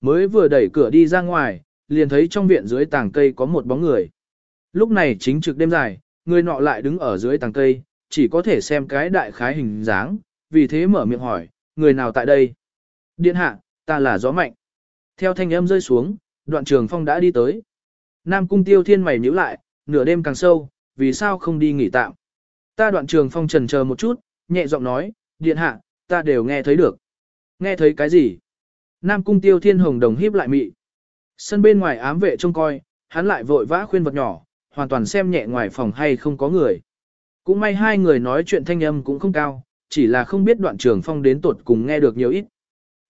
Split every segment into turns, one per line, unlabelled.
mới vừa đẩy cửa đi ra ngoài, liền thấy trong viện dưới tàng cây có một bóng người. Lúc này chính trực đêm dài, người nọ lại đứng ở dưới tàng cây, chỉ có thể xem cái đại khái hình dáng, vì thế mở miệng hỏi, người nào tại đây? Điện hạ, ta là gió mạnh. Theo thanh âm rơi xuống, đoạn trường phong đã đi tới. Nam cung tiêu thiên mày nhíu lại, nửa đêm càng sâu, vì sao không đi nghỉ tạm? Ta đoạn trường phong trần chờ một chút, nhẹ giọng nói, điện hạ, ta đều nghe thấy được. Nghe thấy cái gì? Nam cung tiêu thiên hồng đồng híp lại mị. Sân bên ngoài ám vệ trông coi, hắn lại vội vã khuyên vật nhỏ, hoàn toàn xem nhẹ ngoài phòng hay không có người. Cũng may hai người nói chuyện thanh âm cũng không cao, chỉ là không biết đoạn trường phong đến tột cùng nghe được nhiều ít.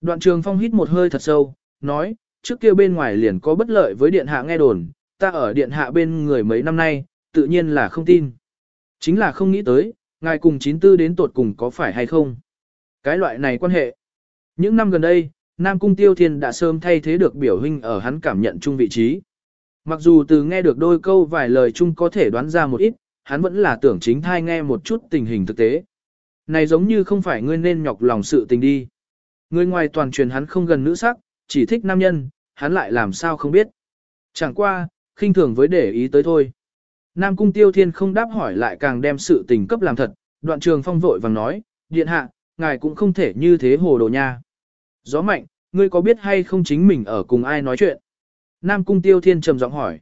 Đoạn trường phong hít một hơi thật sâu, nói, trước kia bên ngoài liền có bất lợi với điện hạ nghe đồn, ta ở điện hạ bên người mấy năm nay, tự nhiên là không tin. Chính là không nghĩ tới, ngài cùng chín tư đến tột cùng có phải hay không. Cái loại này quan hệ. Những năm gần đây, Nam Cung Tiêu Thiên đã sớm thay thế được biểu huynh ở hắn cảm nhận chung vị trí. Mặc dù từ nghe được đôi câu vài lời chung có thể đoán ra một ít, hắn vẫn là tưởng chính thai nghe một chút tình hình thực tế. Này giống như không phải ngươi nên nhọc lòng sự tình đi. Người ngoài toàn truyền hắn không gần nữ sắc, chỉ thích nam nhân, hắn lại làm sao không biết. Chẳng qua, khinh thường với để ý tới thôi. Nam cung tiêu thiên không đáp hỏi lại càng đem sự tình cấp làm thật, đoạn trường phong vội vàng nói, điện hạ, ngài cũng không thể như thế hồ đồ nha. Gió mạnh, ngươi có biết hay không chính mình ở cùng ai nói chuyện? Nam cung tiêu thiên trầm giọng hỏi.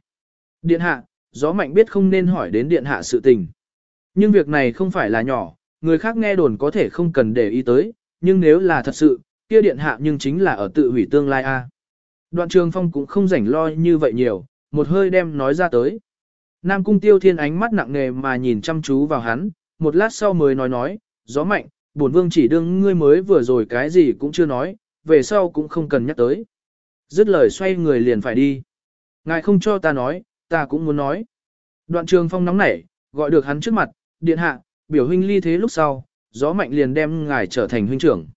Điện hạ, gió mạnh biết không nên hỏi đến điện hạ sự tình. Nhưng việc này không phải là nhỏ, người khác nghe đồn có thể không cần để ý tới, nhưng nếu là thật sự, kia điện hạ nhưng chính là ở tự hủy tương lai a. Đoạn trường phong cũng không rảnh lo như vậy nhiều, một hơi đem nói ra tới. Nam cung tiêu thiên ánh mắt nặng nề mà nhìn chăm chú vào hắn, một lát sau mới nói nói, gió mạnh, bổn vương chỉ đương ngươi mới vừa rồi cái gì cũng chưa nói, về sau cũng không cần nhắc tới. Dứt lời xoay người liền phải đi. Ngài không cho ta nói, ta cũng muốn nói. Đoạn trường phong nóng nảy, gọi được hắn trước mặt, điện hạ, biểu huynh ly thế lúc sau, gió mạnh liền đem ngài trở thành huynh trưởng.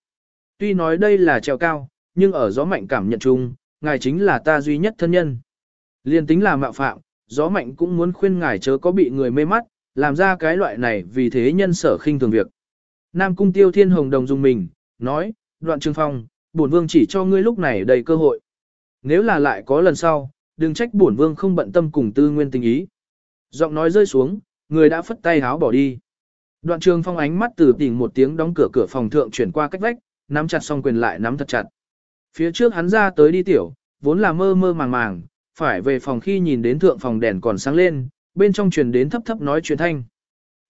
Tuy nói đây là treo cao, nhưng ở gió mạnh cảm nhận chung, ngài chính là ta duy nhất thân nhân. liền tính là mạo phạm, gió mạnh cũng muốn khuyên ngài chớ có bị người mê mắt, làm ra cái loại này vì thế nhân sở khinh thường việc. Nam cung tiêu thiên hồng đồng dùng mình, nói, đoạn trường phong, bổn vương chỉ cho ngươi lúc này đầy cơ hội. Nếu là lại có lần sau, đừng trách bổn vương không bận tâm cùng tư nguyên tình ý. Giọng nói rơi xuống, người đã phất tay háo bỏ đi. Đoạn trường phong ánh mắt từ tỉnh một tiếng đóng cửa cửa phòng thượng chuyển qua cách vách, nắm chặt song quyền lại nắm thật chặt. Phía trước hắn ra tới đi tiểu, vốn là mơ mơ màng màng, phải về phòng khi nhìn đến thượng phòng đèn còn sáng lên, bên trong truyền đến thấp thấp nói chuyện thanh.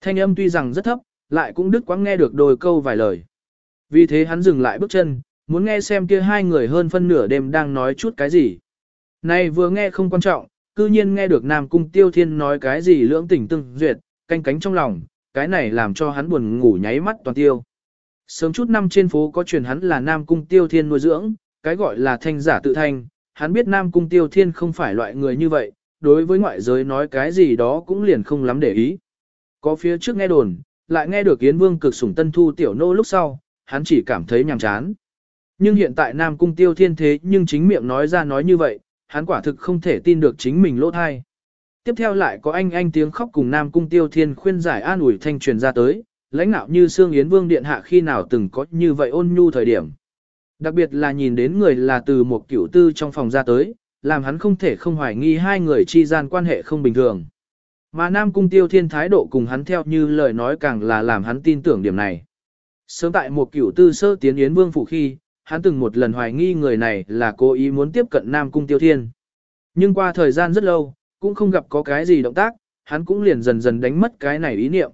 Thanh âm tuy rằng rất thấp, lại cũng đứt quãng nghe được đôi câu vài lời. Vì thế hắn dừng lại bước chân, muốn nghe xem kia hai người hơn phân nửa đêm đang nói chút cái gì. Này vừa nghe không quan trọng, cư nhiên nghe được Nam Cung Tiêu Thiên nói cái gì lưỡng tình tương duyệt, canh cánh trong lòng, cái này làm cho hắn buồn ngủ nháy mắt toàn tiêu. Sớm chút năm trên phố có truyền hắn là Nam Cung Tiêu Thiên nuôi dưỡng, cái gọi là thanh giả tự thanh, hắn biết Nam Cung Tiêu Thiên không phải loại người như vậy, đối với ngoại giới nói cái gì đó cũng liền không lắm để ý. Có phía trước nghe đồn, lại nghe được Yến Vương cực sủng tân thu tiểu nô lúc sau, hắn chỉ cảm thấy nhàm chán. Nhưng hiện tại Nam Cung Tiêu Thiên thế nhưng chính miệng nói ra nói như vậy, hắn quả thực không thể tin được chính mình lỗ thai. Tiếp theo lại có anh anh tiếng khóc cùng Nam Cung Tiêu Thiên khuyên giải an ủi thanh truyền ra tới, lãnh nạo như Sương Yến Vương Điện Hạ khi nào từng có như vậy ôn nhu thời điểm. Đặc biệt là nhìn đến người là từ một cửu tư trong phòng ra tới, làm hắn không thể không hoài nghi hai người chi gian quan hệ không bình thường. Mà Nam Cung Tiêu Thiên thái độ cùng hắn theo như lời nói càng là làm hắn tin tưởng điểm này. Sớm tại một cửu tư sơ tiến Yến Vương phủ khi, hắn từng một lần hoài nghi người này là cố ý muốn tiếp cận Nam Cung Tiêu Thiên. Nhưng qua thời gian rất lâu, cũng không gặp có cái gì động tác, hắn cũng liền dần dần đánh mất cái này ý niệm.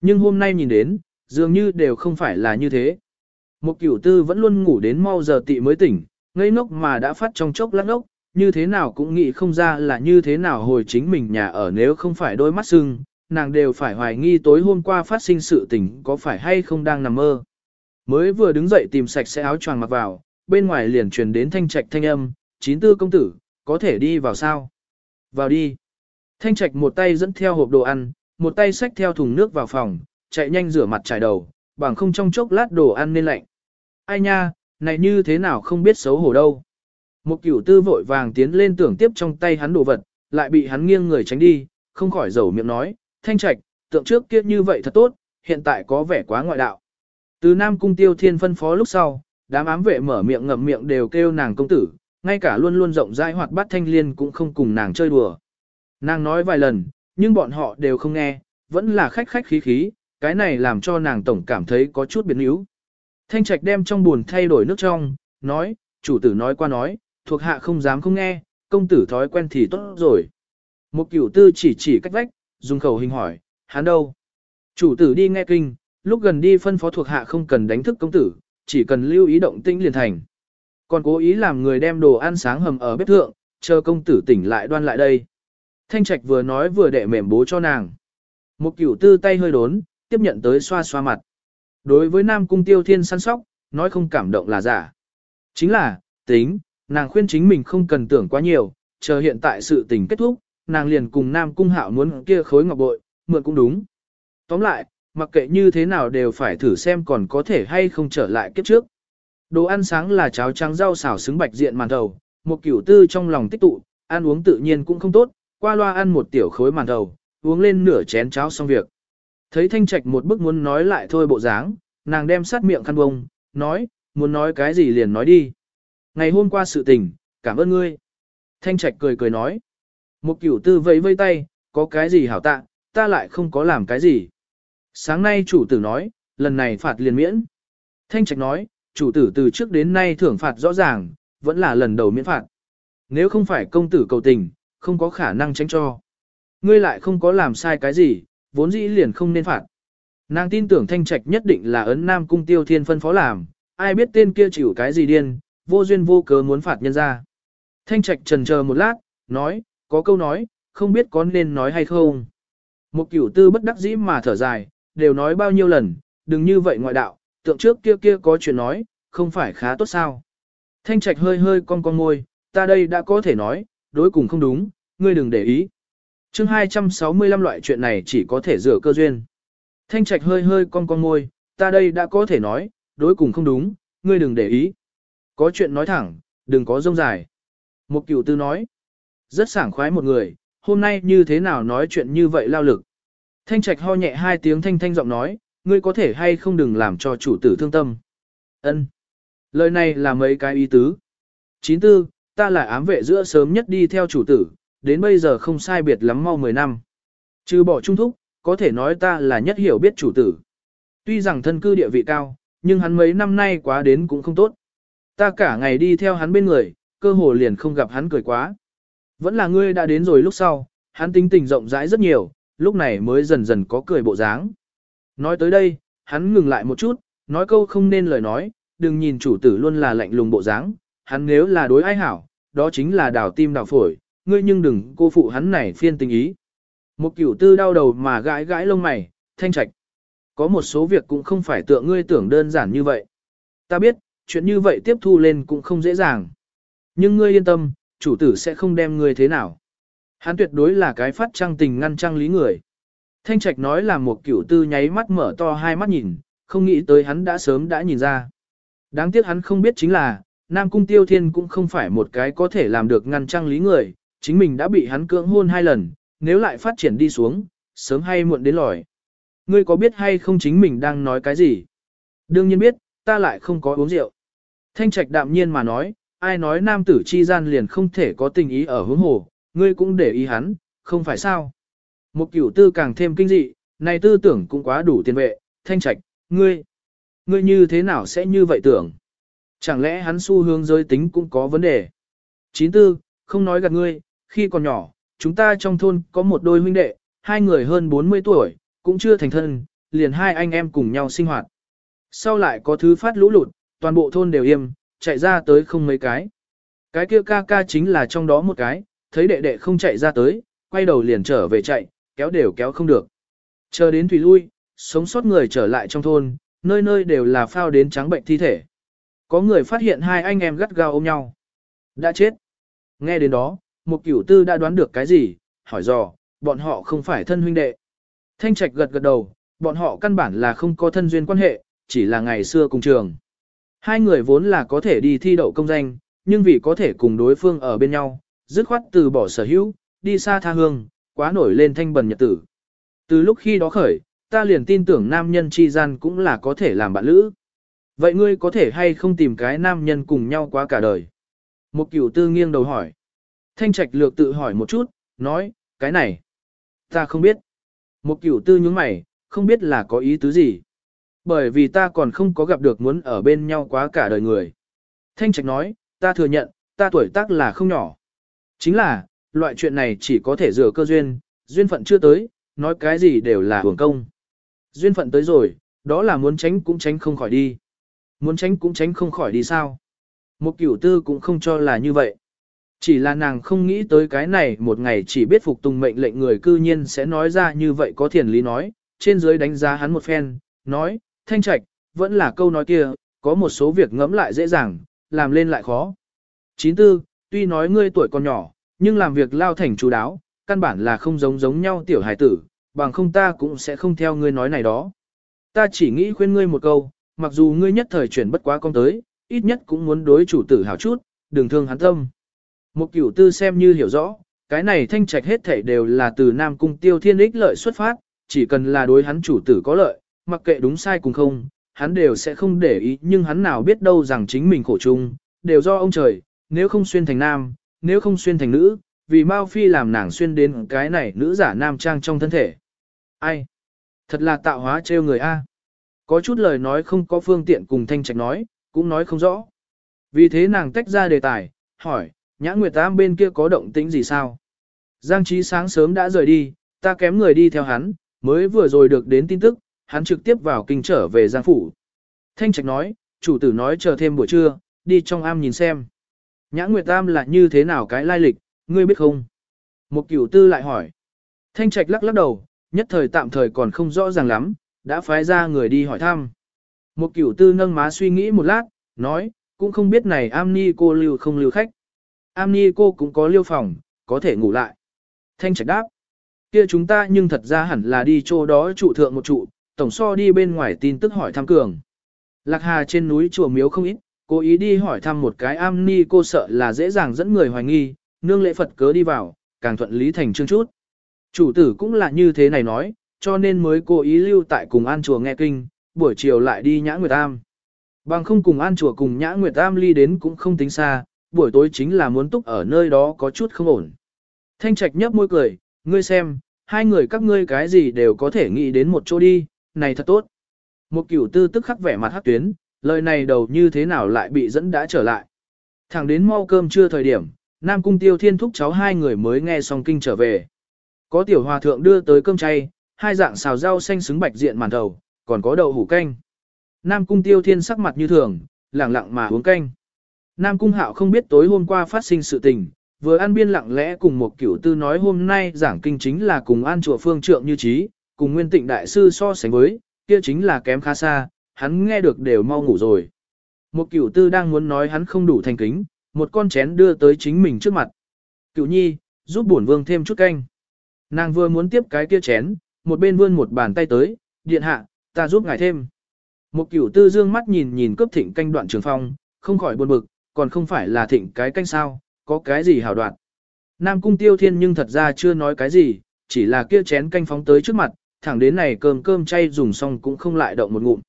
Nhưng hôm nay nhìn đến, dường như đều không phải là như thế. Một cửu tư vẫn luôn ngủ đến mau giờ tị mới tỉnh, ngây ngốc mà đã phát trong chốc lát ngốc, như thế nào cũng nghĩ không ra là như thế nào hồi chính mình nhà ở nếu không phải đôi mắt sưng, nàng đều phải hoài nghi tối hôm qua phát sinh sự tình có phải hay không đang nằm mơ. Mới vừa đứng dậy tìm sạch sẽ áo choàng mặc vào, bên ngoài liền truyền đến thanh trạch thanh âm, chín tư công tử, có thể đi vào sao? Vào đi. Thanh trạch một tay dẫn theo hộp đồ ăn, một tay xách theo thùng nước vào phòng, chạy nhanh rửa mặt trải đầu, bằng không trong chốc lát đồ ăn nên lạnh. Ai nha, này như thế nào không biết xấu hổ đâu. Một cửu tư vội vàng tiến lên tưởng tiếp trong tay hắn đồ vật, lại bị hắn nghiêng người tránh đi, không khỏi dầu miệng nói, thanh trạch, tượng trước kia như vậy thật tốt, hiện tại có vẻ quá ngoại đạo. Từ Nam Cung Tiêu Thiên phân phó lúc sau, đám ám vệ mở miệng ngậm miệng đều kêu nàng công tử, ngay cả luôn luôn rộng rãi hoạt bát thanh liên cũng không cùng nàng chơi đùa. Nàng nói vài lần, nhưng bọn họ đều không nghe, vẫn là khách khách khí khí, cái này làm cho nàng tổng cảm thấy có chút biến yếu. Thanh trạch đem trong buồn thay đổi nước trong, nói, chủ tử nói qua nói, thuộc hạ không dám không nghe, công tử thói quen thì tốt rồi. Một cửu tư chỉ chỉ cách vách, dùng khẩu hình hỏi, hắn đâu? Chủ tử đi nghe kinh, lúc gần đi phân phó thuộc hạ không cần đánh thức công tử, chỉ cần lưu ý động tĩnh liền thành. Còn cố ý làm người đem đồ ăn sáng hầm ở bếp thượng, chờ công tử tỉnh lại đoan lại đây. Thanh Trạch vừa nói vừa đệ mềm bố cho nàng. Một cửu tư tay hơi đốn, tiếp nhận tới xoa xoa mặt. Đối với Nam Cung Tiêu Thiên săn sóc, nói không cảm động là giả. Chính là, tính, nàng khuyên chính mình không cần tưởng quá nhiều, chờ hiện tại sự tình kết thúc, nàng liền cùng Nam Cung Hạo muốn kia khối ngọc bội, mượn cũng đúng. Tóm lại, mặc kệ như thế nào đều phải thử xem còn có thể hay không trở lại kiếp trước. Đồ ăn sáng là cháo trắng rau xào xứng bạch diện màn thầu, một kiểu tư trong lòng tích tụ, ăn uống tự nhiên cũng không tốt, qua loa ăn một tiểu khối màn thầu, uống lên nửa chén cháo xong việc. Thấy thanh trạch một bức muốn nói lại thôi bộ dáng, nàng đem sát miệng khăn bông, nói, muốn nói cái gì liền nói đi. Ngày hôm qua sự tình, cảm ơn ngươi. Thanh trạch cười cười nói. Một kiểu tư vẫy vây tay, có cái gì hảo tạ, ta lại không có làm cái gì. Sáng nay chủ tử nói, lần này phạt liền miễn. Thanh trạch nói, chủ tử từ trước đến nay thưởng phạt rõ ràng, vẫn là lần đầu miễn phạt. Nếu không phải công tử cầu tình, không có khả năng tránh cho. Ngươi lại không có làm sai cái gì, vốn dĩ liền không nên phạt. Nàng tin tưởng thanh trạch nhất định là ấn nam cung tiêu thiên phân phó làm, ai biết tên kia chịu cái gì điên, vô duyên vô cớ muốn phạt nhân ra. Thanh trạch trần chờ một lát, nói, có câu nói, không biết có nên nói hay không. Một kiểu tư bất đắc dĩ mà thở dài, đều nói bao nhiêu lần, đừng như vậy ngoại đạo, tượng trước kia kia có chuyện nói, không phải khá tốt sao. Thanh trạch hơi hơi con con ngôi, ta đây đã có thể nói, đối cùng không đúng, ngươi đừng để ý. chương 265 loại chuyện này chỉ có thể rửa cơ duyên. Thanh trạch hơi hơi con con ngôi, ta đây đã có thể nói, đối cùng không đúng, ngươi đừng để ý. Có chuyện nói thẳng, đừng có rông dài. Một cửu tư nói, rất sảng khoái một người, hôm nay như thế nào nói chuyện như vậy lao lực. Thanh trạch ho nhẹ hai tiếng thanh thanh giọng nói, ngươi có thể hay không đừng làm cho chủ tử thương tâm. Ân. Lời này là mấy cái ý tứ. Chín tư, ta là ám vệ giữa sớm nhất đi theo chủ tử, đến bây giờ không sai biệt lắm mau 10 năm. Trừ bỏ trung thúc, có thể nói ta là nhất hiểu biết chủ tử. Tuy rằng thân cư địa vị cao, nhưng hắn mấy năm nay quá đến cũng không tốt. Ta cả ngày đi theo hắn bên người, cơ hồ liền không gặp hắn cười quá. Vẫn là ngươi đã đến rồi lúc sau, hắn tính tình rộng rãi rất nhiều, lúc này mới dần dần có cười bộ dáng. Nói tới đây, hắn ngừng lại một chút, nói câu không nên lời nói, đừng nhìn chủ tử luôn là lạnh lùng bộ dáng, hắn nếu là đối ai hảo, đó chính là đào tim đào phổi, ngươi nhưng đừng cô phụ hắn này phiên tình ý. Một cửu tư đau đầu mà gãi gãi lông mày, thanh trạch. Có một số việc cũng không phải tượng ngươi tưởng đơn giản như vậy. Ta biết, chuyện như vậy tiếp thu lên cũng không dễ dàng. Nhưng ngươi yên tâm, chủ tử sẽ không đem ngươi thế nào. Hắn tuyệt đối là cái phát trăng tình ngăn trăng lý người. Thanh Trạch nói là một cửu tư nháy mắt mở to hai mắt nhìn, không nghĩ tới hắn đã sớm đã nhìn ra. Đáng tiếc hắn không biết chính là, Nam Cung Tiêu Thiên cũng không phải một cái có thể làm được ngăn trăng lý người, chính mình đã bị hắn cưỡng hôn hai lần, nếu lại phát triển đi xuống, sớm hay muộn đến lòi. Ngươi có biết hay không chính mình đang nói cái gì? Đương nhiên biết, ta lại không có uống rượu. Thanh Trạch đạm nhiên mà nói, ai nói nam tử chi gian liền không thể có tình ý ở hướng hồ, ngươi cũng để ý hắn, không phải sao? Một cửu tư càng thêm kinh dị, này tư tưởng cũng quá đủ tiền vệ, thanh trạch, ngươi, ngươi như thế nào sẽ như vậy tưởng? Chẳng lẽ hắn xu hướng giới tính cũng có vấn đề? Chín tư, không nói gạt ngươi, khi còn nhỏ, chúng ta trong thôn có một đôi huynh đệ, hai người hơn 40 tuổi, cũng chưa thành thân, liền hai anh em cùng nhau sinh hoạt. Sau lại có thứ phát lũ lụt, toàn bộ thôn đều im, chạy ra tới không mấy cái. Cái kia ca ca chính là trong đó một cái, thấy đệ đệ không chạy ra tới, quay đầu liền trở về chạy, kéo đều kéo không được. Chờ đến thủy lui, sống sót người trở lại trong thôn, nơi nơi đều là phao đến trắng bệnh thi thể. Có người phát hiện hai anh em gắt gao ôm nhau. Đã chết. Nghe đến đó, một cửu tư đã đoán được cái gì, hỏi dò, bọn họ không phải thân huynh đệ. Thanh Trạch gật gật đầu, bọn họ căn bản là không có thân duyên quan hệ, chỉ là ngày xưa cùng trường. Hai người vốn là có thể đi thi đậu công danh, nhưng vì có thể cùng đối phương ở bên nhau, dứt khoát từ bỏ sở hữu, đi xa tha hương, quá nổi lên thanh bần nhật tử. Từ lúc khi đó khởi, ta liền tin tưởng nam nhân chi gian cũng là có thể làm bạn lữ. Vậy ngươi có thể hay không tìm cái nam nhân cùng nhau quá cả đời? Một cửu tư nghiêng đầu hỏi. Thanh trạch lược tự hỏi một chút, nói, cái này, ta không biết. Một cửu tư nhướng mày, không biết là có ý tứ gì. Bởi vì ta còn không có gặp được muốn ở bên nhau quá cả đời người. Thanh trạch nói, ta thừa nhận, ta tuổi tác là không nhỏ. Chính là, loại chuyện này chỉ có thể dựa cơ duyên, duyên phận chưa tới, nói cái gì đều là hưởng công. Duyên phận tới rồi, đó là muốn tránh cũng tránh không khỏi đi. Muốn tránh cũng tránh không khỏi đi sao. Một cửu tư cũng không cho là như vậy. Chỉ là nàng không nghĩ tới cái này một ngày chỉ biết phục tùng mệnh lệnh người cư nhiên sẽ nói ra như vậy có thiền lý nói, trên dưới đánh giá hắn một phen, nói, thanh trạch, vẫn là câu nói kia, có một số việc ngẫm lại dễ dàng, làm lên lại khó. Chín tư, tuy nói ngươi tuổi còn nhỏ, nhưng làm việc lao thành chú đáo, căn bản là không giống giống nhau tiểu hài tử, bằng không ta cũng sẽ không theo ngươi nói này đó. Ta chỉ nghĩ khuyên ngươi một câu, mặc dù ngươi nhất thời chuyển bất quá con tới, ít nhất cũng muốn đối chủ tử hảo chút, đừng thương hắn tâm. Một cửu tư xem như hiểu rõ, cái này thanh trạch hết thảy đều là từ Nam Cung tiêu thiên ích lợi xuất phát, chỉ cần là đối hắn chủ tử có lợi, mặc kệ đúng sai cùng không, hắn đều sẽ không để ý nhưng hắn nào biết đâu rằng chính mình khổ chung, đều do ông trời, nếu không xuyên thành nam, nếu không xuyên thành nữ, vì Mao Phi làm nàng xuyên đến cái này nữ giả nam trang trong thân thể. Ai? Thật là tạo hóa trêu người A. Có chút lời nói không có phương tiện cùng thanh trạch nói, cũng nói không rõ. Vì thế nàng tách ra đề tài, hỏi, nhã nguyệt tam bên kia có động tĩnh gì sao? Giang trí sáng sớm đã rời đi, ta kém người đi theo hắn, mới vừa rồi được đến tin tức, hắn trực tiếp vào kinh trở về Giang Phủ. Thanh Trạch nói, chủ tử nói chờ thêm buổi trưa, đi trong am nhìn xem. Nhã Nguyệt Tam là như thế nào cái lai lịch, ngươi biết không? Một cửu tư lại hỏi. Thanh Trạch lắc lắc đầu, nhất thời tạm thời còn không rõ ràng lắm, đã phái ra người đi hỏi thăm. Một cửu tư nâng má suy nghĩ một lát, nói, cũng không biết này am ni cô lưu không lưu khách. Am ni cô cũng có liêu phòng, có thể ngủ lại. Thanh Trạch đáp. Kia chúng ta nhưng thật ra hẳn là đi chỗ đó trụ thượng một trụ, tổng so đi bên ngoài tin tức hỏi thăm cường. Lạc Hà trên núi chùa miếu không ít, cố ý đi hỏi thăm một cái am ni cô sợ là dễ dàng dẫn người hoài nghi, nương lễ Phật cớ đi vào, càng thuận lý thành chương chút. Chủ tử cũng là như thế này nói, cho nên mới cố ý lưu tại cùng an chùa nghe kinh, buổi chiều lại đi nhã nguyệt am. Bằng không cùng an chùa cùng nhã nguyệt am ly đến cũng không tính xa, buổi tối chính là muốn túc ở nơi đó có chút không ổn. Thanh trạch nhấp môi cười, ngươi xem, hai người các ngươi cái gì đều có thể nghĩ đến một chỗ đi, này thật tốt. Một cửu tư tức khắc vẻ mặt hắc tuyến, lời này đầu như thế nào lại bị dẫn đã trở lại. Thẳng đến mau cơm trưa thời điểm, Nam Cung Tiêu Thiên thúc cháu hai người mới nghe xong kinh trở về. Có tiểu hòa thượng đưa tới cơm chay, hai dạng xào rau xanh xứng bạch diện màn thầu, còn có đậu hủ canh. Nam Cung Tiêu Thiên sắc mặt như thường, lặng lặng mà uống canh. Nam Cung Hạo không biết tối hôm qua phát sinh sự tình, vừa ăn biên lặng lẽ cùng một cửu tư nói hôm nay giảng kinh chính là cùng an chùa phương trượng như trí, cùng nguyên tịnh đại sư so sánh với, kia chính là kém khá xa, hắn nghe được đều mau ngủ rồi. Một cửu tư đang muốn nói hắn không đủ thành kính, một con chén đưa tới chính mình trước mặt. Cửu nhi, giúp bổn vương thêm chút canh. Nàng vừa muốn tiếp cái kia chén, một bên vươn một bàn tay tới, điện hạ, ta giúp ngài thêm. Một cửu tư dương mắt nhìn nhìn cướp thịnh canh đoạn trường phong, không khỏi buồn bực, còn không phải là thịnh cái canh sao, có cái gì hảo đoạn. Nam cung tiêu thiên nhưng thật ra chưa nói cái gì, chỉ là kia chén canh phóng tới trước mặt, thẳng đến này cơm cơm chay dùng xong cũng không lại động một ngụm.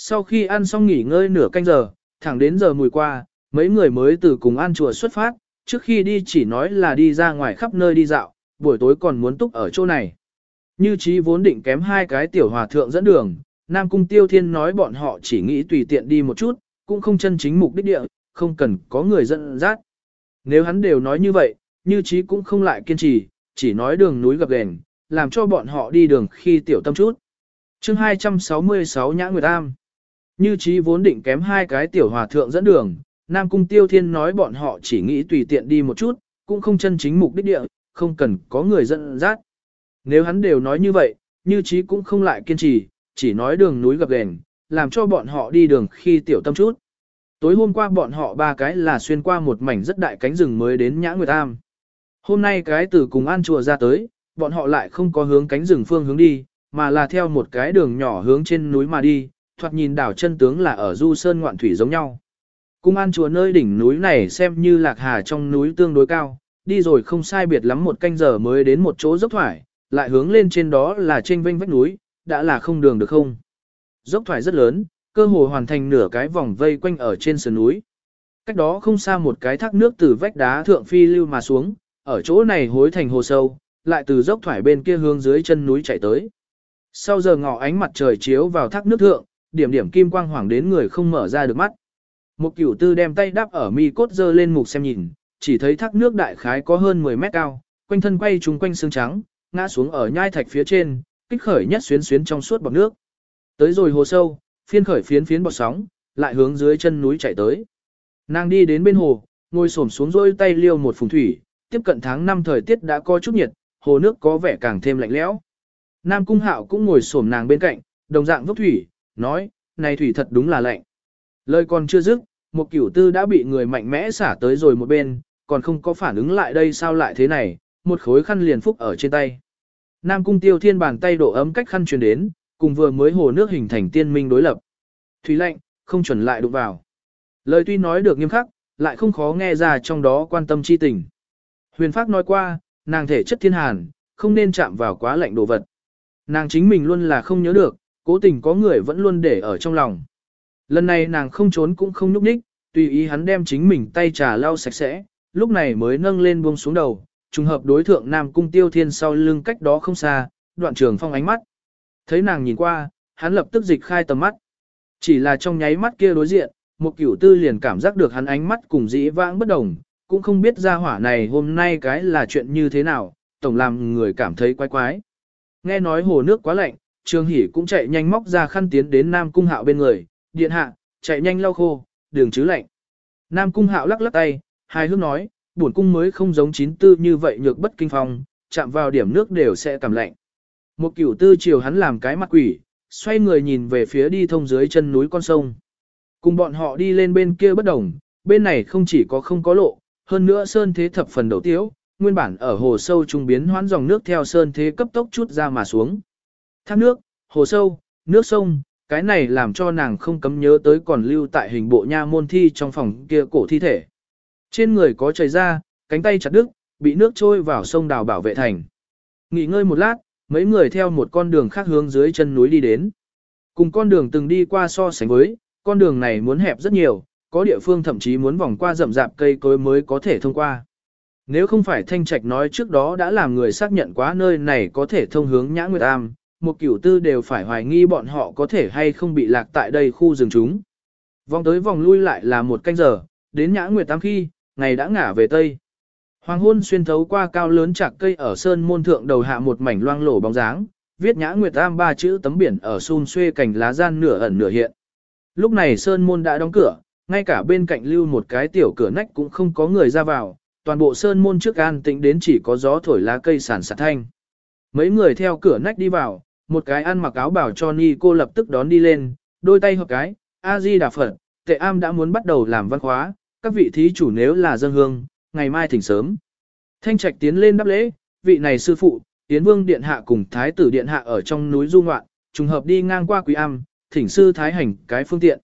Sau khi ăn xong nghỉ ngơi nửa canh giờ, thẳng đến giờ mùi qua, mấy người mới từ cùng ăn chùa xuất phát, trước khi đi chỉ nói là đi ra ngoài khắp nơi đi dạo, buổi tối còn muốn túc ở chỗ này. Như chí vốn định kém hai cái tiểu hòa thượng dẫn đường, Nam Cung Tiêu Thiên nói bọn họ chỉ nghĩ tùy tiện đi một chút, cũng không chân chính mục đích địa, không cần có người dẫn dắt. Nếu hắn đều nói như vậy, như chí cũng không lại kiên trì, chỉ nói đường núi gập ghềnh, làm cho bọn họ đi đường khi tiểu tâm chút. chương 266 Nhã Nguyệt Am như trí vốn định kém hai cái tiểu hòa thượng dẫn đường, Nam Cung Tiêu Thiên nói bọn họ chỉ nghĩ tùy tiện đi một chút, cũng không chân chính mục đích địa, không cần có người dẫn dắt. Nếu hắn đều nói như vậy, như trí cũng không lại kiên trì, chỉ nói đường núi gập ghềnh, làm cho bọn họ đi đường khi tiểu tâm chút. Tối hôm qua bọn họ ba cái là xuyên qua một mảnh rất đại cánh rừng mới đến Nhã Nguyệt Am. Hôm nay cái từ cùng an chùa ra tới, bọn họ lại không có hướng cánh rừng phương hướng đi, mà là theo một cái đường nhỏ hướng trên núi mà đi, thoạt nhìn đảo chân tướng là ở du sơn ngoạn thủy giống nhau. Cung an chùa nơi đỉnh núi này xem như lạc hà trong núi tương đối cao, đi rồi không sai biệt lắm một canh giờ mới đến một chỗ dốc thoải, lại hướng lên trên đó là trên vênh vách núi, đã là không đường được không. Dốc thoải rất lớn, cơ hồ hoàn thành nửa cái vòng vây quanh ở trên sườn núi. Cách đó không xa một cái thác nước từ vách đá thượng phi lưu mà xuống, ở chỗ này hối thành hồ sâu, lại từ dốc thoải bên kia hướng dưới chân núi chạy tới. Sau giờ ngọ ánh mặt trời chiếu vào thác nước thượng, điểm điểm kim quang hoàng đến người không mở ra được mắt. Một cửu tư đem tay đắp ở mi cốt dơ lên mục xem nhìn, chỉ thấy thác nước đại khái có hơn 10 mét cao, quanh thân quay trúng quanh xương trắng, ngã xuống ở nhai thạch phía trên, kích khởi nhất xuyến xuyến trong suốt bọt nước. Tới rồi hồ sâu, phiên khởi phiến phiến bọt sóng, lại hướng dưới chân núi chạy tới. Nàng đi đến bên hồ, ngồi xổm xuống rôi tay liêu một phùng thủy, tiếp cận tháng năm thời tiết đã có chút nhiệt, hồ nước có vẻ càng thêm lạnh lẽo. Nam Cung Hạo cũng ngồi xổm nàng bên cạnh, đồng dạng vốc thủy, nói, này thủy thật đúng là lạnh. Lời còn chưa dứt, một cửu tư đã bị người mạnh mẽ xả tới rồi một bên, còn không có phản ứng lại đây sao lại thế này, một khối khăn liền phúc ở trên tay. Nam Cung Tiêu Thiên bàn tay độ ấm cách khăn truyền đến, cùng vừa mới hồ nước hình thành tiên minh đối lập. Thủy lạnh, không chuẩn lại đụng vào. Lời tuy nói được nghiêm khắc, lại không khó nghe ra trong đó quan tâm chi tình. Huyền Phác nói qua, nàng thể chất thiên hàn, không nên chạm vào quá lạnh đồ vật. Nàng chính mình luôn là không nhớ được, cố tình có người vẫn luôn để ở trong lòng. Lần này nàng không trốn cũng không núp ních, tùy ý hắn đem chính mình tay trà lau sạch sẽ, lúc này mới nâng lên buông xuống đầu, trùng hợp đối thượng Nam Cung Tiêu Thiên sau lưng cách đó không xa, đoạn trường phong ánh mắt. Thấy nàng nhìn qua, hắn lập tức dịch khai tầm mắt. Chỉ là trong nháy mắt kia đối diện, một cửu tư liền cảm giác được hắn ánh mắt cùng dĩ vãng bất đồng, cũng không biết ra hỏa này hôm nay cái là chuyện như thế nào, tổng làm người cảm thấy quái quái. Nghe nói hồ nước quá lạnh, Trương Hỷ cũng chạy nhanh móc ra khăn tiến đến Nam Cung Hạo bên người, điện hạ, chạy nhanh lau khô, đường chứ lạnh. Nam Cung Hạo lắc lắc tay, hài hước nói, bổn cung mới không giống chín tư như vậy nhược bất kinh phong, chạm vào điểm nước đều sẽ cảm lạnh. Một cửu tư chiều hắn làm cái mặt quỷ, xoay người nhìn về phía đi thông dưới chân núi con sông. Cùng bọn họ đi lên bên kia bất đồng, bên này không chỉ có không có lộ, hơn nữa sơn thế thập phần đầu tiếu, nguyên bản ở hồ sâu trung biến hoán dòng nước theo sơn thế cấp tốc chút ra mà xuống. Thác nước, hồ sâu, nước sông, cái này làm cho nàng không cấm nhớ tới còn lưu tại hình bộ nha môn thi trong phòng kia cổ thi thể. Trên người có chảy ra, cánh tay chặt đứt, bị nước trôi vào sông đào bảo vệ thành. Nghỉ ngơi một lát, mấy người theo một con đường khác hướng dưới chân núi đi đến. Cùng con đường từng đi qua so sánh với, con đường này muốn hẹp rất nhiều, có địa phương thậm chí muốn vòng qua rậm rạp cây cối mới có thể thông qua. Nếu không phải Thanh Trạch nói trước đó đã làm người xác nhận quá nơi này có thể thông hướng Nhã Nguyệt Am, một cửu tư đều phải hoài nghi bọn họ có thể hay không bị lạc tại đây khu rừng chúng. Vòng tới vòng lui lại là một canh giờ, đến Nhã Nguyệt tam khi, ngày đã ngả về Tây. Hoàng hôn xuyên thấu qua cao lớn chạc cây ở sơn môn thượng đầu hạ một mảnh loang lổ bóng dáng, viết Nhã Nguyệt tam ba chữ tấm biển ở xun xuê cành lá gian nửa ẩn nửa hiện. Lúc này sơn môn đã đóng cửa, ngay cả bên cạnh lưu một cái tiểu cửa nách cũng không có người ra vào, toàn bộ sơn môn trước an tĩnh đến chỉ có gió thổi lá cây sản sạt thanh. Mấy người theo cửa nách đi vào, một cái ăn mặc áo bảo cho ni cô lập tức đón đi lên, đôi tay hợp cái, A-di Đà Phật, tệ am đã muốn bắt đầu làm văn khóa, các vị thí chủ nếu là dân hương, ngày mai thỉnh sớm. Thanh trạch tiến lên đáp lễ, vị này sư phụ, Tiến Vương Điện Hạ cùng Thái tử Điện Hạ ở trong núi Du Ngoạn, trùng hợp đi ngang qua quý am, thỉnh sư Thái hành cái phương tiện.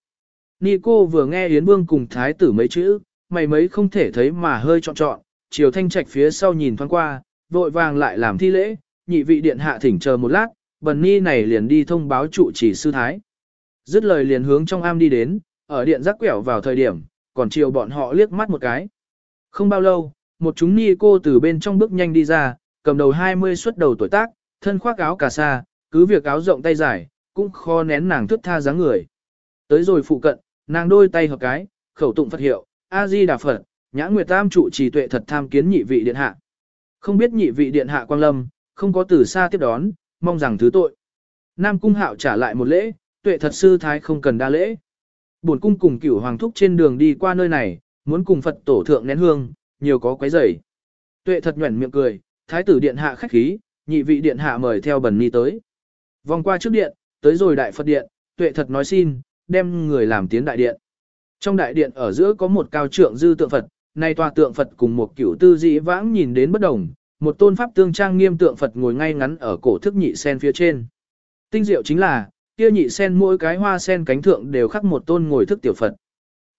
Ni cô vừa nghe Yến Vương cùng Thái tử mấy chữ, mày mấy không thể thấy mà hơi trọn trọn, chiều thanh trạch phía sau nhìn thoáng qua, vội vàng lại làm thi lễ, nhị vị điện hạ thỉnh chờ một lát, bần ni này liền đi thông báo trụ chỉ sư thái. Dứt lời liền hướng trong am đi đến, ở điện rắc quẹo vào thời điểm, còn chiều bọn họ liếc mắt một cái. Không bao lâu, một chúng ni cô từ bên trong bước nhanh đi ra, cầm đầu 20 xuất đầu tuổi tác, thân khoác áo cà sa, cứ việc áo rộng tay dài, cũng khó nén nàng thức tha dáng người. Tới rồi phụ cận, nàng đôi tay hợp cái, khẩu tụng Phật hiệu, A-di Đà Phật, nhã nguyệt tam trụ trì tuệ thật tham kiến nhị vị điện hạ. Không biết nhị vị điện hạ quang lâm, không có từ xa tiếp đón, mong rằng thứ tội. Nam cung hạo trả lại một lễ, tuệ thật sư thái không cần đa lễ. Bổn cung cùng cửu hoàng thúc trên đường đi qua nơi này, muốn cùng Phật tổ thượng nén hương, nhiều có quấy rầy. Tuệ thật nhuẩn miệng cười, thái tử điện hạ khách khí, nhị vị điện hạ mời theo bần ni tới. Vòng qua trước điện, tới rồi đại Phật điện, tuệ thật nói xin, đem người làm tiến đại điện. Trong đại điện ở giữa có một cao trượng dư tượng Phật, nay tòa tượng Phật cùng một cửu tư dĩ vãng nhìn đến bất đồng, một tôn pháp tương trang nghiêm tượng Phật ngồi ngay ngắn ở cổ thức nhị sen phía trên. Tinh diệu chính là, kia nhị sen mỗi cái hoa sen cánh thượng đều khắc một tôn ngồi thức tiểu Phật.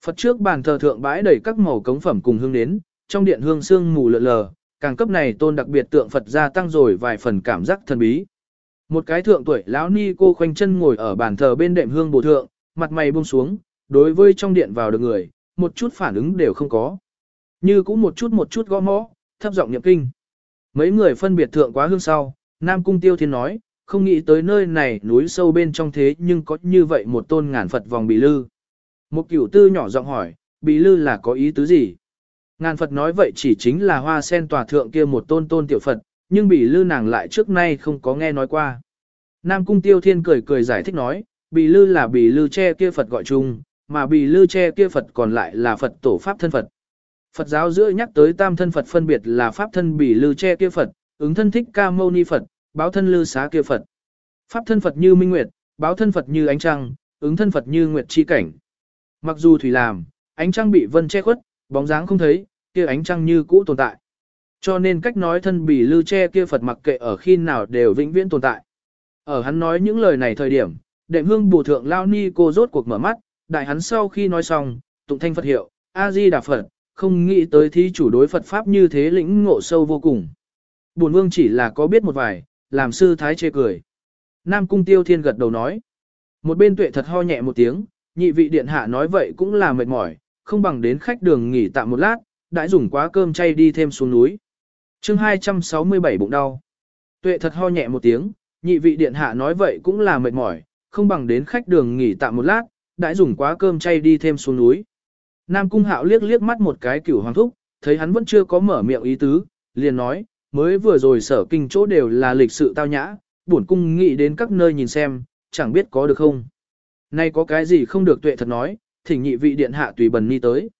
Phật trước bàn thờ thượng bãi đầy các màu cống phẩm cùng hương đến, trong điện hương sương mù lờ lờ, càng cấp này tôn đặc biệt tượng Phật gia tăng rồi vài phần cảm giác thần bí. Một cái thượng tuổi lão ni cô khoanh chân ngồi ở bàn thờ bên đệm hương bổ thượng, mặt mày buông xuống, đối với trong điện vào được người, một chút phản ứng đều không có. Như cũng một chút một chút gõ mõ, thấp giọng niệm kinh. Mấy người phân biệt thượng quá hương sau, Nam Cung Tiêu Thiên nói, không nghĩ tới nơi này núi sâu bên trong thế nhưng có như vậy một tôn ngàn Phật vòng bị lư. Một cửu tư nhỏ giọng hỏi, bị lư là có ý tứ gì? Ngàn Phật nói vậy chỉ chính là hoa sen tòa thượng kia một tôn tôn tiểu Phật, nhưng bị lư nàng lại trước nay không có nghe nói qua. Nam Cung Tiêu Thiên cười cười giải thích nói, bị lư là bị lư che kia Phật gọi chung, mà bị lư che kia Phật còn lại là Phật tổ Pháp thân Phật. Phật giáo giữa nhắc tới tam thân Phật phân biệt là Pháp thân bỉ lư che kia Phật, ứng thân thích ca mâu ni Phật, báo thân lư xá kia Phật. Pháp thân Phật như minh nguyệt, báo thân Phật như ánh trăng, ứng thân Phật như nguyệt chi cảnh. Mặc dù thủy làm, ánh trăng bị vân che khuất, bóng dáng không thấy, kia ánh trăng như cũ tồn tại. Cho nên cách nói thân bỉ lư che kia Phật mặc kệ ở khi nào đều vĩnh viễn tồn tại. Ở hắn nói những lời này thời điểm, đệm hương bù thượng lao ni cô rốt cuộc mở mắt, đại hắn sau khi nói xong, tụng thanh Phật hiệu, A-di Đà Phật, không nghĩ tới thí chủ đối Phật Pháp như thế lĩnh ngộ sâu vô cùng. Bổn vương chỉ là có biết một vài, làm sư thái chê cười. Nam cung tiêu thiên gật đầu nói. Một bên tuệ thật ho nhẹ một tiếng, nhị vị điện hạ nói vậy cũng là mệt mỏi, không bằng đến khách đường nghỉ tạm một lát, đã dùng quá cơm chay đi thêm xuống núi. chương 267 bụng đau. Tuệ thật ho nhẹ một tiếng, nhị vị điện hạ nói vậy cũng là mệt mỏi, không bằng đến khách đường nghỉ tạm một lát, đã dùng quá cơm chay đi thêm xuống núi. Nam cung hạo liếc liếc mắt một cái cửu hoàng thúc, thấy hắn vẫn chưa có mở miệng ý tứ, liền nói, mới vừa rồi sở kinh chỗ đều là lịch sự tao nhã, bổn cung nghĩ đến các nơi nhìn xem, chẳng biết có được không. Nay có cái gì không được tuệ thật nói, thỉnh nhị vị điện hạ tùy bần ni tới.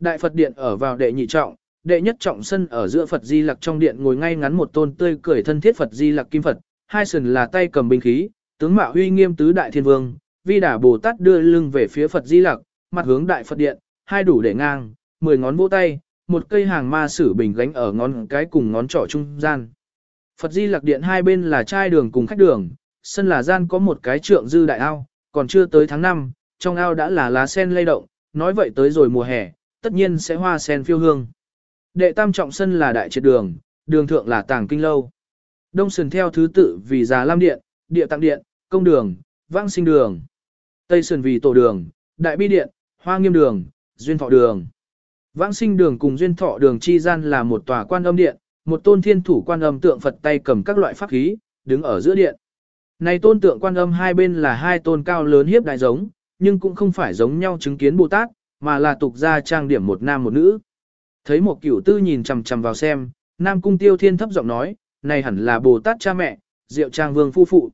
Đại Phật điện ở vào đệ nhị trọng, đệ nhất trọng sân ở giữa Phật Di Lặc trong điện ngồi ngay ngắn một tôn tươi cười thân thiết Phật Di Lặc kim Phật, hai sườn là tay cầm binh khí, tướng mạo uy nghiêm tứ đại thiên vương, vi đả Bồ Tát đưa lưng về phía Phật Di Lặc, mặt hướng đại Phật điện, hai đủ để ngang, mười ngón vỗ tay, một cây hàng ma sử bình gánh ở ngón cái cùng ngón trỏ trung gian. Phật Di lạc điện hai bên là trai đường cùng khách đường, sân là gian có một cái trượng dư đại ao, còn chưa tới tháng 5, trong ao đã là lá sen lay động, nói vậy tới rồi mùa hè, tất nhiên sẽ hoa sen phiêu hương. Đệ tam trọng sân là đại triệt đường, đường thượng là tàng kinh lâu. Đông sườn theo thứ tự vì già lam điện, địa tạng điện, công đường, vang sinh đường. Tây sườn vì tổ đường, đại bi điện, hoa nghiêm đường, duyên thọ đường. Vãng sinh đường cùng duyên thọ đường chi gian là một tòa quan âm điện, một tôn thiên thủ quan âm tượng Phật tay cầm các loại pháp khí, đứng ở giữa điện. Này tôn tượng quan âm hai bên là hai tôn cao lớn hiếp đại giống, nhưng cũng không phải giống nhau chứng kiến Bồ Tát, mà là tục ra trang điểm một nam một nữ. Thấy một cửu tư nhìn chằm chằm vào xem, Nam Cung Tiêu Thiên thấp giọng nói, này hẳn là Bồ Tát cha mẹ, Diệu Trang Vương phu phụ.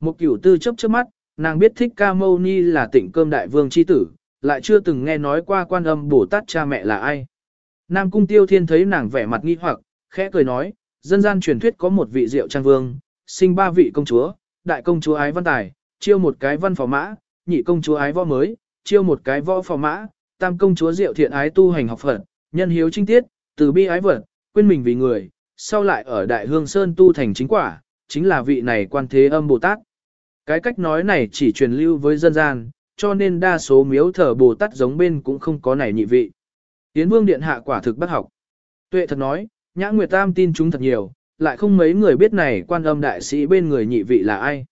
Một cửu tư chớp chớp mắt, nàng biết thích ca mâu ni là tỉnh cơm đại vương chi tử, lại chưa từng nghe nói qua quan âm Bồ Tát cha mẹ là ai. Nam Cung Tiêu Thiên thấy nàng vẻ mặt nghi hoặc, khẽ cười nói, dân gian truyền thuyết có một vị Diệu Trang Vương, sinh ba vị công chúa, đại công chúa ái văn tài, chiêu một cái văn phò mã, nhị công chúa ái võ mới, chiêu một cái võ phò mã, tam công chúa Diệu thiện ái tu hành học Phật, nhân hiếu trinh tiết, từ bi ái vật, quên mình vì người, sau lại ở Đại Hương Sơn tu thành chính quả, chính là vị này quan thế âm Bồ Tát. Cái cách nói này chỉ truyền lưu với dân gian, cho nên đa số miếu thờ Bồ Tát giống bên cũng không có này nhị vị. Tiến Vương Điện Hạ quả thực bất học. Tuệ thật nói, Nhã Nguyệt Tam tin chúng thật nhiều, lại không mấy người biết này quan âm đại sĩ bên người nhị vị là ai.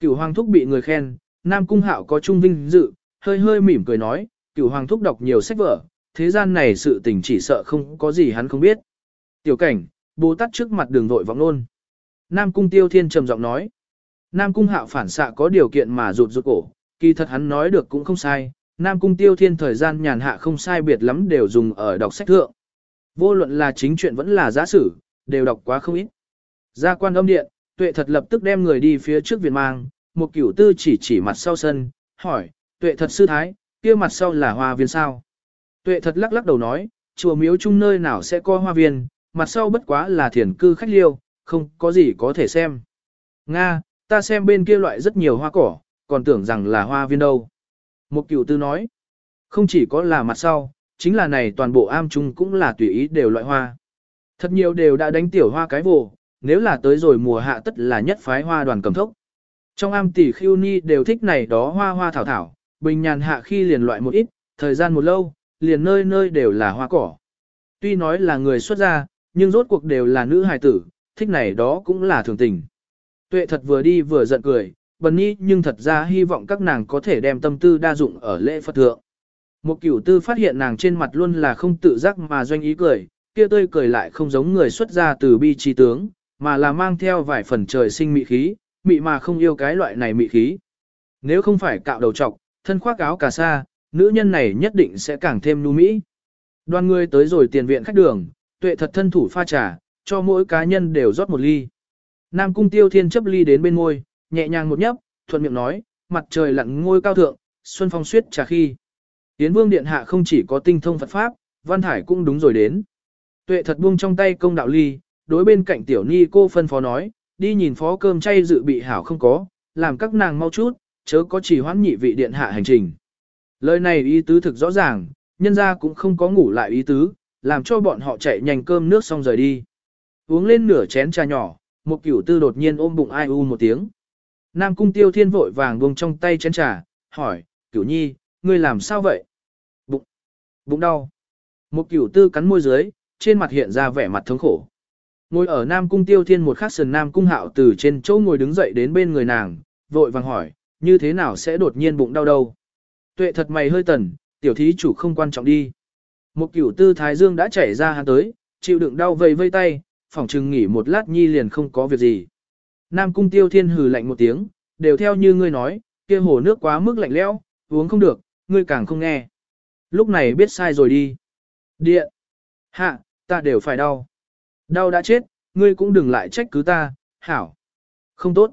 Cửu Hoàng Thúc bị người khen, Nam Cung Hạo có trung vinh dự, hơi hơi mỉm cười nói, Cửu Hoàng Thúc đọc nhiều sách vở, thế gian này sự tình chỉ sợ không có gì hắn không biết. Tiểu cảnh, Bồ Tát trước mặt đường vội vọng luôn. Nam Cung Tiêu Thiên trầm giọng nói. Nam Cung Hạo phản xạ có điều kiện mà rụt rụt cổ, kỳ thật hắn nói được cũng không sai. Nam Cung Tiêu Thiên thời gian nhàn hạ không sai biệt lắm đều dùng ở đọc sách thượng. Vô luận là chính chuyện vẫn là giả sử, đều đọc quá không ít. Ra quan âm điện, tuệ thật lập tức đem người đi phía trước viện mang, một cửu tư chỉ chỉ mặt sau sân, hỏi, tuệ thật sư thái, kia mặt sau là hoa viên sao? Tuệ thật lắc lắc đầu nói, chùa miếu chung nơi nào sẽ có hoa viên, mặt sau bất quá là thiền cư khách liêu, không có gì có thể xem. Nga, ta xem bên kia loại rất nhiều hoa cỏ, còn tưởng rằng là hoa viên đâu. Một cựu tư nói, không chỉ có là mặt sau, chính là này toàn bộ am trung cũng là tùy ý đều loại hoa. Thật nhiều đều đã đánh tiểu hoa cái vồ, nếu là tới rồi mùa hạ tất là nhất phái hoa đoàn cầm thốc. Trong am tỷ khiêu ni đều thích này đó hoa hoa thảo thảo, bình nhàn hạ khi liền loại một ít, thời gian một lâu, liền nơi nơi đều là hoa cỏ. Tuy nói là người xuất gia, nhưng rốt cuộc đều là nữ hài tử, thích này đó cũng là thường tình. Tuệ thật vừa đi vừa giận cười, bần nhi nhưng thật ra hy vọng các nàng có thể đem tâm tư đa dụng ở lễ Phật thượng. Một cửu tư phát hiện nàng trên mặt luôn là không tự giác mà doanh ý cười, kia tươi cười lại không giống người xuất ra từ bi trí tướng, mà là mang theo vài phần trời sinh mị khí, mị mà không yêu cái loại này mị khí. Nếu không phải cạo đầu trọc, thân khoác áo cà sa, nữ nhân này nhất định sẽ càng thêm nu mỹ. Đoàn người tới rồi tiền viện khách đường, tuệ thật thân thủ pha trà, cho mỗi cá nhân đều rót một ly. Nam cung tiêu thiên chấp ly đến bên ngôi, nhẹ nhàng một nhấp, thuận miệng nói, mặt trời lặn ngôi cao thượng, xuân phong suyết trà khi. Yến vương điện hạ không chỉ có tinh thông Phật Pháp, văn thải cũng đúng rồi đến. Tuệ thật buông trong tay công đạo ly, đối bên cạnh tiểu ni cô phân phó nói, đi nhìn phó cơm chay dự bị hảo không có, làm các nàng mau chút, chớ có chỉ hoãn nhị vị điện hạ hành trình. Lời này ý tứ thực rõ ràng, nhân ra cũng không có ngủ lại ý tứ, làm cho bọn họ chạy nhanh cơm nước xong rời đi. Uống lên nửa chén trà nhỏ, một cửu tư đột nhiên ôm bụng ai u một tiếng. Nam cung tiêu thiên vội vàng buông trong tay chén trà, hỏi, cửu nhi, ngươi làm sao vậy? Bụng, bụng đau. Một cửu tư cắn môi dưới, trên mặt hiện ra vẻ mặt thống khổ. Ngồi ở Nam cung tiêu thiên một khắc sườn Nam cung hạo từ trên chỗ ngồi đứng dậy đến bên người nàng, vội vàng hỏi, như thế nào sẽ đột nhiên bụng đau đâu? Tuệ thật mày hơi tần, tiểu thí chủ không quan trọng đi. Một cửu tư thái dương đã chảy ra hắn tới, chịu đựng đau vây vây tay, phỏng chừng nghỉ một lát nhi liền không có việc gì. Nam cung tiêu thiên hừ lạnh một tiếng, đều theo như ngươi nói, kia hồ nước quá mức lạnh lẽo, uống không được, ngươi càng không nghe. Lúc này biết sai rồi đi. Điện. Hạ, ta đều phải đau. Đau đã chết, ngươi cũng đừng lại trách cứ ta, hảo. Không tốt.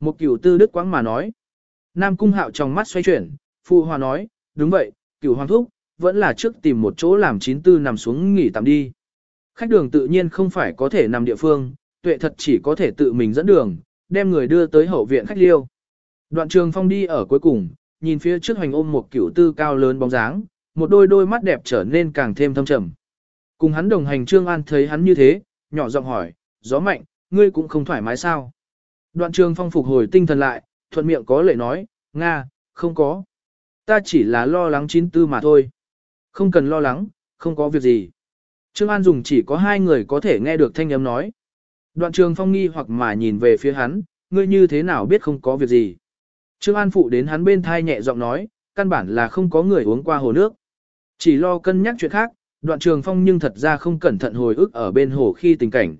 Một cửu tư đức quãng mà nói. Nam cung hạo trong mắt xoay chuyển, phụ hòa nói, đúng vậy, cửu hoàng thúc, vẫn là trước tìm một chỗ làm chín tư nằm xuống nghỉ tạm đi. Khách đường tự nhiên không phải có thể nằm địa phương, tuệ thật chỉ có thể tự mình dẫn đường, đem người đưa tới hậu viện khách liêu. Đoạn trường phong đi ở cuối cùng, nhìn phía trước hoành ôm một cửu tư cao lớn bóng dáng, một đôi đôi mắt đẹp trở nên càng thêm thâm trầm. Cùng hắn đồng hành Trương An thấy hắn như thế, nhỏ giọng hỏi, gió mạnh, ngươi cũng không thoải mái sao? Đoạn trường phong phục hồi tinh thần lại, thuận miệng có lệ nói, Nga, không có. Ta chỉ là lo lắng chín tư mà thôi. Không cần lo lắng, không có việc gì. Trương An dùng chỉ có hai người có thể nghe được thanh âm nói. Đoạn trường phong nghi hoặc mà nhìn về phía hắn, ngươi như thế nào biết không có việc gì. Trương An phụ đến hắn bên thai nhẹ giọng nói, căn bản là không có người uống qua hồ nước. Chỉ lo cân nhắc chuyện khác, đoạn trường phong nhưng thật ra không cẩn thận hồi ức ở bên hồ khi tình cảnh.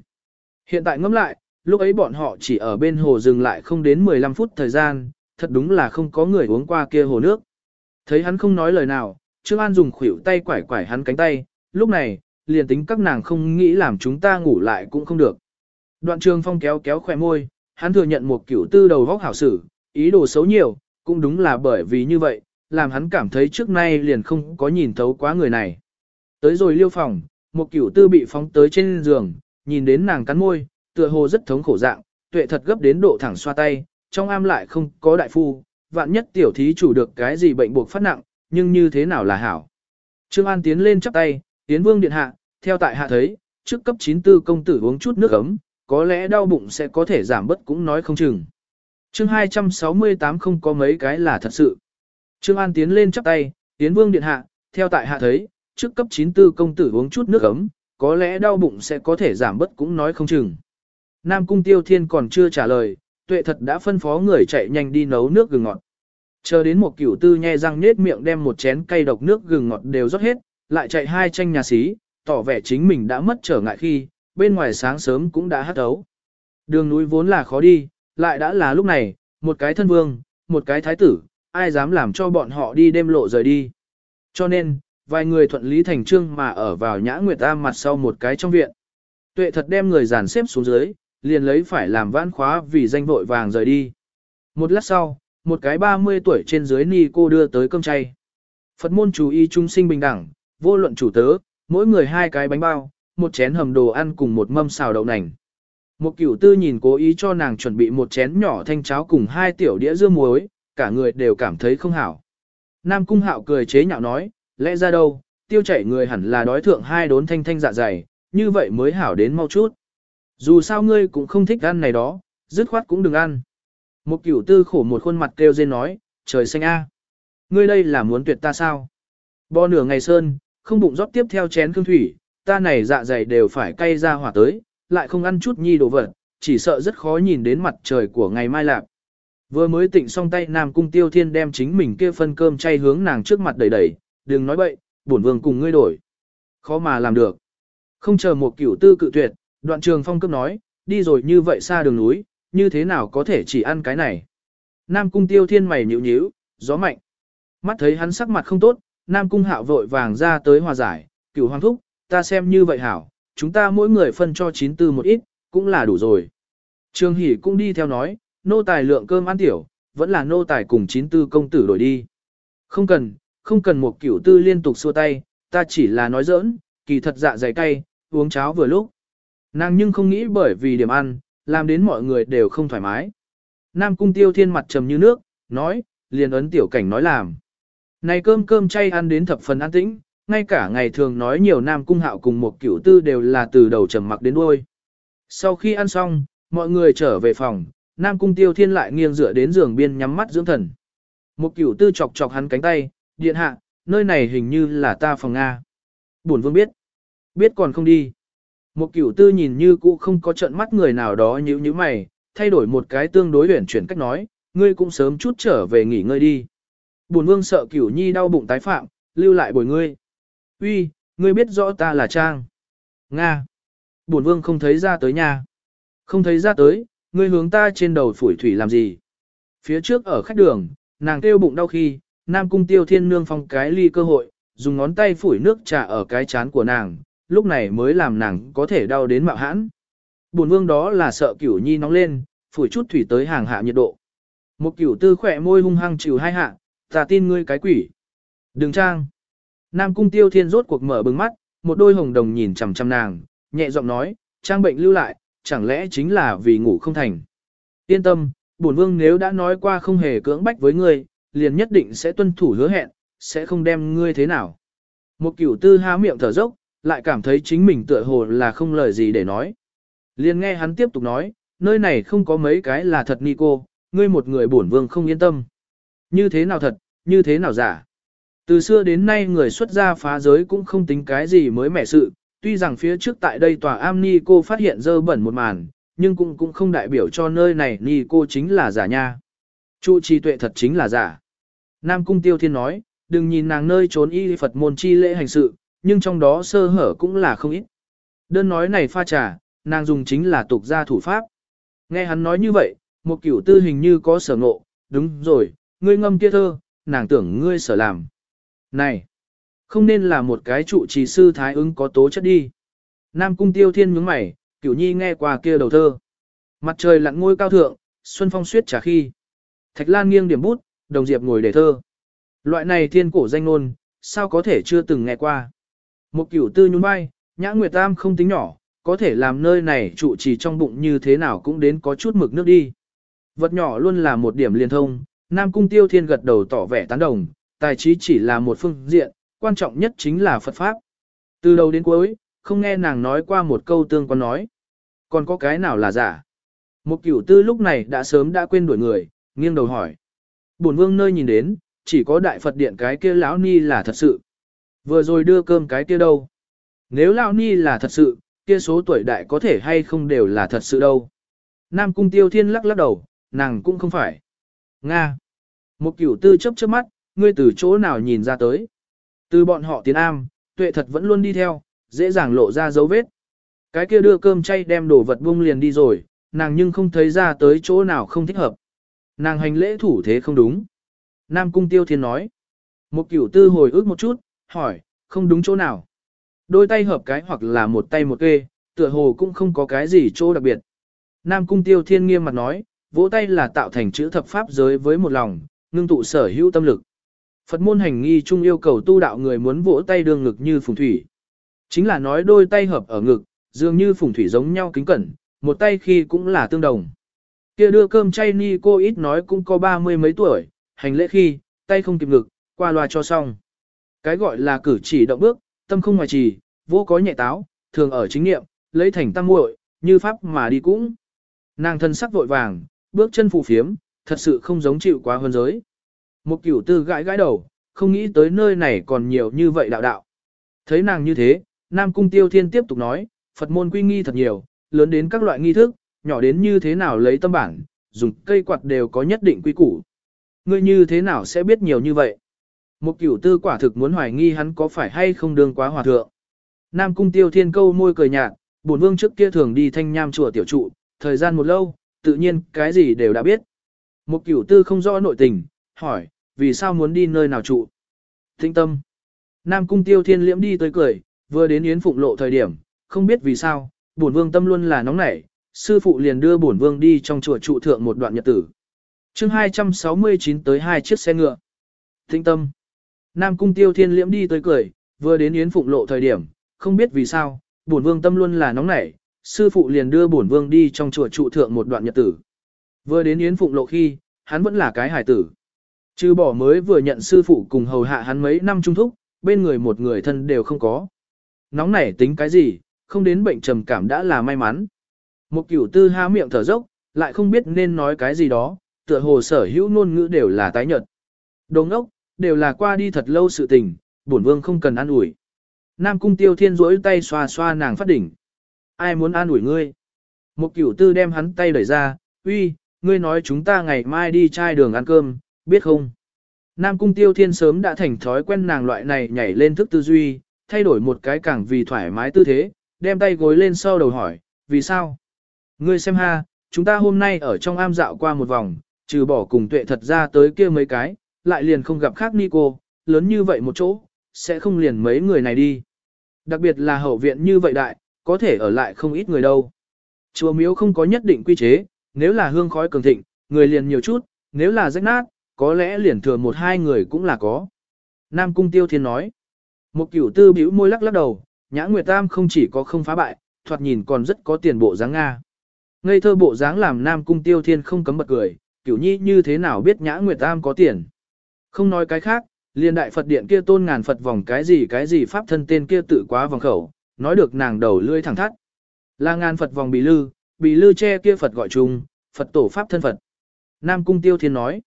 Hiện tại ngẫm lại, lúc ấy bọn họ chỉ ở bên hồ dừng lại không đến 15 phút thời gian, thật đúng là không có người uống qua kia hồ nước. Thấy hắn không nói lời nào, Trương An dùng khuỷu tay quải quải hắn cánh tay, lúc này, liền tính các nàng không nghĩ làm chúng ta ngủ lại cũng không được. Đoạn trường phong kéo kéo khỏe môi, hắn thừa nhận một kiểu tư đầu vóc hảo sử, ý đồ xấu nhiều, cũng đúng là bởi vì như vậy, làm hắn cảm thấy trước nay liền không có nhìn thấu quá người này. Tới rồi liêu phòng, một kiểu tư bị phóng tới trên giường, nhìn đến nàng cắn môi, tựa hồ rất thống khổ dạng, tuệ thật gấp đến độ thẳng xoa tay, trong am lại không có đại phu, vạn nhất tiểu thí chủ được cái gì bệnh buộc phát nặng, nhưng như thế nào là hảo. Trương An tiến lên chắp tay, tiến vương điện hạ, theo tại hạ thấy, trước cấp 94 công tử uống chút nước ấm, có lẽ đau bụng sẽ có thể giảm bớt cũng nói không chừng. chương 268 không có mấy cái là thật sự. Trương An tiến lên chắp tay, tiến vương điện hạ, theo tại hạ thấy, trước cấp 94 công tử uống chút nước ấm, có lẽ đau bụng sẽ có thể giảm bớt cũng nói không chừng. Nam Cung Tiêu Thiên còn chưa trả lời, tuệ thật đã phân phó người chạy nhanh đi nấu nước gừng ngọt. Chờ đến một cửu tư nhe răng nết miệng đem một chén cây độc nước gừng ngọt đều rót hết, lại chạy hai tranh nhà xí, tỏ vẻ chính mình đã mất trở ngại khi, bên ngoài sáng sớm cũng đã hát ấu. Đường núi vốn là khó đi, lại đã là lúc này, một cái thân vương, một cái thái tử, ai dám làm cho bọn họ đi đêm lộ rời đi. Cho nên, vài người thuận lý thành trương mà ở vào nhã nguyệt tam mặt sau một cái trong viện. Tuệ thật đem người dàn xếp xuống dưới, liền lấy phải làm vãn khóa vì danh vội vàng rời đi. Một lát sau, một cái 30 tuổi trên dưới ni cô đưa tới cơm chay. Phật môn chủ y trung sinh bình đẳng, vô luận chủ tớ, mỗi người hai cái bánh bao, một chén hầm đồ ăn cùng một mâm xào đậu nành. Một cửu tư nhìn cố ý cho nàng chuẩn bị một chén nhỏ thanh cháo cùng hai tiểu đĩa dưa muối, cả người đều cảm thấy không hảo. Nam cung hạo cười chế nhạo nói, lẽ ra đâu, tiêu chảy người hẳn là đói thượng hai đốn thanh thanh dạ dày, như vậy mới hảo đến mau chút. Dù sao ngươi cũng không thích ăn này đó, dứt khoát cũng đừng ăn. Một cửu tư khổ một khuôn mặt kêu rên nói, trời xanh a, Ngươi đây là muốn tuyệt ta sao? Bo nửa ngày sơn, không bụng rót tiếp theo chén cương thủy, ta này dạ dày đều phải cay ra hỏa tới, lại không ăn chút nhi đồ vật, chỉ sợ rất khó nhìn đến mặt trời của ngày mai lạc. Vừa mới tịnh xong tay Nam Cung Tiêu Thiên đem chính mình kia phân cơm chay hướng nàng trước mặt đẩy đẩy, đừng nói bậy, bổn vương cùng ngươi đổi. Khó mà làm được. Không chờ một cửu tư cự tuyệt, đoạn trường phong cấp nói, đi rồi như vậy xa đường núi, như thế nào có thể chỉ ăn cái này. Nam cung tiêu thiên mày nhíu nhíu, gió mạnh. Mắt thấy hắn sắc mặt không tốt, Nam cung hạo vội vàng ra tới hòa giải, cửu hoàng thúc, ta xem như vậy hảo, chúng ta mỗi người phân cho chín tư một ít, cũng là đủ rồi. trương hỷ cũng đi theo nói, nô tài lượng cơm ăn tiểu, vẫn là nô tài cùng chín tư công tử đổi đi. Không cần, không cần một cửu tư liên tục xua tay, ta chỉ là nói giỡn, kỳ thật dạ dày cay, uống cháo vừa lúc. Nàng nhưng không nghĩ bởi vì điểm ăn, làm đến mọi người đều không thoải mái. Nam cung tiêu thiên mặt trầm như nước, nói, liền ấn tiểu cảnh nói làm. Này cơm cơm chay ăn đến thập phần an tĩnh, ngay cả ngày thường nói nhiều Nam cung hạo cùng một cửu tư đều là từ đầu trầm mặc đến đuôi. Sau khi ăn xong, mọi người trở về phòng, Nam cung tiêu thiên lại nghiêng dựa đến giường biên nhắm mắt dưỡng thần. Một cửu tư chọc chọc hắn cánh tay, điện hạ, nơi này hình như là ta phòng Nga. Bổn vương biết. Biết còn không đi. Một cửu tư nhìn như cũ không có trận mắt người nào đó như như mày, thay đổi một cái tương đối huyển chuyển cách nói, ngươi cũng sớm chút trở về nghỉ ngơi đi. Bổn vương sợ cửu nhi đau bụng tái phạm, lưu lại bồi ngươi. Uy, ngươi biết rõ ta là Trang. Nga. Bổn vương không thấy ra tới nhà. Không thấy ra tới, ngươi hướng ta trên đầu phủi thủy làm gì. Phía trước ở khách đường, nàng kêu bụng đau khi, Nam Cung Tiêu Thiên Nương phong cái ly cơ hội, dùng ngón tay phủi nước trà ở cái chán của nàng, lúc này mới làm nàng có thể đau đến mạo hãn. Bổn vương đó là sợ cửu nhi nóng lên, phủi chút thủy tới hàng hạ nhiệt độ. Một cửu tư khỏe môi hung hăng chịu hai hạ, ta tin ngươi cái quỷ. Đừng trang. Nam Cung Tiêu Thiên rốt cuộc mở bừng mắt, một đôi hồng đồng nhìn chằm chằm nàng, nhẹ giọng nói, trang bệnh lưu lại, chẳng lẽ chính là vì ngủ không thành. Yên tâm, bổn vương nếu đã nói qua không hề cưỡng bách với ngươi, liền nhất định sẽ tuân thủ hứa hẹn, sẽ không đem ngươi thế nào. Một cửu tư há miệng thở dốc, lại cảm thấy chính mình tựa hồ là không lời gì để nói. Liền nghe hắn tiếp tục nói, nơi này không có mấy cái là thật ni cô, ngươi một người bổn vương không yên tâm. Như thế nào thật, như thế nào giả. Từ xưa đến nay người xuất gia phá giới cũng không tính cái gì mới mẻ sự, tuy rằng phía trước tại đây tòa am ni cô phát hiện dơ bẩn một màn, nhưng cũng cũng không đại biểu cho nơi này ni cô chính là giả nha. Trụ trì tuệ thật chính là giả. Nam Cung Tiêu Thiên nói, đừng nhìn nàng nơi trốn y Phật môn chi lễ hành sự, nhưng trong đó sơ hở cũng là không ít. Đơn nói này pha trà, nàng dùng chính là tục gia thủ pháp. Nghe hắn nói như vậy, một kiểu tư hình như có sở ngộ, đúng rồi, ngươi ngâm kia thơ, nàng tưởng ngươi sở làm. Này, không nên là một cái trụ trì sư thái ứng có tố chất đi. Nam cung tiêu thiên nhướng mày, kiểu nhi nghe qua kia đầu thơ. Mặt trời lặn ngôi cao thượng, xuân phong suyết trả khi. Thạch lan nghiêng điểm bút, đồng diệp ngồi để thơ. Loại này thiên cổ danh ngôn, sao có thể chưa từng nghe qua. Một cửu tư nhún vai, nhã nguyệt tam không tính nhỏ, có thể làm nơi này trụ trì trong bụng như thế nào cũng đến có chút mực nước đi. Vật nhỏ luôn là một điểm liên thông, Nam Cung Tiêu Thiên gật đầu tỏ vẻ tán đồng, tài trí chỉ là một phương diện, quan trọng nhất chính là Phật Pháp. Từ đầu đến cuối, không nghe nàng nói qua một câu tương quan nói. Còn có cái nào là giả? Một cửu tư lúc này đã sớm đã quên đuổi người, nghiêng đầu hỏi. Bổn vương nơi nhìn đến, chỉ có đại Phật điện cái kia lão ni là thật sự. Vừa rồi đưa cơm cái kia đâu? Nếu lão ni là thật sự, kia số tuổi đại có thể hay không đều là thật sự đâu. Nam cung tiêu thiên lắc lắc đầu, nàng cũng không phải. Nga. Một cửu tư chấp chớp mắt, ngươi từ chỗ nào nhìn ra tới. Từ bọn họ tiến am, tuệ thật vẫn luôn đi theo, dễ dàng lộ ra dấu vết. Cái kia đưa cơm chay đem đồ vật buông liền đi rồi, nàng nhưng không thấy ra tới chỗ nào không thích hợp. Nàng hành lễ thủ thế không đúng. Nam cung tiêu thiên nói. Một cửu tư hồi ức một chút, hỏi, không đúng chỗ nào. Đôi tay hợp cái hoặc là một tay một kê, tựa hồ cũng không có cái gì chỗ đặc biệt. Nam cung tiêu thiên nghiêm mặt nói, vỗ tay là tạo thành chữ thập pháp giới với một lòng, ngưng tụ sở hữu tâm lực. Phật môn hành nghi chung yêu cầu tu đạo người muốn vỗ tay đường ngực như phùng thủy. Chính là nói đôi tay hợp ở ngực, dường như phùng thủy giống nhau kính cẩn, một tay khi cũng là tương đồng. Kia đưa cơm chay ni cô ít nói cũng có ba mươi mấy tuổi, hành lễ khi, tay không kịp ngực, qua loa cho xong. Cái gọi là cử chỉ động bước, tâm không ngoài trì, vô có nhẹ táo, thường ở chính niệm, lấy thành tăng muội, như pháp mà đi cũng. Nàng thân sắc vội vàng, bước chân phù phiếm, thật sự không giống chịu quá hơn giới. Một cửu tư gãi gãi đầu, không nghĩ tới nơi này còn nhiều như vậy đạo đạo. Thấy nàng như thế, Nam Cung Tiêu Thiên tiếp tục nói, Phật môn quy nghi thật nhiều, lớn đến các loại nghi thức, nhỏ đến như thế nào lấy tâm bản, dùng cây quạt đều có nhất định quy củ. Ngươi như thế nào sẽ biết nhiều như vậy? Một cửu tư quả thực muốn hoài nghi hắn có phải hay không đương quá hòa thượng. Nam cung tiêu thiên câu môi cười nhạt, bổn vương trước kia thường đi thanh nham chùa tiểu trụ, thời gian một lâu, tự nhiên cái gì đều đã biết. Một cửu tư không rõ nội tình, hỏi, vì sao muốn đi nơi nào trụ? Thinh tâm. Nam cung tiêu thiên liễm đi tới cười, vừa đến yến phụng lộ thời điểm, không biết vì sao, bổn vương tâm luôn là nóng nảy, sư phụ liền đưa bổn vương đi trong chùa trụ thượng một đoạn nhật tử. chương 269 tới hai chiếc xe ngựa. Thinh tâm. Nam cung tiêu thiên liễm đi tới cười, vừa đến yến phụng lộ thời điểm, không biết vì sao, bổn vương tâm luôn là nóng nảy, sư phụ liền đưa bổn vương đi trong chùa trụ thượng một đoạn nhật tử. Vừa đến yến phụng lộ khi, hắn vẫn là cái hải tử. Trừ bỏ mới vừa nhận sư phụ cùng hầu hạ hắn mấy năm trung thúc, bên người một người thân đều không có. Nóng nảy tính cái gì, không đến bệnh trầm cảm đã là may mắn. Một cửu tư há miệng thở dốc, lại không biết nên nói cái gì đó, tựa hồ sở hữu ngôn ngữ đều là tái nhợt. Đồng ốc, đều là qua đi thật lâu sự tình, bổn vương không cần an ủi. Nam cung tiêu thiên rỗi tay xoa xoa nàng phát đỉnh. Ai muốn an ủi ngươi? Một cửu tư đem hắn tay đẩy ra, uy, ngươi nói chúng ta ngày mai đi chai đường ăn cơm, biết không? Nam cung tiêu thiên sớm đã thành thói quen nàng loại này nhảy lên thức tư duy, thay đổi một cái càng vì thoải mái tư thế, đem tay gối lên sau đầu hỏi, vì sao? Ngươi xem ha, chúng ta hôm nay ở trong am dạo qua một vòng, trừ bỏ cùng tuệ thật ra tới kia mấy cái, lại liền không gặp khác Nico, lớn như vậy một chỗ, sẽ không liền mấy người này đi. Đặc biệt là hậu viện như vậy đại, có thể ở lại không ít người đâu. Chùa miếu không có nhất định quy chế, nếu là hương khói cường thịnh, người liền nhiều chút, nếu là rách nát, có lẽ liền thừa một hai người cũng là có. Nam Cung Tiêu Thiên nói. Một cửu tư bĩu môi lắc lắc đầu, Nhã Nguyệt Tam không chỉ có không phá bại, thoạt nhìn còn rất có tiền bộ dáng Nga. Ngây thơ bộ dáng làm Nam Cung Tiêu Thiên không cấm bật cười, cửu nhi như thế nào biết Nhã Nguyệt Tam có tiền. Không nói cái khác, liền đại Phật điện kia tôn ngàn Phật vòng cái gì cái gì pháp thân tên kia tự quá vòng khẩu, nói được nàng đầu lưỡi thẳng thắt. Là ngàn Phật vòng bị lư, bị lư che kia Phật gọi chung, Phật tổ pháp thân Phật. Nam Cung Tiêu Thiên nói.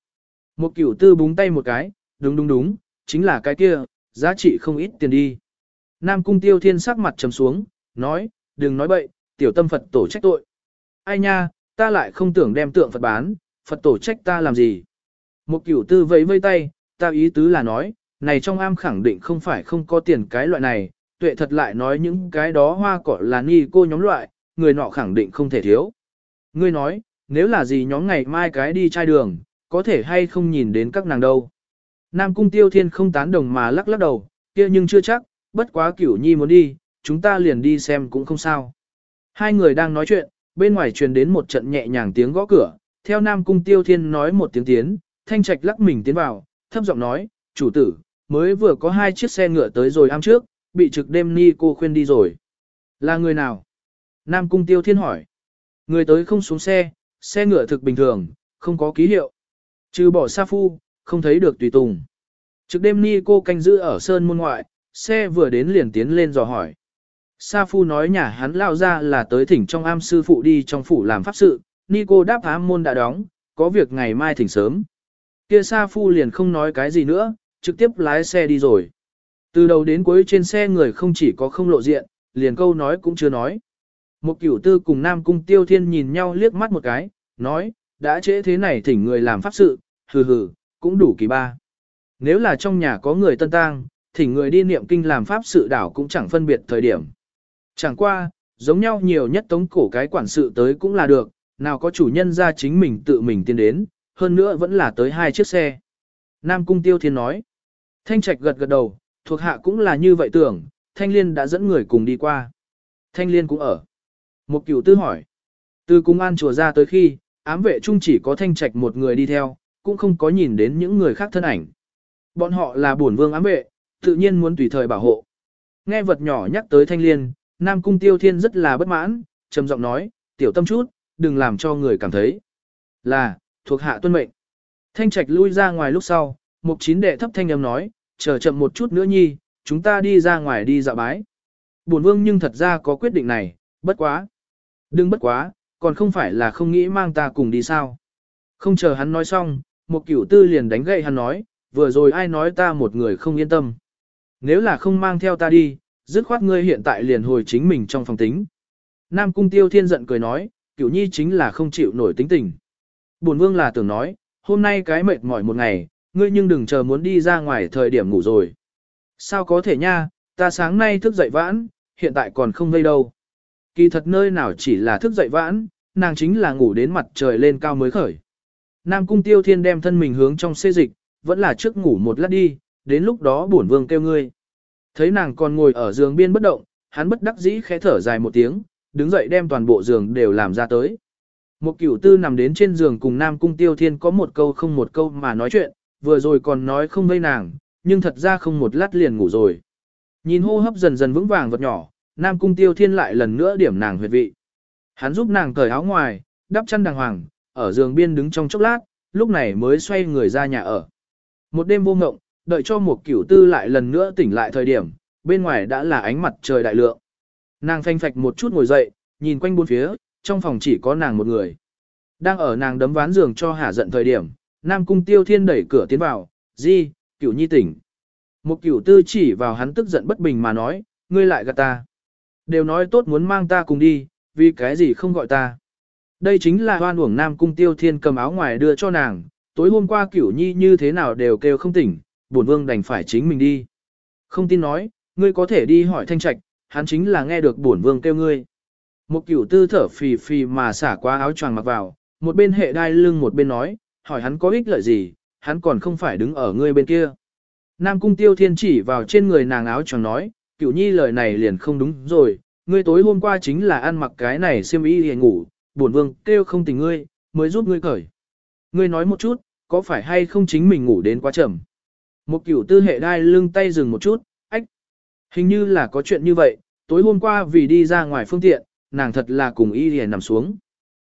Một cửu tư búng tay một cái, đúng đúng đúng, chính là cái kia, giá trị không ít tiền đi. Nam Cung Tiêu Thiên sắc mặt trầm xuống, nói, đừng nói bậy, tiểu tâm Phật tổ trách tội. Ai nha, ta lại không tưởng đem tượng Phật bán, Phật tổ trách ta làm gì. Một cửu tư vẫy vây tay, ta ý tứ là nói, này trong am khẳng định không phải không có tiền cái loại này, tuệ thật lại nói những cái đó hoa cỏ là ni cô nhóm loại, người nọ khẳng định không thể thiếu. Ngươi nói, nếu là gì nhóm ngày mai cái đi chai đường, có thể hay không nhìn đến các nàng đâu. Nam cung tiêu thiên không tán đồng mà lắc lắc đầu, kia nhưng chưa chắc, bất quá cửu nhi muốn đi, chúng ta liền đi xem cũng không sao. Hai người đang nói chuyện, bên ngoài truyền đến một trận nhẹ nhàng tiếng gõ cửa, theo Nam cung tiêu thiên nói một tiếng tiến, thanh trạch lắc mình tiến vào, thấp giọng nói, chủ tử, mới vừa có hai chiếc xe ngựa tới rồi am trước, bị trực đêm ni cô khuyên đi rồi. Là người nào? Nam cung tiêu thiên hỏi. Người tới không xuống xe, xe ngựa thực bình thường, không có ký hiệu. Trừ bỏ Sa Phu, không thấy được tùy tùng. Trực đêm ni cô canh giữ ở sơn môn ngoại, xe vừa đến liền tiến lên dò hỏi. Sa Phu nói nhà hắn lao ra là tới thỉnh trong am sư phụ đi trong phủ làm pháp sự, ni cô đáp ám môn đã đóng, có việc ngày mai thỉnh sớm. Kia Sa Phu liền không nói cái gì nữa, trực tiếp lái xe đi rồi. Từ đầu đến cuối trên xe người không chỉ có không lộ diện, liền câu nói cũng chưa nói. Một cửu tư cùng Nam Cung Tiêu Thiên nhìn nhau liếc mắt một cái, nói, đã trễ thế này thỉnh người làm pháp sự, hừ hừ, cũng đủ kỳ ba. Nếu là trong nhà có người tân tang, thỉnh người đi niệm kinh làm pháp sự đảo cũng chẳng phân biệt thời điểm. Chẳng qua, giống nhau nhiều nhất tống cổ cái quản sự tới cũng là được, nào có chủ nhân ra chính mình tự mình tiến đến, hơn nữa vẫn là tới hai chiếc xe. Nam Cung Tiêu Thiên nói, Thanh Trạch gật gật đầu, thuộc hạ cũng là như vậy tưởng, Thanh Liên đã dẫn người cùng đi qua. Thanh Liên cũng ở. Một cửu tư hỏi, từ cung an chùa ra tới khi, ám vệ chung chỉ có Thanh Trạch một người đi theo, cũng không có nhìn đến những người khác thân ảnh. Bọn họ là bổn vương ám vệ, tự nhiên muốn tùy thời bảo hộ. Nghe vật nhỏ nhắc tới thanh liên, Nam Cung Tiêu Thiên rất là bất mãn, trầm giọng nói, tiểu tâm chút, đừng làm cho người cảm thấy. Là, thuộc hạ tuân mệnh. Thanh trạch lui ra ngoài lúc sau, mục chín đệ thấp thanh âm nói, chờ chậm một chút nữa nhi, chúng ta đi ra ngoài đi dạo bái. Bổn vương nhưng thật ra có quyết định này, bất quá. Đừng bất quá, còn không phải là không nghĩ mang ta cùng đi sao. Không chờ hắn nói xong, một cửu tư liền đánh gậy hắn nói, vừa rồi ai nói ta một người không yên tâm. Nếu là không mang theo ta đi, dứt khoát ngươi hiện tại liền hồi chính mình trong phòng tính. Nam cung tiêu thiên giận cười nói, cửu nhi chính là không chịu nổi tính tình. Bổn vương là tưởng nói, hôm nay cái mệt mỏi một ngày, ngươi nhưng đừng chờ muốn đi ra ngoài thời điểm ngủ rồi. Sao có thể nha, ta sáng nay thức dậy vãn, hiện tại còn không vây đâu. Kỳ thật nơi nào chỉ là thức dậy vãn, nàng chính là ngủ đến mặt trời lên cao mới khởi. Nam cung tiêu thiên đem thân mình hướng trong xê dịch, vẫn là trước ngủ một lát đi, đến lúc đó bổn vương kêu ngươi. Thấy nàng còn ngồi ở giường biên bất động, hắn bất đắc dĩ khẽ thở dài một tiếng, đứng dậy đem toàn bộ giường đều làm ra tới. Một cửu tư nằm đến trên giường cùng Nam Cung Tiêu Thiên có một câu không một câu mà nói chuyện, vừa rồi còn nói không vây nàng, nhưng thật ra không một lát liền ngủ rồi. Nhìn hô hấp dần dần vững vàng vật nhỏ, Nam Cung Tiêu Thiên lại lần nữa điểm nàng huyệt vị. Hắn giúp nàng cởi áo ngoài, đắp chăn đàng hoàng, ở giường biên đứng trong chốc lát, lúc này mới xoay người ra nhà ở. Một đêm vô ngộng, đợi cho một cửu tư lại lần nữa tỉnh lại thời điểm, bên ngoài đã là ánh mặt trời đại lượng. Nàng phanh phạch một chút ngồi dậy, nhìn quanh bốn phía, trong phòng chỉ có nàng một người. Đang ở nàng đấm ván giường cho hả giận thời điểm, Nam Cung Tiêu Thiên đẩy cửa tiến vào, di, cửu nhi tỉnh. Một cửu tư chỉ vào hắn tức giận bất bình mà nói, ngươi lại gạt ta. Đều nói tốt muốn mang ta cùng đi, vì cái gì không gọi ta. Đây chính là hoan uổng Nam Cung Tiêu Thiên cầm áo ngoài đưa cho nàng, tối hôm qua cửu nhi như thế nào đều kêu không tỉnh, bổn vương đành phải chính mình đi. Không tin nói, ngươi có thể đi hỏi thanh trạch, hắn chính là nghe được bổn vương kêu ngươi. Một cửu tư thở phì phì mà xả qua áo choàng mặc vào, một bên hệ đai lưng một bên nói, hỏi hắn có ích lợi gì, hắn còn không phải đứng ở ngươi bên kia. Nam cung tiêu thiên chỉ vào trên người nàng áo choàng nói, cửu nhi lời này liền không đúng rồi, ngươi tối hôm qua chính là ăn mặc cái này xiêm y để ngủ, bổn vương kêu không tình ngươi, mới giúp ngươi cởi. Ngươi nói một chút, có phải hay không chính mình ngủ đến quá chậm? Một cửu tư hệ đai lưng tay dừng một chút, ách. Hình như là có chuyện như vậy, tối hôm qua vì đi ra ngoài phương tiện, nàng thật là cùng y liền nằm xuống.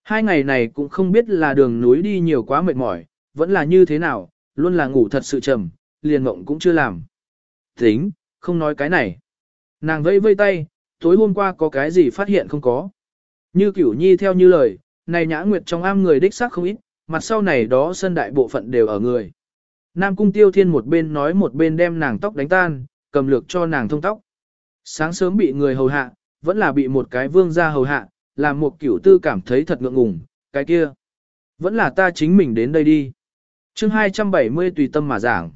Hai ngày này cũng không biết là đường núi đi nhiều quá mệt mỏi, vẫn là như thế nào, luôn là ngủ thật sự trầm, liền mộng cũng chưa làm. Tính, không nói cái này. Nàng vây vây tay, tối hôm qua có cái gì phát hiện không có. Như cửu nhi theo như lời, này nhã nguyệt trong am người đích xác không ít, mặt sau này đó sân đại bộ phận đều ở người. Nam cung tiêu thiên một bên nói một bên đem nàng tóc đánh tan, cầm lược cho nàng thông tóc. Sáng sớm bị người hầu hạ, vẫn là bị một cái vương gia hầu hạ, làm một cửu tư cảm thấy thật ngượng ngùng, cái kia. Vẫn là ta chính mình đến đây đi. chương 270 tùy tâm mà giảng.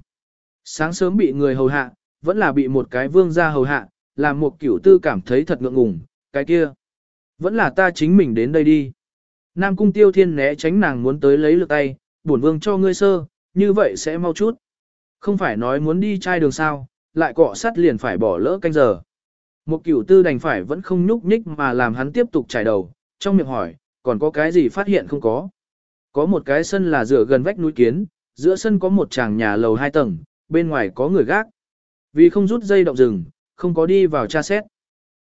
Sáng sớm bị người hầu hạ, vẫn là bị một cái vương gia hầu hạ, làm một cửu tư cảm thấy thật ngượng ngùng, cái kia. Vẫn là ta chính mình đến đây đi. Nam cung tiêu thiên né tránh nàng muốn tới lấy lực tay, bổn vương cho ngươi sơ, như vậy sẽ mau chút. Không phải nói muốn đi trai đường sao, lại cọ sắt liền phải bỏ lỡ canh giờ. Một cửu tư đành phải vẫn không nhúc nhích mà làm hắn tiếp tục trải đầu, trong miệng hỏi, còn có cái gì phát hiện không có. Có một cái sân là dựa gần vách núi kiến, giữa sân có một tràng nhà lầu hai tầng, bên ngoài có người gác. Vì không rút dây động rừng, không có đi vào tra xét.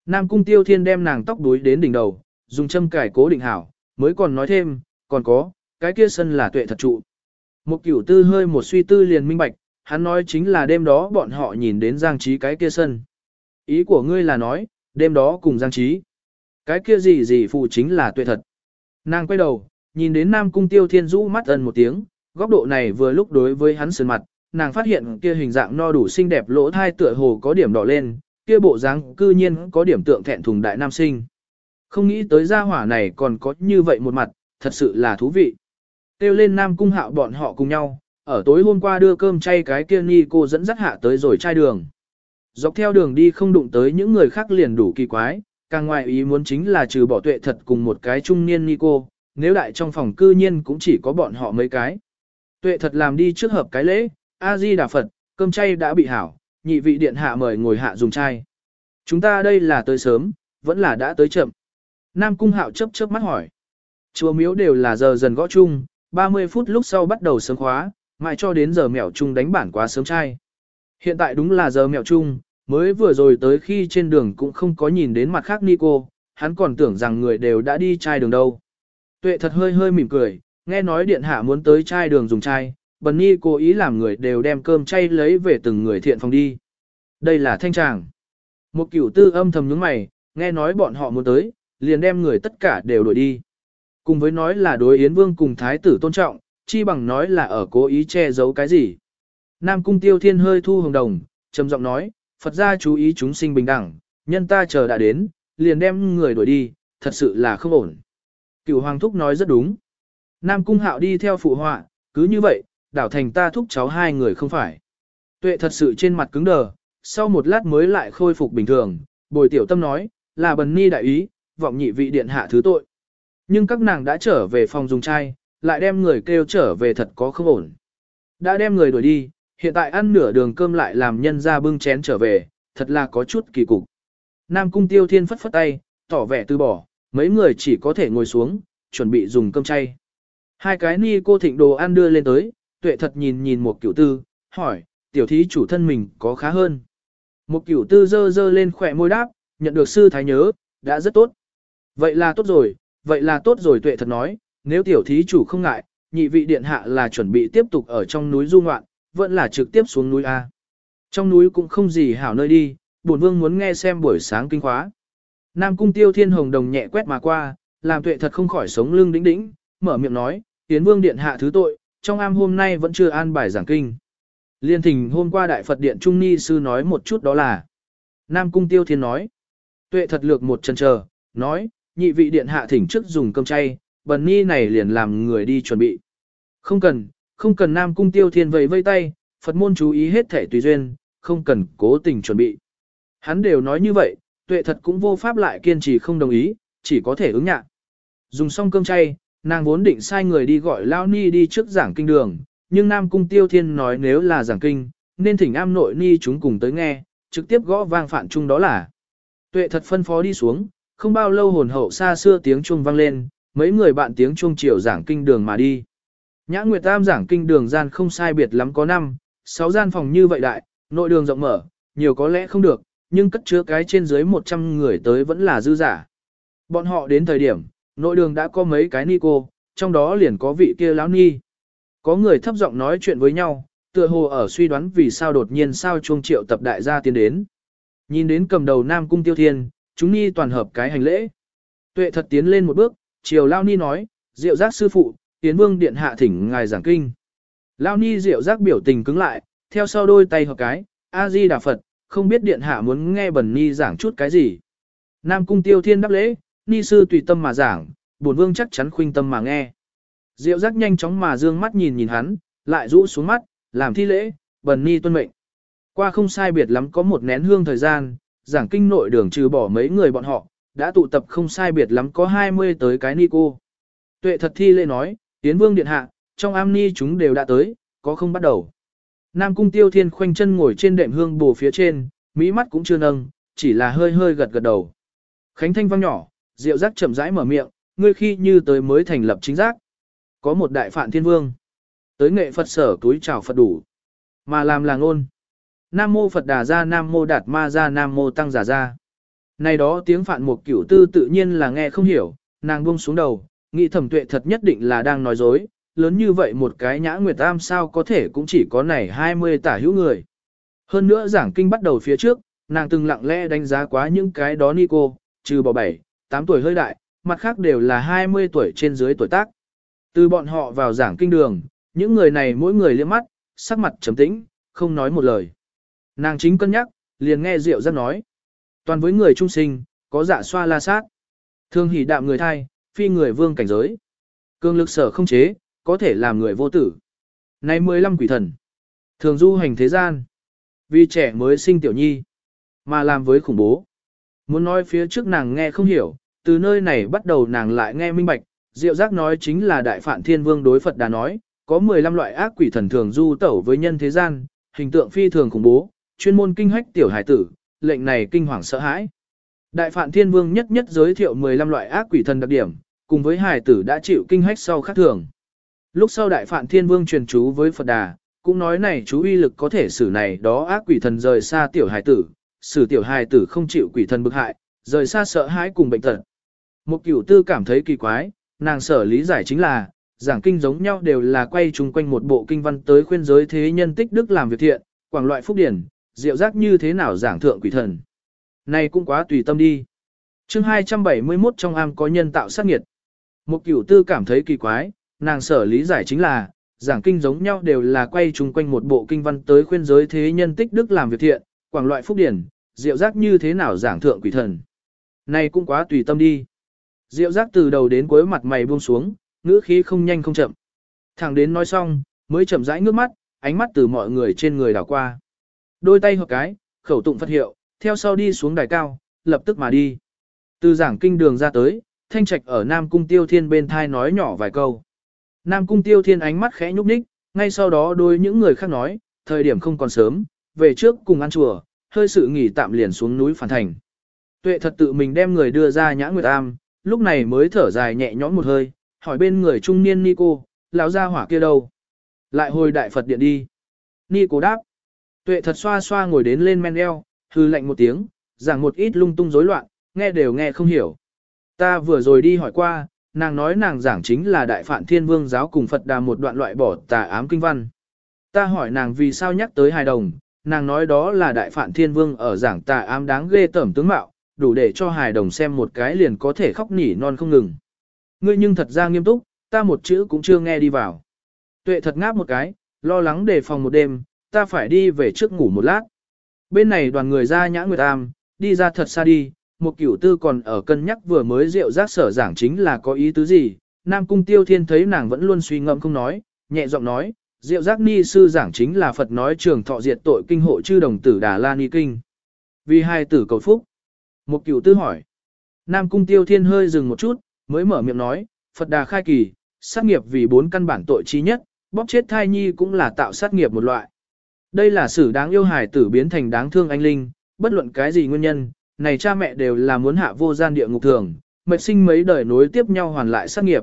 Nam cung tiêu thiên đem nàng tóc đuối đến đỉnh đầu, dùng châm cải cố định hảo, mới còn nói thêm, còn có, cái kia sân là tuệ thật trụ. Một cửu tư hơi một suy tư liền minh bạch, hắn nói chính là đêm đó bọn họ nhìn đến giang trí cái kia sân. Ý của ngươi là nói, đêm đó cùng giang trí. Cái kia gì gì phụ chính là tuệ thật. Nàng quay đầu, nhìn đến Nam Cung Tiêu Thiên rũ mắt ân một tiếng, góc độ này vừa lúc đối với hắn sườn mặt, nàng phát hiện kia hình dạng no đủ xinh đẹp lỗ thai tựa hồ có điểm đỏ lên, kia bộ dáng cư nhiên có điểm tượng thẹn thùng đại nam sinh. Không nghĩ tới gia hỏa này còn có như vậy một mặt, thật sự là thú vị. Tiêu lên Nam Cung Hạo bọn họ cùng nhau, ở tối hôm qua đưa cơm chay cái kia ni cô dẫn dắt hạ tới rồi chai đường. Dọc theo đường đi không đụng tới những người khác liền đủ kỳ quái, càng ngoài ý muốn chính là trừ bỏ tuệ thật cùng một cái trung niên ni cô, nếu đại trong phòng cư nhiên cũng chỉ có bọn họ mấy cái. Tuệ thật làm đi trước hợp cái lễ, A-di Đà Phật, cơm chay đã bị hảo, nhị vị điện hạ mời ngồi hạ dùng chay. Chúng ta đây là tới sớm, vẫn là đã tới chậm. Nam Cung Hạo chớp chớp mắt hỏi. Chùa miếu đều là giờ dần gõ chung, 30 phút lúc sau bắt đầu sớm khóa, mãi cho đến giờ mèo chung đánh bản quá sớm trai. Hiện tại đúng là giờ mèo chung, mới vừa rồi tới khi trên đường cũng không có nhìn đến mặt khác Nico, hắn còn tưởng rằng người đều đã đi chai đường đâu. Tuệ thật hơi hơi mỉm cười, nghe nói điện hạ muốn tới chai đường dùng chai, bần Nhi cố ý làm người đều đem cơm chay lấy về từng người thiện phòng đi. Đây là thanh tràng. Một cửu tư âm thầm nhướng mày, nghe nói bọn họ muốn tới, liền đem người tất cả đều đuổi đi. Cùng với nói là đối Yến Vương cùng Thái tử tôn trọng, chi bằng nói là ở cố ý che giấu cái gì. Nam Cung Tiêu Thiên hơi thu hồng đồng, trầm giọng nói, Phật gia chú ý chúng sinh bình đẳng, nhân ta chờ đã đến, liền đem người đuổi đi, thật sự là không ổn. Cửu Hoàng Thúc nói rất đúng. Nam Cung Hạo đi theo phụ họa, cứ như vậy, đảo thành ta thúc cháu hai người không phải. Tuệ thật sự trên mặt cứng đờ, sau một lát mới lại khôi phục bình thường, bồi tiểu tâm nói, là bần ni đại ý, vọng nhị vị điện hạ thứ tội. Nhưng các nàng đã trở về phòng dùng chai, lại đem người kêu trở về thật có không ổn. Đã đem người đuổi đi, hiện tại ăn nửa đường cơm lại làm nhân ra bưng chén trở về, thật là có chút kỳ cục. Nam cung tiêu thiên phất phất tay, tỏ vẻ từ bỏ, mấy người chỉ có thể ngồi xuống, chuẩn bị dùng cơm chay. Hai cái ni cô thịnh đồ ăn đưa lên tới, tuệ thật nhìn nhìn một cửu tư, hỏi, tiểu thí chủ thân mình có khá hơn. Một cửu tư dơ dơ lên khỏe môi đáp, nhận được sư thái nhớ, đã rất tốt. Vậy là tốt rồi, vậy là tốt rồi tuệ thật nói, nếu tiểu thí chủ không ngại, nhị vị điện hạ là chuẩn bị tiếp tục ở trong núi du ngoạn, vẫn là trực tiếp xuống núi A. Trong núi cũng không gì hảo nơi đi, bổn vương muốn nghe xem buổi sáng kinh khóa. Nam cung tiêu thiên hồng đồng nhẹ quét mà qua, làm tuệ thật không khỏi sống lưng đĩnh đĩnh, mở miệng nói, tiến vương điện hạ thứ tội, trong am hôm nay vẫn chưa an bài giảng kinh. Liên thỉnh hôm qua Đại Phật Điện Trung Ni Sư nói một chút đó là. Nam Cung Tiêu Thiên nói. Tuệ thật lược một chân chờ, nói, nhị vị điện hạ thỉnh trước dùng cơm chay, bần ni này liền làm người đi chuẩn bị. Không cần, không cần Nam Cung Tiêu Thiên vẫy vây tay, Phật môn chú ý hết thể tùy duyên, không cần cố tình chuẩn bị. Hắn đều nói như vậy, tuệ thật cũng vô pháp lại kiên trì không đồng ý, chỉ có thể ứng nhạc. Dùng xong cơm chay, nàng vốn định sai người đi gọi Lao Ni đi trước giảng kinh đường, nhưng Nam Cung Tiêu Thiên nói nếu là giảng kinh, nên thỉnh am nội Ni chúng cùng tới nghe, trực tiếp gõ vang phản chung đó là. Tuệ thật phân phó đi xuống, không bao lâu hồn hậu xa xưa tiếng chuông vang lên, mấy người bạn tiếng chuông chiều giảng kinh đường mà đi. Nhã Nguyệt Tam giảng kinh đường gian không sai biệt lắm có năm, sáu gian phòng như vậy đại, nội đường rộng mở, nhiều có lẽ không được, nhưng cất chứa cái trên dưới 100 người tới vẫn là dư giả. Bọn họ đến thời điểm, nội đường đã có mấy cái ni cô, trong đó liền có vị kia lão ni. Có người thấp giọng nói chuyện với nhau, tựa hồ ở suy đoán vì sao đột nhiên sao chuông triệu tập đại gia tiến đến. Nhìn đến cầm đầu Nam Cung Tiêu Thiên, chúng ni toàn hợp cái hành lễ. Tuệ thật tiến lên một bước, chiều Lao Ni nói, diệu giác sư phụ, tiến vương điện hạ thỉnh ngài giảng kinh. Lao Ni diệu giác biểu tình cứng lại, theo sau đôi tay hợp cái, A-di Đà Phật, không biết điện hạ muốn nghe bần Ni giảng chút cái gì. Nam Cung Tiêu Thiên đáp lễ, Ni sư tùy tâm mà giảng, bổn vương chắc chắn khuynh tâm mà nghe. Diệu giác nhanh chóng mà dương mắt nhìn nhìn hắn, lại rũ xuống mắt, làm thi lễ, bần Ni tuân mệnh. Qua không sai biệt lắm có một nén hương thời gian, giảng kinh nội đường trừ bỏ mấy người bọn họ, đã tụ tập không sai biệt lắm có 20 tới cái ni cô. Tuệ thật thi lễ nói, tiến vương điện hạ, trong am ni chúng đều đã tới, có không bắt đầu. Nam cung tiêu thiên khoanh chân ngồi trên đệm hương bù phía trên, mỹ mắt cũng chưa nâng, chỉ là hơi hơi gật gật đầu. Khánh thanh vang nhỏ, Diệu giác chậm rãi mở miệng, ngươi khi như tới mới thành lập chính giác. Có một đại phạn thiên vương. Tới nghệ Phật sở túi chào Phật đủ. Mà làm là ngôn. Nam mô Phật Đà Gia Nam mô Đạt Ma Gia Nam mô Tăng Giả Gia. Này đó tiếng phạn một cửu tư tự nhiên là nghe không hiểu, nàng buông xuống đầu, nghĩ thẩm tuệ thật nhất định là đang nói dối, lớn như vậy một cái nhã nguyệt tam sao có thể cũng chỉ có này 20 tả hữu người. Hơn nữa giảng kinh bắt đầu phía trước, nàng từng lặng lẽ đánh giá quá những cái đó ni cô, trừ bỏ bảy. 8 tuổi hơi đại, mặt khác đều là 20 tuổi trên dưới tuổi tác. Từ bọn họ vào giảng kinh đường, những người này mỗi người liếc mắt, sắc mặt trầm tĩnh, không nói một lời. Nàng chính cân nhắc, liền nghe Diệu Giác nói. Toàn với người trung sinh, có dạ xoa la sát. Thương hỉ đạm người thai, phi người vương cảnh giới. Cương lực sở không chế, có thể làm người vô tử. Này 15 quỷ thần. Thường du hành thế gian. Vì trẻ mới sinh tiểu nhi. Mà làm với khủng bố. Muốn nói phía trước nàng nghe không hiểu, từ nơi này bắt đầu nàng lại nghe minh bạch. Diệu giác nói chính là đại phạn thiên vương đối Phật đã nói, có 15 loại ác quỷ thần thường du tẩu với nhân thế gian, hình tượng phi thường khủng bố, chuyên môn kinh hách tiểu hải tử, lệnh này kinh hoàng sợ hãi. Đại Phạn Thiên Vương nhất nhất giới thiệu 15 loại ác quỷ thần đặc điểm, cùng với hải tử đã chịu kinh hách sau khác thường. Lúc sau Đại Phạn Thiên Vương truyền chú với Phật Đà, cũng nói này chú uy lực có thể xử này đó ác quỷ thần rời xa tiểu hải tử, xử tiểu hải tử không chịu quỷ thần bực hại, rời xa sợ hãi cùng bệnh tật. Một cửu tư cảm thấy kỳ quái, nàng sở lý giải chính là, giảng kinh giống nhau đều là quay chung quanh một bộ kinh văn tới khuyên giới thế nhân tích đức làm việc thiện, quảng loại phúc điển, diệu giác như thế nào giảng thượng quỷ thần. Này cũng quá tùy tâm đi. chương 271 trong am có nhân tạo sát nghiệt. Một cửu tư cảm thấy kỳ quái, nàng sở lý giải chính là, giảng kinh giống nhau đều là quay chung quanh một bộ kinh văn tới khuyên giới thế nhân tích đức làm việc thiện, quảng loại phúc điển, diệu giác như thế nào giảng thượng quỷ thần. Này cũng quá tùy tâm đi. Diệu giác từ đầu đến cuối mặt mày buông xuống, ngữ khí không nhanh không chậm. Thẳng đến nói xong, mới chậm rãi ngước mắt, ánh mắt từ mọi người trên người đảo qua. Đôi tay hợp cái, khẩu tụng Phật hiệu, theo sau đi xuống đài cao, lập tức mà đi. Từ giảng kinh đường ra tới, thanh trạch ở Nam Cung Tiêu Thiên bên thai nói nhỏ vài câu. Nam Cung Tiêu Thiên ánh mắt khẽ nhúc nhích, ngay sau đó đôi những người khác nói, thời điểm không còn sớm, về trước cùng ăn chùa, hơi sự nghỉ tạm liền xuống núi phản thành. Tuệ thật tự mình đem người đưa ra nhã nguyệt am, lúc này mới thở dài nhẹ nhõm một hơi, hỏi bên người trung niên Nico, lão gia hỏa kia đâu? Lại hồi đại Phật điện đi. Nico đáp. Tuệ thật xoa xoa ngồi đến lên men eo, hư lạnh một tiếng, giảng một ít lung tung rối loạn, nghe đều nghe không hiểu. Ta vừa rồi đi hỏi qua, nàng nói nàng giảng chính là đại phạn thiên vương giáo cùng Phật đà một đoạn loại bỏ tà ám kinh văn. Ta hỏi nàng vì sao nhắc tới hài đồng, nàng nói đó là đại phạn thiên vương ở giảng tà ám đáng ghê tởm tướng mạo, đủ để cho hài đồng xem một cái liền có thể khóc nỉ non không ngừng. Ngươi nhưng thật ra nghiêm túc, ta một chữ cũng chưa nghe đi vào. Tuệ thật ngáp một cái, lo lắng đề phòng một đêm, ta phải đi về trước ngủ một lát. Bên này đoàn người ra nhã nguyệt am, đi ra thật xa đi, một cửu tư còn ở cân nhắc vừa mới rượu giác sở giảng chính là có ý tứ gì. Nam cung tiêu thiên thấy nàng vẫn luôn suy ngẫm không nói, nhẹ giọng nói, rượu giác ni sư giảng chính là Phật nói trường thọ diệt tội kinh hộ chư đồng tử Đà La Ni Kinh. Vì hai tử cầu phúc. Một cửu tư hỏi. Nam cung tiêu thiên hơi dừng một chút, mới mở miệng nói, Phật đà khai kỳ, sát nghiệp vì bốn căn bản tội chi nhất, bóp chết thai nhi cũng là tạo sát nghiệp một loại. Đây là sự đáng yêu hài tử biến thành đáng thương anh linh, bất luận cái gì nguyên nhân, này cha mẹ đều là muốn hạ vô gian địa ngục thường, mệt sinh mấy đời nối tiếp nhau hoàn lại sát nghiệp.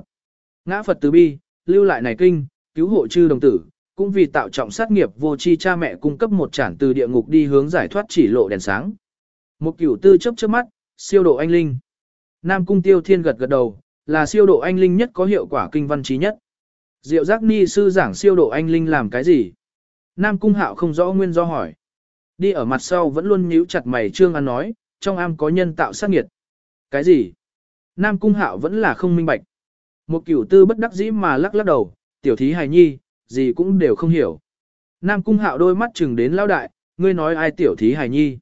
Ngã Phật từ bi, lưu lại này kinh, cứu hộ chư đồng tử, cũng vì tạo trọng sát nghiệp vô chi cha mẹ cung cấp một chản từ địa ngục đi hướng giải thoát chỉ lộ đèn sáng. Một cửu tư chấp chớp mắt, siêu độ anh linh. Nam cung tiêu thiên gật gật đầu, là siêu độ anh linh nhất có hiệu quả kinh văn trí nhất. Diệu giác ni sư giảng siêu độ anh linh làm cái gì? Nam cung hạo không rõ nguyên do hỏi. Đi ở mặt sau vẫn luôn nhíu chặt mày trương ăn nói, trong am có nhân tạo sát nghiệt. Cái gì? Nam cung hạo vẫn là không minh bạch. Một cửu tư bất đắc dĩ mà lắc lắc đầu, tiểu thí hài nhi, gì cũng đều không hiểu. Nam cung hạo đôi mắt chừng đến lao đại, ngươi nói ai tiểu thí hài nhi.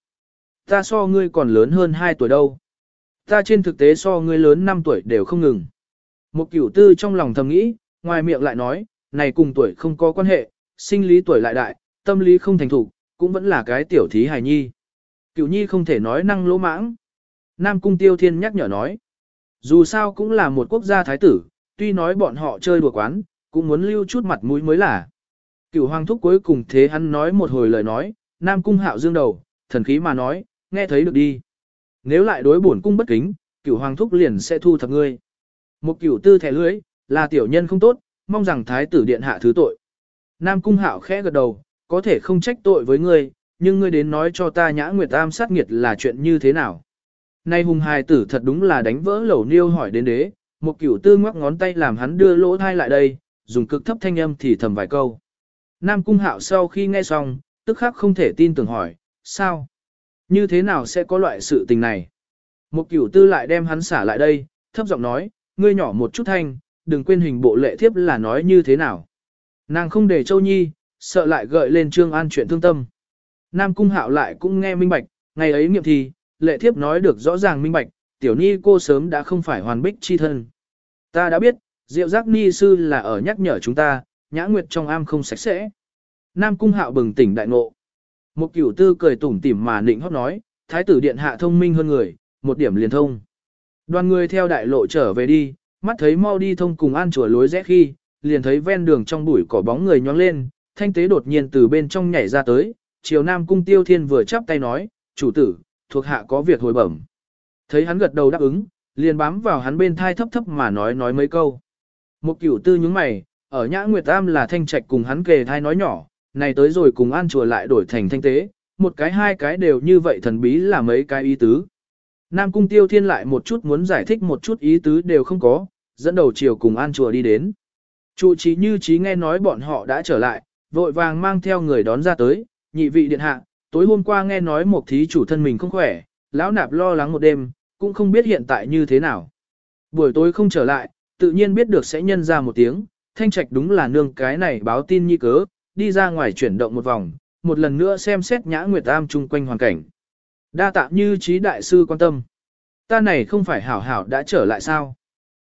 Ta so ngươi còn lớn hơn 2 tuổi đâu. Ta trên thực tế so ngươi lớn 5 tuổi đều không ngừng. Một cửu tư trong lòng thầm nghĩ, ngoài miệng lại nói, này cùng tuổi không có quan hệ, sinh lý tuổi lại đại, tâm lý không thành thủ, cũng vẫn là cái tiểu thí hài nhi. Cửu nhi không thể nói năng lỗ mãng. Nam cung tiêu thiên nhắc nhở nói. Dù sao cũng là một quốc gia thái tử, tuy nói bọn họ chơi đùa quán, cũng muốn lưu chút mặt mũi mới là. Cửu hoàng thúc cuối cùng thế hắn nói một hồi lời nói, Nam cung hạo dương đầu, thần khí mà nói, nghe thấy được đi. Nếu lại đối bổn cung bất kính, cửu hoàng thúc liền sẽ thu thập ngươi. Một cửu tư thẻ lưới, là tiểu nhân không tốt, mong rằng thái tử điện hạ thứ tội. Nam cung hạo khẽ gật đầu, có thể không trách tội với ngươi, nhưng ngươi đến nói cho ta nhã nguyệt tam sát nghiệt là chuyện như thế nào. Nay hùng hài tử thật đúng là đánh vỡ lẩu niêu hỏi đến đế, một cửu tư ngoắc ngón tay làm hắn đưa lỗ thai lại đây, dùng cực thấp thanh âm thì thầm vài câu. Nam cung hạo sau khi nghe xong, tức khắc không thể tin tưởng hỏi, sao? Như thế nào sẽ có loại sự tình này? Một cửu tư lại đem hắn xả lại đây, thấp giọng nói, ngươi nhỏ một chút thanh, đừng quên hình bộ lệ thiếp là nói như thế nào. Nàng không để châu nhi, sợ lại gợi lên trương an chuyện thương tâm. Nam cung hạo lại cũng nghe minh bạch, ngày ấy nghiệm thì, lệ thiếp nói được rõ ràng minh bạch, tiểu ni cô sớm đã không phải hoàn bích chi thân. Ta đã biết, diệu giác ni sư là ở nhắc nhở chúng ta, nhã nguyệt trong am không sạch sẽ. Nam cung hạo bừng tỉnh đại ngộ. Một cửu tư cười tủm tỉm mà nịnh hót nói, thái tử điện hạ thông minh hơn người, một điểm liền thông. Đoàn người theo đại lộ trở về đi, mắt thấy mau đi thông cùng an chùa lối rẽ khi, liền thấy ven đường trong bụi cỏ bóng người nhoáng lên, thanh tế đột nhiên từ bên trong nhảy ra tới, chiều nam cung tiêu thiên vừa chắp tay nói, chủ tử, thuộc hạ có việc hồi bẩm. Thấy hắn gật đầu đáp ứng, liền bám vào hắn bên thai thấp thấp mà nói nói mấy câu. Một cửu tư nhướng mày, ở nhã nguyệt am là thanh trạch cùng hắn kề thai nói nhỏ, này tới rồi cùng an chùa lại đổi thành thanh tế, một cái hai cái đều như vậy thần bí là mấy cái ý tứ. Nam cung tiêu thiên lại một chút muốn giải thích một chút ý tứ đều không có, dẫn đầu chiều cùng an chùa đi đến. Chủ trí như trí nghe nói bọn họ đã trở lại, vội vàng mang theo người đón ra tới, nhị vị điện hạ, tối hôm qua nghe nói một thí chủ thân mình không khỏe, lão nạp lo lắng một đêm, cũng không biết hiện tại như thế nào. Buổi tối không trở lại, tự nhiên biết được sẽ nhân ra một tiếng, thanh trạch đúng là nương cái này báo tin như cớ, đi ra ngoài chuyển động một vòng, một lần nữa xem xét nhã nguyệt am chung quanh hoàn cảnh. Đa tạ như trí đại sư quan tâm. Ta này không phải hảo hảo đã trở lại sao?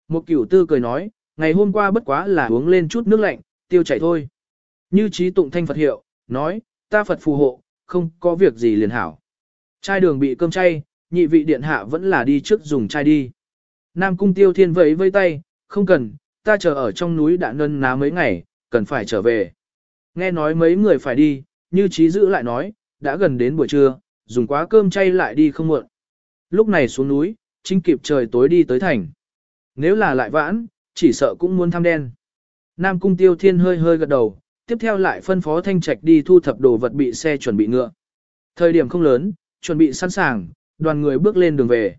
Một cửu tư cười nói, ngày hôm qua bất quá là uống lên chút nước lạnh, tiêu chảy thôi. Như trí tụng thanh Phật hiệu, nói, ta Phật phù hộ, không có việc gì liền hảo. Chai đường bị cơm chay, nhị vị điện hạ vẫn là đi trước dùng chai đi. Nam cung tiêu thiên vẫy vây tay, không cần, ta chờ ở trong núi đã nân ná mấy ngày, cần phải trở về. Nghe nói mấy người phải đi, như trí giữ lại nói, đã gần đến buổi trưa, dùng quá cơm chay lại đi không muộn. Lúc này xuống núi, chính kịp trời tối đi tới thành. Nếu là lại vãn, chỉ sợ cũng muốn thăm đen. Nam cung tiêu thiên hơi hơi gật đầu, tiếp theo lại phân phó thanh trạch đi thu thập đồ vật bị xe chuẩn bị ngựa. Thời điểm không lớn, chuẩn bị sẵn sàng, đoàn người bước lên đường về.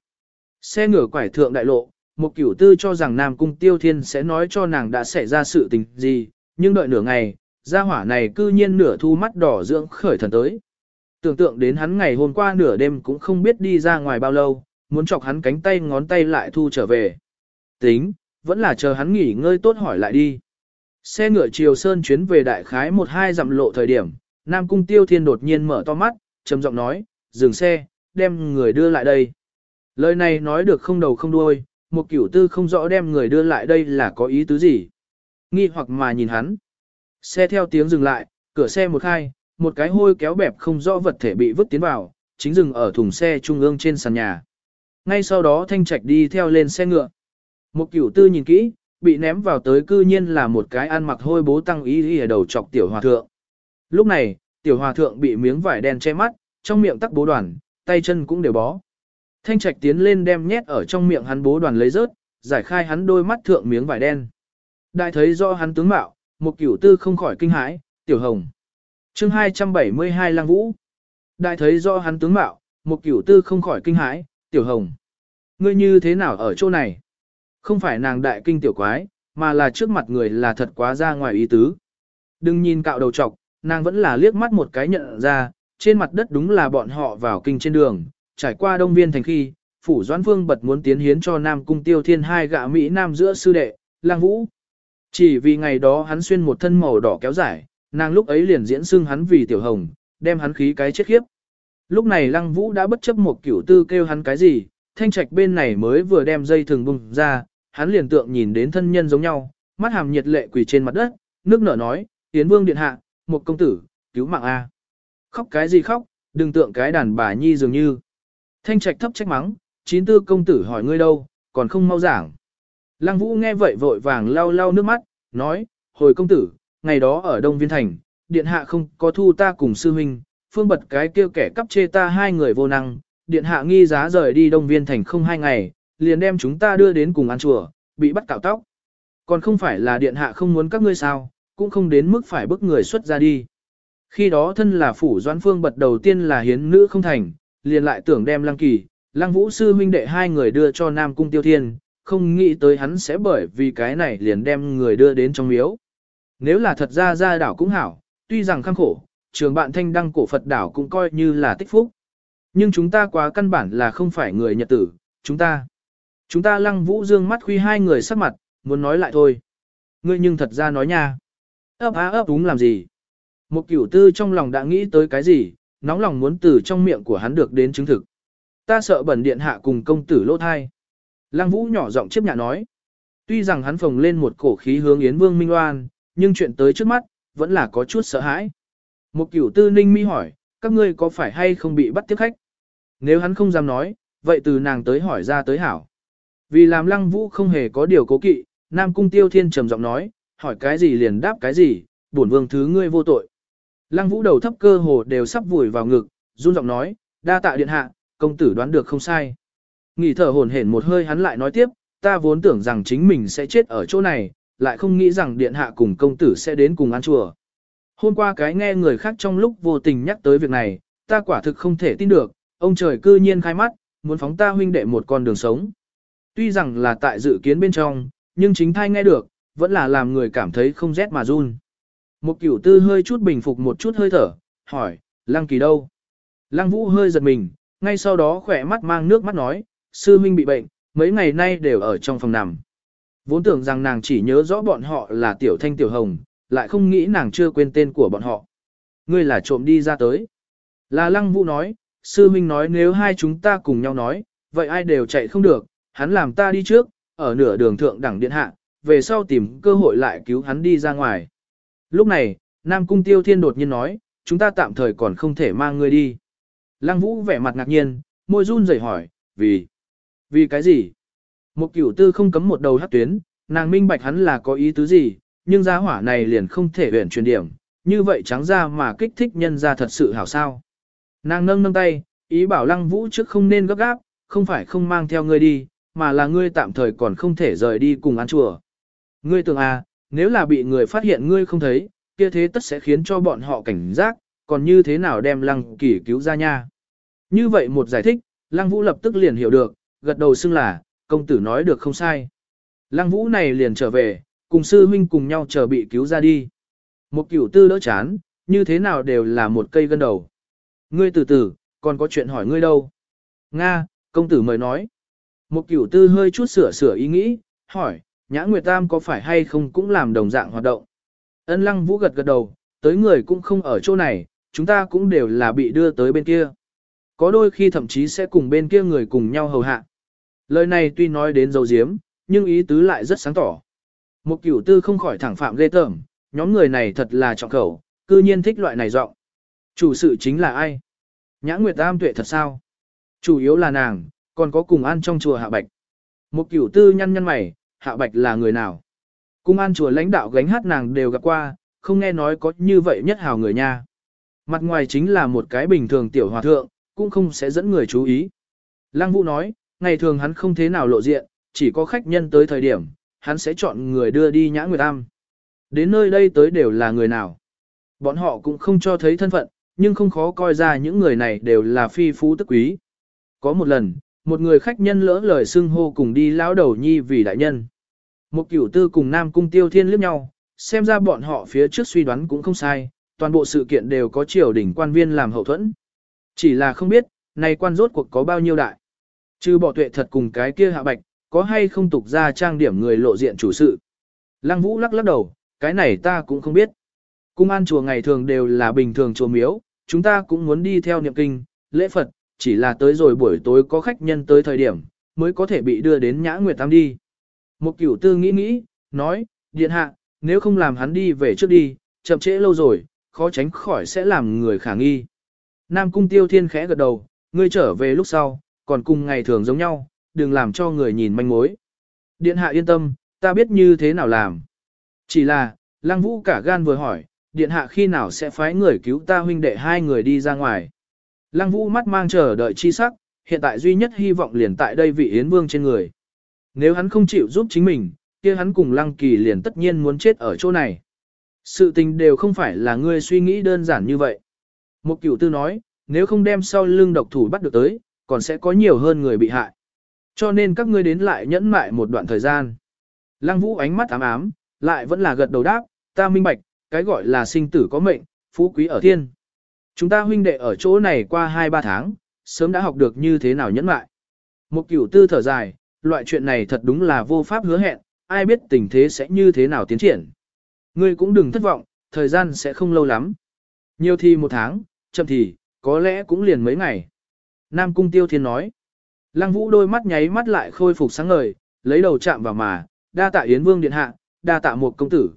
Xe ngựa quải thượng đại lộ, một cửu tư cho rằng Nam Cung Tiêu Thiên sẽ nói cho nàng đã xảy ra sự tình gì, nhưng đợi nửa ngày, gia hỏa này cư nhiên nửa thu mắt đỏ dưỡng khởi thần tới. Tưởng tượng đến hắn ngày hôm qua nửa đêm cũng không biết đi ra ngoài bao lâu, muốn chọc hắn cánh tay ngón tay lại thu trở về. Tính, vẫn là chờ hắn nghỉ ngơi tốt hỏi lại đi. Xe ngựa chiều sơn chuyến về đại khái một hai dặm lộ thời điểm, Nam Cung Tiêu Thiên đột nhiên mở to mắt, trầm giọng nói, dừng xe, đem người đưa lại đây. Lời này nói được không đầu không đuôi, một kiểu tư không rõ đem người đưa lại đây là có ý tứ gì. Nghi hoặc mà nhìn hắn. Xe theo tiếng dừng lại, cửa xe một khai, một cái hôi kéo bẹp không rõ vật thể bị vứt tiến vào, chính dừng ở thùng xe trung ương trên sàn nhà. Ngay sau đó thanh trạch đi theo lên xe ngựa. Một cửu tư nhìn kỹ, bị ném vào tới cư nhiên là một cái ăn mặc hôi bố tăng ý ý ở đầu chọc tiểu hòa thượng. Lúc này, tiểu hòa thượng bị miếng vải đen che mắt, trong miệng tắc bố đoàn, tay chân cũng đều bó. Thanh trạch tiến lên đem nhét ở trong miệng hắn bố đoàn lấy rớt, giải khai hắn đôi mắt thượng miếng vải đen. Đại thấy do hắn tướng mạo, một cửu tư không khỏi kinh hãi, tiểu hồng. chương 272 lang vũ. Đại thấy do hắn tướng mạo, một cửu tư không khỏi kinh hãi, tiểu hồng. Ngươi như thế nào ở chỗ này? Không phải nàng đại kinh tiểu quái, mà là trước mặt người là thật quá ra ngoài ý tứ. Đừng nhìn cạo đầu trọc, nàng vẫn là liếc mắt một cái nhận ra, trên mặt đất đúng là bọn họ vào kinh trên đường, trải qua đông viên thành khi, phủ doãn vương bật muốn tiến hiến cho Nam Cung Tiêu Thiên hai gã Mỹ Nam giữa sư đệ, lang vũ. Chỉ vì ngày đó hắn xuyên một thân màu đỏ kéo dài, nàng lúc ấy liền diễn xưng hắn vì tiểu hồng, đem hắn khí cái chết khiếp. Lúc này lăng vũ đã bất chấp một kiểu tư kêu hắn cái gì, thanh trạch bên này mới vừa đem dây thừng bung ra, hắn liền tượng nhìn đến thân nhân giống nhau, mắt hàm nhiệt lệ quỳ trên mặt đất, nước nở nói, tiến vương điện hạ, một công tử, cứu mạng A. Khóc cái gì khóc, đừng tượng cái đàn bà nhi dường như. Thanh trạch thấp trách mắng, chín tư công tử hỏi ngươi đâu, còn không mau giảng. Lăng vũ nghe vậy vội vàng lau lau nước mắt, nói, hồi công tử, ngày đó ở Đông Viên Thành, điện hạ không có thu ta cùng sư huynh, phương bật cái kêu kẻ cắp chê ta hai người vô năng, điện hạ nghi giá rời đi Đông Viên Thành không hai ngày, liền đem chúng ta đưa đến cùng ăn chùa, bị bắt cạo tóc. Còn không phải là điện hạ không muốn các ngươi sao, cũng không đến mức phải bức người xuất ra đi. Khi đó thân là phủ doãn phương bật đầu tiên là hiến nữ không thành, liền lại tưởng đem lăng kỳ, lăng vũ sư huynh đệ hai người đưa cho Nam Cung Tiêu Thiên, không nghĩ tới hắn sẽ bởi vì cái này liền đem người đưa đến trong miếu. Nếu là thật ra ra đảo cũng hảo, tuy rằng khăng khổ, trường bạn thanh đăng cổ Phật đảo cũng coi như là tích phúc. Nhưng chúng ta quá căn bản là không phải người nhật tử, chúng ta. Chúng ta lăng vũ dương mắt khuy hai người sắc mặt, muốn nói lại thôi. Ngươi nhưng thật ra nói nha. ấp á ấp đúng làm gì? Một cửu tư trong lòng đã nghĩ tới cái gì, nóng lòng muốn từ trong miệng của hắn được đến chứng thực. Ta sợ bẩn điện hạ cùng công tử lỗ thai. Lăng vũ nhỏ giọng chấp nhạ nói. Tuy rằng hắn phồng lên một cổ khí hướng Yến Vương Minh Loan, nhưng chuyện tới trước mắt, vẫn là có chút sợ hãi. Một cửu tư ninh mi hỏi, các ngươi có phải hay không bị bắt tiếp khách? Nếu hắn không dám nói, vậy từ nàng tới hỏi ra tới hảo. Vì làm lăng vũ không hề có điều cố kỵ, Nam Cung Tiêu Thiên trầm giọng nói, hỏi cái gì liền đáp cái gì, bổn vương thứ ngươi vô tội. Lăng vũ đầu thấp cơ hồ đều sắp vùi vào ngực, run giọng nói, đa tạ điện hạ, công tử đoán được không sai. Nghỉ thở hổn hển một hơi hắn lại nói tiếp, ta vốn tưởng rằng chính mình sẽ chết ở chỗ này, lại không nghĩ rằng điện hạ cùng công tử sẽ đến cùng ăn chùa. Hôm qua cái nghe người khác trong lúc vô tình nhắc tới việc này, ta quả thực không thể tin được, ông trời cư nhiên khai mắt, muốn phóng ta huynh đệ một con đường sống. Tuy rằng là tại dự kiến bên trong, nhưng chính thai nghe được, vẫn là làm người cảm thấy không rét mà run. Một cửu tư hơi chút bình phục một chút hơi thở, hỏi, lăng kỳ đâu? Lăng vũ hơi giật mình, ngay sau đó khỏe mắt mang nước mắt nói, sư huynh bị bệnh, mấy ngày nay đều ở trong phòng nằm. Vốn tưởng rằng nàng chỉ nhớ rõ bọn họ là tiểu thanh tiểu hồng, lại không nghĩ nàng chưa quên tên của bọn họ. Ngươi là trộm đi ra tới. Là lăng vũ nói, sư huynh nói nếu hai chúng ta cùng nhau nói, vậy ai đều chạy không được, hắn làm ta đi trước, ở nửa đường thượng đẳng điện hạ, về sau tìm cơ hội lại cứu hắn đi ra ngoài. Lúc này, Nam Cung Tiêu Thiên đột nhiên nói, chúng ta tạm thời còn không thể mang ngươi đi. Lăng Vũ vẻ mặt ngạc nhiên, môi run rẩy hỏi, vì, vì cái gì? Một cửu tư không cấm một đầu hát tuyến, nàng minh bạch hắn là có ý tứ gì, nhưng gia hỏa này liền không thể huyển truyền điểm, như vậy trắng ra mà kích thích nhân ra thật sự hảo sao. Nàng nâng nâng tay, ý bảo lăng vũ trước không nên gấp gáp, không phải không mang theo ngươi đi, mà là ngươi tạm thời còn không thể rời đi cùng ăn chùa. Ngươi tưởng à, nếu là bị người phát hiện ngươi không thấy, kia thế tất sẽ khiến cho bọn họ cảnh giác, còn như thế nào đem lăng kỳ cứu ra nha. Như vậy một giải thích, lăng vũ lập tức liền hiểu được, gật đầu xưng là, công tử nói được không sai. Lăng vũ này liền trở về, cùng sư huynh cùng nhau chờ bị cứu ra đi. Một cửu tư đỡ chán, như thế nào đều là một cây gân đầu. Ngươi từ từ, còn có chuyện hỏi ngươi đâu. Nga, công tử mời nói. Một cửu tư hơi chút sửa sửa ý nghĩ, hỏi, Nhã Nguyệt Tam có phải hay không cũng làm đồng dạng hoạt động. Ân lăng vũ gật gật đầu, tới người cũng không ở chỗ này, chúng ta cũng đều là bị đưa tới bên kia. Có đôi khi thậm chí sẽ cùng bên kia người cùng nhau hầu hạ. Lời này tuy nói đến dấu diếm, nhưng ý tứ lại rất sáng tỏ. Một cửu tư không khỏi thẳng phạm ghê tởm, nhóm người này thật là trọng khẩu, cư nhiên thích loại này giọng. Chủ sự chính là ai? Nhã Nguyệt Tam tuệ thật sao? Chủ yếu là nàng, còn có cùng ăn trong chùa Hạ Bạch. Một cửu tư nhăn nhăn mày, Hạ Bạch là người nào? Cung an chùa lãnh đạo gánh hát nàng đều gặp qua, không nghe nói có như vậy nhất hào người nha. Mặt ngoài chính là một cái bình thường tiểu hòa thượng, cũng không sẽ dẫn người chú ý. Lăng Vũ nói, ngày thường hắn không thế nào lộ diện, chỉ có khách nhân tới thời điểm, hắn sẽ chọn người đưa đi nhã nguyệt am. Đến nơi đây tới đều là người nào. Bọn họ cũng không cho thấy thân phận, nhưng không khó coi ra những người này đều là phi phú tức quý. Có một lần, một người khách nhân lỡ lời xưng hô cùng đi lão đầu nhi vì đại nhân. Một cửu tư cùng Nam Cung Tiêu Thiên liếc nhau, xem ra bọn họ phía trước suy đoán cũng không sai, toàn bộ sự kiện đều có triều đỉnh quan viên làm hậu thuẫn. Chỉ là không biết, này quan rốt cuộc có bao nhiêu đại. Trừ bỏ tuệ thật cùng cái kia hạ bạch, có hay không tục ra trang điểm người lộ diện chủ sự. Lăng Vũ lắc lắc đầu, cái này ta cũng không biết. Cung an chùa ngày thường đều là bình thường chùa miếu, chúng ta cũng muốn đi theo niệm kinh, lễ Phật, chỉ là tới rồi buổi tối có khách nhân tới thời điểm, mới có thể bị đưa đến nhã nguyệt tam đi. Một cửu tư nghĩ nghĩ, nói, điện hạ, nếu không làm hắn đi về trước đi, chậm trễ lâu rồi, khó tránh khỏi sẽ làm người khả nghi. Nam cung tiêu thiên khẽ gật đầu, ngươi trở về lúc sau, còn cùng ngày thường giống nhau, đừng làm cho người nhìn manh mối. Điện hạ yên tâm, ta biết như thế nào làm. Chỉ là, lăng vũ cả gan vừa hỏi, điện hạ khi nào sẽ phái người cứu ta huynh đệ hai người đi ra ngoài. Lăng vũ mắt mang chờ đợi chi sắc, hiện tại duy nhất hy vọng liền tại đây vị Yến Vương trên người. Nếu hắn không chịu giúp chính mình, kia hắn cùng Lăng Kỳ liền tất nhiên muốn chết ở chỗ này. Sự tình đều không phải là ngươi suy nghĩ đơn giản như vậy. Một cửu tư nói, nếu không đem sau lưng độc thủ bắt được tới, còn sẽ có nhiều hơn người bị hại. Cho nên các ngươi đến lại nhẫn mại một đoạn thời gian. Lăng vũ ánh mắt ám ám, lại vẫn là gật đầu đáp, ta minh bạch, cái gọi là sinh tử có mệnh, phú quý ở thiên. Chúng ta huynh đệ ở chỗ này qua 2-3 tháng, sớm đã học được như thế nào nhẫn mại. Một cửu tư thở dài, loại chuyện này thật đúng là vô pháp hứa hẹn, ai biết tình thế sẽ như thế nào tiến triển. Ngươi cũng đừng thất vọng, thời gian sẽ không lâu lắm. Nhiều thì một tháng, chậm thì, có lẽ cũng liền mấy ngày. Nam Cung Tiêu Thiên nói. Lăng Vũ đôi mắt nháy mắt lại khôi phục sáng ngời, lấy đầu chạm vào mà, đa tạ Yến Vương Điện Hạ, đa tạ một công tử.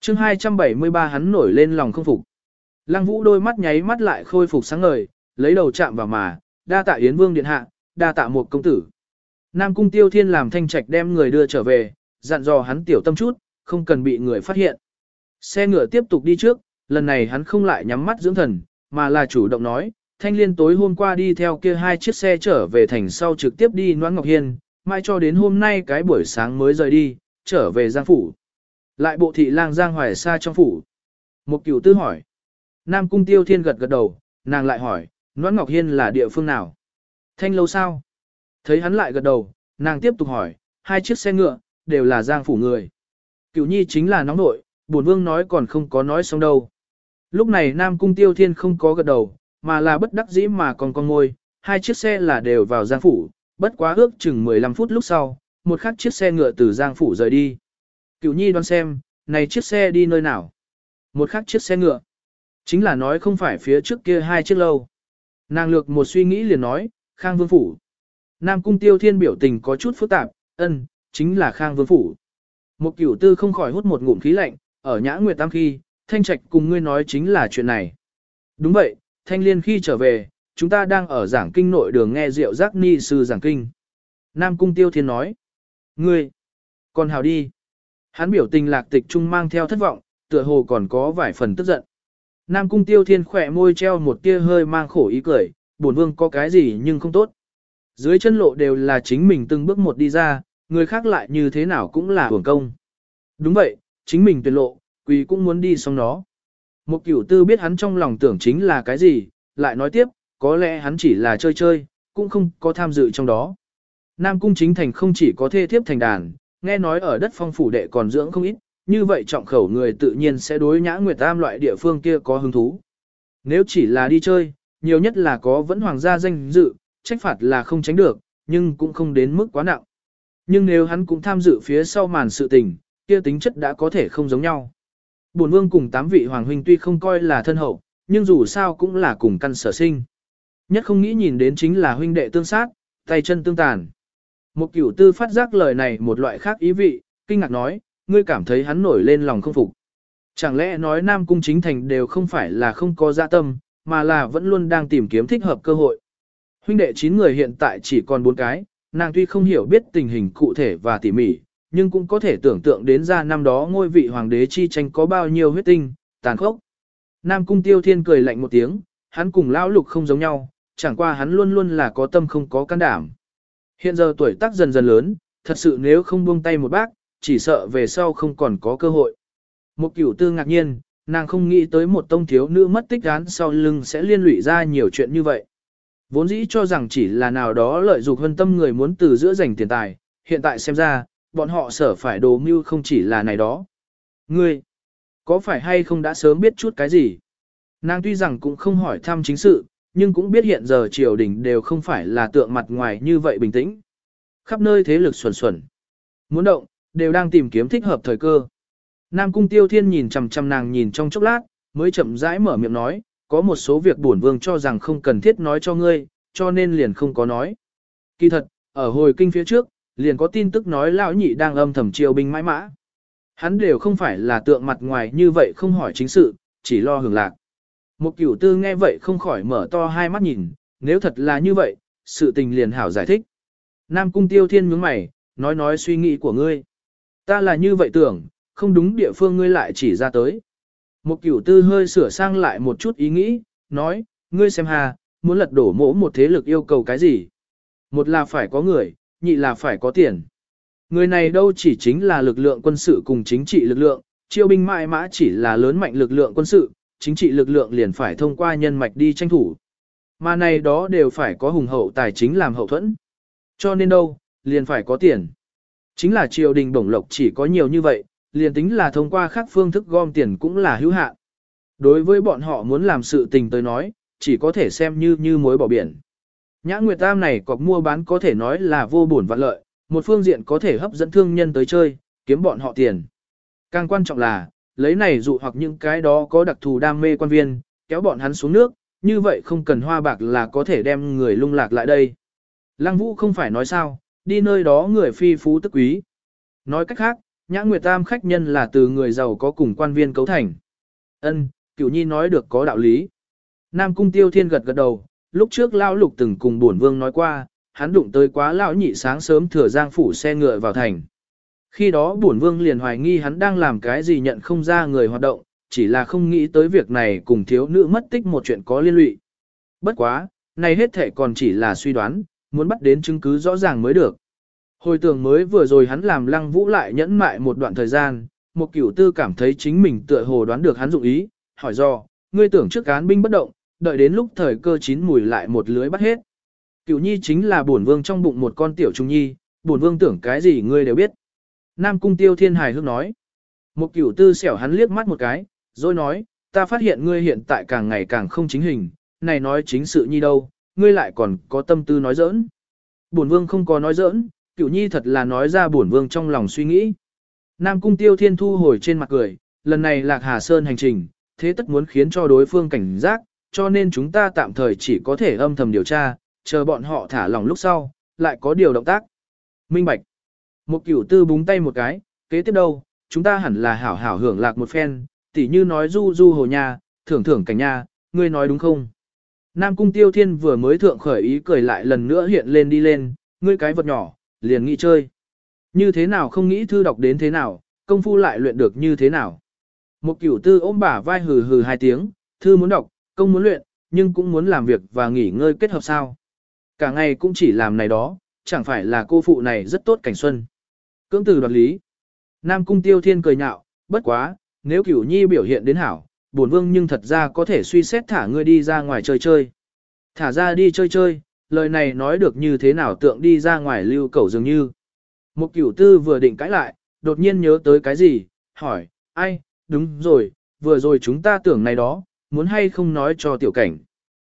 chương 273 hắn nổi lên lòng không phục. Lăng Vũ đôi mắt nháy mắt lại khôi phục sáng ngời, lấy đầu chạm vào mà, đa tạ Yến Vương Điện Hạ, đa tạ một công tử. Nam Cung Tiêu Thiên làm thanh trạch đem người đưa trở về, dặn dò hắn tiểu tâm chút, không cần bị người phát hiện. Xe ngựa tiếp tục đi trước, lần này hắn không lại nhắm mắt dưỡng thần, mà là chủ động nói, thanh liên tối hôm qua đi theo kia hai chiếc xe trở về thành sau trực tiếp đi Noãn Ngọc Hiên, mai cho đến hôm nay cái buổi sáng mới rời đi, trở về Giang Phủ. Lại bộ thị lang Giang Hoài xa trong phủ. Một cửu tư hỏi. Nam Cung Tiêu Thiên gật gật đầu, nàng lại hỏi, Noãn Ngọc Hiên là địa phương nào? Thanh lâu sao? Thấy hắn lại gật đầu, nàng tiếp tục hỏi, hai chiếc xe ngựa, đều là Giang Phủ người. Cửu nhi chính là nóng nội, bổn vương nói còn không có nói xong đâu. Lúc này Nam Cung Tiêu Thiên không có gật đầu, mà là bất đắc dĩ mà còn con ngôi, hai chiếc xe là đều vào Giang Phủ, bất quá ước chừng 15 phút lúc sau, một khắc chiếc xe ngựa từ Giang Phủ rời đi. cựu nhi đoán xem, này chiếc xe đi nơi nào? Một khắc chiếc xe ngựa. Chính là nói không phải phía trước kia hai chiếc lâu. Nàng lược một suy nghĩ liền nói, Khang Vương Phủ. Nam Cung Tiêu Thiên biểu tình có chút phức tạp, ân, chính là Khang Vương Phủ. Một cửu tư không khỏi hút một ngụm khí lạnh, ở nhã nguyệt tam khi, Thanh Trạch cùng ngươi nói chính là chuyện này. Đúng vậy, Thanh Liên khi trở về, chúng ta đang ở giảng kinh nội đường nghe Diệu Giác Ni sư giảng kinh. Nam Cung Tiêu Thiên nói. Ngươi, còn hào đi. Hắn biểu tình lạc tịch trung mang theo thất vọng, tựa hồ còn có vài phần tức giận. Nam Cung Tiêu Thiên khỏe môi treo một tia hơi mang khổ ý cười, bổn vương có cái gì nhưng không tốt. Dưới chân lộ đều là chính mình từng bước một đi ra, người khác lại như thế nào cũng là hưởng công. Đúng vậy, chính mình tuyệt lộ, quỳ cũng muốn đi xong nó. Một cửu tư biết hắn trong lòng tưởng chính là cái gì, lại nói tiếp, có lẽ hắn chỉ là chơi chơi, cũng không có tham dự trong đó. Nam cung chính thành không chỉ có thê thiếp thành đàn, nghe nói ở đất phong phủ đệ còn dưỡng không ít, như vậy trọng khẩu người tự nhiên sẽ đối nhã nguyệt tam loại địa phương kia có hứng thú. Nếu chỉ là đi chơi, nhiều nhất là có vẫn hoàng gia danh dự, trách phạt là không tránh được, nhưng cũng không đến mức quá nặng. Nhưng nếu hắn cũng tham dự phía sau màn sự tình, kia tính chất đã có thể không giống nhau. Bổn vương cùng tám vị hoàng huynh tuy không coi là thân hậu, nhưng dù sao cũng là cùng căn sở sinh. Nhất không nghĩ nhìn đến chính là huynh đệ tương sát, tay chân tương tàn. Một cửu tư phát giác lời này một loại khác ý vị, kinh ngạc nói, ngươi cảm thấy hắn nổi lên lòng không phục. Chẳng lẽ nói Nam Cung Chính Thành đều không phải là không có dạ tâm, mà là vẫn luôn đang tìm kiếm thích hợp cơ hội. Huynh đệ 9 người hiện tại chỉ còn 4 cái, nàng tuy không hiểu biết tình hình cụ thể và tỉ mỉ, nhưng cũng có thể tưởng tượng đến ra năm đó ngôi vị hoàng đế chi tranh có bao nhiêu huyết tinh, tàn khốc. Nam Cung Tiêu Thiên cười lạnh một tiếng, hắn cùng lão lục không giống nhau, chẳng qua hắn luôn luôn là có tâm không có can đảm. Hiện giờ tuổi tác dần dần lớn, thật sự nếu không buông tay một bác, chỉ sợ về sau không còn có cơ hội. Một cửu tư ngạc nhiên, nàng không nghĩ tới một tông thiếu nữ mất tích án sau lưng sẽ liên lụy ra nhiều chuyện như vậy. Vốn dĩ cho rằng chỉ là nào đó lợi dụng hơn tâm người muốn từ giữa giành tiền tài, hiện tại xem ra, bọn họ sở phải đồ mưu không chỉ là này đó. Ngươi, có phải hay không đã sớm biết chút cái gì? Nàng tuy rằng cũng không hỏi thăm chính sự, nhưng cũng biết hiện giờ triều đình đều không phải là tượng mặt ngoài như vậy bình tĩnh. Khắp nơi thế lực xuẩn xuẩn. Muốn động, đều đang tìm kiếm thích hợp thời cơ. Nam cung tiêu thiên nhìn chằm chằm nàng nhìn trong chốc lát, mới chậm rãi mở miệng nói, có một số việc bổn vương cho rằng không cần thiết nói cho ngươi, cho nên liền không có nói. Kỳ thật, ở hồi kinh phía trước, liền có tin tức nói lão nhị đang âm thầm chiêu binh mãi mã. Hắn đều không phải là tượng mặt ngoài như vậy không hỏi chính sự, chỉ lo hưởng lạc. Một cửu tư nghe vậy không khỏi mở to hai mắt nhìn, nếu thật là như vậy, sự tình liền hảo giải thích. Nam cung tiêu thiên nhướng mày, nói nói suy nghĩ của ngươi. Ta là như vậy tưởng, không đúng địa phương ngươi lại chỉ ra tới. Một cửu tư hơi sửa sang lại một chút ý nghĩ, nói, ngươi xem hà, muốn lật đổ mỗ một thế lực yêu cầu cái gì? Một là phải có người, nhị là phải có tiền. Người này đâu chỉ chính là lực lượng quân sự cùng chính trị lực lượng, chiêu binh mãi mã chỉ là lớn mạnh lực lượng quân sự, chính trị lực lượng liền phải thông qua nhân mạch đi tranh thủ. Mà này đó đều phải có hùng hậu tài chính làm hậu thuẫn. Cho nên đâu, liền phải có tiền. Chính là triều đình bổng lộc chỉ có nhiều như vậy, liền tính là thông qua các phương thức gom tiền cũng là hữu hạn. Đối với bọn họ muốn làm sự tình tới nói, chỉ có thể xem như như mối bỏ biển. Nhã Nguyệt Tam này cọc mua bán có thể nói là vô bổn vạn lợi, một phương diện có thể hấp dẫn thương nhân tới chơi, kiếm bọn họ tiền. Càng quan trọng là, lấy này dụ hoặc những cái đó có đặc thù đam mê quan viên, kéo bọn hắn xuống nước, như vậy không cần hoa bạc là có thể đem người lung lạc lại đây. Lăng Vũ không phải nói sao, đi nơi đó người phi phú tức quý. Nói cách khác, Nhã Nguyệt Tam khách nhân là từ người giàu có cùng quan viên cấu thành. Ân, Cửu Nhi nói được có đạo lý. Nam Cung Tiêu Thiên gật gật đầu, lúc trước lão lục từng cùng bổn vương nói qua, hắn đụng tới quá lão nhị sáng sớm thừa giang phủ xe ngựa vào thành. Khi đó bổn vương liền hoài nghi hắn đang làm cái gì nhận không ra người hoạt động, chỉ là không nghĩ tới việc này cùng thiếu nữ mất tích một chuyện có liên lụy. Bất quá, này hết thể còn chỉ là suy đoán, muốn bắt đến chứng cứ rõ ràng mới được. Hồi tưởng mới vừa rồi hắn làm lăng vũ lại nhẫn mại một đoạn thời gian, một cửu tư cảm thấy chính mình tựa hồ đoán được hắn dụng ý, hỏi do, ngươi tưởng trước cán binh bất động, đợi đến lúc thời cơ chín mùi lại một lưới bắt hết. Cửu nhi chính là bổn vương trong bụng một con tiểu trung nhi, bổn vương tưởng cái gì ngươi đều biết. Nam cung tiêu thiên hài hước nói. Một cửu tư xẻo hắn liếc mắt một cái, rồi nói, ta phát hiện ngươi hiện tại càng ngày càng không chính hình, này nói chính sự nhi đâu, ngươi lại còn có tâm tư nói giỡn. Bổn vương không có nói giỡn, cửu nhi thật là nói ra bổn vương trong lòng suy nghĩ. Nam cung tiêu thiên thu hồi trên mặt cười, lần này lạc hà sơn hành trình, thế tất muốn khiến cho đối phương cảnh giác, cho nên chúng ta tạm thời chỉ có thể âm thầm điều tra, chờ bọn họ thả lỏng lúc sau, lại có điều động tác. Minh Bạch. Một cửu tư búng tay một cái, kế tiếp đâu, chúng ta hẳn là hảo hảo hưởng lạc một phen, tỉ như nói du du hồ nhà, thưởng thưởng cảnh nhà, ngươi nói đúng không? Nam cung tiêu thiên vừa mới thượng khởi ý cười lại lần nữa hiện lên đi lên, ngươi cái vật nhỏ, liền nghĩ chơi. Như thế nào không nghĩ thư đọc đến thế nào, công phu lại luyện được như thế nào. Một cửu tư ôm bả vai hừ hừ hai tiếng, thư muốn đọc, công muốn luyện, nhưng cũng muốn làm việc và nghỉ ngơi kết hợp sao. Cả ngày cũng chỉ làm này đó, chẳng phải là cô phụ này rất tốt cảnh xuân. Cưỡng từ đoạt lý. Nam cung tiêu thiên cười nhạo, bất quá, nếu cửu nhi biểu hiện đến hảo, bổn vương nhưng thật ra có thể suy xét thả ngươi đi ra ngoài chơi chơi. Thả ra đi chơi chơi, lời này nói được như thế nào tượng đi ra ngoài lưu cầu dường như. Một cửu tư vừa định cãi lại, đột nhiên nhớ tới cái gì, hỏi, ai, đúng rồi, vừa rồi chúng ta tưởng này đó, muốn hay không nói cho tiểu cảnh.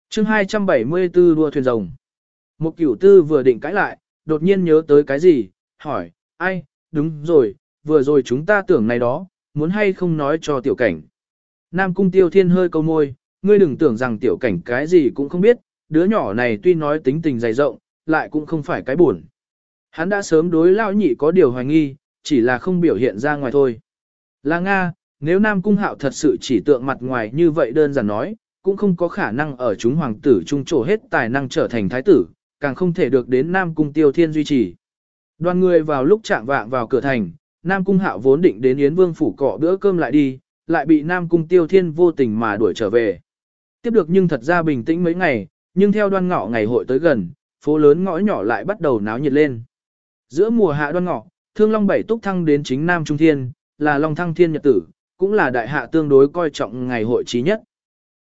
chương 274 đua thuyền rồng. Một cửu tư vừa định cãi lại, đột nhiên nhớ tới cái gì, hỏi, ai, đúng rồi, vừa rồi chúng ta tưởng này đó, muốn hay không nói cho tiểu cảnh. Nam cung tiêu thiên hơi câu môi, ngươi đừng tưởng rằng tiểu cảnh cái gì cũng không biết, đứa nhỏ này tuy nói tính tình dày rộng, lại cũng không phải cái buồn. Hắn đã sớm đối lão nhị có điều hoài nghi, chỉ là không biểu hiện ra ngoài thôi. Là Nga, nếu Nam Cung Hạo thật sự chỉ tượng mặt ngoài như vậy đơn giản nói, cũng không có khả năng ở chúng hoàng tử trung trổ hết tài năng trở thành thái tử, càng không thể được đến Nam Cung Tiêu Thiên duy trì. Đoàn người vào lúc chạm vạng vào cửa thành, Nam Cung Hạo vốn định đến Yến Vương phủ cọ bữa cơm lại đi, lại bị Nam Cung Tiêu Thiên vô tình mà đuổi trở về. Tiếp được nhưng thật ra bình tĩnh mấy ngày, nhưng theo đoan ngọ ngày hội tới gần, phố lớn ngõ nhỏ lại bắt đầu náo nhiệt lên. Giữa mùa hạ đoan ngọ, Thương Long bảy túc thăng đến chính Nam Trung Thiên, là Long Thăng Thiên Nhật Tử, cũng là đại hạ tương đối coi trọng ngày hội trí nhất.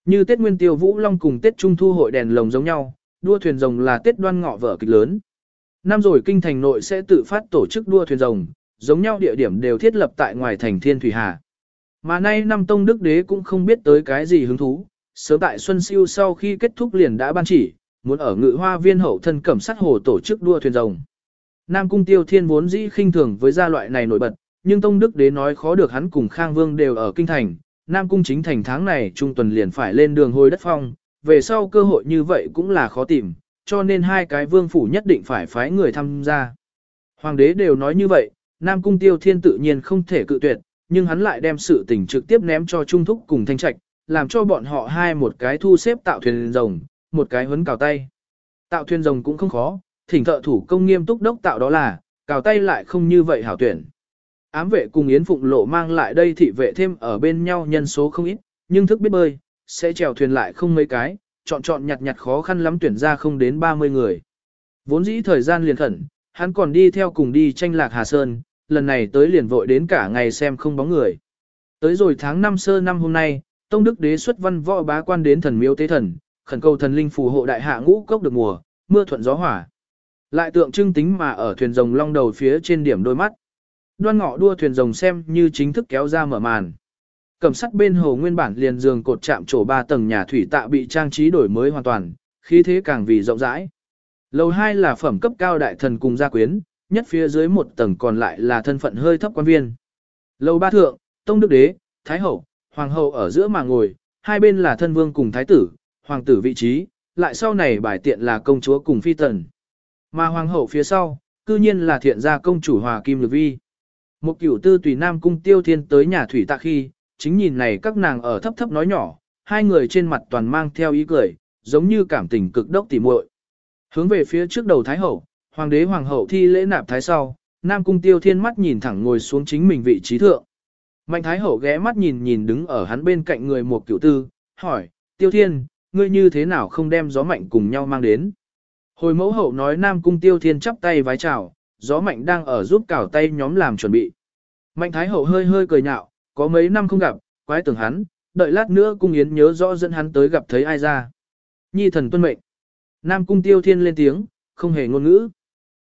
Như Tết Nguyên Tiêu Vũ Long cùng Tết Trung Thu hội đèn lồng giống nhau, đua thuyền rồng là Tết đoan ngọ vở kịch lớn. Năm rồi kinh thành nội sẽ tự phát tổ chức đua thuyền rồng, giống nhau địa điểm đều thiết lập tại ngoài thành Thiên Thủy Hà. Mà nay năm Tông Đức Đế cũng không biết tới cái gì hứng thú, sớm tại Xuân Siêu sau khi kết thúc liền đã ban chỉ, muốn ở ngự hoa viên hậu thân cẩm sát hồ tổ chức đua thuyền rồng. Nam Cung Tiêu Thiên vốn dĩ khinh thường với gia loại này nổi bật, nhưng Tông Đức Đế nói khó được hắn cùng Khang Vương đều ở kinh thành, Nam Cung chính thành tháng này trung tuần liền phải lên đường hồi đất phong, về sau cơ hội như vậy cũng là khó tìm, cho nên hai cái vương phủ nhất định phải phái người tham gia. Hoàng đế đều nói như vậy, Nam Cung Tiêu Thiên tự nhiên không thể cự tuyệt, nhưng hắn lại đem sự tình trực tiếp ném cho Trung Thúc cùng Thanh Trạch, làm cho bọn họ hai một cái thu xếp tạo thuyền rồng, một cái huấn cào tay. Tạo thuyền rồng cũng không khó, thỉnh thợ thủ công nghiêm túc đốc tạo đó là, cào tay lại không như vậy hảo tuyển. Ám vệ cùng Yến Phụng Lộ mang lại đây thị vệ thêm ở bên nhau nhân số không ít, nhưng thức biết bơi, sẽ chèo thuyền lại không mấy cái, chọn chọn nhặt nhặt khó khăn lắm tuyển ra không đến 30 người. Vốn dĩ thời gian liền khẩn, hắn còn đi theo cùng đi tranh lạc Hà Sơn, lần này tới liền vội đến cả ngày xem không bóng người. Tới rồi tháng 5 sơ năm hôm nay, Tông Đức Đế xuất văn võ bá quan đến thần miếu tế thần, khẩn cầu thần linh phù hộ đại hạ ngũ cốc được mùa, mưa thuận gió hỏa. Lại tượng trưng tính mà ở thuyền rồng long đầu phía trên điểm đôi mắt. Đoan ngọ đua thuyền rồng xem như chính thức kéo ra mở màn. Cẩm sắt bên hồ nguyên bản liền giường cột chạm trổ ba tầng nhà thủy tạ bị trang trí đổi mới hoàn toàn, khí thế càng vì rộng rãi. Lầu 2 là phẩm cấp cao đại thần cùng gia quyến, nhất phía dưới một tầng còn lại là thân phận hơi thấp quan viên. Lầu ba thượng, tông đức đế, thái hậu, hoàng hậu ở giữa mà ngồi, hai bên là thân vương cùng thái tử, hoàng tử vị trí, lại sau này bài tiện là công chúa cùng phi tần. Mà hoàng hậu phía sau, cư nhiên là thiện gia công chủ hòa kim lực vi. Một cửu tư tùy nam cung tiêu thiên tới nhà thủy tạ khi, chính nhìn này các nàng ở thấp thấp nói nhỏ, hai người trên mặt toàn mang theo ý cười, giống như cảm tình cực đốc tỉ muội. Hướng về phía trước đầu thái hậu, hoàng đế hoàng hậu thi lễ nạp thái sau, nam cung tiêu thiên mắt nhìn thẳng ngồi xuống chính mình vị trí thượng. Mạnh thái hậu ghé mắt nhìn nhìn đứng ở hắn bên cạnh người một cửu tư, hỏi, tiêu thiên, ngươi như thế nào không đem gió mạnh cùng nhau mang đến. Hồi mẫu hậu nói nam cung tiêu thiên chắp tay vái chào, gió mạnh đang ở giúp cào tay nhóm làm chuẩn bị. Mạnh thái hậu hơi hơi cười nhạo, có mấy năm không gặp, quái tưởng hắn, đợi lát nữa cung yến nhớ rõ dẫn hắn tới gặp thấy ai ra. Nhi thần tuân mệnh. Nam cung tiêu thiên lên tiếng, không hề ngôn ngữ.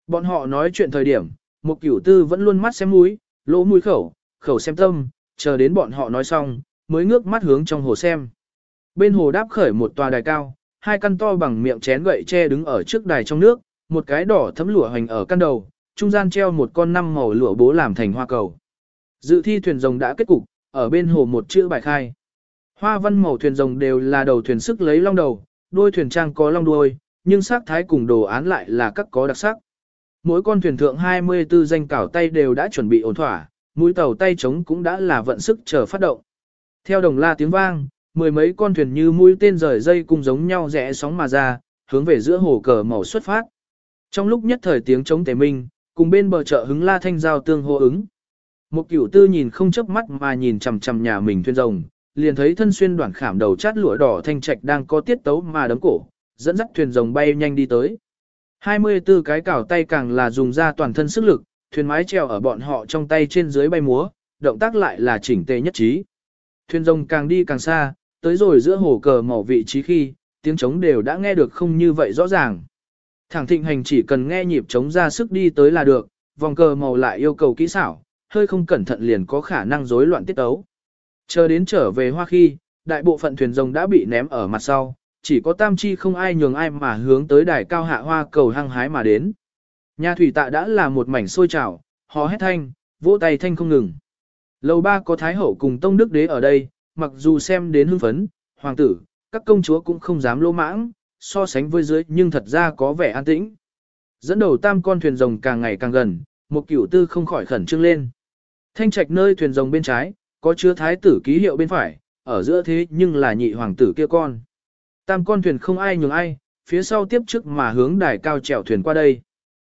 Bọn họ nói chuyện thời điểm, một cửu tư vẫn luôn mắt xem mũi, lỗ mũi khẩu, khẩu xem tâm, chờ đến bọn họ nói xong, mới ngước mắt hướng trong hồ xem. Bên hồ đáp khởi một tòa đài cao, hai căn to bằng miệng chén gậy tre đứng ở trước đài trong nước, một cái đỏ thấm lụa hành ở căn đầu, trung gian treo một con năm màu lụa bố làm thành hoa cầu. Dự thi thuyền rồng đã kết cục, ở bên hồ một chữ bài khai. Hoa văn màu thuyền rồng đều là đầu thuyền sức lấy long đầu, đuôi thuyền trang có long đuôi, nhưng sắc thái cùng đồ án lại là các có đặc sắc. Mỗi con thuyền thượng 24 danh cảo tay đều đã chuẩn bị ổn thỏa, mũi tàu tay trống cũng đã là vận sức chờ phát động. Theo đồng la tiếng vang, mười mấy con thuyền như mũi tên rời dây cùng giống nhau rẽ sóng mà ra, hướng về giữa hồ cờ màu xuất phát. Trong lúc nhất thời tiếng chống tề minh, cùng bên bờ chợ hứng la thanh giao tương hô ứng. Một cửu tư nhìn không chớp mắt mà nhìn chằm chằm nhà mình thuyền rồng, liền thấy thân xuyên đoạn khảm đầu chát lụa đỏ thanh trạch đang có tiết tấu mà đấm cổ, dẫn dắt thuyền rồng bay nhanh đi tới. 24 cái cào tay càng là dùng ra toàn thân sức lực, thuyền mái treo ở bọn họ trong tay trên dưới bay múa, động tác lại là chỉnh tề nhất trí. Thuyền rồng càng đi càng xa, tới rồi giữa hồ cờ màu vị trí khi, tiếng trống đều đã nghe được không như vậy rõ ràng. Thẳng thịnh hành chỉ cần nghe nhịp trống ra sức đi tới là được, vòng cờ màu lại yêu cầu kỹ xảo, hơi không cẩn thận liền có khả năng rối loạn tiết tấu. Chờ đến trở về hoa khi, đại bộ phận thuyền rồng đã bị ném ở mặt sau, chỉ có tam chi không ai nhường ai mà hướng tới đài cao hạ hoa cầu hăng hái mà đến. Nhà thủy tạ đã là một mảnh sôi trào, hò hét thanh, vỗ tay thanh không ngừng. Lầu ba có Thái Hậu cùng Tông Đức Đế ở đây, mặc dù xem đến hưng phấn, hoàng tử, các công chúa cũng không dám lô mãng, so sánh với dưới nhưng thật ra có vẻ an tĩnh. Dẫn đầu tam con thuyền rồng càng ngày càng gần, một cửu tư không khỏi khẩn trương lên. Thanh trạch nơi thuyền rồng bên trái, có chứa thái tử ký hiệu bên phải, ở giữa thế nhưng là nhị hoàng tử kia con. Tam con thuyền không ai nhường ai, phía sau tiếp trước mà hướng đài cao chèo thuyền qua đây.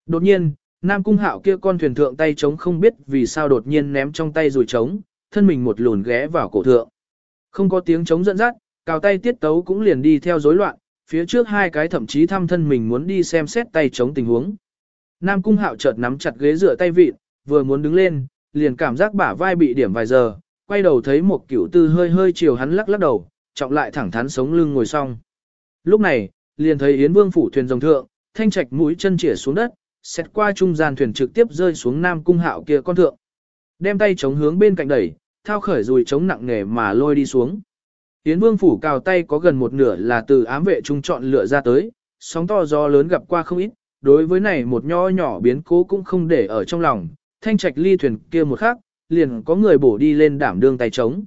Đột nhiên, Nam Cung Hạo kia con thuyền thượng tay trống không biết vì sao đột nhiên ném trong tay rồi trống, thân mình một lùn ghé vào cổ thượng. Không có tiếng trống dẫn dắt, cào tay tiết tấu cũng liền đi theo rối loạn, phía trước hai cái thậm chí thăm thân mình muốn đi xem xét tay chống tình huống. Nam Cung Hạo chợt nắm chặt ghế dựa tay vịt, vừa muốn đứng lên, liền cảm giác bả vai bị điểm vài giờ, quay đầu thấy một cửu tư hơi hơi chiều hắn lắc lắc đầu, trọng lại thẳng thắn sống lưng ngồi xong. Lúc này, liền thấy Yến Vương phủ thuyền rồng thượng, thanh trạch mũi chân chĩa xuống đất, xét qua trung gian thuyền trực tiếp rơi xuống Nam Cung Hạo kia con thượng. Đem tay chống hướng bên cạnh đẩy, thao khởi rồi chống nặng nghề mà lôi đi xuống. Yến Vương phủ cào tay có gần một nửa là từ ám vệ trung chọn lựa ra tới, sóng to gió lớn gặp qua không ít, đối với này một nho nhỏ biến cố cũng không để ở trong lòng, thanh trạch ly thuyền kia một khắc, liền có người bổ đi lên đảm đương tay trống.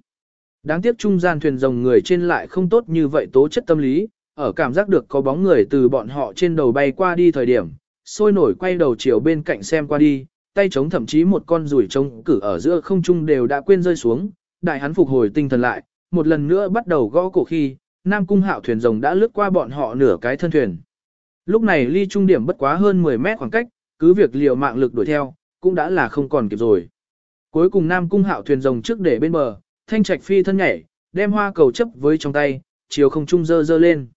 Đáng tiếc trung gian thuyền rồng người trên lại không tốt như vậy tố chất tâm lý, ở cảm giác được có bóng người từ bọn họ trên đầu bay qua đi thời điểm, sôi nổi quay đầu chiều bên cạnh xem qua đi, tay trống thậm chí một con rủi trống cử ở giữa không trung đều đã quên rơi xuống, đại hắn phục hồi tinh thần lại, một lần nữa bắt đầu gõ cổ khi, Nam Cung Hạo thuyền rồng đã lướt qua bọn họ nửa cái thân thuyền. Lúc này ly trung điểm bất quá hơn 10 mét khoảng cách, cứ việc liều mạng lực đuổi theo, cũng đã là không còn kịp rồi. Cuối cùng Nam Cung Hạo thuyền rồng trước để bên bờ, thanh trạch phi thân nhảy, đem hoa cầu chấp với trong tay, chiều không trung dơ dơ lên.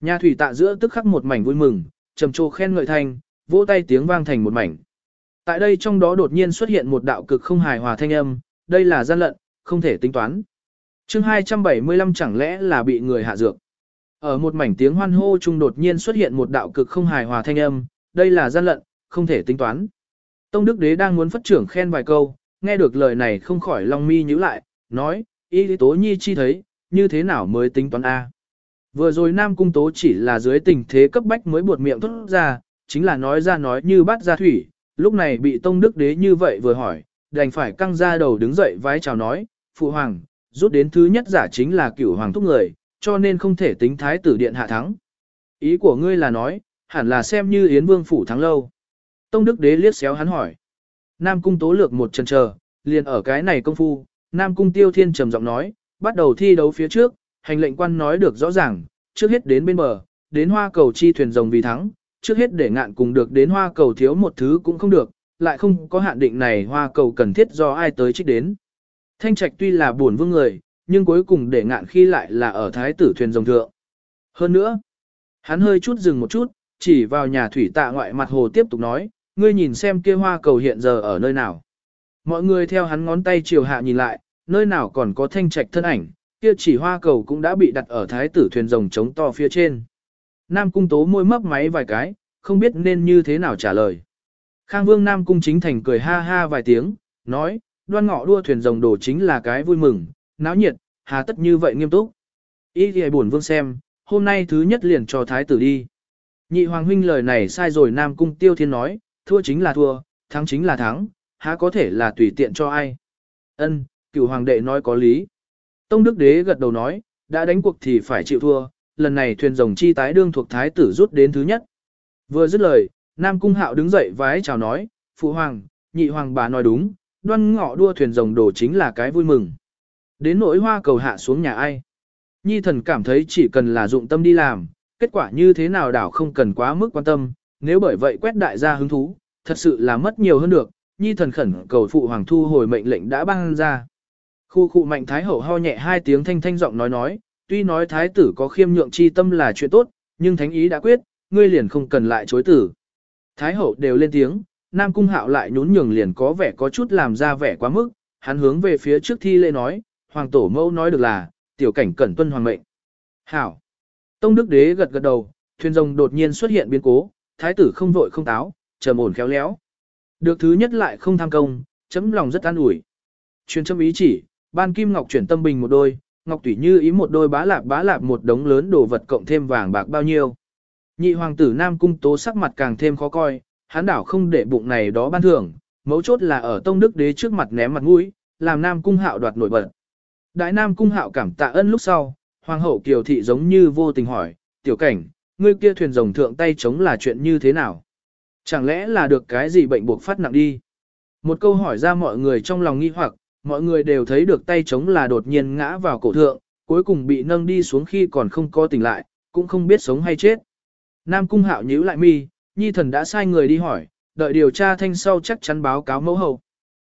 Nhà thủy tạ giữa tức khắc một mảnh vui mừng, trầm trồ khen ngợi thanh, vỗ tay tiếng vang thành một mảnh. Tại đây trong đó đột nhiên xuất hiện một đạo cực không hài hòa thanh âm, đây là gian lận, không thể tính toán chương 275 chẳng lẽ là bị người hạ dược. Ở một mảnh tiếng hoan hô chung đột nhiên xuất hiện một đạo cực không hài hòa thanh âm, đây là gian lận, không thể tính toán. Tông Đức Đế đang muốn phát trưởng khen vài câu, nghe được lời này không khỏi long mi nhíu lại, nói, y tố nhi chi thấy, như thế nào mới tính toán A. Vừa rồi Nam Cung Tố chỉ là dưới tình thế cấp bách mới buột miệng thốt ra, chính là nói ra nói như bắt ra thủy, lúc này bị Tông Đức Đế như vậy vừa hỏi, đành phải căng ra đầu đứng dậy vái chào nói, Phụ Hoàng, rút đến thứ nhất giả chính là cửu Hoàng thúc người, cho nên không thể tính thái tử điện hạ thắng. Ý của ngươi là nói, hẳn là xem như Yến Vương phủ thắng lâu. Tông Đức Đế liếc xéo hắn hỏi. Nam Cung Tố lược một chân chờ, liền ở cái này công phu, Nam Cung Tiêu Thiên trầm giọng nói, bắt đầu thi đấu phía trước, hành lệnh quan nói được rõ ràng, trước hết đến bên bờ, đến hoa cầu chi thuyền rồng vì thắng, trước hết để ngạn cùng được đến hoa cầu thiếu một thứ cũng không được, lại không có hạn định này hoa cầu cần thiết do ai tới trích đến. Thanh Trạch tuy là buồn vương người, nhưng cuối cùng để ngạn khi lại là ở thái tử thuyền rồng thượng. Hơn nữa, hắn hơi chút dừng một chút, chỉ vào nhà thủy tạ ngoại mặt hồ tiếp tục nói, ngươi nhìn xem kia hoa cầu hiện giờ ở nơi nào. Mọi người theo hắn ngón tay chiều hạ nhìn lại, nơi nào còn có thanh trạch thân ảnh, kia chỉ hoa cầu cũng đã bị đặt ở thái tử thuyền rồng trống to phía trên. Nam cung tố môi mấp máy vài cái, không biết nên như thế nào trả lời. Khang vương Nam cung chính thành cười ha ha vài tiếng, nói, đoan ngọ đua thuyền rồng đồ chính là cái vui mừng, náo nhiệt, hà tất như vậy nghiêm túc. Ý thì buồn vương xem, hôm nay thứ nhất liền cho thái tử đi. Nhị hoàng huynh lời này sai rồi Nam cung tiêu thiên nói, thua chính là thua, thắng chính là thắng, há có thể là tùy tiện cho ai. Ân, cựu hoàng đệ nói có lý. Tông Đức Đế gật đầu nói, đã đánh cuộc thì phải chịu thua, lần này thuyền rồng chi tái đương thuộc thái tử rút đến thứ nhất. Vừa dứt lời, Nam Cung Hạo đứng dậy vái chào nói, Phụ Hoàng, nhị hoàng bà nói đúng, đoan ngọ đua thuyền rồng đồ chính là cái vui mừng. Đến nỗi hoa cầu hạ xuống nhà ai. Nhi thần cảm thấy chỉ cần là dụng tâm đi làm, kết quả như thế nào đảo không cần quá mức quan tâm, nếu bởi vậy quét đại gia hứng thú, thật sự là mất nhiều hơn được, nhi thần khẩn cầu phụ hoàng thu hồi mệnh lệnh đã ban ra. Khu khu mạnh thái hậu ho nhẹ hai tiếng thanh thanh giọng nói nói, tuy nói thái tử có khiêm nhượng chi tâm là chuyện tốt, nhưng thánh ý đã quyết, ngươi liền không cần lại chối tử. Thái hậu đều lên tiếng, Nam Cung Hạo lại nhún nhường liền có vẻ có chút làm ra vẻ quá mức, hắn hướng về phía trước thi lễ nói, hoàng tổ mẫu nói được là, tiểu cảnh cẩn tuân hoàng mệnh. Hảo. Tông Đức Đế gật gật đầu, thuyền rồng đột nhiên xuất hiện biến cố, thái tử không vội không táo, trầm ổn khéo léo. Được thứ nhất lại không tham công, chấm lòng rất an ủi. Truyền châm ý chỉ, ban kim ngọc chuyển tâm bình một đôi, ngọc tủy như ý một đôi bá lạp bá lạp một đống lớn đồ vật cộng thêm vàng bạc bao nhiêu. Nhị hoàng tử Nam Cung Tố sắc mặt càng thêm khó coi, hắn đảo không để bụng này đó ban thưởng, mấu chốt là ở Tông Đức Đế trước mặt ném mặt mũi, làm Nam Cung Hạo đoạt nổi bật. Đại Nam Cung Hạo cảm tạ ân lúc sau, Hoàng hậu Kiều Thị giống như vô tình hỏi, tiểu cảnh, ngươi kia thuyền rồng thượng tay chống là chuyện như thế nào? Chẳng lẽ là được cái gì bệnh buộc phát nặng đi? Một câu hỏi ra mọi người trong lòng nghi hoặc, mọi người đều thấy được tay chống là đột nhiên ngã vào cổ thượng, cuối cùng bị nâng đi xuống khi còn không có tỉnh lại, cũng không biết sống hay chết. Nam Cung Hạo nhíu lại mi, Nhi thần đã sai người đi hỏi, đợi điều tra thanh sau chắc chắn báo cáo mẫu hậu.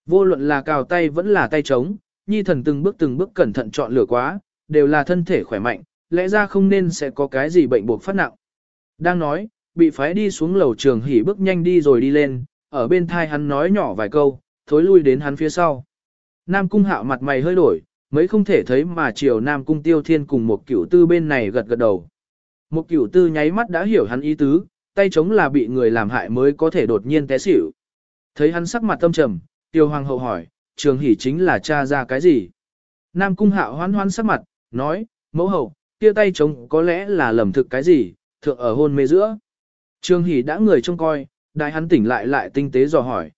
Vô luận là cào tay vẫn là tay trống, Nhi thần từng bước từng bước cẩn thận chọn lựa quá, đều là thân thể khỏe mạnh, lẽ ra không nên sẽ có cái gì bệnh buộc phát nặng. Đang nói, bị phái đi xuống lầu trường hỉ bước nhanh đi rồi đi lên, ở bên thai hắn nói nhỏ vài câu, thối lui đến hắn phía sau. Nam cung hạo mặt mày hơi đổi, mấy không thể thấy mà chiều Nam cung tiêu thiên cùng một cửu tư bên này gật gật đầu. Một cửu tư nháy mắt đã hiểu hắn ý tứ, tay chống là bị người làm hại mới có thể đột nhiên té xỉu. Thấy hắn sắc mặt tâm trầm, tiêu hoàng hậu hỏi, trường Hỷ chính là cha ra cái gì? Nam cung hạo hoan hoan sắc mặt, nói, mẫu hậu, kia tay chống có lẽ là lầm thực cái gì, thượng ở hôn mê giữa. Trường Hỷ đã người trông coi, đại hắn tỉnh lại lại tinh tế dò hỏi.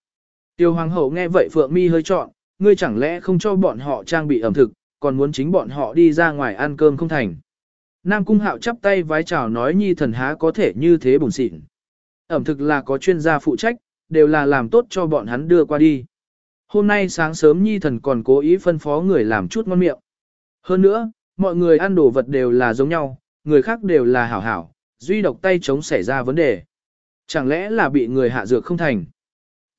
Tiêu hoàng hậu nghe vậy phượng mi hơi trọn, ngươi chẳng lẽ không cho bọn họ trang bị ẩm thực, còn muốn chính bọn họ đi ra ngoài ăn cơm không thành. Nam cung hạo chắp tay vái chào nói nhi thần há có thể như thế bùn xịn. Ẩm thực là có chuyên gia phụ trách, đều là làm tốt cho bọn hắn đưa qua đi. Hôm nay sáng sớm nhi thần còn cố ý phân phó người làm chút ngon miệng. Hơn nữa, mọi người ăn đồ vật đều là giống nhau, người khác đều là hảo hảo, duy độc tay chống xảy ra vấn đề. Chẳng lẽ là bị người hạ dược không thành?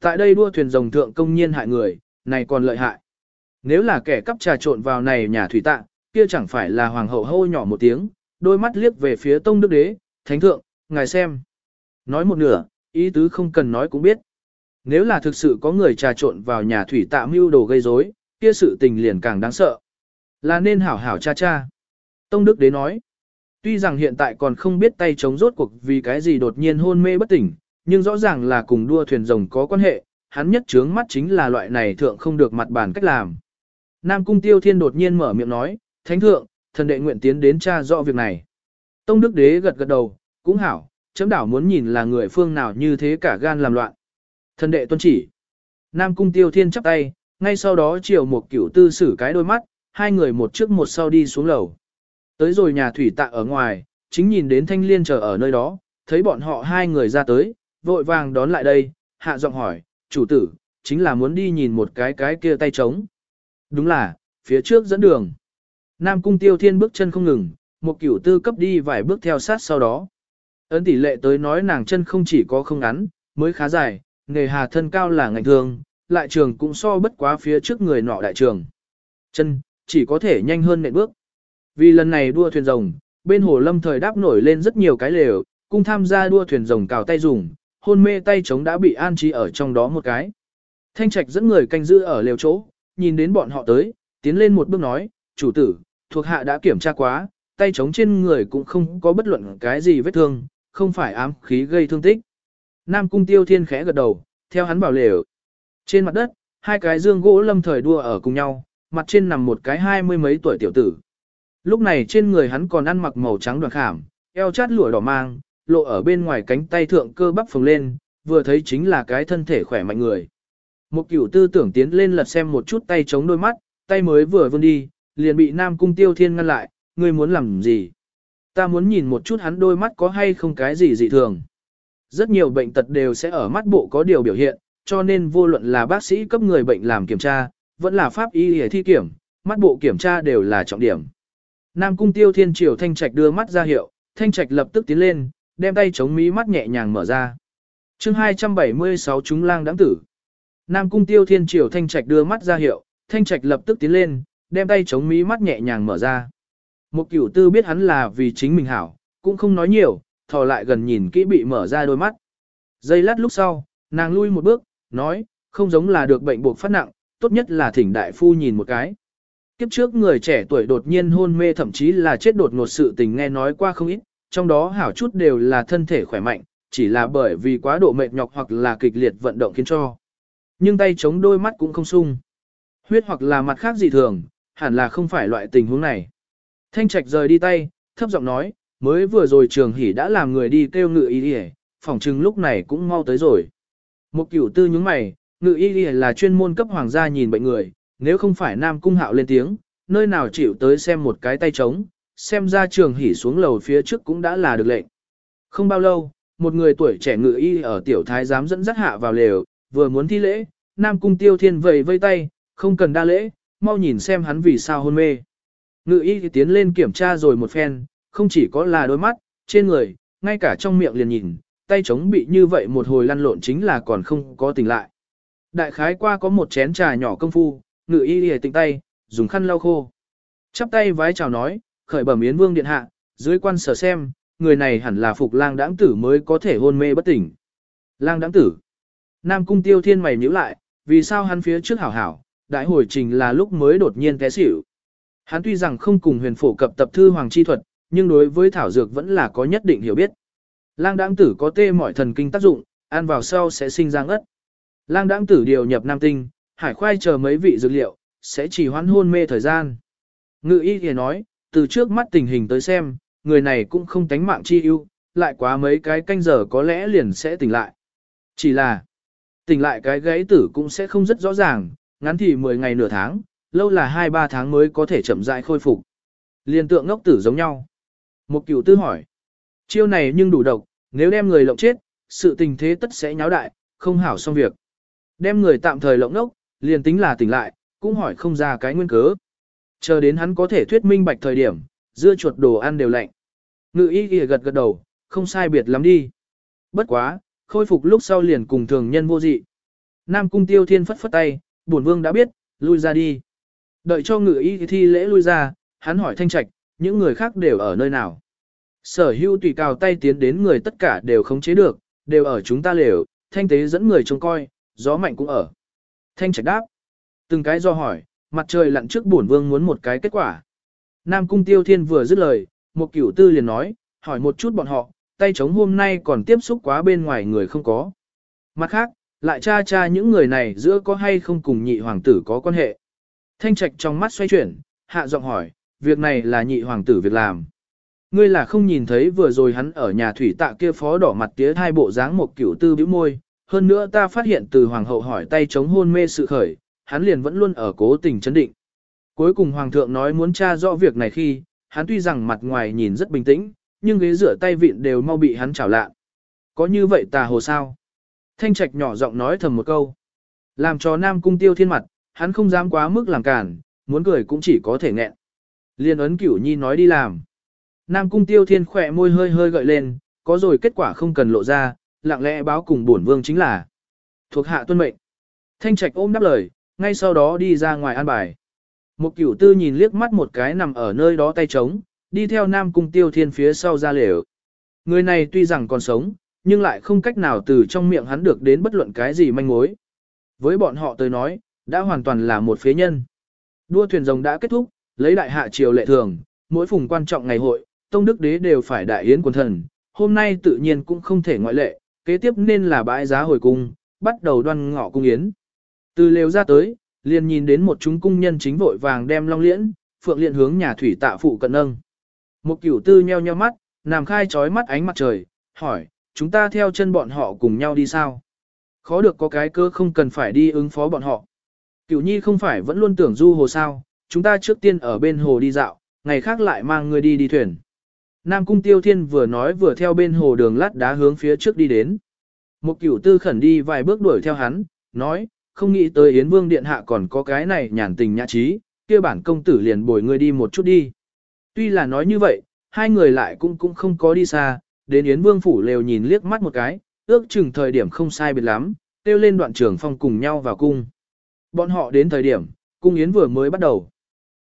Tại đây đua thuyền rồng thượng công nhiên hại người, này còn lợi hại. Nếu là kẻ cắp trà trộn vào này nhà thủy tạ, kia chẳng phải là hoàng hậu hô nhỏ một tiếng, đôi mắt liếc về phía tông đức đế, thánh thượng, ngài xem. Nói một nửa, ý tứ không cần nói cũng biết. Nếu là thực sự có người trà trộn vào nhà thủy tạ mưu đồ gây rối, kia sự tình liền càng đáng sợ. Là nên hảo hảo cha cha. Tông đức đế nói. Tuy rằng hiện tại còn không biết tay chống rốt cuộc vì cái gì đột nhiên hôn mê bất tỉnh, nhưng rõ ràng là cùng đua thuyền rồng có quan hệ, hắn nhất trướng mắt chính là loại này thượng không được mặt bàn cách làm. Nam Cung Tiêu Thiên đột nhiên mở miệng nói, Thánh thượng, thần đệ nguyện tiến đến tra rõ việc này. Tông Đức Đế gật gật đầu, cũng hảo, chấm đảo muốn nhìn là người phương nào như thế cả gan làm loạn. Thần đệ tuân chỉ. Nam Cung Tiêu Thiên chắp tay, ngay sau đó chiều một cửu tư xử cái đôi mắt, hai người một trước một sau đi xuống lầu. Tới rồi nhà thủy tạ ở ngoài, chính nhìn đến thanh liên chờ ở nơi đó, thấy bọn họ hai người ra tới, vội vàng đón lại đây, hạ giọng hỏi, chủ tử, chính là muốn đi nhìn một cái cái kia tay trống. Đúng là, phía trước dẫn đường. Nam cung tiêu thiên bước chân không ngừng, một cửu tư cấp đi vài bước theo sát sau đó. Ấn tỷ lệ tới nói nàng chân không chỉ có không ngắn, mới khá dài, nghề hà thân cao là ngành thường, lại trường cũng so bất quá phía trước người nọ đại trường. Chân, chỉ có thể nhanh hơn nệm bước. Vì lần này đua thuyền rồng, bên hồ lâm thời đáp nổi lên rất nhiều cái lều, cung tham gia đua thuyền rồng cào tay dùng, hôn mê tay chống đã bị an trí ở trong đó một cái. Thanh trạch dẫn người canh giữ ở lều chỗ, nhìn đến bọn họ tới, tiến lên một bước nói, chủ tử, thuộc hạ đã kiểm tra quá, tay chống trên người cũng không có bất luận cái gì vết thương, không phải ám khí gây thương tích. Nam cung tiêu thiên khẽ gật đầu, theo hắn bảo lều. Trên mặt đất, hai cái dương gỗ lâm thời đua ở cùng nhau, mặt trên nằm một cái hai mươi mấy tuổi tiểu tử. Lúc này trên người hắn còn ăn mặc màu trắng đoàn khảm, eo chát lụa đỏ mang, lộ ở bên ngoài cánh tay thượng cơ bắp phồng lên, vừa thấy chính là cái thân thể khỏe mạnh người. Một cửu tư tưởng tiến lên lật xem một chút tay chống đôi mắt, tay mới vừa vươn đi, liền bị Nam Cung Tiêu Thiên ngăn lại, ngươi muốn làm gì? Ta muốn nhìn một chút hắn đôi mắt có hay không cái gì dị thường. Rất nhiều bệnh tật đều sẽ ở mắt bộ có điều biểu hiện, cho nên vô luận là bác sĩ cấp người bệnh làm kiểm tra, vẫn là pháp y hề thi kiểm, mắt bộ kiểm tra đều là trọng điểm. Nam cung tiêu thiên triều thanh trạch đưa mắt ra hiệu, thanh trạch lập tức tiến lên, đem tay chống mí mắt nhẹ nhàng mở ra. chương 276 chúng lang đáng tử. Nam cung tiêu thiên triều thanh trạch đưa mắt ra hiệu, thanh trạch lập tức tiến lên, đem tay chống mí mắt nhẹ nhàng mở ra. Một cửu tư biết hắn là vì chính mình hảo, cũng không nói nhiều, thò lại gần nhìn kỹ bị mở ra đôi mắt. Giây lát lúc sau, nàng lui một bước, nói, không giống là được bệnh buộc phát nặng, tốt nhất là thỉnh đại phu nhìn một cái. Kiếp trước người trẻ tuổi đột nhiên hôn mê thậm chí là chết đột ngột sự tình nghe nói qua không ít, trong đó hảo chút đều là thân thể khỏe mạnh, chỉ là bởi vì quá độ mệt nhọc hoặc là kịch liệt vận động khiến cho. Nhưng tay chống đôi mắt cũng không sung. Huyết hoặc là mặt khác dị thường, hẳn là không phải loại tình huống này. Thanh Trạch rời đi tay, thấp giọng nói, mới vừa rồi trường hỉ đã làm người đi kêu ngự y đi phỏng chừng lúc này cũng mau tới rồi. Một cửu tư nhúng mày, ngự y đi là chuyên môn cấp hoàng gia nhìn bệnh người, nếu không phải Nam Cung Hạo lên tiếng, nơi nào chịu tới xem một cái tay trống, xem ra trường hỉ xuống lầu phía trước cũng đã là được lệnh. Không bao lâu, một người tuổi trẻ ngự y ở tiểu thái giám dẫn dắt hạ vào lều, vừa muốn thi lễ, Nam Cung Tiêu Thiên vầy vây tay, không cần đa lễ, mau nhìn xem hắn vì sao hôn mê. Ngự y thì tiến lên kiểm tra rồi một phen, không chỉ có là đôi mắt, trên người, ngay cả trong miệng liền nhìn, tay chống bị như vậy một hồi lăn lộn chính là còn không có tỉnh lại. Đại khái qua có một chén trà nhỏ công phu, ngự y lìa tỉnh tay, dùng khăn lau khô. Chắp tay vái chào nói, khởi bẩm yến vương điện hạ, dưới quan sở xem, người này hẳn là phục lang đãng tử mới có thể hôn mê bất tỉnh. Lang đãng tử. Nam cung tiêu thiên mày nhíu lại, vì sao hắn phía trước hảo hảo, đại hồi trình là lúc mới đột nhiên té xỉu. Hắn tuy rằng không cùng huyền phổ cập tập thư hoàng chi thuật, nhưng đối với thảo dược vẫn là có nhất định hiểu biết. Lang đãng tử có tê mọi thần kinh tác dụng, ăn vào sau sẽ sinh ra ất. Lang đãng tử điều nhập nam tinh, hải khoai chờ mấy vị dược liệu, sẽ chỉ hoãn hôn mê thời gian. Ngự y thì nói, từ trước mắt tình hình tới xem, người này cũng không tánh mạng chi ưu, lại quá mấy cái canh giờ có lẽ liền sẽ tỉnh lại. Chỉ là, tỉnh lại cái gãy tử cũng sẽ không rất rõ ràng, ngắn thì 10 ngày nửa tháng, lâu là 2-3 tháng mới có thể chậm rãi khôi phục. Liên tượng ngốc tử giống nhau. Một cựu tư hỏi, chiêu này nhưng đủ độc, nếu đem người lộng chết, sự tình thế tất sẽ nháo đại, không hảo xong việc. Đem người tạm thời lộng ngốc, liền tính là tỉnh lại, cũng hỏi không ra cái nguyên cớ. Chờ đến hắn có thể thuyết minh bạch thời điểm, dưa chuột đồ ăn đều lạnh. Ngự y ghi gật gật đầu, không sai biệt lắm đi. Bất quá, khôi phục lúc sau liền cùng thường nhân vô dị. Nam cung tiêu thiên phất phất tay, bổn vương đã biết, lui ra đi. Đợi cho ngự y thi lễ lui ra, hắn hỏi thanh trạch, những người khác đều ở nơi nào. Sở hưu tùy cào tay tiến đến người tất cả đều khống chế được, đều ở chúng ta lều, thanh tế dẫn người trông coi, gió mạnh cũng ở. Thanh trạch đáp. Từng cái do hỏi, mặt trời lặn trước bổn vương muốn một cái kết quả. Nam cung tiêu thiên vừa dứt lời, một cửu tư liền nói, hỏi một chút bọn họ, tay chống hôm nay còn tiếp xúc quá bên ngoài người không có. Mặt khác, lại tra tra những người này giữa có hay không cùng nhị hoàng tử có quan hệ. Thanh trạch trong mắt xoay chuyển, hạ giọng hỏi, việc này là nhị hoàng tử việc làm. Ngươi là không nhìn thấy vừa rồi hắn ở nhà thủy tạ kia phó đỏ mặt tía hai bộ dáng một kiểu tư bĩu môi, hơn nữa ta phát hiện từ hoàng hậu hỏi tay chống hôn mê sự khởi, hắn liền vẫn luôn ở cố tình chấn định. Cuối cùng hoàng thượng nói muốn tra rõ việc này khi, hắn tuy rằng mặt ngoài nhìn rất bình tĩnh, nhưng ghế rửa tay vịn đều mau bị hắn chảo lạ. Có như vậy tà hồ sao? Thanh trạch nhỏ giọng nói thầm một câu. Làm cho nam cung tiêu thiên mặt, hắn không dám quá mức làm cản, muốn cười cũng chỉ có thể nghẹn. Liên ấn cửu nhi nói đi làm. Nam cung tiêu thiên khỏe môi hơi hơi gợi lên, có rồi kết quả không cần lộ ra, lặng lẽ báo cùng bổn vương chính là thuộc hạ tuân mệnh. Thanh trạch ôm đáp lời, ngay sau đó đi ra ngoài an bài. Một cửu tư nhìn liếc mắt một cái nằm ở nơi đó tay trống, đi theo nam cung tiêu thiên phía sau ra lều. Người này tuy rằng còn sống, nhưng lại không cách nào từ trong miệng hắn được đến bất luận cái gì manh mối. Với bọn họ tới nói, đã hoàn toàn là một phế nhân. Đua thuyền rồng đã kết thúc, lấy đại hạ triều lệ thường, mỗi phùng quan trọng ngày hội, tông đức đế đều phải đại yến quần thần, hôm nay tự nhiên cũng không thể ngoại lệ, kế tiếp nên là bãi giá hồi cung, bắt đầu đoan ngọ cung yến. Từ lều ra tới, liền nhìn đến một chúng cung nhân chính vội vàng đem long liễn, phượng liện hướng nhà thủy tạ phụ cận nâng. Một cửu tư nheo nheo mắt, nằm khai trói mắt ánh mặt trời, hỏi, chúng ta theo chân bọn họ cùng nhau đi sao? Khó được có cái cơ không cần phải đi ứng phó bọn họ. Cửu nhi không phải vẫn luôn tưởng du hồ sao, chúng ta trước tiên ở bên hồ đi dạo, ngày khác lại mang người đi đi thuyền. Nam cung tiêu thiên vừa nói vừa theo bên hồ đường lát đá hướng phía trước đi đến. Một cửu tư khẩn đi vài bước đuổi theo hắn, nói, không nghĩ tới Yến Vương Điện Hạ còn có cái này nhàn tình nhã trí, kia bản công tử liền bồi ngươi đi một chút đi. Tuy là nói như vậy, hai người lại cũng cũng không có đi xa, đến Yến Vương phủ lều nhìn liếc mắt một cái, ước chừng thời điểm không sai biệt lắm, tiêu lên đoạn trường phong cùng nhau vào cung. Bọn họ đến thời điểm, cung Yến vừa mới bắt đầu.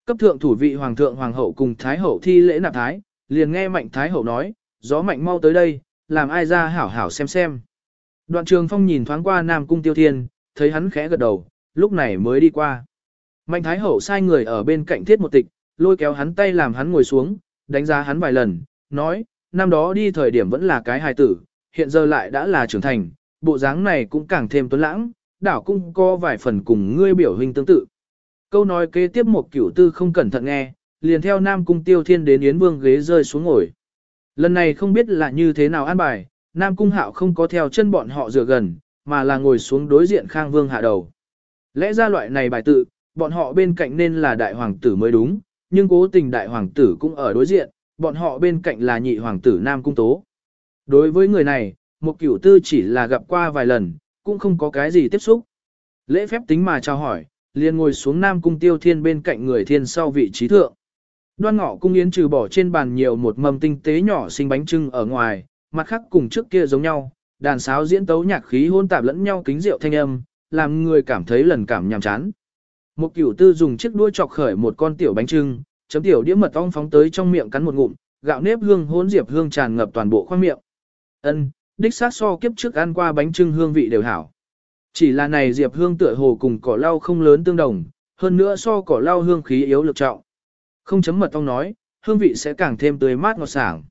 Cấp thượng thủ vị hoàng thượng hoàng hậu cùng thái hậu thi lễ nạp thái, liền nghe mạnh thái hậu nói, gió mạnh mau tới đây, làm ai ra hảo hảo xem xem. Đoạn trường phong nhìn thoáng qua Nam Cung Tiêu Thiên, thấy hắn khẽ gật đầu, lúc này mới đi qua. Mạnh Thái Hậu sai người ở bên cạnh thiết một tịch, lôi kéo hắn tay làm hắn ngồi xuống, đánh giá hắn vài lần, nói, năm đó đi thời điểm vẫn là cái hài tử, hiện giờ lại đã là trưởng thành, bộ dáng này cũng càng thêm tuấn lãng, đảo cũng có vài phần cùng ngươi biểu hình tương tự. Câu nói kế tiếp một cửu tư không cẩn thận nghe, liền theo Nam Cung Tiêu Thiên đến Yến Vương ghế rơi xuống ngồi. Lần này không biết là như thế nào an bài, Nam Cung Hạo không có theo chân bọn họ dựa gần, mà là ngồi xuống đối diện Khang Vương hạ đầu. Lẽ ra loại này bài tự, bọn họ bên cạnh nên là đại hoàng tử mới đúng, nhưng cố tình đại hoàng tử cũng ở đối diện, bọn họ bên cạnh là nhị hoàng tử Nam Cung Tố. Đối với người này, một cửu tư chỉ là gặp qua vài lần, cũng không có cái gì tiếp xúc. Lễ phép tính mà chào hỏi, liền ngồi xuống Nam Cung Tiêu Thiên bên cạnh người thiên sau vị trí thượng. Đoan ngọ cung yến trừ bỏ trên bàn nhiều một mâm tinh tế nhỏ xinh bánh trưng ở ngoài, mặt khác cùng trước kia giống nhau, đàn sáo diễn tấu nhạc khí hôn tạp lẫn nhau kính rượu thanh âm, làm người cảm thấy lần cảm nhàm chán. Một cửu tư dùng chiếc đuôi chọc khởi một con tiểu bánh trưng, chấm tiểu đĩa mật ong phóng tới trong miệng cắn một ngụm, gạo nếp hương hỗn diệp hương tràn ngập toàn bộ khoang miệng. Ân, đích xác so kiếp trước ăn qua bánh trưng hương vị đều hảo. Chỉ là này diệp hương tựa hồ cùng cỏ lau không lớn tương đồng, hơn nữa so cỏ lau hương khí yếu lực trọng. Không chấm mật ong nói, hương vị sẽ càng thêm tươi mát ngọt sảng.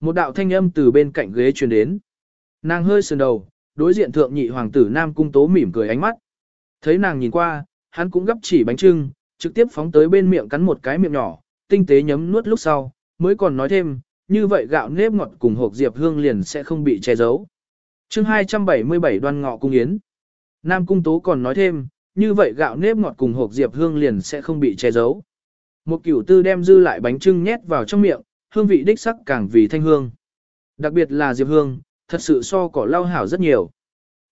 Một đạo thanh âm từ bên cạnh ghế truyền đến. Nàng hơi sườn đầu, đối diện thượng nhị hoàng tử Nam Cung Tố mỉm cười ánh mắt. Thấy nàng nhìn qua, hắn cũng gấp chỉ bánh trưng, trực tiếp phóng tới bên miệng cắn một cái miệng nhỏ, tinh tế nhấm nuốt lúc sau, mới còn nói thêm, như vậy gạo nếp ngọt cùng hộp diệp hương liền sẽ không bị che giấu. chương 277 đoan ngọ cung yến. Nam Cung Tố còn nói thêm, như vậy gạo nếp ngọt cùng hộp diệp hương liền sẽ không bị che giấu. Một cửu tư đem dư lại bánh trưng nhét vào trong miệng, hương vị đích sắc càng vì thanh hương. Đặc biệt là diệp hương, thật sự so cỏ lau hảo rất nhiều.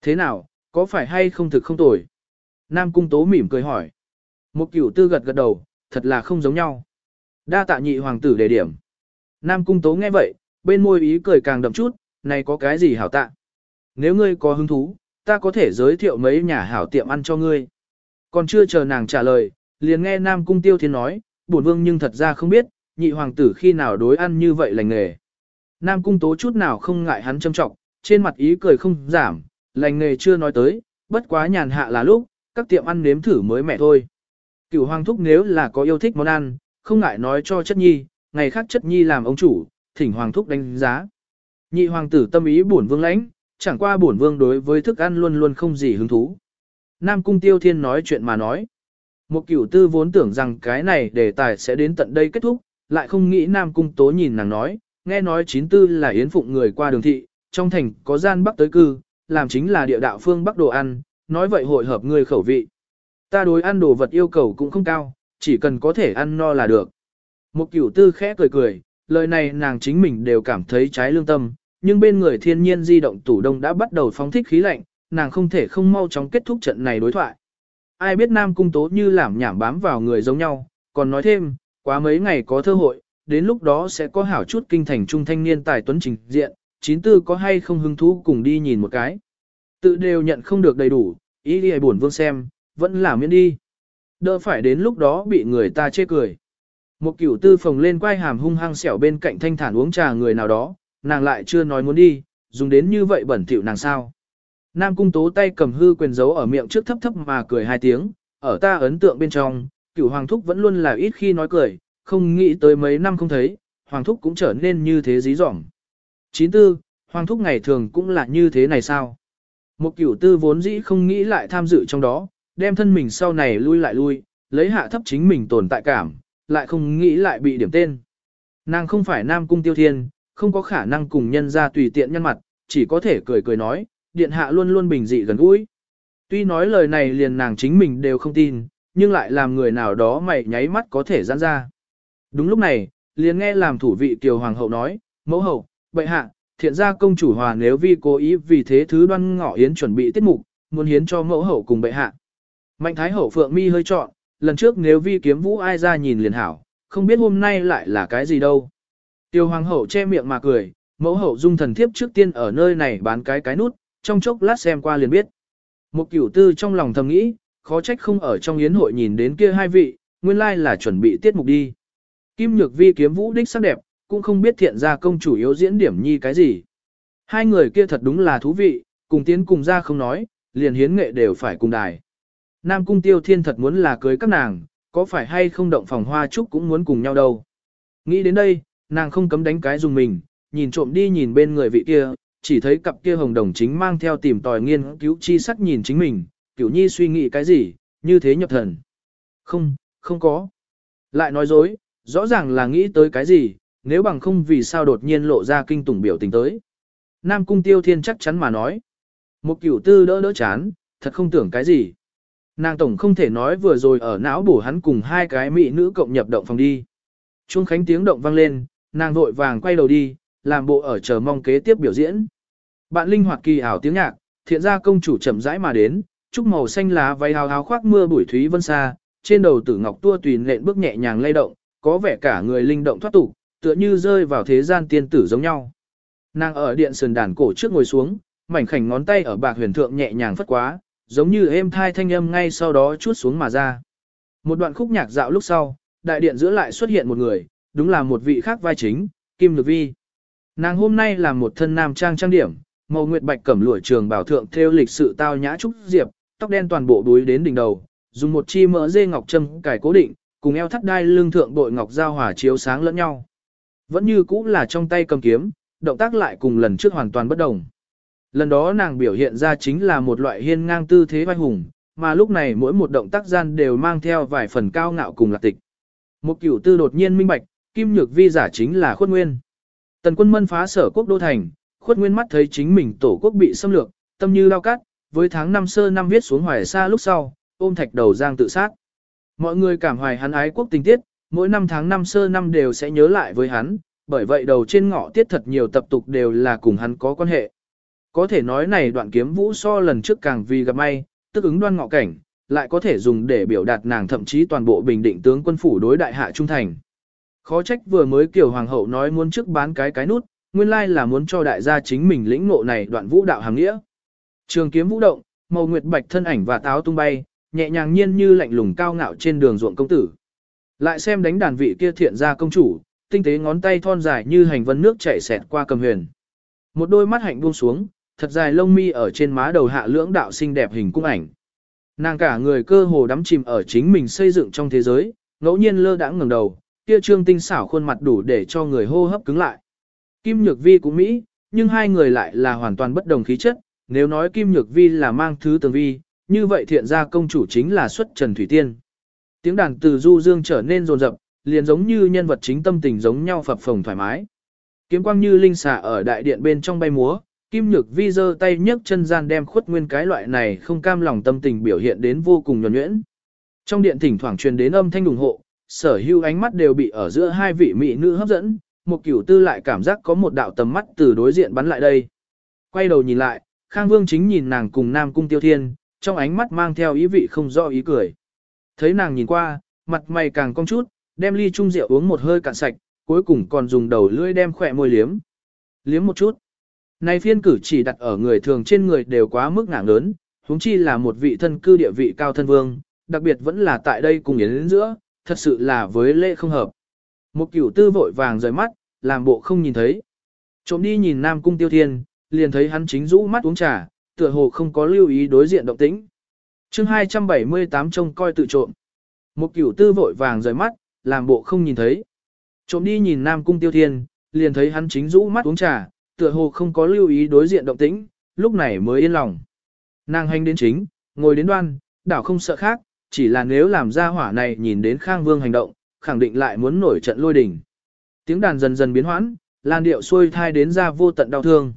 Thế nào, có phải hay không thực không tồi? Nam cung tố mỉm cười hỏi. Một cửu tư gật gật đầu, thật là không giống nhau. Đa tạ nhị hoàng tử đề điểm. Nam cung tố nghe vậy, bên môi ý cười càng đậm chút, này có cái gì hảo tạ? Nếu ngươi có hứng thú, ta có thể giới thiệu mấy nhà hảo tiệm ăn cho ngươi. Còn chưa chờ nàng trả lời, liền nghe Nam cung tiêu thiên nói, bổn vương nhưng thật ra không biết, nhị hoàng tử khi nào đối ăn như vậy lành nghề. Nam cung tố chút nào không ngại hắn châm trọng, trên mặt ý cười không giảm, lành nghề chưa nói tới, bất quá nhàn hạ là lúc, các tiệm ăn nếm thử mới mẹ thôi. Cửu hoàng thúc nếu là có yêu thích món ăn, không ngại nói cho chất nhi, ngày khác chất nhi làm ông chủ, thỉnh hoàng thúc đánh giá. Nhị hoàng tử tâm ý bổn vương lãnh, chẳng qua bổn vương đối với thức ăn luôn luôn không gì hứng thú. Nam cung tiêu thiên nói chuyện mà nói. Một cửu tư vốn tưởng rằng cái này đề tài sẽ đến tận đây kết thúc, lại không nghĩ Nam cung tố nhìn nàng nói, nghe nói chín tư là yến phụng người qua đường thị, trong thành có gian bắc tới cư, làm chính là địa đạo phương bắc đồ ăn, nói vậy hội hợp người khẩu vị. Ta đối ăn đồ vật yêu cầu cũng không cao, chỉ cần có thể ăn no là được. Một cửu tư khẽ cười cười, lời này nàng chính mình đều cảm thấy trái lương tâm, nhưng bên người thiên nhiên di động tủ đông đã bắt đầu phóng thích khí lạnh, nàng không thể không mau chóng kết thúc trận này đối thoại. Ai biết Nam Cung Tố như làm nhảm bám vào người giống nhau, còn nói thêm, quá mấy ngày có thơ hội, đến lúc đó sẽ có hảo chút kinh thành trung thanh niên tài tuấn trình diện, chín tư có hay không hứng thú cùng đi nhìn một cái. Tự đều nhận không được đầy đủ, ý đi buồn vương xem, vẫn là miễn đi. Đỡ phải đến lúc đó bị người ta chê cười. Một cửu tư phồng lên quay hàm hung hăng xẻo bên cạnh thanh thản uống trà người nào đó, nàng lại chưa nói muốn đi, dùng đến như vậy bẩn thỉu nàng sao. Nam cung tố tay cầm hư quyền giấu ở miệng trước thấp thấp mà cười hai tiếng, ở ta ấn tượng bên trong, cửu hoàng thúc vẫn luôn là ít khi nói cười, không nghĩ tới mấy năm không thấy, hoàng thúc cũng trở nên như thế dí dỏm. Chín tư, hoàng thúc ngày thường cũng là như thế này sao? Một cửu tư vốn dĩ không nghĩ lại tham dự trong đó, đem thân mình sau này lui lại lui, lấy hạ thấp chính mình tồn tại cảm, lại không nghĩ lại bị điểm tên. Nàng không phải nam cung tiêu thiên, không có khả năng cùng nhân ra tùy tiện nhân mặt, chỉ có thể cười cười nói, điện hạ luôn luôn bình dị gần gũi. Tuy nói lời này liền nàng chính mình đều không tin, nhưng lại làm người nào đó mày nháy mắt có thể giãn ra. Đúng lúc này, liền nghe làm thủ vị kiều hoàng hậu nói, mẫu hậu, bệ hạ, thiện gia công chủ hòa nếu vì cố ý vì thế thứ đoan ngọ yến chuẩn bị tiết mục, muốn hiến cho mẫu hậu cùng bệ hạ. Mạnh thái hậu phượng mi hơi trọn, lần trước nếu vi kiếm vũ ai ra nhìn liền hảo, không biết hôm nay lại là cái gì đâu. Tiêu hoàng hậu che miệng mà cười, mẫu hậu dung thần thiếp trước tiên ở nơi này bán cái cái nút, trong chốc lát xem qua liền biết. Một cửu tư trong lòng thầm nghĩ, khó trách không ở trong yến hội nhìn đến kia hai vị, nguyên lai là chuẩn bị tiết mục đi. Kim Nhược Vi kiếm vũ đích sắc đẹp, cũng không biết thiện ra công chủ yếu diễn điểm nhi cái gì. Hai người kia thật đúng là thú vị, cùng tiến cùng ra không nói, liền hiến nghệ đều phải cùng đài. Nam cung tiêu thiên thật muốn là cưới các nàng, có phải hay không động phòng hoa trúc cũng muốn cùng nhau đâu. Nghĩ đến đây, nàng không cấm đánh cái dùng mình, nhìn trộm đi nhìn bên người vị kia, chỉ thấy cặp kia hồng đồng chính mang theo tìm tòi nghiên cứu chi sắc nhìn chính mình, kiểu nhi suy nghĩ cái gì, như thế nhập thần. Không, không có. Lại nói dối, rõ ràng là nghĩ tới cái gì, nếu bằng không vì sao đột nhiên lộ ra kinh tủng biểu tình tới. Nam cung tiêu thiên chắc chắn mà nói. Một kiểu tư đỡ đỡ chán, thật không tưởng cái gì. Nàng tổng không thể nói vừa rồi ở não bổ hắn cùng hai cái mỹ nữ cộng nhập động phòng đi. Chuông khánh tiếng động vang lên, nàng vội vàng quay đầu đi, làm bộ ở chờ mong kế tiếp biểu diễn. Bạn linh hoạt kỳ ảo tiếng nhạc, thiện gia công chủ chậm rãi mà đến, trúc màu xanh lá váy hào hào khoác mưa bụi thúy vân xa, trên đầu tử ngọc tua tùy nện bước nhẹ nhàng lay động, có vẻ cả người linh động thoát tục, tựa như rơi vào thế gian tiên tử giống nhau. Nàng ở điện sườn đàn cổ trước ngồi xuống, mảnh khảnh ngón tay ở bạc huyền thượng nhẹ nhàng phất quá, giống như êm thai thanh âm ngay sau đó chuốt xuống mà ra. Một đoạn khúc nhạc dạo lúc sau, đại điện giữa lại xuất hiện một người, đúng là một vị khác vai chính, Kim Lực Vi. Nàng hôm nay là một thân nam trang trang điểm, màu nguyệt bạch cẩm lụa trường bảo thượng theo lịch sự tao nhã trúc diệp, tóc đen toàn bộ đuối đến đỉnh đầu, dùng một chi mỡ dê ngọc châm cài cố định, cùng eo thắt đai lưng thượng bội ngọc giao hỏa chiếu sáng lẫn nhau. Vẫn như cũ là trong tay cầm kiếm, động tác lại cùng lần trước hoàn toàn bất đồng. Lần đó nàng biểu hiện ra chính là một loại hiên ngang tư thế vai hùng, mà lúc này mỗi một động tác gian đều mang theo vài phần cao ngạo cùng lạc tịch. Một cửu tư đột nhiên minh bạch, kim nhược vi giả chính là khuất nguyên. Tần quân mân phá sở quốc đô thành, khuất nguyên mắt thấy chính mình tổ quốc bị xâm lược, tâm như lao cắt, với tháng năm sơ năm viết xuống hoài xa lúc sau, ôm thạch đầu giang tự sát. Mọi người cảm hoài hắn ái quốc tình tiết, mỗi năm tháng năm sơ năm đều sẽ nhớ lại với hắn, bởi vậy đầu trên ngọ tiết thật nhiều tập tục đều là cùng hắn có quan hệ. Có thể nói này đoạn kiếm vũ so lần trước càng vì gặp may, tức ứng đoan ngọ cảnh, lại có thể dùng để biểu đạt nàng thậm chí toàn bộ bình định tướng quân phủ đối đại hạ trung thành. Khó trách vừa mới kiểu hoàng hậu nói muốn trước bán cái cái nút, nguyên lai là muốn cho đại gia chính mình lĩnh ngộ này đoạn vũ đạo hàng nghĩa. Trường kiếm vũ động, màu nguyệt bạch thân ảnh và táo tung bay, nhẹ nhàng nhiên như lạnh lùng cao ngạo trên đường ruộng công tử. Lại xem đánh đàn vị kia thiện gia công chủ, tinh tế ngón tay thon dài như hành vân nước chảy xẹt qua cầm huyền. Một đôi mắt hạnh buông xuống, thật dài lông mi ở trên má đầu hạ lưỡng đạo xinh đẹp hình cung ảnh. Nàng cả người cơ hồ đắm chìm ở chính mình xây dựng trong thế giới, ngẫu nhiên lơ đãng ngẩng đầu, kia trương tinh xảo khuôn mặt đủ để cho người hô hấp cứng lại. Kim Nhược Vi cũng Mỹ, nhưng hai người lại là hoàn toàn bất đồng khí chất, nếu nói Kim Nhược Vi là mang thứ tường vi, như vậy thiện gia công chủ chính là xuất Trần Thủy Tiên. Tiếng đàn từ du dương trở nên rồn rập, liền giống như nhân vật chính tâm tình giống nhau phập phồng thoải mái. Kiếm quang như linh xà ở đại điện bên trong bay múa, Kim Nhược Vi giơ tay nhấc chân gian đem khuất nguyên cái loại này không cam lòng tâm tình biểu hiện đến vô cùng nhuần nhuyễn. Trong điện thỉnh thoảng truyền đến âm thanh ủng hộ, sở hữu ánh mắt đều bị ở giữa hai vị mỹ nữ hấp dẫn, một cửu tư lại cảm giác có một đạo tầm mắt từ đối diện bắn lại đây. Quay đầu nhìn lại, Khang Vương chính nhìn nàng cùng Nam Cung Tiêu Thiên, trong ánh mắt mang theo ý vị không rõ ý cười. Thấy nàng nhìn qua, mặt mày càng cong chút, đem ly chung rượu uống một hơi cạn sạch, cuối cùng còn dùng đầu lưỡi đem khỏe môi liếm. Liếm một chút. Này phiên cử chỉ đặt ở người thường trên người đều quá mức ngạng lớn, huống chi là một vị thân cư địa vị cao thân vương, đặc biệt vẫn là tại đây cùng yến giữa, thật sự là với lễ không hợp. Một cửu tư vội vàng rời mắt, làm bộ không nhìn thấy. Trộm đi nhìn Nam Cung Tiêu Thiên, liền thấy hắn chính rũ mắt uống trà, tựa hồ không có lưu ý đối diện động tĩnh. chương 278 trông coi tự trộm. Một cửu tư vội vàng rời mắt, làm bộ không nhìn thấy. Trộm đi nhìn Nam Cung Tiêu Thiên, liền thấy hắn chính rũ mắt uống trà, tựa hồ không có lưu ý đối diện động tĩnh, lúc này mới yên lòng. Nàng hành đến chính, ngồi đến đoan, đảo không sợ khác, chỉ là nếu làm ra hỏa này nhìn đến Khang Vương hành động, khẳng định lại muốn nổi trận lôi đình. Tiếng đàn dần dần biến hoãn, lan điệu xuôi thai đến ra vô tận đau thương.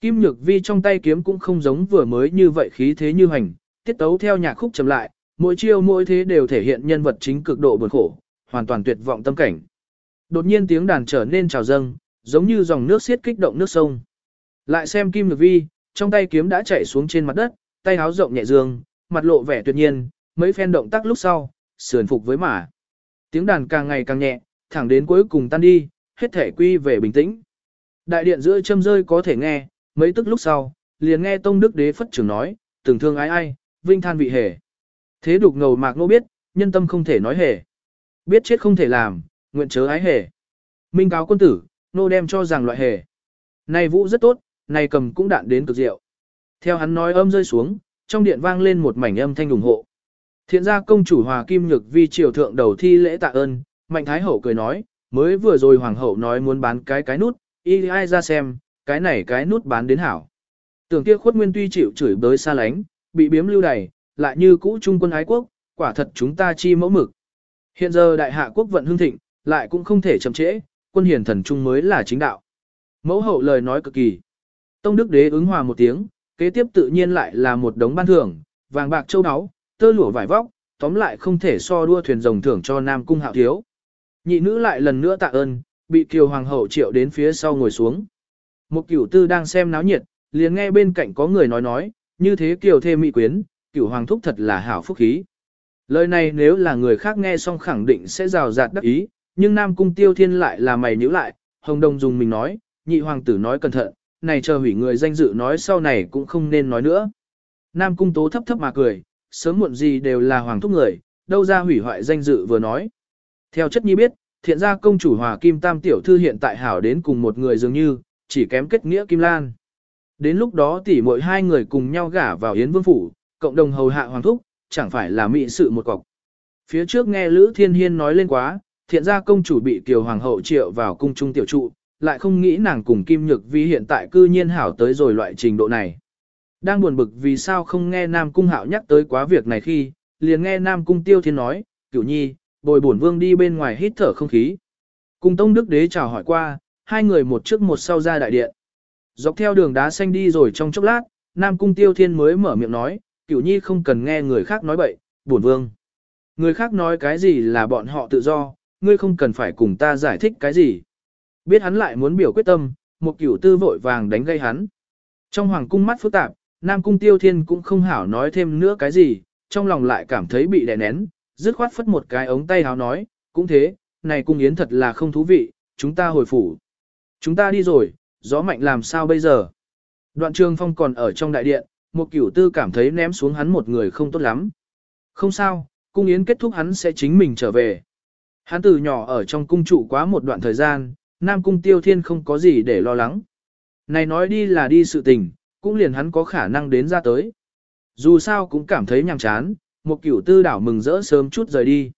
Kim Nhược Vi trong tay kiếm cũng không giống vừa mới như vậy khí thế như hành, tiết tấu theo nhạc khúc chậm lại, mỗi chiêu mỗi thế đều thể hiện nhân vật chính cực độ buồn khổ, hoàn toàn tuyệt vọng tâm cảnh. Đột nhiên tiếng đàn trở nên trào dâng, giống như dòng nước xiết kích động nước sông. Lại xem Kim Nhược Vi, trong tay kiếm đã chảy xuống trên mặt đất, tay háo rộng nhẹ dương, mặt lộ vẻ tuyệt nhiên, mấy phen động tác lúc sau, sườn phục với mã. Tiếng đàn càng ngày càng nhẹ, thẳng đến cuối cùng tan đi, hết thể quy về bình tĩnh. Đại điện giữa châm rơi có thể nghe, mấy tức lúc sau, liền nghe Tông Đức Đế Phất trưởng nói, từng thương ai ai, vinh than vị hề. Thế đục ngầu mạc nô biết, nhân tâm không thể nói hề. Biết chết không thể làm, nguyện chớ ái hề. Minh cáo quân tử, nô đem cho rằng loại hề. Này vũ rất tốt, này cầm cũng đạn đến cực diệu. Theo hắn nói âm rơi xuống, trong điện vang lên một mảnh âm thanh ủng hộ. Thiện gia công chủ Hòa Kim Nhược vi triều thượng đầu thi lễ tạ ơn, Mạnh Thái Hậu cười nói, mới vừa rồi Hoàng hậu nói muốn bán cái cái nút, y ai ra xem, cái này cái nút bán đến hảo. Tưởng kia khuất nguyên tuy chịu chửi bới xa lánh, bị biếm lưu đày, lại như cũ trung quân ái quốc, quả thật chúng ta chi mẫu mực. Hiện giờ đại hạ quốc vận hưng thịnh, lại cũng không thể chậm trễ, quân hiền thần trung mới là chính đạo. Mẫu hậu lời nói cực kỳ. Tông đức đế ứng hòa một tiếng, kế tiếp tự nhiên lại là một đống ban thưởng, vàng bạc châu áo, tơ lụa vải vóc, tóm lại không thể so đua thuyền rồng thưởng cho Nam Cung hạo thiếu. Nhị nữ lại lần nữa tạ ơn, bị kiều hoàng hậu triệu đến phía sau ngồi xuống. Một cửu tư đang xem náo nhiệt, liền nghe bên cạnh có người nói nói, như thế kiều thê mỹ quyến, cửu hoàng thúc thật là hảo phúc khí. Lời này nếu là người khác nghe xong khẳng định sẽ rào rạt đắc ý, nhưng Nam Cung Tiêu Thiên lại là mày nhíu lại, Hồng Đông dùng mình nói, nhị hoàng tử nói cẩn thận, này chờ hủy người danh dự nói sau này cũng không nên nói nữa. Nam Cung Tố thấp thấp mà cười, sớm muộn gì đều là hoàng thúc người, đâu ra hủy hoại danh dự vừa nói. Theo chất nhi biết, thiện gia công chủ hòa kim tam tiểu thư hiện tại hảo đến cùng một người dường như, chỉ kém kết nghĩa kim lan. Đến lúc đó tỷ mỗi hai người cùng nhau gả vào Yến Vương Phủ, cộng đồng hầu hạ hoàng thúc, chẳng phải là mỹ sự một cọc. Phía trước nghe Lữ Thiên Hiên nói lên quá, thiện gia công chủ bị kiều hoàng hậu triệu vào cung trung tiểu trụ, lại không nghĩ nàng cùng Kim Nhược Vi hiện tại cư nhiên hảo tới rồi loại trình độ này. Đang buồn bực vì sao không nghe Nam Cung Hạo nhắc tới quá việc này khi, liền nghe Nam Cung Tiêu Thiên nói, cửu nhi, bồi bổn vương đi bên ngoài hít thở không khí. Cùng Tông Đức Đế chào hỏi qua, hai người một trước một sau ra đại điện. Dọc theo đường đá xanh đi rồi trong chốc lát, Nam Cung Tiêu Thiên mới mở miệng nói, cửu nhi không cần nghe người khác nói bậy, bổn vương. Người khác nói cái gì là bọn họ tự do, ngươi không cần phải cùng ta giải thích cái gì. Biết hắn lại muốn biểu quyết tâm, một cửu tư vội vàng đánh gây hắn. Trong hoàng cung mắt phức tạp, Nam Cung Tiêu Thiên cũng không hảo nói thêm nữa cái gì, trong lòng lại cảm thấy bị đè nén, dứt khoát phất một cái ống tay háo nói, cũng thế, này cung yến thật là không thú vị, chúng ta hồi phủ. Chúng ta đi rồi, gió mạnh làm sao bây giờ? Đoạn trường phong còn ở trong đại điện, một cửu tư cảm thấy ném xuống hắn một người không tốt lắm. Không sao, cung yến kết thúc hắn sẽ chính mình trở về. Hắn từ nhỏ ở trong cung trụ quá một đoạn thời gian, Nam Cung Tiêu Thiên không có gì để lo lắng. Này nói đi là đi sự tình, cũng liền hắn có khả năng đến ra tới. Dù sao cũng cảm thấy nhàm chán, một cửu tư đảo mừng rỡ sớm chút rời đi.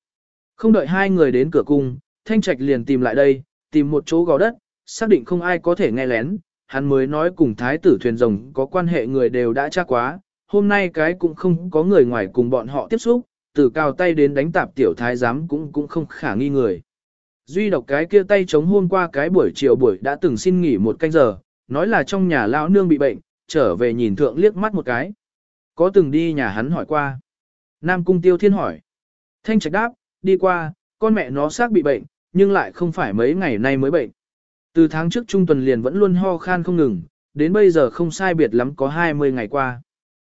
Không đợi hai người đến cửa cung, Thanh Trạch liền tìm lại đây, tìm một chỗ gò đất, xác định không ai có thể nghe lén, hắn mới nói cùng thái tử thuyền rồng có quan hệ người đều đã tra quá, hôm nay cái cũng không có người ngoài cùng bọn họ tiếp xúc, từ cao tay đến đánh tạp tiểu thái giám cũng cũng không khả nghi người. Duy độc cái kia tay chống hôm qua cái buổi chiều buổi đã từng xin nghỉ một canh giờ, nói là trong nhà lão nương bị bệnh, trở về nhìn thượng liếc mắt một cái. Có từng đi nhà hắn hỏi qua. Nam Cung Tiêu Thiên hỏi. Thanh Trạch đáp, đi qua, con mẹ nó xác bị bệnh, nhưng lại không phải mấy ngày nay mới bệnh. Từ tháng trước trung tuần liền vẫn luôn ho khan không ngừng, đến bây giờ không sai biệt lắm có 20 ngày qua.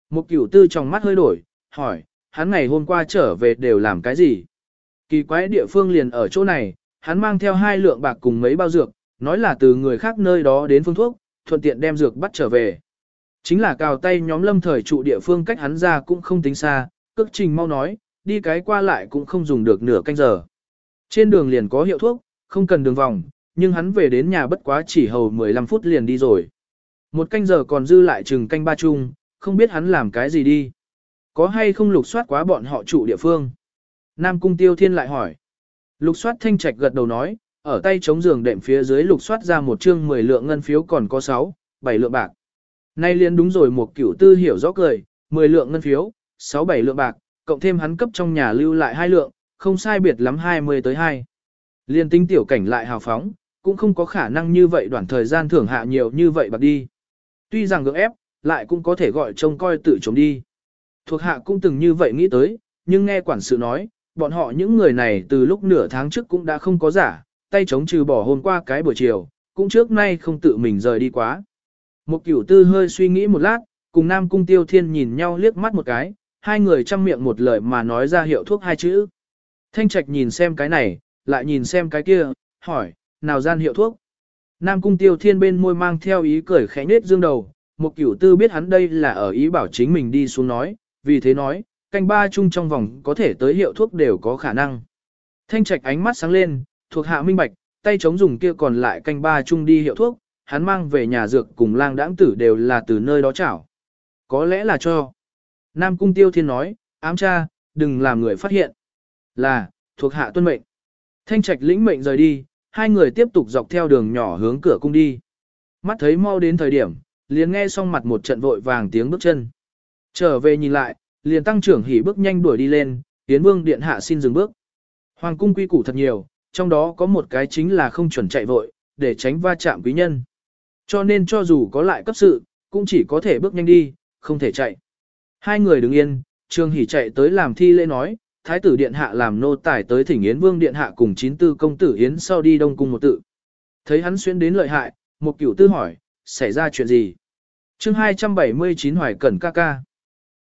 Một cửu tư trong mắt hơi đổi, hỏi, hắn ngày hôm qua trở về đều làm cái gì? Kỳ quái địa phương liền ở chỗ này, hắn mang theo hai lượng bạc cùng mấy bao dược, nói là từ người khác nơi đó đến phương thuốc, thuận tiện đem dược bắt trở về. Chính là cào tay nhóm lâm thời trụ địa phương cách hắn ra cũng không tính xa, cước trình mau nói, đi cái qua lại cũng không dùng được nửa canh giờ. Trên đường liền có hiệu thuốc, không cần đường vòng, nhưng hắn về đến nhà bất quá chỉ hầu 15 phút liền đi rồi. Một canh giờ còn dư lại chừng canh ba chung, không biết hắn làm cái gì đi. Có hay không lục soát quá bọn họ trụ địa phương? Nam Cung Tiêu Thiên lại hỏi. Lục soát thanh trạch gật đầu nói, ở tay chống giường đệm phía dưới lục soát ra một chương 10 lượng ngân phiếu còn có 6, 7 lượng bạc. Nay liền đúng rồi một cửu tư hiểu rõ cười, 10 lượng ngân phiếu, 6 7 lượng bạc, cộng thêm hắn cấp trong nhà lưu lại hai lượng, không sai biệt lắm 20 tới 2. Liên tinh tiểu cảnh lại hào phóng, cũng không có khả năng như vậy đoạn thời gian thưởng hạ nhiều như vậy bạc đi. Tuy rằng gượng ép, lại cũng có thể gọi trông coi tự chống đi. Thuộc hạ cũng từng như vậy nghĩ tới, nhưng nghe quản sự nói, bọn họ những người này từ lúc nửa tháng trước cũng đã không có giả, tay chống trừ bỏ hôm qua cái buổi chiều, cũng trước nay không tự mình rời đi quá. Một cửu tư hơi suy nghĩ một lát, cùng Nam Cung Tiêu Thiên nhìn nhau liếc mắt một cái, hai người chăm miệng một lời mà nói ra hiệu thuốc hai chữ. Thanh Trạch nhìn xem cái này, lại nhìn xem cái kia, hỏi, nào gian hiệu thuốc. Nam Cung Tiêu Thiên bên môi mang theo ý cười khẽ nết dương đầu, một cửu tư biết hắn đây là ở ý bảo chính mình đi xuống nói, vì thế nói, canh ba chung trong vòng có thể tới hiệu thuốc đều có khả năng. Thanh Trạch ánh mắt sáng lên, thuộc hạ minh bạch, tay chống dùng kia còn lại canh ba chung đi hiệu thuốc, hắn mang về nhà dược cùng lang đãng tử đều là từ nơi đó chảo. Có lẽ là cho. Nam Cung Tiêu Thiên nói, ám cha, đừng làm người phát hiện. Là, thuộc hạ tuân mệnh. Thanh Trạch lĩnh mệnh rời đi, hai người tiếp tục dọc theo đường nhỏ hướng cửa cung đi. Mắt thấy mau đến thời điểm, liền nghe xong mặt một trận vội vàng tiếng bước chân. Trở về nhìn lại, liền tăng trưởng hỉ bước nhanh đuổi đi lên, Yến Vương điện hạ xin dừng bước. Hoàng cung quy củ thật nhiều, trong đó có một cái chính là không chuẩn chạy vội, để tránh va chạm quý nhân. Cho nên cho dù có lại cấp sự, cũng chỉ có thể bước nhanh đi, không thể chạy. Hai người đứng yên, Trương Hỷ chạy tới làm thi lễ nói, Thái tử Điện Hạ làm nô tài tới thỉnh Yến Vương Điện Hạ cùng chín tư công tử Yến sau đi đông cung một tự. Thấy hắn xuyên đến lợi hại, một cửu tư hỏi, xảy ra chuyện gì? chương 279 Hoài Cẩn ca ca.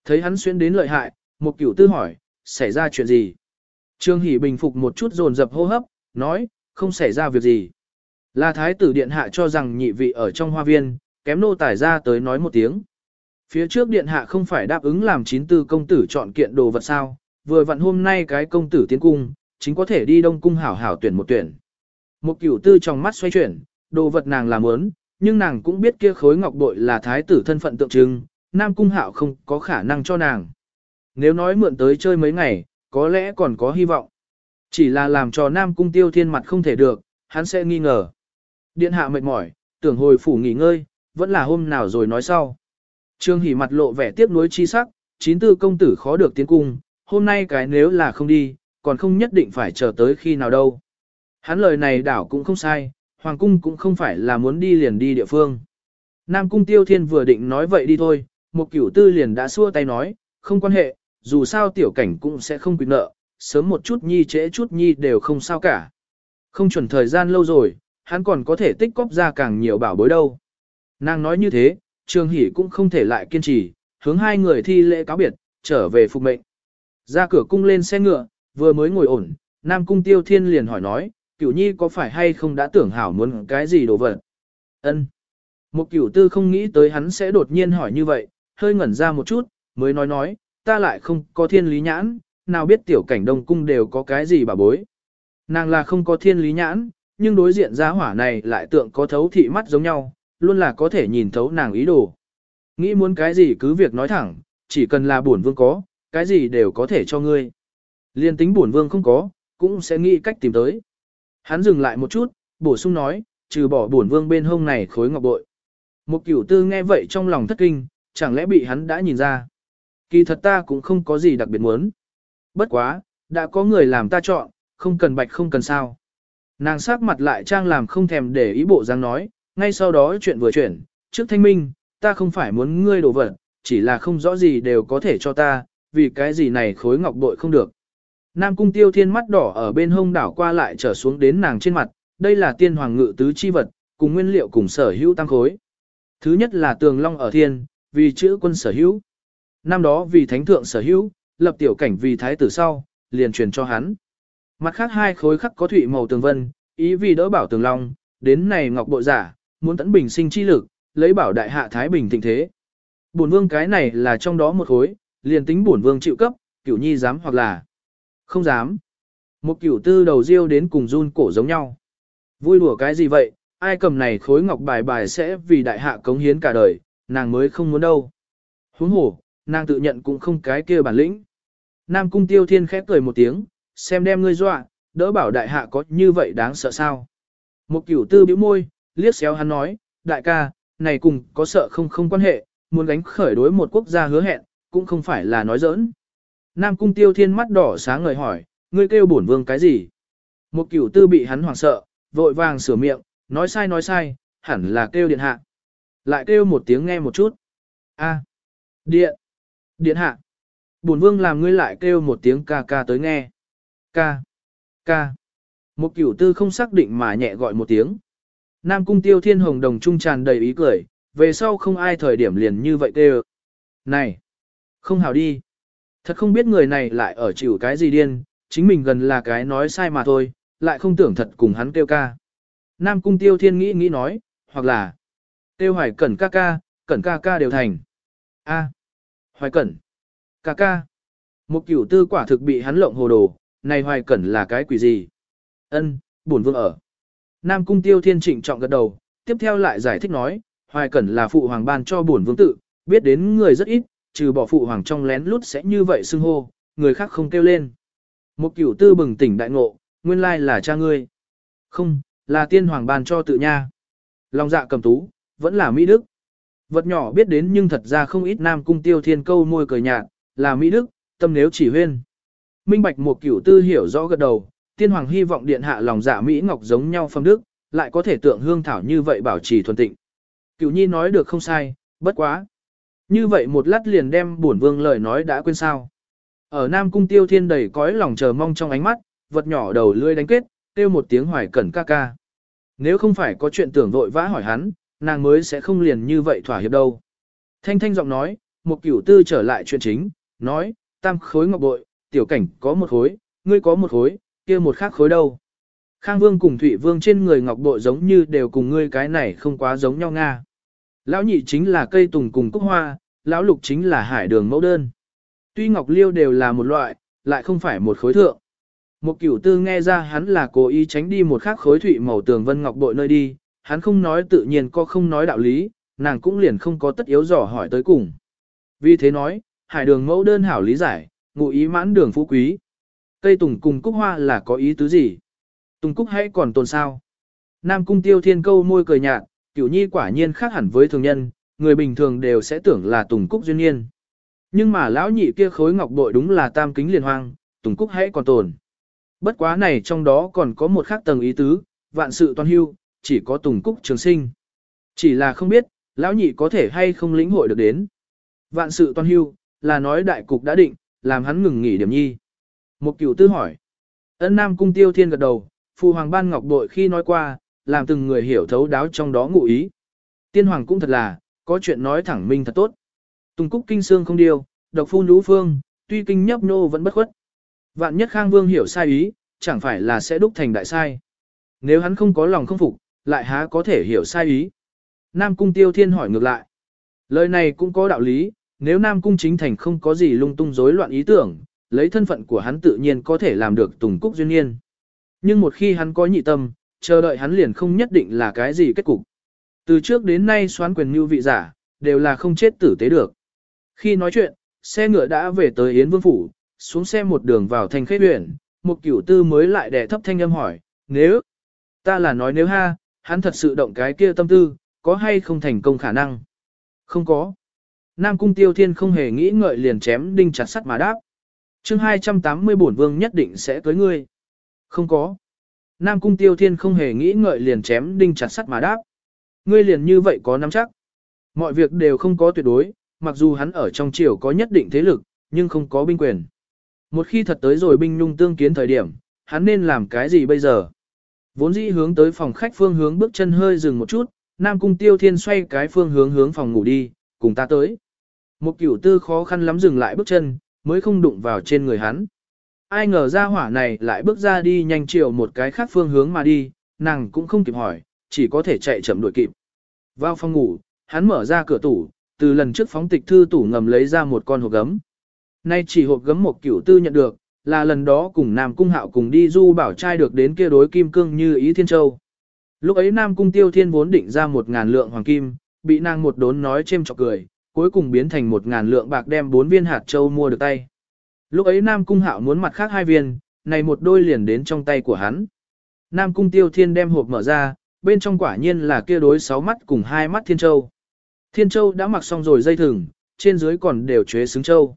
Thấy hắn xuyên đến lợi hại, một cửu tư hỏi, xảy ra chuyện gì? Trương Hỷ bình phục một chút dồn dập hô hấp, nói, không xảy ra việc gì. Là thái tử điện hạ cho rằng nhị vị ở trong hoa viên, kém nô tài ra tới nói một tiếng. Phía trước điện hạ không phải đáp ứng làm chín tư công tử chọn kiện đồ vật sao, vừa vặn hôm nay cái công tử tiến cung, chính có thể đi đông cung hảo hảo tuyển một tuyển. Một cửu tư trong mắt xoay chuyển, đồ vật nàng làm muốn, nhưng nàng cũng biết kia khối ngọc bội là thái tử thân phận tượng trưng, nam cung hạo không có khả năng cho nàng. Nếu nói mượn tới chơi mấy ngày, có lẽ còn có hy vọng. Chỉ là làm cho nam cung tiêu thiên mặt không thể được, hắn sẽ nghi ngờ. Điện hạ mệt mỏi, tưởng hồi phủ nghỉ ngơi, vẫn là hôm nào rồi nói sau. Trương Hỷ mặt lộ vẻ tiếc nuối chi sắc, chín tư công tử khó được tiến cung, hôm nay cái nếu là không đi, còn không nhất định phải chờ tới khi nào đâu. Hắn lời này đảo cũng không sai, Hoàng cung cũng không phải là muốn đi liền đi địa phương. Nam cung tiêu thiên vừa định nói vậy đi thôi, một cửu tư liền đã xua tay nói, không quan hệ, dù sao tiểu cảnh cũng sẽ không quyết nợ, sớm một chút nhi trễ chút nhi đều không sao cả. Không chuẩn thời gian lâu rồi, hắn còn có thể tích cóp ra càng nhiều bảo bối đâu. Nàng nói như thế, Trương Hỷ cũng không thể lại kiên trì, hướng hai người thi lễ cáo biệt, trở về phục mệnh. Ra cửa cung lên xe ngựa, vừa mới ngồi ổn, Nam Cung Tiêu Thiên liền hỏi nói, cửu nhi có phải hay không đã tưởng hảo muốn cái gì đồ vật? Ân. Một cửu tư không nghĩ tới hắn sẽ đột nhiên hỏi như vậy, hơi ngẩn ra một chút, mới nói nói, ta lại không có thiên lý nhãn, nào biết tiểu cảnh đông cung đều có cái gì bà bối. Nàng là không có thiên lý nhãn, nhưng đối diện giá hỏa này lại tượng có thấu thị mắt giống nhau, luôn là có thể nhìn thấu nàng ý đồ. Nghĩ muốn cái gì cứ việc nói thẳng, chỉ cần là bổn vương có, cái gì đều có thể cho ngươi. Liên tính bổn vương không có, cũng sẽ nghĩ cách tìm tới. Hắn dừng lại một chút, bổ sung nói, trừ bỏ bổn vương bên hông này khối ngọc bội. Một cửu tư nghe vậy trong lòng thất kinh, chẳng lẽ bị hắn đã nhìn ra. Kỳ thật ta cũng không có gì đặc biệt muốn. Bất quá, đã có người làm ta chọn, không cần bạch không cần sao. Nàng sắc mặt lại trang làm không thèm để ý bộ dáng nói, ngay sau đó chuyện vừa chuyển, trước thanh minh, ta không phải muốn ngươi đổ vật, chỉ là không rõ gì đều có thể cho ta, vì cái gì này khối ngọc bội không được. Nam cung tiêu thiên mắt đỏ ở bên hông đảo qua lại trở xuống đến nàng trên mặt, đây là tiên hoàng ngự tứ chi vật, cùng nguyên liệu cùng sở hữu tăng khối. Thứ nhất là tường long ở thiên, vì chữ quân sở hữu. Năm đó vì thánh thượng sở hữu, lập tiểu cảnh vì thái tử sau, liền truyền cho hắn. Mặt khác hai khối khắc có thủy màu tường vân, ý vì đỡ bảo tường long, đến này ngọc bội giả, muốn tấn bình sinh chi lực, lấy bảo đại hạ thái bình tình thế. Bổn vương cái này là trong đó một khối, liền tính bổn vương chịu cấp, cửu nhi dám hoặc là không dám. Một cửu tư đầu riêu đến cùng run cổ giống nhau. Vui đùa cái gì vậy, ai cầm này khối ngọc bài bài sẽ vì đại hạ cống hiến cả đời, nàng mới không muốn đâu. Huống hồ, nàng tự nhận cũng không cái kia bản lĩnh. Nam cung tiêu thiên khép cười một tiếng, xem đem ngươi dọa, đỡ bảo đại hạ có như vậy đáng sợ sao. Một cửu tư bĩu môi, liếc xéo hắn nói, đại ca, này cùng có sợ không không quan hệ, muốn gánh khởi đối một quốc gia hứa hẹn, cũng không phải là nói giỡn. Nam cung tiêu thiên mắt đỏ sáng ngời hỏi, ngươi kêu bổn vương cái gì? Một cửu tư bị hắn hoảng sợ, vội vàng sửa miệng, nói sai nói sai, hẳn là kêu điện hạ. Lại kêu một tiếng nghe một chút. A, à. điện, điện hạ. Bổn vương làm ngươi lại kêu một tiếng ca ca tới nghe. Ca, ca. Một cửu tư không xác định mà nhẹ gọi một tiếng. Nam cung tiêu thiên hồng đồng trung tràn đầy ý cười, về sau không ai thời điểm liền như vậy kêu. Này, không hào đi. Thật không biết người này lại ở chịu cái gì điên, chính mình gần là cái nói sai mà thôi, lại không tưởng thật cùng hắn kêu ca. Nam cung tiêu thiên nghĩ nghĩ nói, hoặc là Tiêu hoài cẩn ca ca, cẩn ca ca đều thành. A. hoài cẩn. Ca ca. Một cửu tư quả thực bị hắn lộng hồ đồ, này hoài cẩn là cái quỷ gì? Ân, bổn vương ở. Nam cung tiêu thiên trịnh trọng gật đầu, tiếp theo lại giải thích nói, hoài cẩn là phụ hoàng ban cho bổn vương tự, biết đến người rất ít, trừ bỏ phụ hoàng trong lén lút sẽ như vậy xưng hô, người khác không kêu lên. Một cửu tư bừng tỉnh đại ngộ, nguyên lai là cha ngươi. Không, là tiên hoàng ban cho tự nha. Lòng dạ cầm tú, vẫn là Mỹ Đức. Vật nhỏ biết đến nhưng thật ra không ít nam cung tiêu thiên câu môi cười nhạt, là Mỹ Đức, tâm nếu chỉ huyên. Minh bạch một cửu tư hiểu rõ gật đầu, tiên hoàng hy vọng điện hạ lòng dạ Mỹ Ngọc giống nhau phong đức, lại có thể tượng hương thảo như vậy bảo trì thuần tịnh. Cửu nhi nói được không sai, bất quá. Như vậy một lát liền đem bổn vương lời nói đã quên sao. Ở Nam Cung Tiêu Thiên đầy cõi lòng chờ mong trong ánh mắt, vật nhỏ đầu lươi đánh kết, kêu một tiếng hoài cẩn ca ca. Nếu không phải có chuyện tưởng vội vã hỏi hắn, nàng mới sẽ không liền như vậy thỏa hiệp đâu. Thanh thanh giọng nói, một cửu tư trở lại chuyện chính, nói, tam khối ngọc bội, tiểu cảnh có một khối, ngươi có một khối, kia một khác khối đâu. Khang Vương cùng Thụy Vương trên người ngọc bội giống như đều cùng ngươi cái này không quá giống nhau nga. Lão nhị chính là cây tùng cùng cúc hoa, lão lục chính là hải đường mẫu đơn. Tuy ngọc liêu đều là một loại, lại không phải một khối thượng. Một cửu tư nghe ra hắn là cố ý tránh đi một khác khối thụy màu tường vân ngọc bội nơi đi, hắn không nói tự nhiên có không nói đạo lý, nàng cũng liền không có tất yếu dò hỏi tới cùng. Vì thế nói, hải đường mẫu đơn hảo lý giải, ngụ ý mãn đường phú quý. Cây tùng cùng cúc hoa là có ý tứ gì? Tùng cúc hãy còn tồn sao? Nam cung tiêu thiên câu môi cười nhạt, cửu nhi quả nhiên khác hẳn với thường nhân, người bình thường đều sẽ tưởng là tùng cúc duyên nhiên. Nhưng mà lão nhị kia khối ngọc bội đúng là tam kính liền hoang, tùng cúc hãy còn tồn. Bất quá này trong đó còn có một khác tầng ý tứ, vạn sự toàn hưu, chỉ có tùng cúc trường sinh. Chỉ là không biết, lão nhị có thể hay không lĩnh hội được đến. Vạn sự toàn hưu, là nói đại cục đã định, làm hắn ngừng nghỉ điểm nhi. Một cửu tư hỏi. Ân Nam cung tiêu thiên gật đầu, Phu hoàng ban ngọc bội khi nói qua, làm từng người hiểu thấu đáo trong đó ngụ ý. Tiên hoàng cũng thật là, có chuyện nói thẳng minh thật tốt. Tùng cúc kinh xương không điều, độc phu nhũ phương, tuy kinh nhấp nô vẫn bất khuất. Vạn nhất khang vương hiểu sai ý, chẳng phải là sẽ đúc thành đại sai. Nếu hắn không có lòng không phục, lại há có thể hiểu sai ý. Nam cung tiêu thiên hỏi ngược lại. Lời này cũng có đạo lý, nếu Nam cung chính thành không có gì lung tung rối loạn ý tưởng, lấy thân phận của hắn tự nhiên có thể làm được tùng cúc duyên niên Nhưng một khi hắn có nhị tâm, chờ đợi hắn liền không nhất định là cái gì kết cục. Từ trước đến nay xoán quyền mưu vị giả, đều là không chết tử tế được. Khi nói chuyện, xe ngựa đã về tới Yến Vương Phủ, xuống xe một đường vào thành khế huyện, một cửu tư mới lại đè thấp thanh âm hỏi, nếu, ta là nói nếu ha, hắn thật sự động cái kia tâm tư, có hay không thành công khả năng? Không có. Nam Cung Tiêu Thiên không hề nghĩ ngợi liền chém đinh chặt sắt mà đáp. chương 280 bổn vương nhất định sẽ cưới ngươi. Không có. Nam Cung Tiêu Thiên không hề nghĩ ngợi liền chém đinh chặt sắt mà đáp. Ngươi liền như vậy có nắm chắc. Mọi việc đều không có tuyệt đối, mặc dù hắn ở trong triều có nhất định thế lực, nhưng không có binh quyền. Một khi thật tới rồi binh nhung tương kiến thời điểm, hắn nên làm cái gì bây giờ? Vốn dĩ hướng tới phòng khách phương hướng bước chân hơi dừng một chút, Nam Cung Tiêu Thiên xoay cái phương hướng hướng phòng ngủ đi, cùng ta tới. Một cửu tư khó khăn lắm dừng lại bước chân, mới không đụng vào trên người hắn. Ai ngờ ra hỏa này lại bước ra đi nhanh chiều một cái khác phương hướng mà đi, nàng cũng không kịp hỏi, chỉ có thể chạy chậm đuổi kịp. Vào phòng ngủ, hắn mở ra cửa tủ, từ lần trước phóng tịch thư tủ ngầm lấy ra một con hộp gấm. Nay chỉ hộp gấm một cửu tư nhận được, là lần đó cùng Nam Cung Hạo cùng đi du bảo trai được đến kia đối kim cương như ý thiên châu. Lúc ấy Nam Cung Tiêu Thiên vốn định ra một ngàn lượng hoàng kim, bị nàng một đốn nói chêm chọc cười, cuối cùng biến thành một ngàn lượng bạc đem bốn viên hạt châu mua được tay. Lúc ấy Nam Cung Hạo muốn mặt khác hai viên, này một đôi liền đến trong tay của hắn. Nam Cung Tiêu Thiên đem hộp mở ra, bên trong quả nhiên là kia đối sáu mắt cùng hai mắt thiên châu. Thiên châu đã mặc xong rồi dây thừng, trên dưới còn đều chế xứng châu.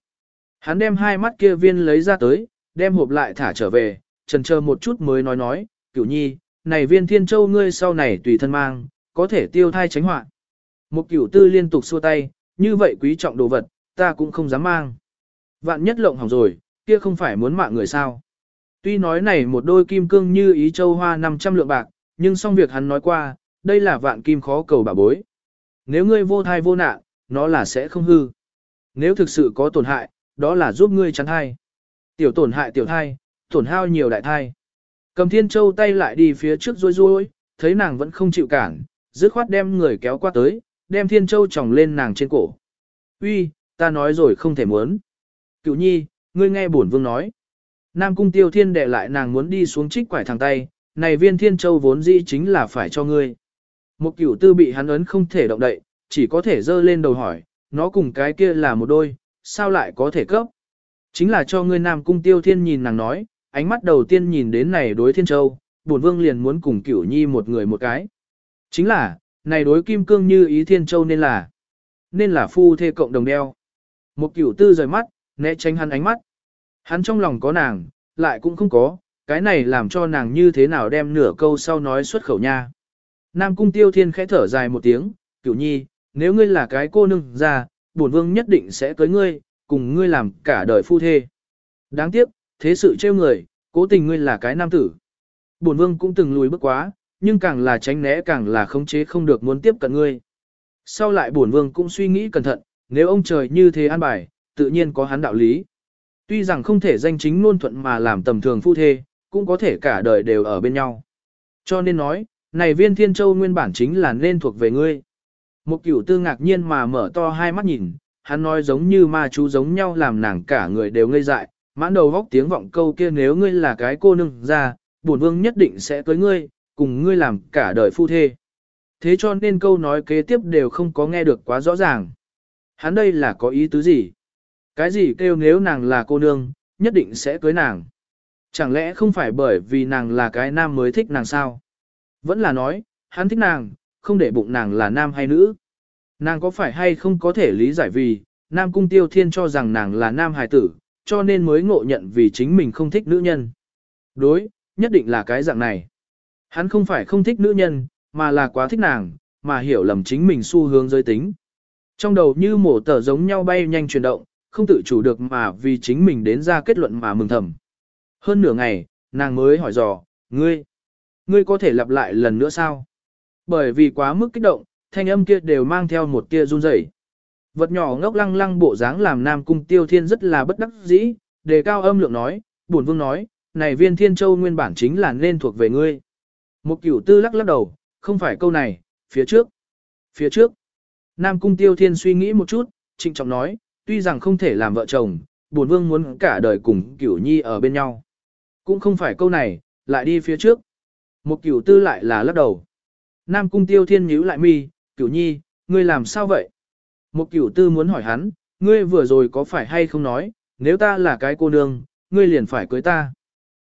Hắn đem hai mắt kia viên lấy ra tới, đem hộp lại thả trở về, trần chờ một chút mới nói nói, cửu nhi, này viên thiên châu ngươi sau này tùy thân mang, có thể tiêu thai tránh họa. Một cửu tư liên tục xua tay, như vậy quý trọng đồ vật, ta cũng không dám mang. Vạn nhất lộng hỏng rồi, kia không phải muốn mạng người sao. Tuy nói này một đôi kim cương như ý châu hoa 500 lượng bạc, nhưng xong việc hắn nói qua, đây là vạn kim khó cầu bà bối. Nếu ngươi vô thai vô nạn, nó là sẽ không hư. Nếu thực sự có tổn hại, đó là giúp ngươi chắn thai. Tiểu tổn hại tiểu thai, tổn hao nhiều đại thai. Cầm Thiên Châu tay lại đi phía trước rối rối, thấy nàng vẫn không chịu cản, dứt khoát đem người kéo qua tới, đem Thiên Châu tròng lên nàng trên cổ. Uy, ta nói rồi không thể muốn. Cựu nhi, ngươi nghe bổn vương nói. Nam cung tiêu thiên đệ lại nàng muốn đi xuống trích quải thẳng tay, này viên Thiên Châu vốn dĩ chính là phải cho ngươi. Một cửu tư bị hắn ấn không thể động đậy, chỉ có thể dơ lên đầu hỏi, nó cùng cái kia là một đôi, sao lại có thể cấp? Chính là cho ngươi Nam Cung Tiêu Thiên nhìn nàng nói, ánh mắt đầu tiên nhìn đến này đối Thiên Châu, bổn vương liền muốn cùng Cửu Nhi một người một cái. Chính là, này đối Kim Cương như ý Thiên Châu nên là, nên là phu thê cộng đồng đeo. Một Cửu Tư rời mắt, né tránh hắn ánh mắt. Hắn trong lòng có nàng, lại cũng không có, cái này làm cho nàng như thế nào đem nửa câu sau nói xuất khẩu nha. Nam Cung Tiêu Thiên khẽ thở dài một tiếng, Cửu Nhi, nếu ngươi là cái cô nương ra, bổn vương nhất định sẽ cưới ngươi, cùng ngươi làm cả đời phu thê. Đáng tiếc, thế sự trêu người, cố tình ngươi là cái nam tử. Bổn vương cũng từng lùi bước quá, nhưng càng là tránh né càng là khống chế không được muốn tiếp cận ngươi. Sau lại bổn vương cũng suy nghĩ cẩn thận, nếu ông trời như thế an bài, tự nhiên có hắn đạo lý. Tuy rằng không thể danh chính ngôn thuận mà làm tầm thường phu thê, cũng có thể cả đời đều ở bên nhau. Cho nên nói, này viên thiên châu nguyên bản chính là nên thuộc về ngươi. Một cửu tư ngạc nhiên mà mở to hai mắt nhìn, hắn nói giống như ma chú giống nhau làm nàng cả người đều ngây dại, mãn đầu góc tiếng vọng câu kia nếu ngươi là cái cô nương ra, bổn vương nhất định sẽ cưới ngươi, cùng ngươi làm cả đời phu thê. Thế cho nên câu nói kế tiếp đều không có nghe được quá rõ ràng. Hắn đây là có ý tứ gì? Cái gì kêu nếu nàng là cô nương, nhất định sẽ cưới nàng? Chẳng lẽ không phải bởi vì nàng là cái nam mới thích nàng sao? Vẫn là nói, hắn thích nàng, không để bụng nàng là nam hay nữ. Nàng có phải hay không có thể lý giải vì, Nam Cung Tiêu Thiên cho rằng nàng là nam hài tử, cho nên mới ngộ nhận vì chính mình không thích nữ nhân. Đối, nhất định là cái dạng này. Hắn không phải không thích nữ nhân, mà là quá thích nàng, mà hiểu lầm chính mình xu hướng giới tính. Trong đầu như mổ tờ giống nhau bay nhanh chuyển động, không tự chủ được mà vì chính mình đến ra kết luận mà mừng thầm. Hơn nửa ngày, nàng mới hỏi dò, ngươi, ngươi có thể lặp lại lần nữa sao? Bởi vì quá mức kích động, thanh âm kia đều mang theo một tia run rẩy. Vật nhỏ ngốc lăng lăng bộ dáng làm Nam Cung Tiêu Thiên rất là bất đắc dĩ, đề cao âm lượng nói, bổn vương nói, này viên thiên châu nguyên bản chính là nên thuộc về ngươi. Một cửu tư lắc lắc đầu, không phải câu này, phía trước. Phía trước. Nam Cung Tiêu Thiên suy nghĩ một chút, trịnh trọng nói, tuy rằng không thể làm vợ chồng, bổn vương muốn cả đời cùng cửu nhi ở bên nhau. Cũng không phải câu này, lại đi phía trước. Một cửu tư lại là lắc đầu. Nam Cung Tiêu Thiên nhíu lại mi, cửu nhi, ngươi làm sao vậy? Một cửu tư muốn hỏi hắn, ngươi vừa rồi có phải hay không nói, nếu ta là cái cô nương, ngươi liền phải cưới ta.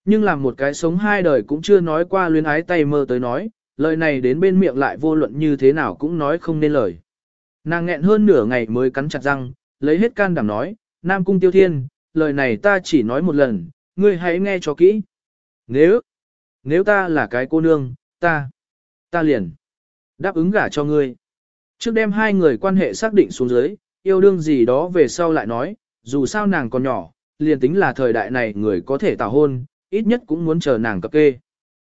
Nhưng làm một cái sống hai đời cũng chưa nói qua luyến ái tay mơ tới nói, lời này đến bên miệng lại vô luận như thế nào cũng nói không nên lời. Nàng nghẹn hơn nửa ngày mới cắn chặt răng, lấy hết can đảm nói, Nam Cung Tiêu Thiên, lời này ta chỉ nói một lần, ngươi hãy nghe cho kỹ. Nếu, nếu ta là cái cô nương, ta, ta liền, đáp ứng gả cho ngươi. Trước đem hai người quan hệ xác định xuống dưới, yêu đương gì đó về sau lại nói, dù sao nàng còn nhỏ, liền tính là thời đại này người có thể tảo hôn, ít nhất cũng muốn chờ nàng cập kê.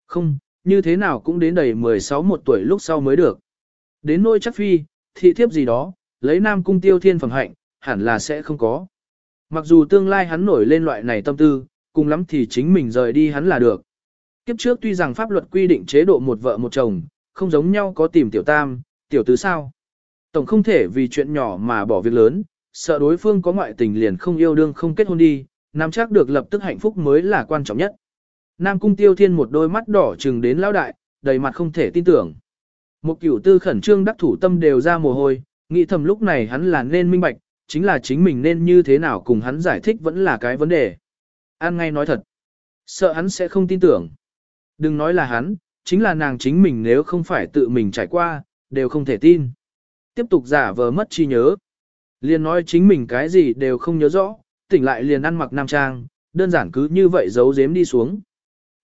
Không, như thế nào cũng đến đầy 16 một tuổi lúc sau mới được. Đến nôi chắc phi, thị thiếp gì đó, lấy nam cung tiêu thiên phẩm hạnh, hẳn là sẽ không có. Mặc dù tương lai hắn nổi lên loại này tâm tư, cùng lắm thì chính mình rời đi hắn là được. Kiếp trước tuy rằng pháp luật quy định chế độ một vợ một chồng, không giống nhau có tìm tiểu tam, tiểu tứ sao. Tổng không thể vì chuyện nhỏ mà bỏ việc lớn, sợ đối phương có ngoại tình liền không yêu đương không kết hôn đi, nắm chắc được lập tức hạnh phúc mới là quan trọng nhất. Nam cung tiêu thiên một đôi mắt đỏ trừng đến lão đại, đầy mặt không thể tin tưởng. Một cửu tư khẩn trương đắc thủ tâm đều ra mồ hôi, nghĩ thầm lúc này hắn là nên minh bạch, chính là chính mình nên như thế nào cùng hắn giải thích vẫn là cái vấn đề. An ngay nói thật, sợ hắn sẽ không tin tưởng. Đừng nói là hắn, chính là nàng chính mình nếu không phải tự mình trải qua, đều không thể tin. Tiếp tục giả vờ mất trí nhớ. Liền nói chính mình cái gì đều không nhớ rõ, tỉnh lại liền ăn mặc nam trang, đơn giản cứ như vậy giấu giếm đi xuống.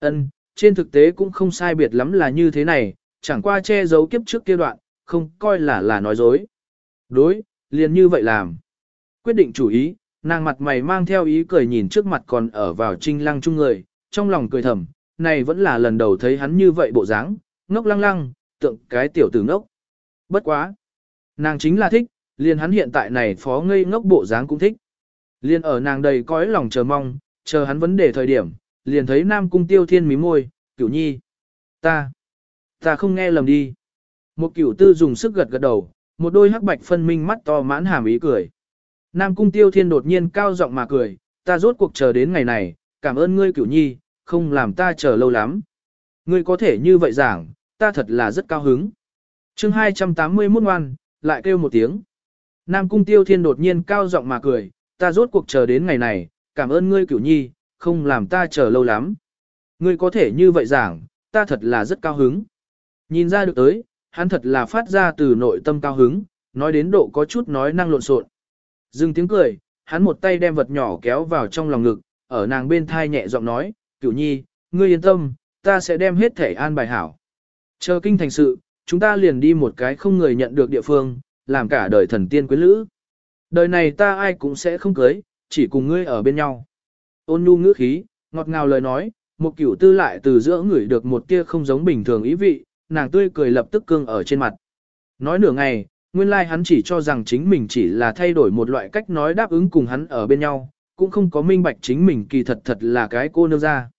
Ân, trên thực tế cũng không sai biệt lắm là như thế này, chẳng qua che giấu kiếp trước kia đoạn, không coi là là nói dối. Đối, liền như vậy làm. Quyết định chủ ý, nàng mặt mày mang theo ý cười nhìn trước mặt còn ở vào trinh lăng chung người, trong lòng cười thầm, này vẫn là lần đầu thấy hắn như vậy bộ dáng, ngốc lăng lăng, tượng cái tiểu tử ngốc. Bất quá. Nàng chính là thích, liền hắn hiện tại này phó ngây ngốc bộ dáng cũng thích. liền ở nàng đầy cõi lòng chờ mong, chờ hắn vấn đề thời điểm, liền thấy Nam Cung Tiêu Thiên mí môi, cửu nhi. Ta, ta không nghe lầm đi. Một cửu tư dùng sức gật gật đầu, một đôi hắc bạch phân minh mắt to mãn hàm ý cười. Nam Cung Tiêu Thiên đột nhiên cao giọng mà cười, ta rốt cuộc chờ đến ngày này, cảm ơn ngươi cửu nhi, không làm ta chờ lâu lắm. Ngươi có thể như vậy giảng, ta thật là rất cao hứng. chương 281 ngoan, lại kêu một tiếng. Nam Cung Tiêu Thiên đột nhiên cao giọng mà cười, ta rốt cuộc chờ đến ngày này, cảm ơn ngươi cửu nhi, không làm ta chờ lâu lắm. Ngươi có thể như vậy giảng, ta thật là rất cao hứng. Nhìn ra được tới, hắn thật là phát ra từ nội tâm cao hứng, nói đến độ có chút nói năng lộn xộn. Dừng tiếng cười, hắn một tay đem vật nhỏ kéo vào trong lòng ngực, ở nàng bên thai nhẹ giọng nói, cửu nhi, ngươi yên tâm, ta sẽ đem hết thể an bài hảo. Chờ kinh thành sự, chúng ta liền đi một cái không người nhận được địa phương, làm cả đời thần tiên quyến lữ. Đời này ta ai cũng sẽ không cưới, chỉ cùng ngươi ở bên nhau. Ôn nhu ngữ khí, ngọt ngào lời nói, một cửu tư lại từ giữa người được một tia không giống bình thường ý vị, nàng tươi cười lập tức cương ở trên mặt. Nói nửa ngày, nguyên lai like hắn chỉ cho rằng chính mình chỉ là thay đổi một loại cách nói đáp ứng cùng hắn ở bên nhau, cũng không có minh bạch chính mình kỳ thật thật là cái cô nương ra.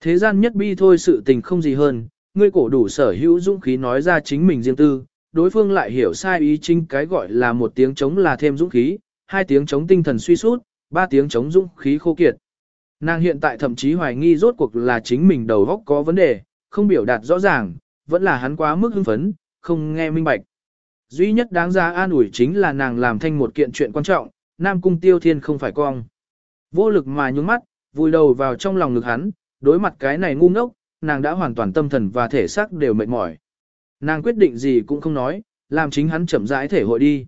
Thế gian nhất bi thôi sự tình không gì hơn, ngươi cổ đủ sở hữu dũng khí nói ra chính mình riêng tư, đối phương lại hiểu sai ý chính cái gọi là một tiếng chống là thêm dũng khí, hai tiếng chống tinh thần suy sút, ba tiếng chống dũng khí khô kiệt. Nàng hiện tại thậm chí hoài nghi rốt cuộc là chính mình đầu óc có vấn đề, không biểu đạt rõ ràng, vẫn là hắn quá mức hưng phấn, không nghe minh bạch. Duy nhất đáng ra an ủi chính là nàng làm thanh một kiện chuyện quan trọng, Nam Cung Tiêu Thiên không phải cong. Vô lực mà nhúng mắt, vùi đầu vào trong lòng ngực hắn, đối mặt cái này ngu ngốc, nàng đã hoàn toàn tâm thần và thể xác đều mệt mỏi. Nàng quyết định gì cũng không nói, làm chính hắn chậm rãi thể hội đi.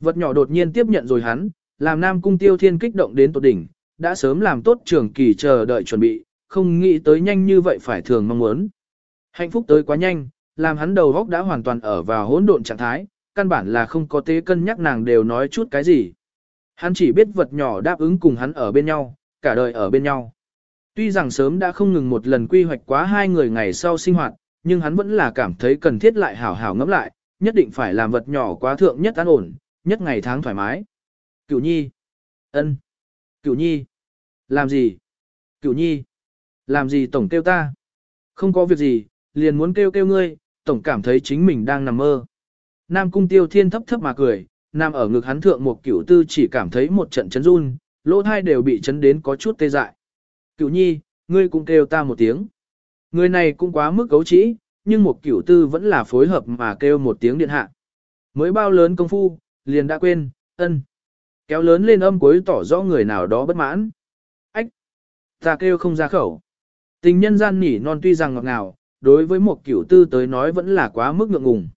Vật nhỏ đột nhiên tiếp nhận rồi hắn, làm Nam Cung Tiêu Thiên kích động đến tột đỉnh, đã sớm làm tốt trường kỳ chờ đợi chuẩn bị, không nghĩ tới nhanh như vậy phải thường mong muốn. Hạnh phúc tới quá nhanh, làm hắn đầu góc đã hoàn toàn ở vào hỗn độn trạng thái, căn bản là không có tế cân nhắc nàng đều nói chút cái gì. Hắn chỉ biết vật nhỏ đáp ứng cùng hắn ở bên nhau, cả đời ở bên nhau. Tuy rằng sớm đã không ngừng một lần quy hoạch quá hai người ngày sau sinh hoạt, nhưng hắn vẫn là cảm thấy cần thiết lại hảo hảo ngẫm lại, nhất định phải làm vật nhỏ quá thượng nhất an ổn, nhất ngày tháng thoải mái. Cửu nhi. ân, Cửu nhi. Làm gì? Cửu nhi. Làm gì tổng kêu ta? Không có việc gì, liền muốn kêu kêu ngươi, tổng cảm thấy chính mình đang nằm mơ. Nam cung tiêu thiên thấp thấp mà cười, nam ở ngực hắn thượng một cửu tư chỉ cảm thấy một trận chấn run, lỗ thai đều bị chấn đến có chút tê dại. Cửu nhi, ngươi cũng kêu ta một tiếng. Người này cũng quá mức cấu trĩ, nhưng một cửu tư vẫn là phối hợp mà kêu một tiếng điện hạ. Mới bao lớn công phu, liền đã quên, ân. Kéo lớn lên âm cuối tỏ rõ người nào đó bất mãn. Ách! Ta kêu không ra khẩu. Tình nhân gian nỉ non tuy rằng ngọt ngào, đối với một cửu tư tới nói vẫn là quá mức ngượng ngùng.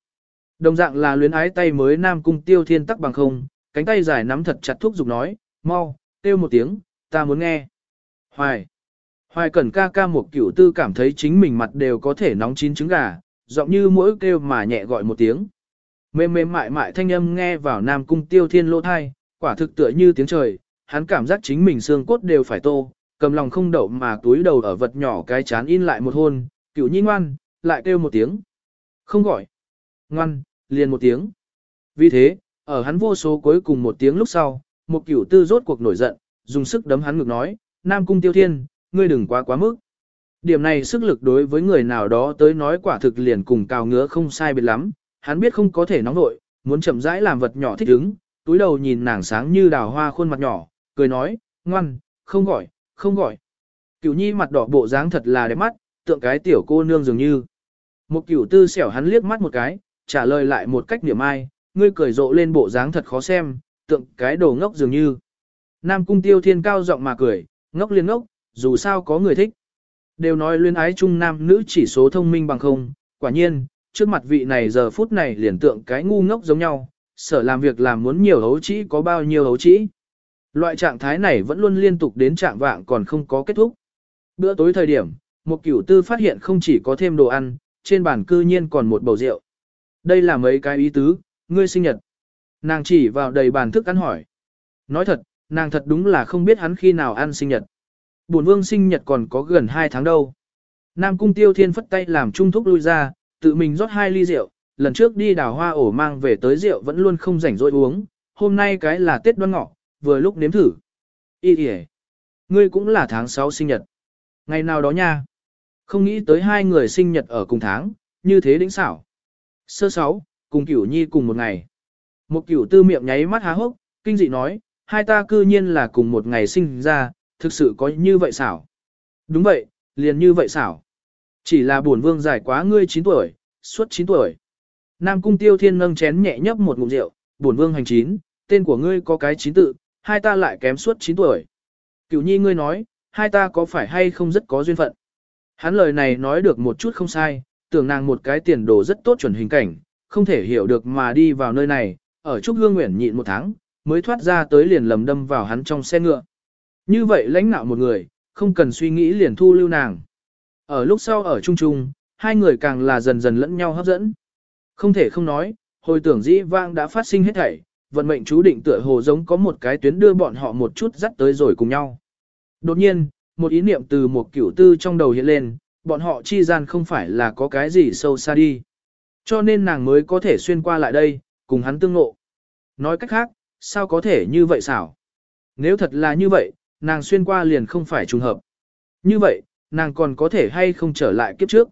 Đồng dạng là luyến ái tay mới nam cung tiêu thiên tắc bằng không, cánh tay dài nắm thật chặt thuốc dục nói, mau, kêu một tiếng, ta muốn nghe. Hoài! Hoài cẩn ca ca một cửu tư cảm thấy chính mình mặt đều có thể nóng chín trứng gà, giọng như mỗi kêu mà nhẹ gọi một tiếng. Mềm mềm mại mại thanh âm nghe vào nam cung tiêu thiên lỗ thai, quả thực tựa như tiếng trời, hắn cảm giác chính mình xương cốt đều phải tô, cầm lòng không đậu mà túi đầu ở vật nhỏ cái chán in lại một hôn, cửu nhi ngoan, lại kêu một tiếng. Không gọi. Ngoan, liền một tiếng. Vì thế, ở hắn vô số cuối cùng một tiếng lúc sau, một cửu tư rốt cuộc nổi giận, dùng sức đấm hắn ngực nói, Nam Cung Tiêu Thiên, ngươi đừng quá quá mức. Điểm này sức lực đối với người nào đó tới nói quả thực liền cùng cào ngứa không sai biệt lắm, hắn biết không có thể nóng nội, muốn chậm rãi làm vật nhỏ thích ứng, túi đầu nhìn nàng sáng như đào hoa khuôn mặt nhỏ, cười nói, ngoan, không gọi, không gọi. Cửu nhi mặt đỏ bộ dáng thật là đẹp mắt, tượng cái tiểu cô nương dường như. Một cửu tư xẻo hắn liếc mắt một cái, trả lời lại một cách niệm ai, ngươi cười rộ lên bộ dáng thật khó xem, tượng cái đồ ngốc dường như. Nam cung tiêu thiên cao giọng mà cười, ngốc liên ngốc, dù sao có người thích. Đều nói luyến ái chung nam nữ chỉ số thông minh bằng không, quả nhiên, trước mặt vị này giờ phút này liền tượng cái ngu ngốc giống nhau, sở làm việc làm muốn nhiều hấu trĩ có bao nhiêu hấu trĩ. Loại trạng thái này vẫn luôn liên tục đến trạng vạng còn không có kết thúc. Bữa tối thời điểm, một cửu tư phát hiện không chỉ có thêm đồ ăn, trên bàn cư nhiên còn một bầu rượu. Đây là mấy cái ý tứ, ngươi sinh nhật. Nàng chỉ vào đầy bàn thức ăn hỏi. Nói thật, nàng thật đúng là không biết hắn khi nào ăn sinh nhật. Bổn vương sinh nhật còn có gần 2 tháng đâu. Nam cung tiêu thiên phất tay làm trung thúc lui ra, tự mình rót hai ly rượu, lần trước đi đào hoa ổ mang về tới rượu vẫn luôn không rảnh rỗi uống, hôm nay cái là Tết đoan ngọ, vừa lúc nếm thử. Ý kìa, ngươi cũng là tháng 6 sinh nhật. Ngày nào đó nha. Không nghĩ tới hai người sinh nhật ở cùng tháng, như thế đỉnh xảo. Sơ sáu, cùng cửu nhi cùng một ngày. Một cửu tư miệng nháy mắt há hốc, kinh dị nói, hai ta cư nhiên là cùng một ngày sinh ra, thực sự có như vậy xảo. Đúng vậy, liền như vậy xảo. Chỉ là buồn vương dài quá ngươi 9 tuổi, suốt 9 tuổi. Nam cung tiêu thiên nâng chén nhẹ nhấp một ngụm rượu, buồn vương hành chín, tên của ngươi có cái chín tự, hai ta lại kém suốt 9 tuổi. Cửu nhi ngươi nói, hai ta có phải hay không rất có duyên phận. Hắn lời này nói được một chút không sai, tưởng nàng một cái tiền đồ rất tốt chuẩn hình cảnh, không thể hiểu được mà đi vào nơi này, ở Trúc Hương Nguyện nhịn một tháng, mới thoát ra tới liền lầm đâm vào hắn trong xe ngựa. Như vậy lãnh nạo một người, không cần suy nghĩ liền thu lưu nàng. Ở lúc sau ở chung chung, hai người càng là dần dần lẫn nhau hấp dẫn. Không thể không nói, hồi tưởng dĩ vang đã phát sinh hết thảy, vận mệnh chú định tựa hồ giống có một cái tuyến đưa bọn họ một chút dắt tới rồi cùng nhau. Đột nhiên, một ý niệm từ một kiểu tư trong đầu hiện lên, bọn họ chi gian không phải là có cái gì sâu xa đi. Cho nên nàng mới có thể xuyên qua lại đây, cùng hắn tương ngộ. Nói cách khác, sao có thể như vậy xảo? Nếu thật là như vậy, nàng xuyên qua liền không phải trùng hợp. Như vậy, nàng còn có thể hay không trở lại kiếp trước?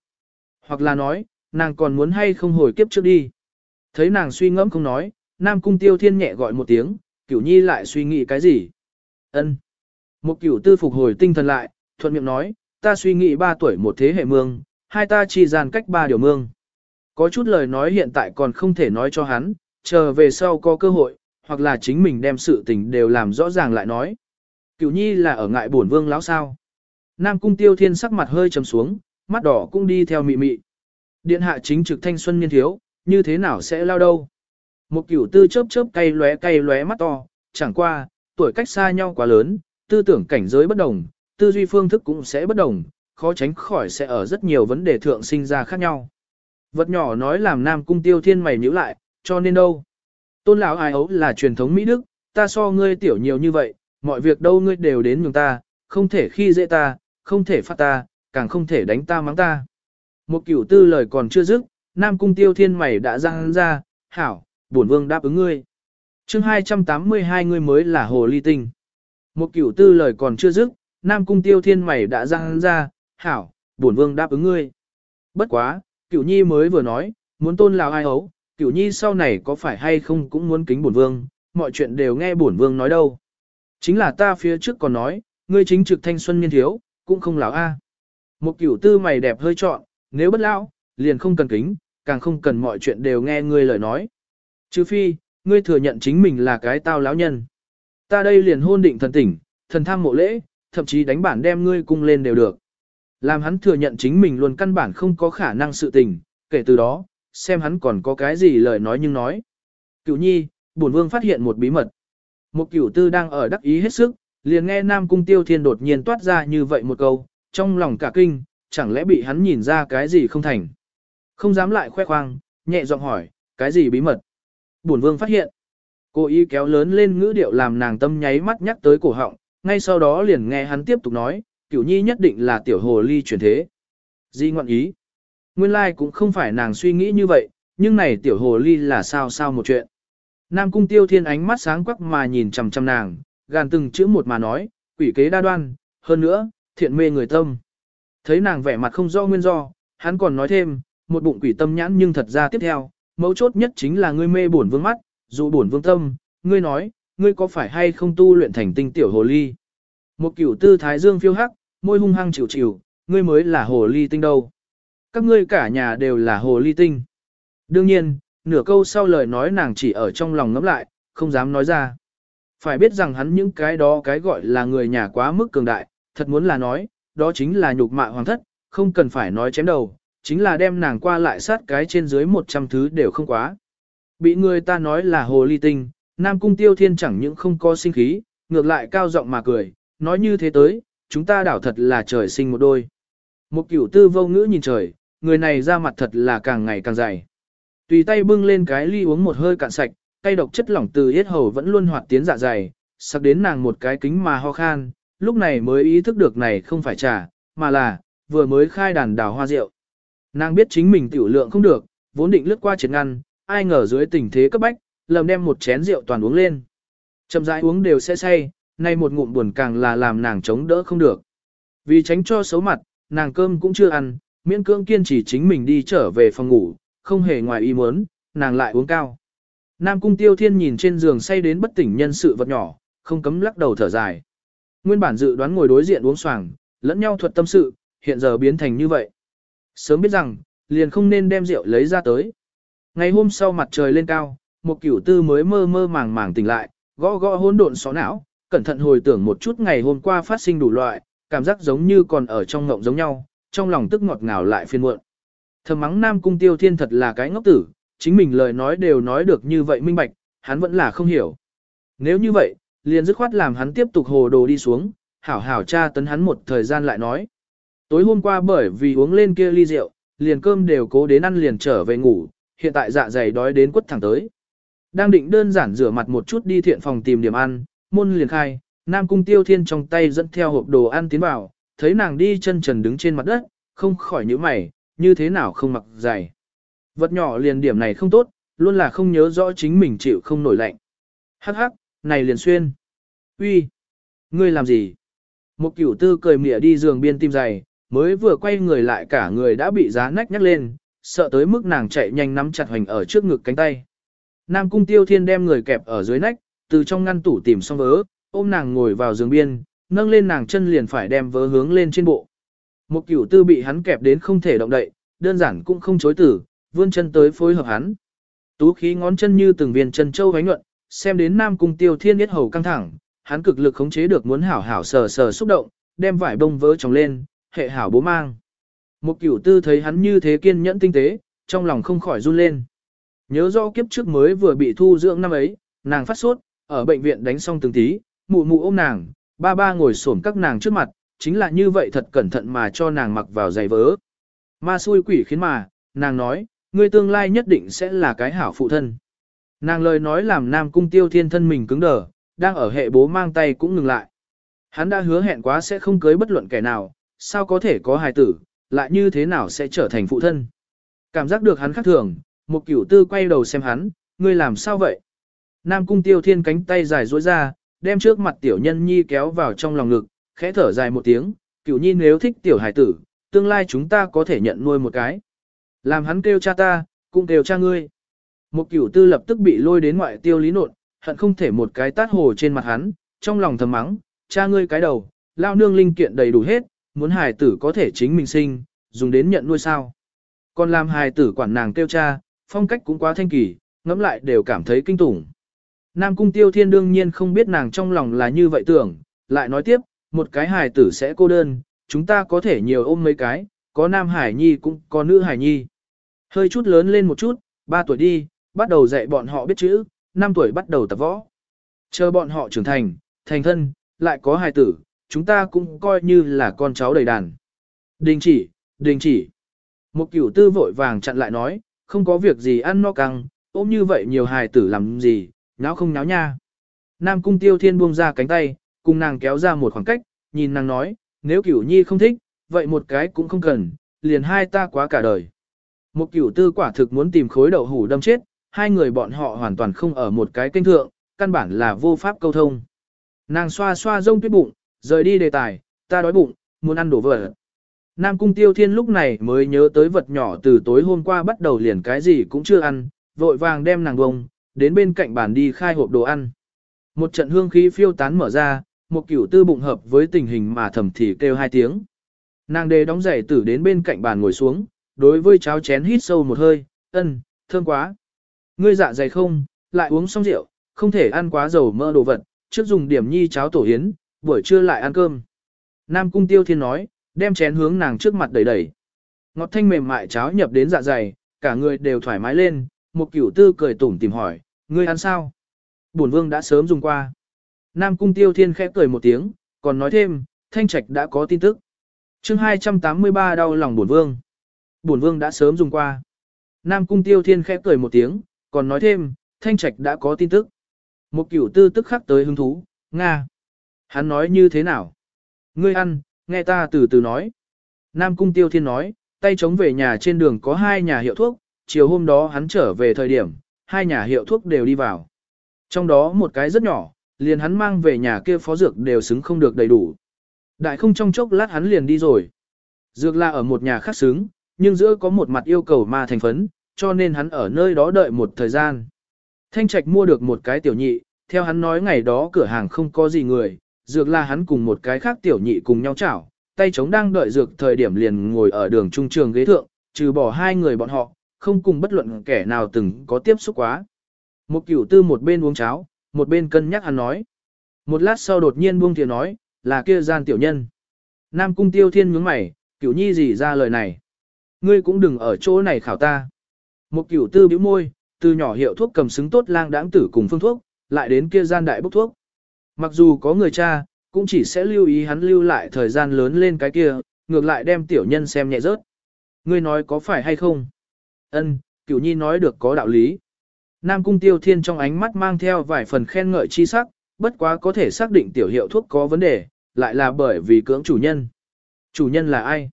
Hoặc là nói, nàng còn muốn hay không hồi kiếp trước đi? Thấy nàng suy ngẫm không nói, Nam Cung Tiêu Thiên nhẹ gọi một tiếng, Cửu Nhi lại suy nghĩ cái gì? Ân. Một Cửu Tư phục hồi tinh thần lại, thuận miệng nói, ta suy nghĩ ba tuổi một thế hệ mương, hai ta chỉ dàn cách ba điều mương. Có chút lời nói hiện tại còn không thể nói cho hắn, chờ về sau có cơ hội, hoặc là chính mình đem sự tình đều làm rõ ràng lại nói. Cửu nhi là ở ngại bổn vương lão sao. Nam cung tiêu thiên sắc mặt hơi trầm xuống, mắt đỏ cũng đi theo mị mị. Điện hạ chính trực thanh xuân niên thiếu, như thế nào sẽ lao đâu. Một cửu tư chớp chớp cay lóe cay lóe mắt to, chẳng qua, tuổi cách xa nhau quá lớn, tư tưởng cảnh giới bất đồng, tư duy phương thức cũng sẽ bất đồng, khó tránh khỏi sẽ ở rất nhiều vấn đề thượng sinh ra khác nhau. Vật nhỏ nói làm Nam cung tiêu thiên mày nhữ lại, cho nên đâu. Tôn lão ai ấu là truyền thống Mỹ Đức, ta so ngươi tiểu nhiều như vậy, mọi việc đâu ngươi đều đến nhường ta, không thể khi dễ ta, không thể phát ta, càng không thể đánh ta mắng ta. Một cửu tư lời còn chưa dứt, Nam Cung Tiêu Thiên mày đã răng ra, hảo, bổn vương đáp ứng ngươi. chương 282 ngươi mới là hồ ly tinh. Một cửu tư lời còn chưa dứt, Nam Cung Tiêu Thiên mày đã răng ra, hảo, bổn vương đáp ứng ngươi. Bất quá, cửu nhi mới vừa nói, muốn tôn lào ai ấu, cửu nhi sau này có phải hay không cũng muốn kính bổn vương, mọi chuyện đều nghe bổn vương nói đâu. Chính là ta phía trước còn nói, ngươi chính trực thanh xuân niên thiếu, cũng không lão a. Một cửu tư mày đẹp hơi trọn, nếu bất lão, liền không cần kính, càng không cần mọi chuyện đều nghe ngươi lời nói. Chứ phi, ngươi thừa nhận chính mình là cái tao lão nhân. Ta đây liền hôn định thần tỉnh, thần tham mộ lễ, thậm chí đánh bản đem ngươi cung lên đều được. Làm hắn thừa nhận chính mình luôn căn bản không có khả năng sự tình, kể từ đó, xem hắn còn có cái gì lời nói nhưng nói. cựu nhi, bổn vương phát hiện một bí mật. Một cửu tư đang ở đắc ý hết sức, liền nghe Nam Cung Tiêu Thiên đột nhiên toát ra như vậy một câu, trong lòng cả kinh, chẳng lẽ bị hắn nhìn ra cái gì không thành. Không dám lại khoe khoang, nhẹ giọng hỏi, cái gì bí mật. Bổn vương phát hiện. Cô ý kéo lớn lên ngữ điệu làm nàng tâm nháy mắt nhắc tới cổ họng, ngay sau đó liền nghe hắn tiếp tục nói, cửu nhi nhất định là tiểu hồ ly chuyển thế. Di ngọn ý. Nguyên lai like cũng không phải nàng suy nghĩ như vậy, nhưng này tiểu hồ ly là sao sao một chuyện. Nam cung tiêu thiên ánh mắt sáng quắc mà nhìn chằm chằm nàng, gàn từng chữ một mà nói, quỷ kế đa đoan, hơn nữa, thiện mê người tâm. Thấy nàng vẻ mặt không do nguyên do, hắn còn nói thêm, một bụng quỷ tâm nhãn nhưng thật ra tiếp theo, mấu chốt nhất chính là ngươi mê buồn vương mắt, dù buồn vương tâm, ngươi nói, ngươi có phải hay không tu luyện thành tinh tiểu hồ ly. Một cửu tư thái dương phiêu hắc, môi hung hăng chịu chịu, ngươi mới là hồ ly tinh đâu. Các ngươi cả nhà đều là hồ ly tinh. Đương nhiên, nửa câu sau lời nói nàng chỉ ở trong lòng ngẫm lại, không dám nói ra. Phải biết rằng hắn những cái đó cái gọi là người nhà quá mức cường đại, thật muốn là nói, đó chính là nhục mạ hoàng thất, không cần phải nói chém đầu, chính là đem nàng qua lại sát cái trên dưới 100 thứ đều không quá. Bị người ta nói là hồ ly tinh, Nam Cung Tiêu Thiên chẳng những không có sinh khí, ngược lại cao giọng mà cười, nói như thế tới, chúng ta đảo thật là trời sinh một đôi. Một cửu tư vô ngữ nhìn trời, người này ra mặt thật là càng ngày càng dày. Tùy tay bưng lên cái ly uống một hơi cạn sạch, tay độc chất lỏng từ yết hầu vẫn luôn hoạt tiến dạ dày, sắc đến nàng một cái kính mà ho khan, lúc này mới ý thức được này không phải trà, mà là, vừa mới khai đàn đào hoa rượu. Nàng biết chính mình tiểu lượng không được, vốn định lướt qua triệt ngăn, ai ngờ dưới tình thế cấp bách, lầm đem một chén rượu toàn uống lên. Chậm rãi uống đều sẽ say, nay một ngụm buồn càng là làm nàng chống đỡ không được. Vì tránh cho xấu mặt, nàng cơm cũng chưa ăn, miễn cưỡng kiên trì chính mình đi trở về phòng ngủ, không hề ngoài ý muốn, nàng lại uống cao. Nam cung tiêu thiên nhìn trên giường say đến bất tỉnh nhân sự vật nhỏ, không cấm lắc đầu thở dài. Nguyên bản dự đoán ngồi đối diện uống xoàng, lẫn nhau thuật tâm sự, hiện giờ biến thành như vậy. Sớm biết rằng, liền không nên đem rượu lấy ra tới. Ngày hôm sau mặt trời lên cao, một cửu tư mới mơ mơ màng màng tỉnh lại, gõ gõ hỗn độn xó não, cẩn thận hồi tưởng một chút ngày hôm qua phát sinh đủ loại, cảm giác giống như còn ở trong ngộng giống nhau, trong lòng tức ngọt ngào lại phiền muộn. Thầm mắng Nam Cung Tiêu Thiên thật là cái ngốc tử, chính mình lời nói đều nói được như vậy minh bạch, hắn vẫn là không hiểu. Nếu như vậy, liền dứt khoát làm hắn tiếp tục hồ đồ đi xuống, hảo hảo tra tấn hắn một thời gian lại nói. Tối hôm qua bởi vì uống lên kia ly rượu, liền cơm đều cố đến ăn liền trở về ngủ, hiện tại dạ dày đói đến quất thẳng tới. Đang định đơn giản rửa mặt một chút đi thiện phòng tìm điểm ăn, môn liền khai, Nam Cung Tiêu Thiên trong tay dẫn theo hộp đồ ăn tiến vào, thấy nàng đi chân trần đứng trên mặt đất, không khỏi nhíu mày, như thế nào không mặc giày. Vật nhỏ liền điểm này không tốt, luôn là không nhớ rõ chính mình chịu không nổi lạnh. Hắc hắc, này liền xuyên. Uy, ngươi làm gì? Một cửu tư cười mỉa đi giường biên tim giày, mới vừa quay người lại cả người đã bị giá nách nhắc lên, sợ tới mức nàng chạy nhanh nắm chặt hoành ở trước ngực cánh tay. Nam cung tiêu thiên đem người kẹp ở dưới nách, từ trong ngăn tủ tìm xong vớ, ôm nàng ngồi vào giường biên, nâng lên nàng chân liền phải đem vớ hướng lên trên bộ. Một cửu tư bị hắn kẹp đến không thể động đậy, đơn giản cũng không chối tử, vươn chân tới phối hợp hắn. Tú khí ngón chân như từng viên chân châu vánh nhuận, xem đến Nam Cung Tiêu Thiên biết hầu căng thẳng, hắn cực lực khống chế được muốn hảo hảo sờ sờ xúc động, đem vải bông vỡ trồng lên, hệ hảo bố mang. Một cửu tư thấy hắn như thế kiên nhẫn tinh tế, trong lòng không khỏi run lên. Nhớ rõ kiếp trước mới vừa bị thu dưỡng năm ấy, nàng phát sốt, ở bệnh viện đánh xong từng tí, mụ mụ ôm nàng, ba ba ngồi xổm các nàng trước mặt, chính là như vậy thật cẩn thận mà cho nàng mặc vào giày vớ. Ma xui quỷ khiến mà, nàng nói, ngươi tương lai nhất định sẽ là cái hảo phụ thân. Nàng lời nói làm Nam Cung Tiêu Thiên thân mình cứng đờ, đang ở hệ bố mang tay cũng ngừng lại. Hắn đã hứa hẹn quá sẽ không cưới bất luận kẻ nào, sao có thể có hài tử, lại như thế nào sẽ trở thành phụ thân. Cảm giác được hắn khác thường, một cửu tư quay đầu xem hắn, ngươi làm sao vậy? Nam Cung Tiêu Thiên cánh tay dài duỗi ra, đem trước mặt tiểu nhân nhi kéo vào trong lòng ngực, khẽ thở dài một tiếng, cửu nhi nếu thích tiểu Hải tử, tương lai chúng ta có thể nhận nuôi một cái. Làm hắn kêu cha ta, cũng kêu cha ngươi. Một cửu tư lập tức bị lôi đến ngoại tiêu lý nột, hận không thể một cái tát hồ trên mặt hắn, trong lòng thầm mắng, cha ngươi cái đầu, lao nương linh kiện đầy đủ hết, muốn hài tử có thể chính mình sinh, dùng đến nhận nuôi sao. Còn làm hài tử quản nàng kêu cha, phong cách cũng quá thanh kỳ, ngẫm lại đều cảm thấy kinh tủng. Nam cung tiêu thiên đương nhiên không biết nàng trong lòng là như vậy tưởng, lại nói tiếp, một cái hài tử sẽ cô đơn, chúng ta có thể nhiều ôm mấy cái, có nam hải nhi cũng có nữ hải nhi. Hơi chút lớn lên một chút, 3 tuổi đi, bắt đầu dạy bọn họ biết chữ, 5 tuổi bắt đầu tập võ. Chờ bọn họ trưởng thành, thành thân, lại có hài tử, chúng ta cũng coi như là con cháu đầy đàn. Đình chỉ, đình chỉ. Một cửu tư vội vàng chặn lại nói, không có việc gì ăn no căng, ôm như vậy nhiều hài tử làm gì, nháo không nháo nha. Nam cung tiêu thiên buông ra cánh tay, cùng nàng kéo ra một khoảng cách, nhìn nàng nói, nếu cửu nhi không thích, vậy một cái cũng không cần, liền hai ta quá cả đời. Một cửu tư quả thực muốn tìm khối đậu hủ đâm chết, hai người bọn họ hoàn toàn không ở một cái kênh thượng, căn bản là vô pháp câu thông. Nàng xoa xoa rông tuyết bụng, rời đi đề tài, ta đói bụng, muốn ăn đồ vỡ. Nam cung tiêu thiên lúc này mới nhớ tới vật nhỏ từ tối hôm qua bắt đầu liền cái gì cũng chưa ăn, vội vàng đem nàng bông, đến bên cạnh bàn đi khai hộp đồ ăn. Một trận hương khí phiêu tán mở ra, một cửu tư bụng hợp với tình hình mà thầm thì kêu hai tiếng. Nàng đề đóng giày tử đến bên cạnh bàn ngồi xuống, đối với cháo chén hít sâu một hơi, ân, thơm quá. Ngươi dạ dày không, lại uống xong rượu, không thể ăn quá dầu mỡ đồ vật, trước dùng điểm nhi cháo tổ yến, buổi trưa lại ăn cơm. Nam cung tiêu thiên nói, đem chén hướng nàng trước mặt đẩy đẩy. Ngọt thanh mềm mại cháo nhập đến dạ dày, cả người đều thoải mái lên, một cửu tư cười tủm tìm hỏi, ngươi ăn sao? Bổn vương đã sớm dùng qua. Nam cung tiêu thiên khẽ cười một tiếng, còn nói thêm, thanh trạch đã có tin tức. chương 283 đau lòng bổn vương. Bổn vương đã sớm dùng qua. Nam cung tiêu thiên khẽ cười một tiếng, còn nói thêm, thanh trạch đã có tin tức. Một cửu tư tức khắc tới hứng thú, Nga. Hắn nói như thế nào? Ngươi ăn, nghe ta từ từ nói. Nam cung tiêu thiên nói, tay chống về nhà trên đường có hai nhà hiệu thuốc, chiều hôm đó hắn trở về thời điểm, hai nhà hiệu thuốc đều đi vào. Trong đó một cái rất nhỏ, liền hắn mang về nhà kia phó dược đều xứng không được đầy đủ. Đại không trong chốc lát hắn liền đi rồi. Dược là ở một nhà khác xứng, nhưng giữa có một mặt yêu cầu ma thành phấn, cho nên hắn ở nơi đó đợi một thời gian. Thanh Trạch mua được một cái tiểu nhị, theo hắn nói ngày đó cửa hàng không có gì người, dược là hắn cùng một cái khác tiểu nhị cùng nhau chảo, tay chống đang đợi dược thời điểm liền ngồi ở đường trung trường ghế thượng, trừ bỏ hai người bọn họ, không cùng bất luận kẻ nào từng có tiếp xúc quá. Một cửu tư một bên uống cháo, một bên cân nhắc hắn nói. Một lát sau đột nhiên buông tiếng nói, là kia gian tiểu nhân. Nam cung tiêu thiên nhướng mày, cửu nhi gì ra lời này. Ngươi cũng đừng ở chỗ này khảo ta. Một cửu tư bĩu môi, từ nhỏ hiệu thuốc cầm xứng tốt lang đãng tử cùng phương thuốc, lại đến kia gian đại bốc thuốc. Mặc dù có người cha, cũng chỉ sẽ lưu ý hắn lưu lại thời gian lớn lên cái kia, ngược lại đem tiểu nhân xem nhẹ rớt. Ngươi nói có phải hay không? Ân, cửu nhi nói được có đạo lý. Nam cung tiêu thiên trong ánh mắt mang theo vài phần khen ngợi chi sắc, bất quá có thể xác định tiểu hiệu thuốc có vấn đề, lại là bởi vì cưỡng chủ nhân. Chủ nhân là ai?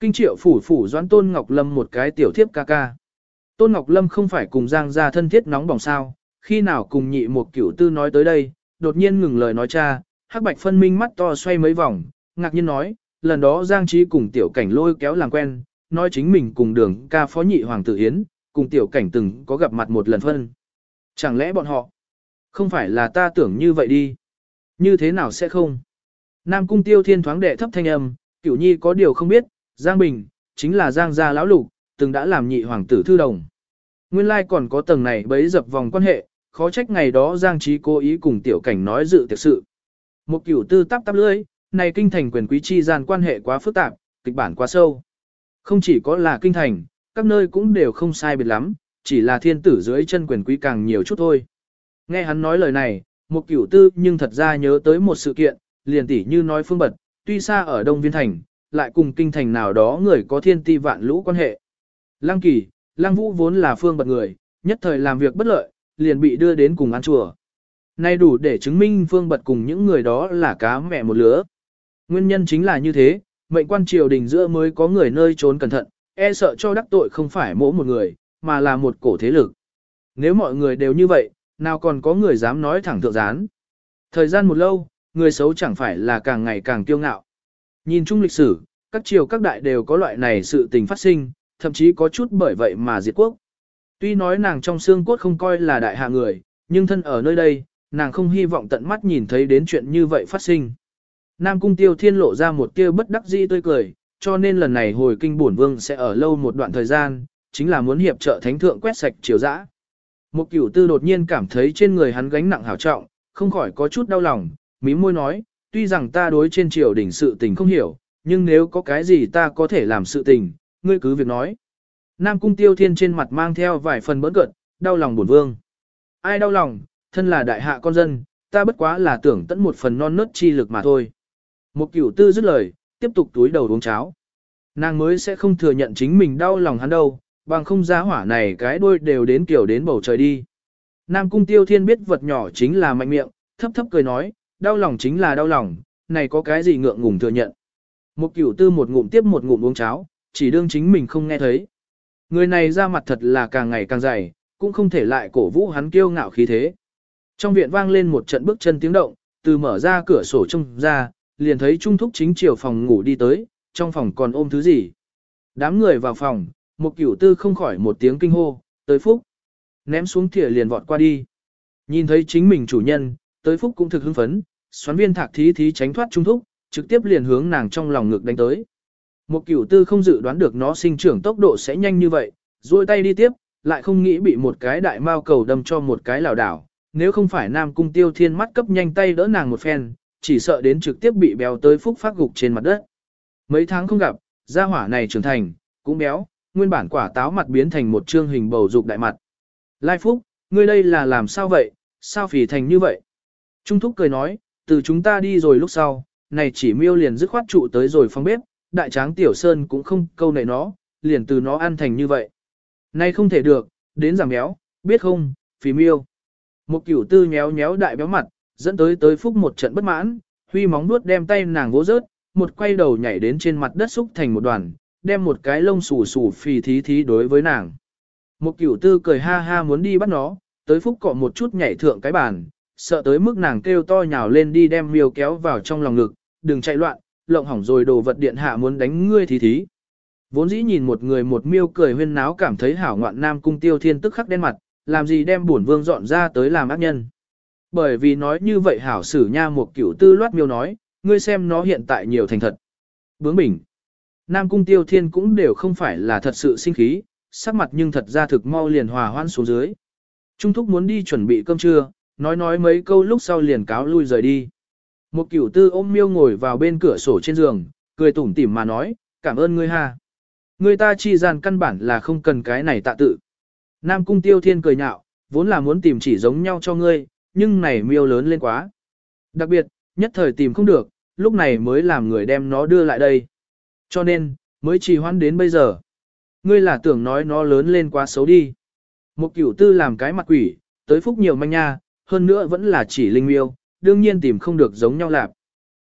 Kinh triệu phủ phủ doãn Tôn Ngọc Lâm một cái tiểu thiếp ca ca. Tôn Ngọc Lâm không phải cùng Giang gia thân thiết nóng bỏng sao, khi nào cùng nhị một cửu tư nói tới đây, đột nhiên ngừng lời nói cha, hắc bạch phân minh mắt to xoay mấy vòng, ngạc nhiên nói, lần đó Giang Trí cùng tiểu cảnh lôi kéo làm quen, nói chính mình cùng đường ca phó nhị hoàng tử Hiến, cùng tiểu cảnh từng có gặp mặt một lần phân. Chẳng lẽ bọn họ, không phải là ta tưởng như vậy đi, như thế nào sẽ không? Nam cung tiêu thiên thoáng đệ thấp thanh âm, cửu nhi có điều không biết, Giang Bình, chính là Giang gia lão lục, từng đã làm nhị hoàng tử thư đồng. Nguyên lai còn có tầng này bấy dập vòng quan hệ, khó trách ngày đó Giang Trí cố ý cùng tiểu cảnh nói dự tiệc sự. Một cửu tư tắp tắp lưỡi, này kinh thành quyền quý chi gian quan hệ quá phức tạp, kịch bản quá sâu. Không chỉ có là kinh thành, các nơi cũng đều không sai biệt lắm, chỉ là thiên tử dưới chân quyền quý càng nhiều chút thôi. Nghe hắn nói lời này, một cửu tư nhưng thật ra nhớ tới một sự kiện, liền tỉ như nói phương bật, tuy xa ở Đông Viên Thành, lại cùng kinh thành nào đó người có thiên ti vạn lũ quan hệ. Lăng kỳ, lăng vũ vốn là phương bật người, nhất thời làm việc bất lợi, liền bị đưa đến cùng ăn chùa. Nay đủ để chứng minh phương bật cùng những người đó là cá mẹ một lứa. Nguyên nhân chính là như thế, mệnh quan triều đình giữa mới có người nơi trốn cẩn thận, e sợ cho đắc tội không phải mỗi một người, mà là một cổ thế lực. Nếu mọi người đều như vậy, nào còn có người dám nói thẳng thượng gián. Thời gian một lâu, người xấu chẳng phải là càng ngày càng kiêu ngạo. Nhìn chung lịch sử, các triều các đại đều có loại này sự tình phát sinh, thậm chí có chút bởi vậy mà diệt quốc. Tuy nói nàng trong xương cốt không coi là đại hạ người, nhưng thân ở nơi đây, nàng không hy vọng tận mắt nhìn thấy đến chuyện như vậy phát sinh. Nam cung tiêu thiên lộ ra một tia bất đắc dĩ tươi cười, cho nên lần này hồi kinh bổn vương sẽ ở lâu một đoạn thời gian, chính là muốn hiệp trợ thánh thượng quét sạch triều dã. Một cửu tư đột nhiên cảm thấy trên người hắn gánh nặng hảo trọng, không khỏi có chút đau lòng, mí môi nói, tuy rằng ta đối trên triều đỉnh sự tình không hiểu, nhưng nếu có cái gì ta có thể làm sự tình, ngươi cứ việc nói. Nam cung tiêu thiên trên mặt mang theo vài phần bỡn cợt, đau lòng bổn vương. Ai đau lòng, thân là đại hạ con dân, ta bất quá là tưởng tận một phần non nớt chi lực mà thôi. Một cửu tư dứt lời, tiếp tục túi đầu uống cháo. Nàng mới sẽ không thừa nhận chính mình đau lòng hắn đâu, bằng không giá hỏa này cái đuôi đều đến kiểu đến bầu trời đi. Nam cung tiêu thiên biết vật nhỏ chính là mạnh miệng, thấp thấp cười nói, đau lòng chính là đau lòng, này có cái gì ngượng ngùng thừa nhận. Một cửu tư một ngụm tiếp một ngụm uống cháo, chỉ đương chính mình không nghe thấy. Người này ra mặt thật là càng ngày càng dày, cũng không thể lại cổ vũ hắn kiêu ngạo khí thế. Trong viện vang lên một trận bước chân tiếng động, từ mở ra cửa sổ trông ra, liền thấy Trung Thúc chính chiều phòng ngủ đi tới, trong phòng còn ôm thứ gì. Đám người vào phòng, một cửu tư không khỏi một tiếng kinh hô, tới phúc. Ném xuống thìa liền vọt qua đi. Nhìn thấy chính mình chủ nhân, tới phúc cũng thực hưng phấn, xoắn viên thạc thí thí tránh thoát Trung Thúc, trực tiếp liền hướng nàng trong lòng ngực đánh tới. Một cửu tư không dự đoán được nó sinh trưởng tốc độ sẽ nhanh như vậy, duỗi tay đi tiếp, lại không nghĩ bị một cái đại mao cầu đâm cho một cái lảo đảo. Nếu không phải Nam Cung Tiêu Thiên mắt cấp nhanh tay đỡ nàng một phen, chỉ sợ đến trực tiếp bị béo tới phúc phát gục trên mặt đất. Mấy tháng không gặp, gia hỏa này trưởng thành, cũng béo, nguyên bản quả táo mặt biến thành một trương hình bầu dục đại mặt. Lai Phúc, ngươi đây là làm sao vậy, sao phỉ thành như vậy? Trung Thúc cười nói, từ chúng ta đi rồi lúc sau, này chỉ miêu liền dứt khoát trụ tới rồi phong bếp, đại tráng tiểu sơn cũng không câu nệ nó, liền từ nó ăn thành như vậy. Nay không thể được, đến giảm béo, biết không, phì miêu. Một kiểu tư nhéo nhéo đại béo mặt, dẫn tới tới phúc một trận bất mãn, huy móng nuốt đem tay nàng vỗ rớt, một quay đầu nhảy đến trên mặt đất xúc thành một đoàn, đem một cái lông xù xù phì thí thí đối với nàng. Một cửu tư cười ha ha muốn đi bắt nó, tới phúc cọ một chút nhảy thượng cái bàn, sợ tới mức nàng kêu to nhào lên đi đem miêu kéo vào trong lòng ngực, đừng chạy loạn, lộng hỏng rồi đồ vật điện hạ muốn đánh ngươi thí thí. Vốn dĩ nhìn một người một miêu cười huyên náo cảm thấy hảo ngoạn nam cung tiêu thiên tức khắc đen mặt, làm gì đem bổn vương dọn ra tới làm ác nhân. Bởi vì nói như vậy hảo sử nha một cửu tư loát miêu nói, ngươi xem nó hiện tại nhiều thành thật. Bướng bỉnh. Nam cung tiêu thiên cũng đều không phải là thật sự sinh khí, sắc mặt nhưng thật ra thực mau liền hòa hoan xuống dưới. Trung thúc muốn đi chuẩn bị cơm trưa, nói nói mấy câu lúc sau liền cáo lui rời đi. Một cửu tư ôm miêu ngồi vào bên cửa sổ trên giường, cười tủm tỉm mà nói, cảm ơn ngươi ha. Người ta chi gian căn bản là không cần cái này tạ tự. Nam cung tiêu thiên cười nhạo, vốn là muốn tìm chỉ giống nhau cho ngươi, nhưng này miêu lớn lên quá. Đặc biệt, nhất thời tìm không được, lúc này mới làm người đem nó đưa lại đây. Cho nên, mới trì hoãn đến bây giờ. Ngươi là tưởng nói nó lớn lên quá xấu đi. Một cửu tư làm cái mặt quỷ, tới phúc nhiều manh nha, hơn nữa vẫn là chỉ linh miêu, đương nhiên tìm không được giống nhau lạp.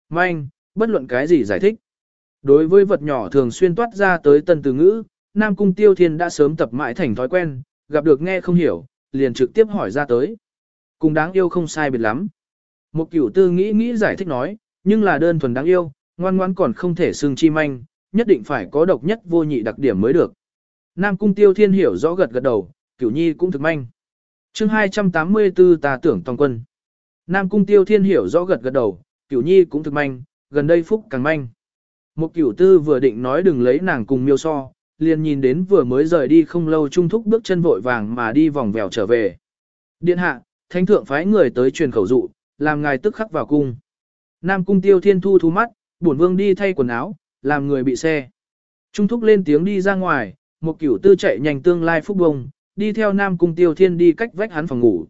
Manh, bất luận cái gì giải thích. Đối với vật nhỏ thường xuyên toát ra tới tân từ ngữ, Nam Cung Tiêu Thiên đã sớm tập mãi thành thói quen, gặp được nghe không hiểu, liền trực tiếp hỏi ra tới. Cùng đáng yêu không sai biệt lắm. Một cửu tư nghĩ nghĩ giải thích nói, nhưng là đơn thuần đáng yêu, ngoan ngoan còn không thể xương chi manh, nhất định phải có độc nhất vô nhị đặc điểm mới được. Nam Cung Tiêu Thiên hiểu rõ gật gật đầu, cửu nhi cũng thực manh. chương 284 ta tưởng toàn quân. Nam Cung Tiêu Thiên hiểu rõ gật gật đầu, cửu nhi cũng thực manh, gần đây phúc càng manh. Một cửu tư vừa định nói đừng lấy nàng cùng miêu so, liền nhìn đến vừa mới rời đi không lâu trung thúc bước chân vội vàng mà đi vòng vèo trở về. Điện hạ, thánh thượng phái người tới truyền khẩu dụ, làm ngài tức khắc vào cung. Nam cung tiêu thiên thu thu mắt, bổn vương đi thay quần áo, làm người bị xe. Trung thúc lên tiếng đi ra ngoài, một cửu tư chạy nhanh tương lai phúc bông, đi theo Nam cung tiêu thiên đi cách vách hắn phòng ngủ.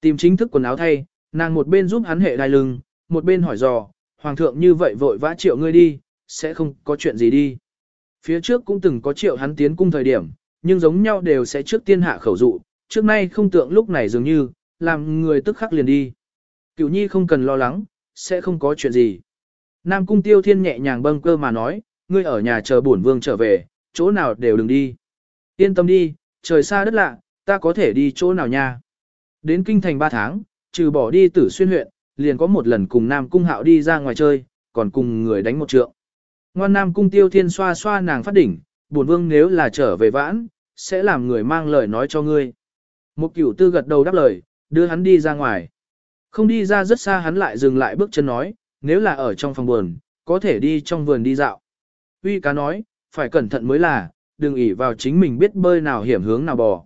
Tìm chính thức quần áo thay, nàng một bên giúp hắn hệ đai lưng, một bên hỏi dò, hoàng thượng như vậy vội vã triệu ngươi đi, sẽ không có chuyện gì đi. Phía trước cũng từng có triệu hắn tiến cung thời điểm, nhưng giống nhau đều sẽ trước tiên hạ khẩu dụ, trước nay không tượng lúc này dường như, làm người tức khắc liền đi. Cửu nhi không cần lo lắng, sẽ không có chuyện gì. Nam cung tiêu thiên nhẹ nhàng bâng cơ mà nói, ngươi ở nhà chờ bổn vương trở về, chỗ nào đều đừng đi. Yên tâm đi, trời xa đất lạ, ta có thể đi chỗ nào nha. Đến kinh thành 3 tháng, trừ bỏ đi tử xuyên huyện, liền có một lần cùng Nam cung hạo đi ra ngoài chơi, còn cùng người đánh một trượng. Ngoan Nam cung tiêu thiên xoa xoa nàng phát đỉnh, bổn vương nếu là trở về vãn, sẽ làm người mang lời nói cho ngươi. Một cửu tư gật đầu đáp lời, đưa hắn đi ra ngoài. Không đi ra rất xa hắn lại dừng lại bước chân nói, nếu là ở trong phòng vườn, có thể đi trong vườn đi dạo. Uy cá nói, phải cẩn thận mới là, đừng ỉ vào chính mình biết bơi nào hiểm hướng nào bò.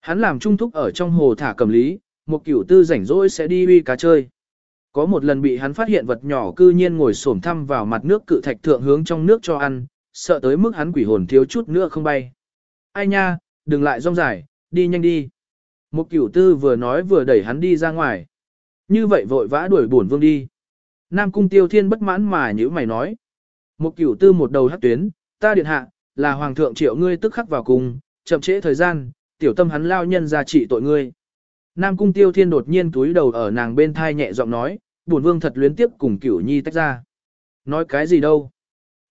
Hắn làm trung thúc ở trong hồ thả cầm lý, một cửu tư rảnh rỗi sẽ đi uy cá chơi. Có một lần bị hắn phát hiện vật nhỏ cư nhiên ngồi xổm thăm vào mặt nước cự thạch thượng hướng trong nước cho ăn, sợ tới mức hắn quỷ hồn thiếu chút nữa không bay. Ai nha, đừng lại rong dài, đi nhanh đi. Một cửu tư vừa nói vừa đẩy hắn đi ra ngoài. Như vậy vội vã đuổi bổn vương đi. Nam cung tiêu thiên bất mãn mà như mày nói. Một cửu tư một đầu hắc tuyến, ta điện hạ, là hoàng thượng triệu ngươi tức khắc vào cùng, chậm trễ thời gian, tiểu tâm hắn lao nhân ra trị tội ngươi. Nam cung tiêu thiên đột nhiên túi đầu ở nàng bên thai nhẹ giọng nói, bổn vương thật luyến tiếp cùng cửu nhi tách ra. Nói cái gì đâu?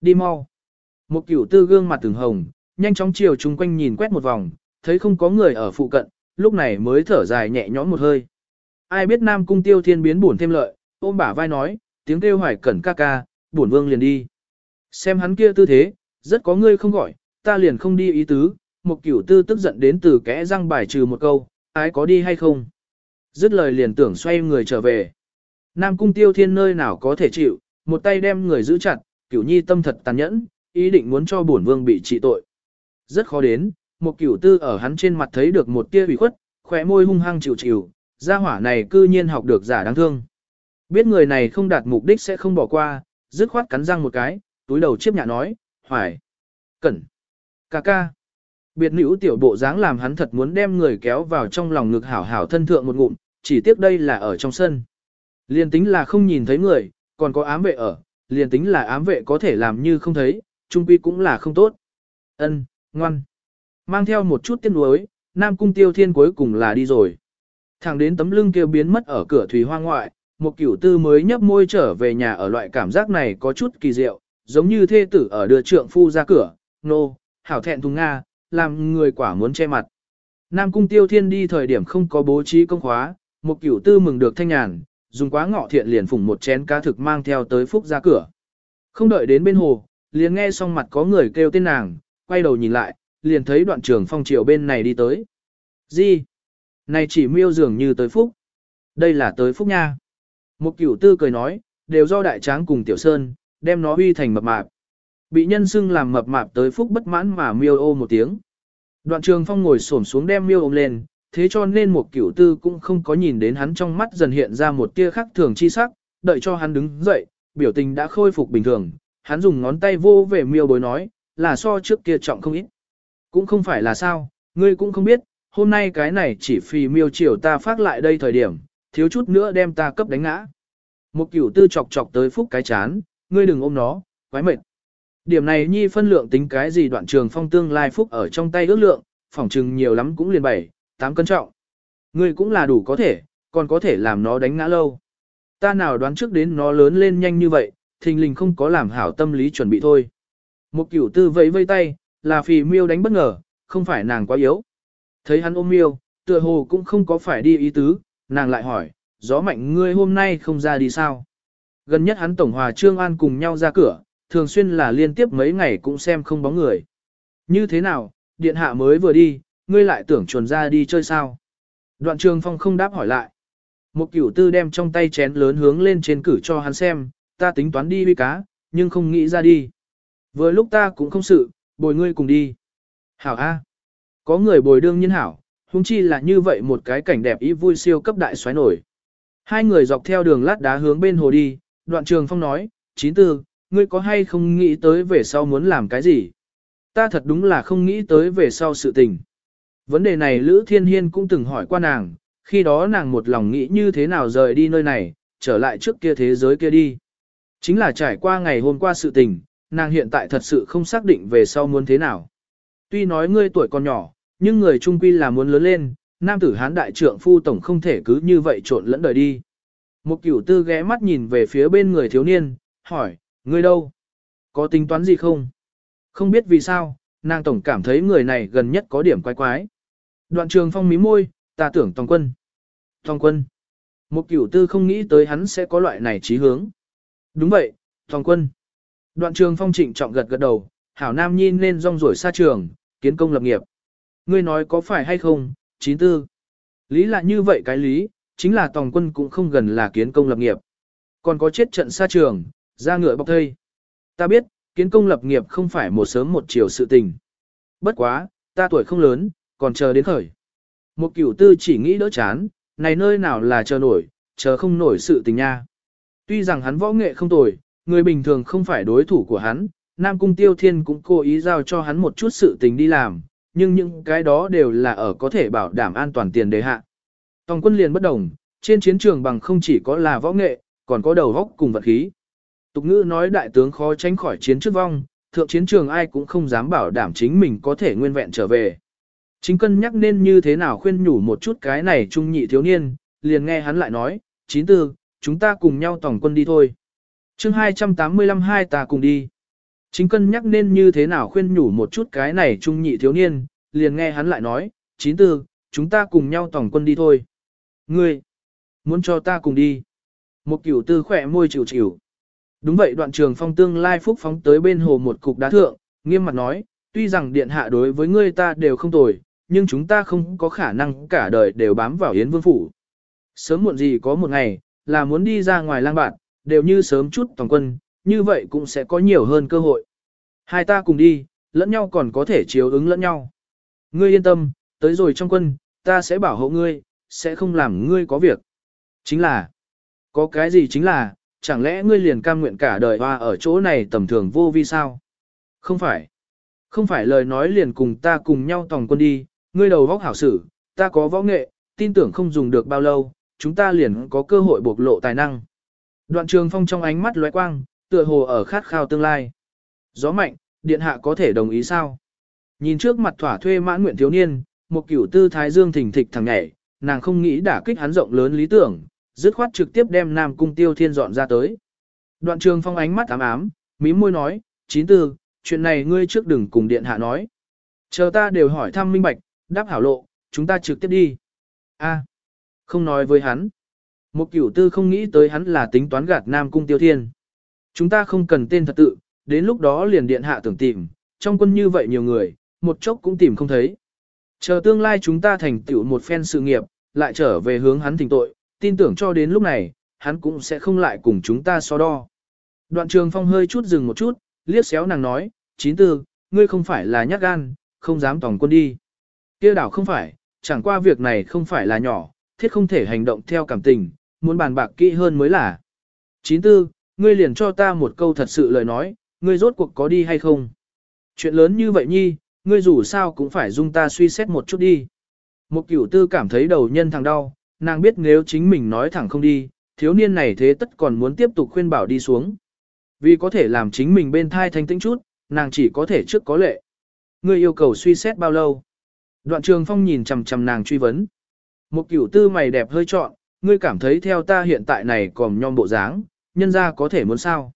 Đi mau. Một cửu tư gương mặt từng hồng, nhanh chóng chiều chung quanh nhìn quét một vòng, thấy không có người ở phụ cận, lúc này mới thở dài nhẹ nhõm một hơi. Ai biết Nam cung tiêu thiên biến buồn thêm lợi, ôm bả vai nói, tiếng kêu hoài cẩn ca ca, buồn vương liền đi. Xem hắn kia tư thế, rất có ngươi không gọi, ta liền không đi ý tứ, một cửu tư tức giận đến từ kẽ răng bài trừ một câu, ai có đi hay không. Dứt lời liền tưởng xoay người trở về. Nam cung tiêu thiên nơi nào có thể chịu, một tay đem người giữ chặt, cửu nhi tâm thật tàn nhẫn, ý định muốn cho bổn vương bị trị tội. Rất khó đến, một cửu tư ở hắn trên mặt thấy được một tia ủy khuất, khỏe môi hung hăng chịu chịu, gia hỏa này cư nhiên học được giả đáng thương. Biết người này không đạt mục đích sẽ không bỏ qua, dứt khoát cắn răng một cái, túi đầu chiếp nhạ nói, hoài, cẩn, ca ca. Biệt nữ tiểu bộ dáng làm hắn thật muốn đem người kéo vào trong lòng ngực hảo hảo thân thượng một ngụm, chỉ tiếc đây là ở trong sân. Liên tính là không nhìn thấy người, còn có ám vệ ở, liền tính là ám vệ có thể làm như không thấy, trung quy cũng là không tốt. Ân, ngoan. Mang theo một chút tiếc nuối, Nam Cung Tiêu Thiên cuối cùng là đi rồi. Thẳng đến tấm lưng kia biến mất ở cửa thủy hoa ngoại, một cửu tư mới nhấp môi trở về nhà ở loại cảm giác này có chút kỳ diệu, giống như thê tử ở đưa trượng phu ra cửa, nô, hảo thẹn thùng Nga, làm người quả muốn che mặt. Nam Cung Tiêu Thiên đi thời điểm không có bố trí công khóa, một cửu tư mừng được thanh nhàn, dùng quá ngọ thiện liền phủng một chén cá thực mang theo tới phúc ra cửa. Không đợi đến bên hồ, liền nghe xong mặt có người kêu tên nàng, quay đầu nhìn lại, liền thấy đoạn trường phong triều bên này đi tới. Gì? Này chỉ miêu dường như tới phúc. Đây là tới phúc nha. Một cửu tư cười nói, đều do đại tráng cùng tiểu sơn, đem nó huy thành mập mạp. Bị nhân xưng làm mập mạp tới phúc bất mãn mà miêu ô một tiếng. Đoạn trường phong ngồi xổm xuống đem miêu ôm lên, thế cho nên một cửu tư cũng không có nhìn đến hắn trong mắt dần hiện ra một tia khắc thường chi sắc, đợi cho hắn đứng dậy, biểu tình đã khôi phục bình thường, hắn dùng ngón tay vô về miêu bối nói, là so trước kia trọng không ít. Cũng không phải là sao, ngươi cũng không biết, hôm nay cái này chỉ phì miêu chiều ta phát lại đây thời điểm, thiếu chút nữa đem ta cấp đánh ngã. Một cửu tư chọc chọc tới phúc cái chán, ngươi đừng ôm nó, quái mệt. Điểm này nhi phân lượng tính cái gì đoạn trường phong tương lai phúc ở trong tay ước lượng, phỏng chừng nhiều lắm cũng liền bảy, tám cân trọng. Ngươi cũng là đủ có thể, còn có thể làm nó đánh ngã lâu. Ta nào đoán trước đến nó lớn lên nhanh như vậy, thình lình không có làm hảo tâm lý chuẩn bị thôi. Một cửu tư vẫy vây tay, là phì miêu đánh bất ngờ, không phải nàng quá yếu. Thấy hắn ôm miêu, tựa hồ cũng không có phải đi ý tứ, nàng lại hỏi, gió mạnh ngươi hôm nay không ra đi sao? Gần nhất hắn Tổng Hòa Trương An cùng nhau ra cửa, thường xuyên là liên tiếp mấy ngày cũng xem không bóng người. Như thế nào, điện hạ mới vừa đi, ngươi lại tưởng chuồn ra đi chơi sao? Đoạn trường phong không đáp hỏi lại. Một cửu tư đem trong tay chén lớn hướng lên trên cử cho hắn xem, ta tính toán đi huy cá, nhưng không nghĩ ra đi. Vừa lúc ta cũng không sự, bồi ngươi cùng đi. Hảo A. Có người bồi đương nhiên hảo, huống chi là như vậy một cái cảnh đẹp ý vui siêu cấp đại xoáy nổi. Hai người dọc theo đường lát đá hướng bên hồ đi, đoạn trường phong nói, chín tư, ngươi có hay không nghĩ tới về sau muốn làm cái gì? Ta thật đúng là không nghĩ tới về sau sự tình. Vấn đề này Lữ Thiên Hiên cũng từng hỏi qua nàng, khi đó nàng một lòng nghĩ như thế nào rời đi nơi này, trở lại trước kia thế giới kia đi. Chính là trải qua ngày hôm qua sự tình, nàng hiện tại thật sự không xác định về sau muốn thế nào. Tuy nói ngươi tuổi còn nhỏ, nhưng người trung quy là muốn lớn lên, nam tử hán đại trượng phu tổng không thể cứ như vậy trộn lẫn đời đi. Một cửu tư ghé mắt nhìn về phía bên người thiếu niên, hỏi, ngươi đâu? Có tính toán gì không? Không biết vì sao, nàng tổng cảm thấy người này gần nhất có điểm quái quái. Đoạn trường phong mí môi, ta tưởng Tòng quân. Tòng quân. Một cửu tư không nghĩ tới hắn sẽ có loại này trí hướng. Đúng vậy, Tòng quân. Đoạn trường phong trịnh trọng gật gật đầu, hảo nam nhi nên rong rổi xa trường, kiến công lập nghiệp. Ngươi nói có phải hay không, chín tư. Lý là như vậy cái lý, chính là tòng quân cũng không gần là kiến công lập nghiệp. Còn có chết trận xa trường, ra ngựa bọc thây. Ta biết, kiến công lập nghiệp không phải một sớm một chiều sự tình. Bất quá, ta tuổi không lớn, còn chờ đến khởi. Một cửu tư chỉ nghĩ đỡ chán, này nơi nào là chờ nổi, chờ không nổi sự tình nha. Tuy rằng hắn võ nghệ không tồi, người bình thường không phải đối thủ của hắn, Nam Cung Tiêu Thiên cũng cố ý giao cho hắn một chút sự tình đi làm, nhưng những cái đó đều là ở có thể bảo đảm an toàn tiền đề hạ. Tòng quân liền bất đồng, trên chiến trường bằng không chỉ có là võ nghệ, còn có đầu góc cùng vật khí. Tục ngữ nói đại tướng khó tránh khỏi chiến trước vong, thượng chiến trường ai cũng không dám bảo đảm chính mình có thể nguyên vẹn trở về. Chính cân nhắc nên như thế nào khuyên nhủ một chút cái này trung nhị thiếu niên, liền nghe hắn lại nói, chín tư, chúng ta cùng nhau tổng quân đi thôi chương 285 hai ta cùng đi. Chính cân nhắc nên như thế nào khuyên nhủ một chút cái này trung nhị thiếu niên, liền nghe hắn lại nói, chín tư, chúng ta cùng nhau tổng quân đi thôi. Ngươi, muốn cho ta cùng đi. Một cửu tư khỏe môi chịu chịu. Đúng vậy đoạn trường phong tương lai phúc phóng tới bên hồ một cục đá thượng, nghiêm mặt nói, tuy rằng điện hạ đối với ngươi ta đều không tồi, nhưng chúng ta không có khả năng cả đời đều bám vào Yến Vương Phủ. Sớm muộn gì có một ngày, là muốn đi ra ngoài lang bạn, đều như sớm chút toàn quân, như vậy cũng sẽ có nhiều hơn cơ hội. Hai ta cùng đi, lẫn nhau còn có thể chiếu ứng lẫn nhau. Ngươi yên tâm, tới rồi trong quân, ta sẽ bảo hộ ngươi, sẽ không làm ngươi có việc. Chính là, có cái gì chính là, chẳng lẽ ngươi liền cam nguyện cả đời hoa ở chỗ này tầm thường vô vi sao? Không phải. Không phải lời nói liền cùng ta cùng nhau tòng quân đi, ngươi đầu vóc hảo sử, ta có võ nghệ, tin tưởng không dùng được bao lâu, chúng ta liền có cơ hội bộc lộ tài năng. Đoạn trường phong trong ánh mắt lóe quang, tựa hồ ở khát khao tương lai. Gió mạnh, điện hạ có thể đồng ý sao? Nhìn trước mặt thỏa thuê mãn nguyện thiếu niên, một cửu tư thái dương thỉnh thịch thằng nhảy, nàng không nghĩ đả kích hắn rộng lớn lý tưởng, dứt khoát trực tiếp đem Nam Cung Tiêu Thiên dọn ra tới. Đoạn trường phong ánh mắt ám ám, mím môi nói, chín tư, chuyện này ngươi trước đừng cùng điện hạ nói. Chờ ta đều hỏi thăm minh bạch, đáp hảo lộ, chúng ta trực tiếp đi. A, không nói với hắn. Một cửu tư không nghĩ tới hắn là tính toán gạt Nam Cung Tiêu Thiên. Chúng ta không cần tên thật tự, đến lúc đó liền điện hạ tưởng tìm, trong quân như vậy nhiều người, một chốc cũng tìm không thấy. Chờ tương lai chúng ta thành tựu một phen sự nghiệp, lại trở về hướng hắn thỉnh tội, tin tưởng cho đến lúc này, hắn cũng sẽ không lại cùng chúng ta so đo. Đoạn trường phong hơi chút dừng một chút, liếc xéo nàng nói, chín tư, ngươi không phải là nhát gan, không dám tòng quân đi. kia đảo không phải, chẳng qua việc này không phải là nhỏ, thiết không thể hành động theo cảm tình, muốn bàn bạc kỹ hơn mới là. Chín tư, ngươi liền cho ta một câu thật sự lời nói, ngươi rốt cuộc có đi hay không? Chuyện lớn như vậy nhi, ngươi dù sao cũng phải dung ta suy xét một chút đi. Một cửu tư cảm thấy đầu nhân thằng đau, nàng biết nếu chính mình nói thẳng không đi, thiếu niên này thế tất còn muốn tiếp tục khuyên bảo đi xuống. Vì có thể làm chính mình bên thai thanh tĩnh chút, nàng chỉ có thể trước có lệ. Ngươi yêu cầu suy xét bao lâu? Đoạn trường phong nhìn chằm chằm nàng truy vấn. Một cửu tư mày đẹp hơi trọn, ngươi cảm thấy theo ta hiện tại này còn nhom bộ dáng, nhân ra có thể muốn sao?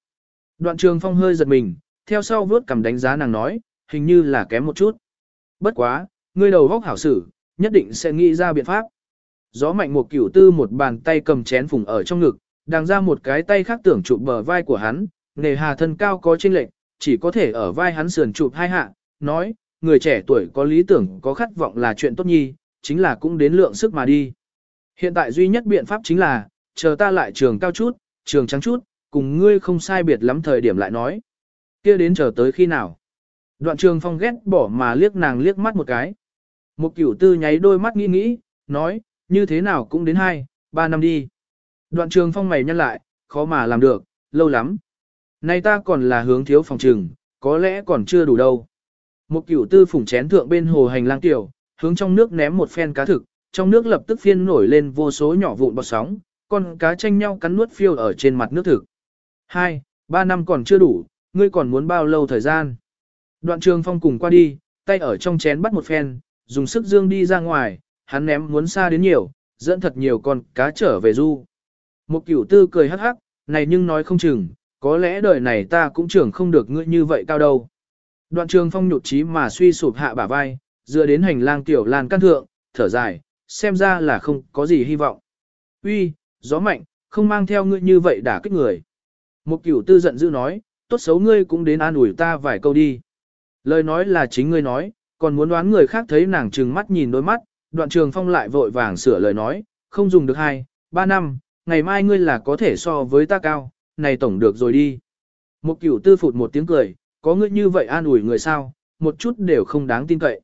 Đoạn trường phong hơi giật mình, theo sau vớt cầm đánh giá nàng nói, hình như là kém một chút. Bất quá, ngươi đầu góc hảo sử, nhất định sẽ nghĩ ra biện pháp. Gió mạnh một cửu tư một bàn tay cầm chén phùng ở trong ngực, đàng ra một cái tay khác tưởng chụp bờ vai của hắn, nề hà thân cao có chênh lệch, chỉ có thể ở vai hắn sườn chụp hai hạ, nói, người trẻ tuổi có lý tưởng có khát vọng là chuyện tốt nhi, chính là cũng đến lượng sức mà đi. Hiện tại duy nhất biện pháp chính là, chờ ta lại trường cao chút, trường trắng chút, cùng ngươi không sai biệt lắm thời điểm lại nói. kia đến chờ tới khi nào? Đoạn trường phong ghét bỏ mà liếc nàng liếc mắt một cái. Một cửu tư nháy đôi mắt nghĩ nghĩ, nói, như thế nào cũng đến hai, ba năm đi. Đoạn trường phong mày nhăn lại, khó mà làm được, lâu lắm. Nay ta còn là hướng thiếu phòng trừng, có lẽ còn chưa đủ đâu. Một cửu tư phủng chén thượng bên hồ hành lang tiểu, hướng trong nước ném một phen cá thực, trong nước lập tức phiên nổi lên vô số nhỏ vụn bọt sóng, con cá tranh nhau cắn nuốt phiêu ở trên mặt nước thực. Hai, ba năm còn chưa đủ, ngươi còn muốn bao lâu thời gian? Đoạn trường phong cùng qua đi, tay ở trong chén bắt một phen, dùng sức dương đi ra ngoài, hắn ném muốn xa đến nhiều, dẫn thật nhiều con cá trở về du. Một cửu tư cười hắc hắc, này nhưng nói không chừng, có lẽ đời này ta cũng trưởng không được ngươi như vậy cao đâu. Đoạn trường phong nhụt chí mà suy sụp hạ bả vai, dựa đến hành lang tiểu lan căn thượng, thở dài, xem ra là không có gì hy vọng. Uy, gió mạnh, không mang theo ngươi như vậy đả kích người. Một cửu tư giận dữ nói, tốt xấu ngươi cũng đến an ủi ta vài câu đi. Lời nói là chính ngươi nói, còn muốn đoán người khác thấy nàng trừng mắt nhìn đôi mắt, đoạn trường phong lại vội vàng sửa lời nói, không dùng được hai, ba năm, ngày mai ngươi là có thể so với ta cao, này tổng được rồi đi. Một cửu tư phụt một tiếng cười, có ngươi như vậy an ủi người sao, một chút đều không đáng tin cậy.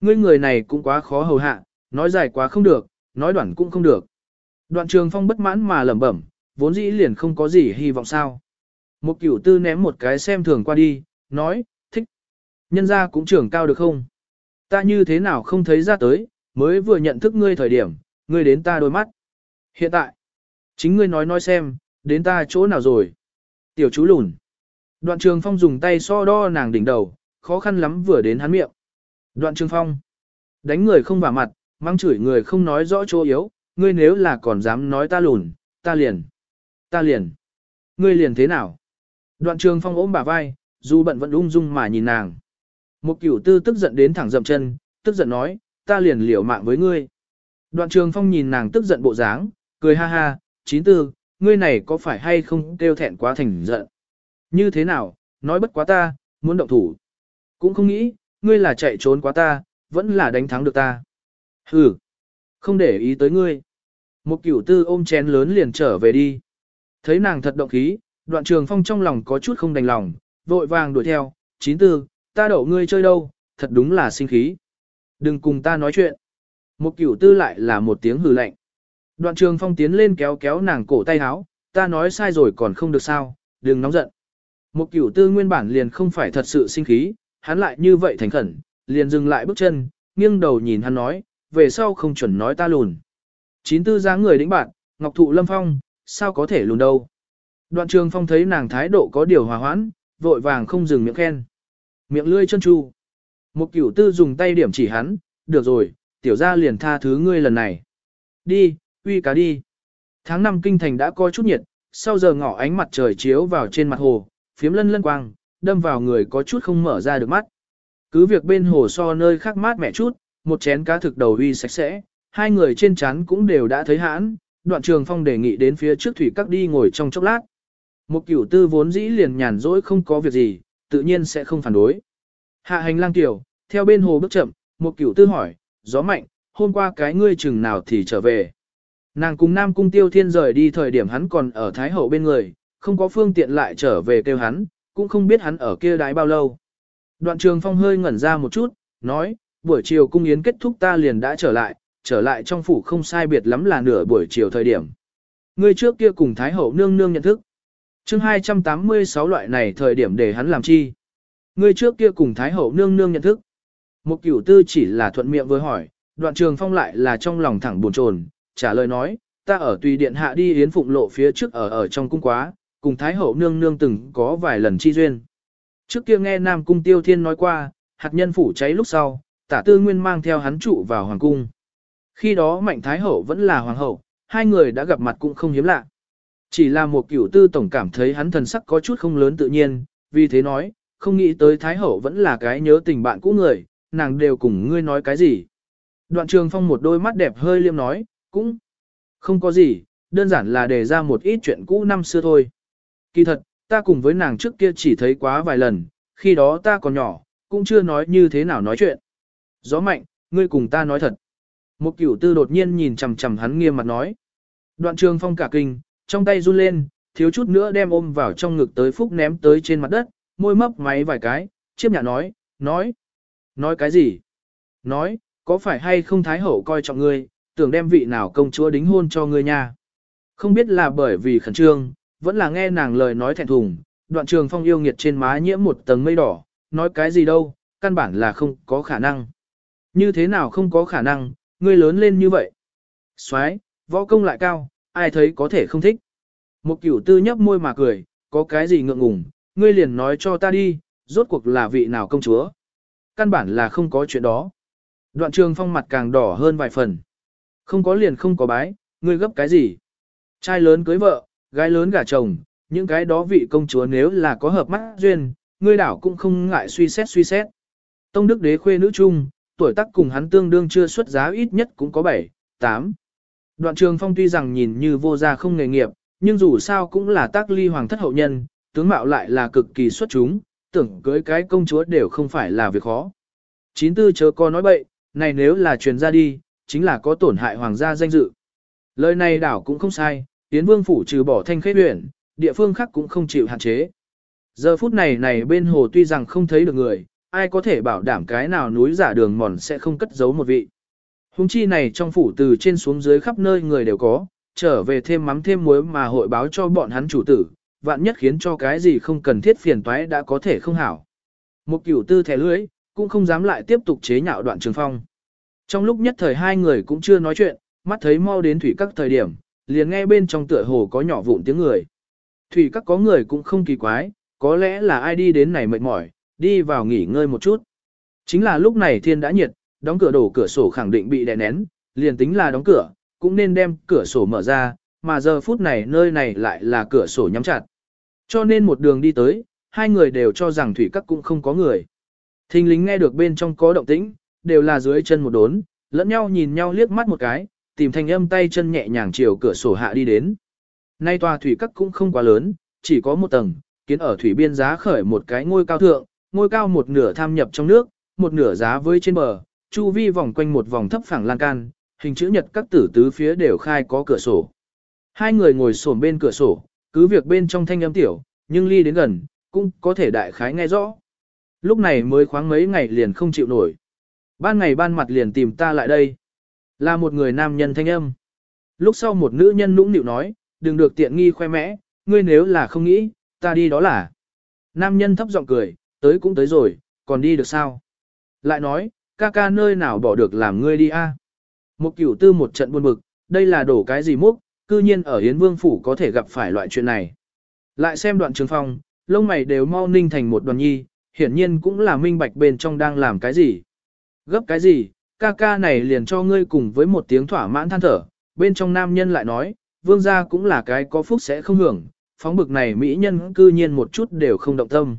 Ngươi người này cũng quá khó hầu hạ, nói dài quá không được, nói đoạn cũng không được. Đoạn trường phong bất mãn mà lẩm bẩm, vốn dĩ liền không có gì hy vọng sao. Một cửu tư ném một cái xem thường qua đi, nói, thích. Nhân ra cũng trưởng cao được không? Ta như thế nào không thấy ra tới, mới vừa nhận thức ngươi thời điểm, ngươi đến ta đôi mắt. Hiện tại, chính ngươi nói nói xem, đến ta chỗ nào rồi? Tiểu chú lùn. Đoạn trường phong dùng tay so đo nàng đỉnh đầu, khó khăn lắm vừa đến hắn miệng. Đoạn trường phong. Đánh người không vào mặt, mang chửi người không nói rõ chỗ yếu, ngươi nếu là còn dám nói ta lùn, ta liền. Ta liền. Ngươi liền thế nào? Đoạn trường phong ôm bà vai, dù bận vẫn ung dung mà nhìn nàng. Một cửu tư tức giận đến thẳng dậm chân, tức giận nói, ta liền liều mạng với ngươi. Đoạn trường phong nhìn nàng tức giận bộ dáng, cười ha ha, chín tư, ngươi này có phải hay không kêu thẹn quá thành giận. Như thế nào, nói bất quá ta, muốn động thủ. Cũng không nghĩ, ngươi là chạy trốn quá ta, vẫn là đánh thắng được ta. Hừ, không để ý tới ngươi. Một cửu tư ôm chén lớn liền trở về đi. Thấy nàng thật động khí, đoạn trường phong trong lòng có chút không đành lòng, vội vàng đuổi theo, chín tư, ta đậu ngươi chơi đâu, thật đúng là sinh khí. Đừng cùng ta nói chuyện. Một cửu tư lại là một tiếng hừ lạnh. Đoạn trường phong tiến lên kéo kéo nàng cổ tay háo, ta nói sai rồi còn không được sao, đừng nóng giận. Một cửu tư nguyên bản liền không phải thật sự sinh khí, hắn lại như vậy thành khẩn, liền dừng lại bước chân, nghiêng đầu nhìn hắn nói, về sau không chuẩn nói ta lùn. Chín tư dáng người đĩnh bạn, ngọc thụ lâm phong, sao có thể lùn đâu. Đoạn trường phong thấy nàng thái độ có điều hòa hoãn, vội vàng không dừng miệng khen. Miệng lươi chân chu. Một cửu tư dùng tay điểm chỉ hắn, được rồi, tiểu gia liền tha thứ ngươi lần này. Đi, uy cá đi. Tháng năm kinh thành đã có chút nhiệt, sau giờ ngỏ ánh mặt trời chiếu vào trên mặt hồ, phiếm lân lân quang, đâm vào người có chút không mở ra được mắt. Cứ việc bên hồ so nơi khác mát mẻ chút, một chén cá thực đầu uy sạch sẽ, hai người trên chán cũng đều đã thấy hãn, đoạn trường phong đề nghị đến phía trước thủy các đi ngồi trong chốc lát. Một cửu tư vốn dĩ liền nhàn rỗi không có việc gì, tự nhiên sẽ không phản đối. Hạ hành lang tiểu, theo bên hồ bước chậm, một cửu tư hỏi, gió mạnh, hôm qua cái ngươi chừng nào thì trở về. Nàng cùng Nam Cung Tiêu Thiên rời đi thời điểm hắn còn ở Thái Hậu bên người, không có phương tiện lại trở về kêu hắn, cũng không biết hắn ở kia đái bao lâu. Đoạn trường phong hơi ngẩn ra một chút, nói, buổi chiều cung yến kết thúc ta liền đã trở lại, trở lại trong phủ không sai biệt lắm là nửa buổi chiều thời điểm. Ngươi trước kia cùng Thái Hậu nương nương nhận thức. chương 286 loại này thời điểm để hắn làm chi. Ngươi trước kia cùng Thái Hậu nương nương nhận thức. Một cửu tư chỉ là thuận miệng với hỏi, đoạn trường phong lại là trong lòng thẳng buồn chồn, trả lời nói, ta ở tùy điện hạ đi yến phụng lộ phía trước ở ở trong cung quá, cùng Thái Hậu nương nương từng có vài lần chi duyên. Trước kia nghe Nam Cung Tiêu Thiên nói qua, hạt nhân phủ cháy lúc sau, tả tư nguyên mang theo hắn trụ vào hoàng cung. Khi đó Mạnh Thái Hậu vẫn là hoàng hậu, hai người đã gặp mặt cũng không hiếm lạ. Chỉ là một cửu tư tổng cảm thấy hắn thần sắc có chút không lớn tự nhiên, vì thế nói, không nghĩ tới Thái Hậu vẫn là cái nhớ tình bạn cũ người, nàng đều cùng ngươi nói cái gì. Đoạn trường phong một đôi mắt đẹp hơi liêm nói, cũng không có gì, đơn giản là đề ra một ít chuyện cũ năm xưa thôi. Kỳ thật, ta cùng với nàng trước kia chỉ thấy quá vài lần, khi đó ta còn nhỏ, cũng chưa nói như thế nào nói chuyện. Gió mạnh, ngươi cùng ta nói thật. Một cửu tư đột nhiên nhìn chằm chằm hắn nghiêm mặt nói. Đoạn trường phong cả kinh, trong tay run lên, thiếu chút nữa đem ôm vào trong ngực tới phúc ném tới trên mặt đất, môi mấp máy vài cái, chiếp nhạ nói, nói. Nói cái gì? Nói, có phải hay không thái hậu coi trọng ngươi, tưởng đem vị nào công chúa đính hôn cho ngươi nha. Không biết là bởi vì khẩn trương, vẫn là nghe nàng lời nói thẹn thùng, đoạn trường phong yêu nghiệt trên má nhiễm một tầng mây đỏ, nói cái gì đâu, căn bản là không có khả năng. Như thế nào không có khả năng, ngươi lớn lên như vậy. Xoái, võ công lại cao, ai thấy có thể không thích. Một cửu tư nhấp môi mà cười, có cái gì ngượng ngùng, ngươi liền nói cho ta đi, rốt cuộc là vị nào công chúa. Căn bản là không có chuyện đó. Đoạn trường phong mặt càng đỏ hơn vài phần. Không có liền không có bái, ngươi gấp cái gì. Trai lớn cưới vợ, gái lớn gả chồng, những cái đó vị công chúa nếu là có hợp mắt duyên, ngươi đảo cũng không ngại suy xét suy xét. Tông đức đế khuê nữ trung, tuổi tác cùng hắn tương đương chưa xuất giá ít nhất cũng có 7, 8. Đoạn trường phong tuy rằng nhìn như vô gia không nghề nghiệp, nhưng dù sao cũng là tác ly hoàng thất hậu nhân, tướng mạo lại là cực kỳ xuất chúng, tưởng cưới cái công chúa đều không phải là việc khó. Chín tư chớ có nói bậy, này nếu là truyền ra đi, chính là có tổn hại hoàng gia danh dự. Lời này đảo cũng không sai, Tiến Vương phủ trừ bỏ thanh khế huyện, địa phương khác cũng không chịu hạn chế. Giờ phút này này bên hồ tuy rằng không thấy được người, ai có thể bảo đảm cái nào núi giả đường mòn sẽ không cất giấu một vị. Hùng chi này trong phủ từ trên xuống dưới khắp nơi người đều có, trở về thêm mắm thêm muối mà hội báo cho bọn hắn chủ tử, vạn nhất khiến cho cái gì không cần thiết phiền toái đã có thể không hảo. Một cửu tư thẻ lưới, cũng không dám lại tiếp tục chế nhạo đoạn trường phong. Trong lúc nhất thời hai người cũng chưa nói chuyện, mắt thấy mau đến thủy các thời điểm, liền nghe bên trong tựa hồ có nhỏ vụn tiếng người. Thủy các có người cũng không kỳ quái, có lẽ là ai đi đến này mệt mỏi, đi vào nghỉ ngơi một chút. Chính là lúc này thiên đã nhiệt, đóng cửa đổ cửa sổ khẳng định bị đè nén, liền tính là đóng cửa, cũng nên đem cửa sổ mở ra, mà giờ phút này nơi này lại là cửa sổ nhắm chặt. Cho nên một đường đi tới, hai người đều cho rằng thủy các cũng không có người. Thình lính nghe được bên trong có động tĩnh, đều là dưới chân một đốn, lẫn nhau nhìn nhau liếc mắt một cái, tìm thanh âm tay chân nhẹ nhàng chiều cửa sổ hạ đi đến. Nay tòa thủy các cũng không quá lớn, chỉ có một tầng, kiến ở thủy biên giá khởi một cái ngôi cao thượng, ngôi cao một nửa tham nhập trong nước, một nửa giá với trên bờ, chu vi vòng quanh một vòng thấp phẳng lan can, hình chữ nhật các tử tứ phía đều khai có cửa sổ. Hai người ngồi xổm bên cửa sổ, cứ việc bên trong thanh âm tiểu, nhưng ly đến gần, cũng có thể đại khái nghe rõ. Lúc này mới khoáng mấy ngày liền không chịu nổi. Ban ngày ban mặt liền tìm ta lại đây. Là một người nam nhân thanh âm. Lúc sau một nữ nhân nũng nịu nói, đừng được tiện nghi khoe mẽ, ngươi nếu là không nghĩ, ta đi đó là. Nam nhân thấp giọng cười, tới cũng tới rồi, còn đi được sao? Lại nói, ca ca nơi nào bỏ được làm ngươi đi a? Một cửu tư một trận buồn bực, đây là đổ cái gì múc, cư nhiên ở Yến Vương Phủ có thể gặp phải loại chuyện này. Lại xem đoạn trường phong, lông mày đều mau ninh thành một đoàn nhi, hiển nhiên cũng là minh bạch bên trong đang làm cái gì. Gấp cái gì, ca ca này liền cho ngươi cùng với một tiếng thỏa mãn than thở, bên trong nam nhân lại nói, vương gia cũng là cái có phúc sẽ không hưởng, phóng bực này mỹ nhân cư nhiên một chút đều không động tâm.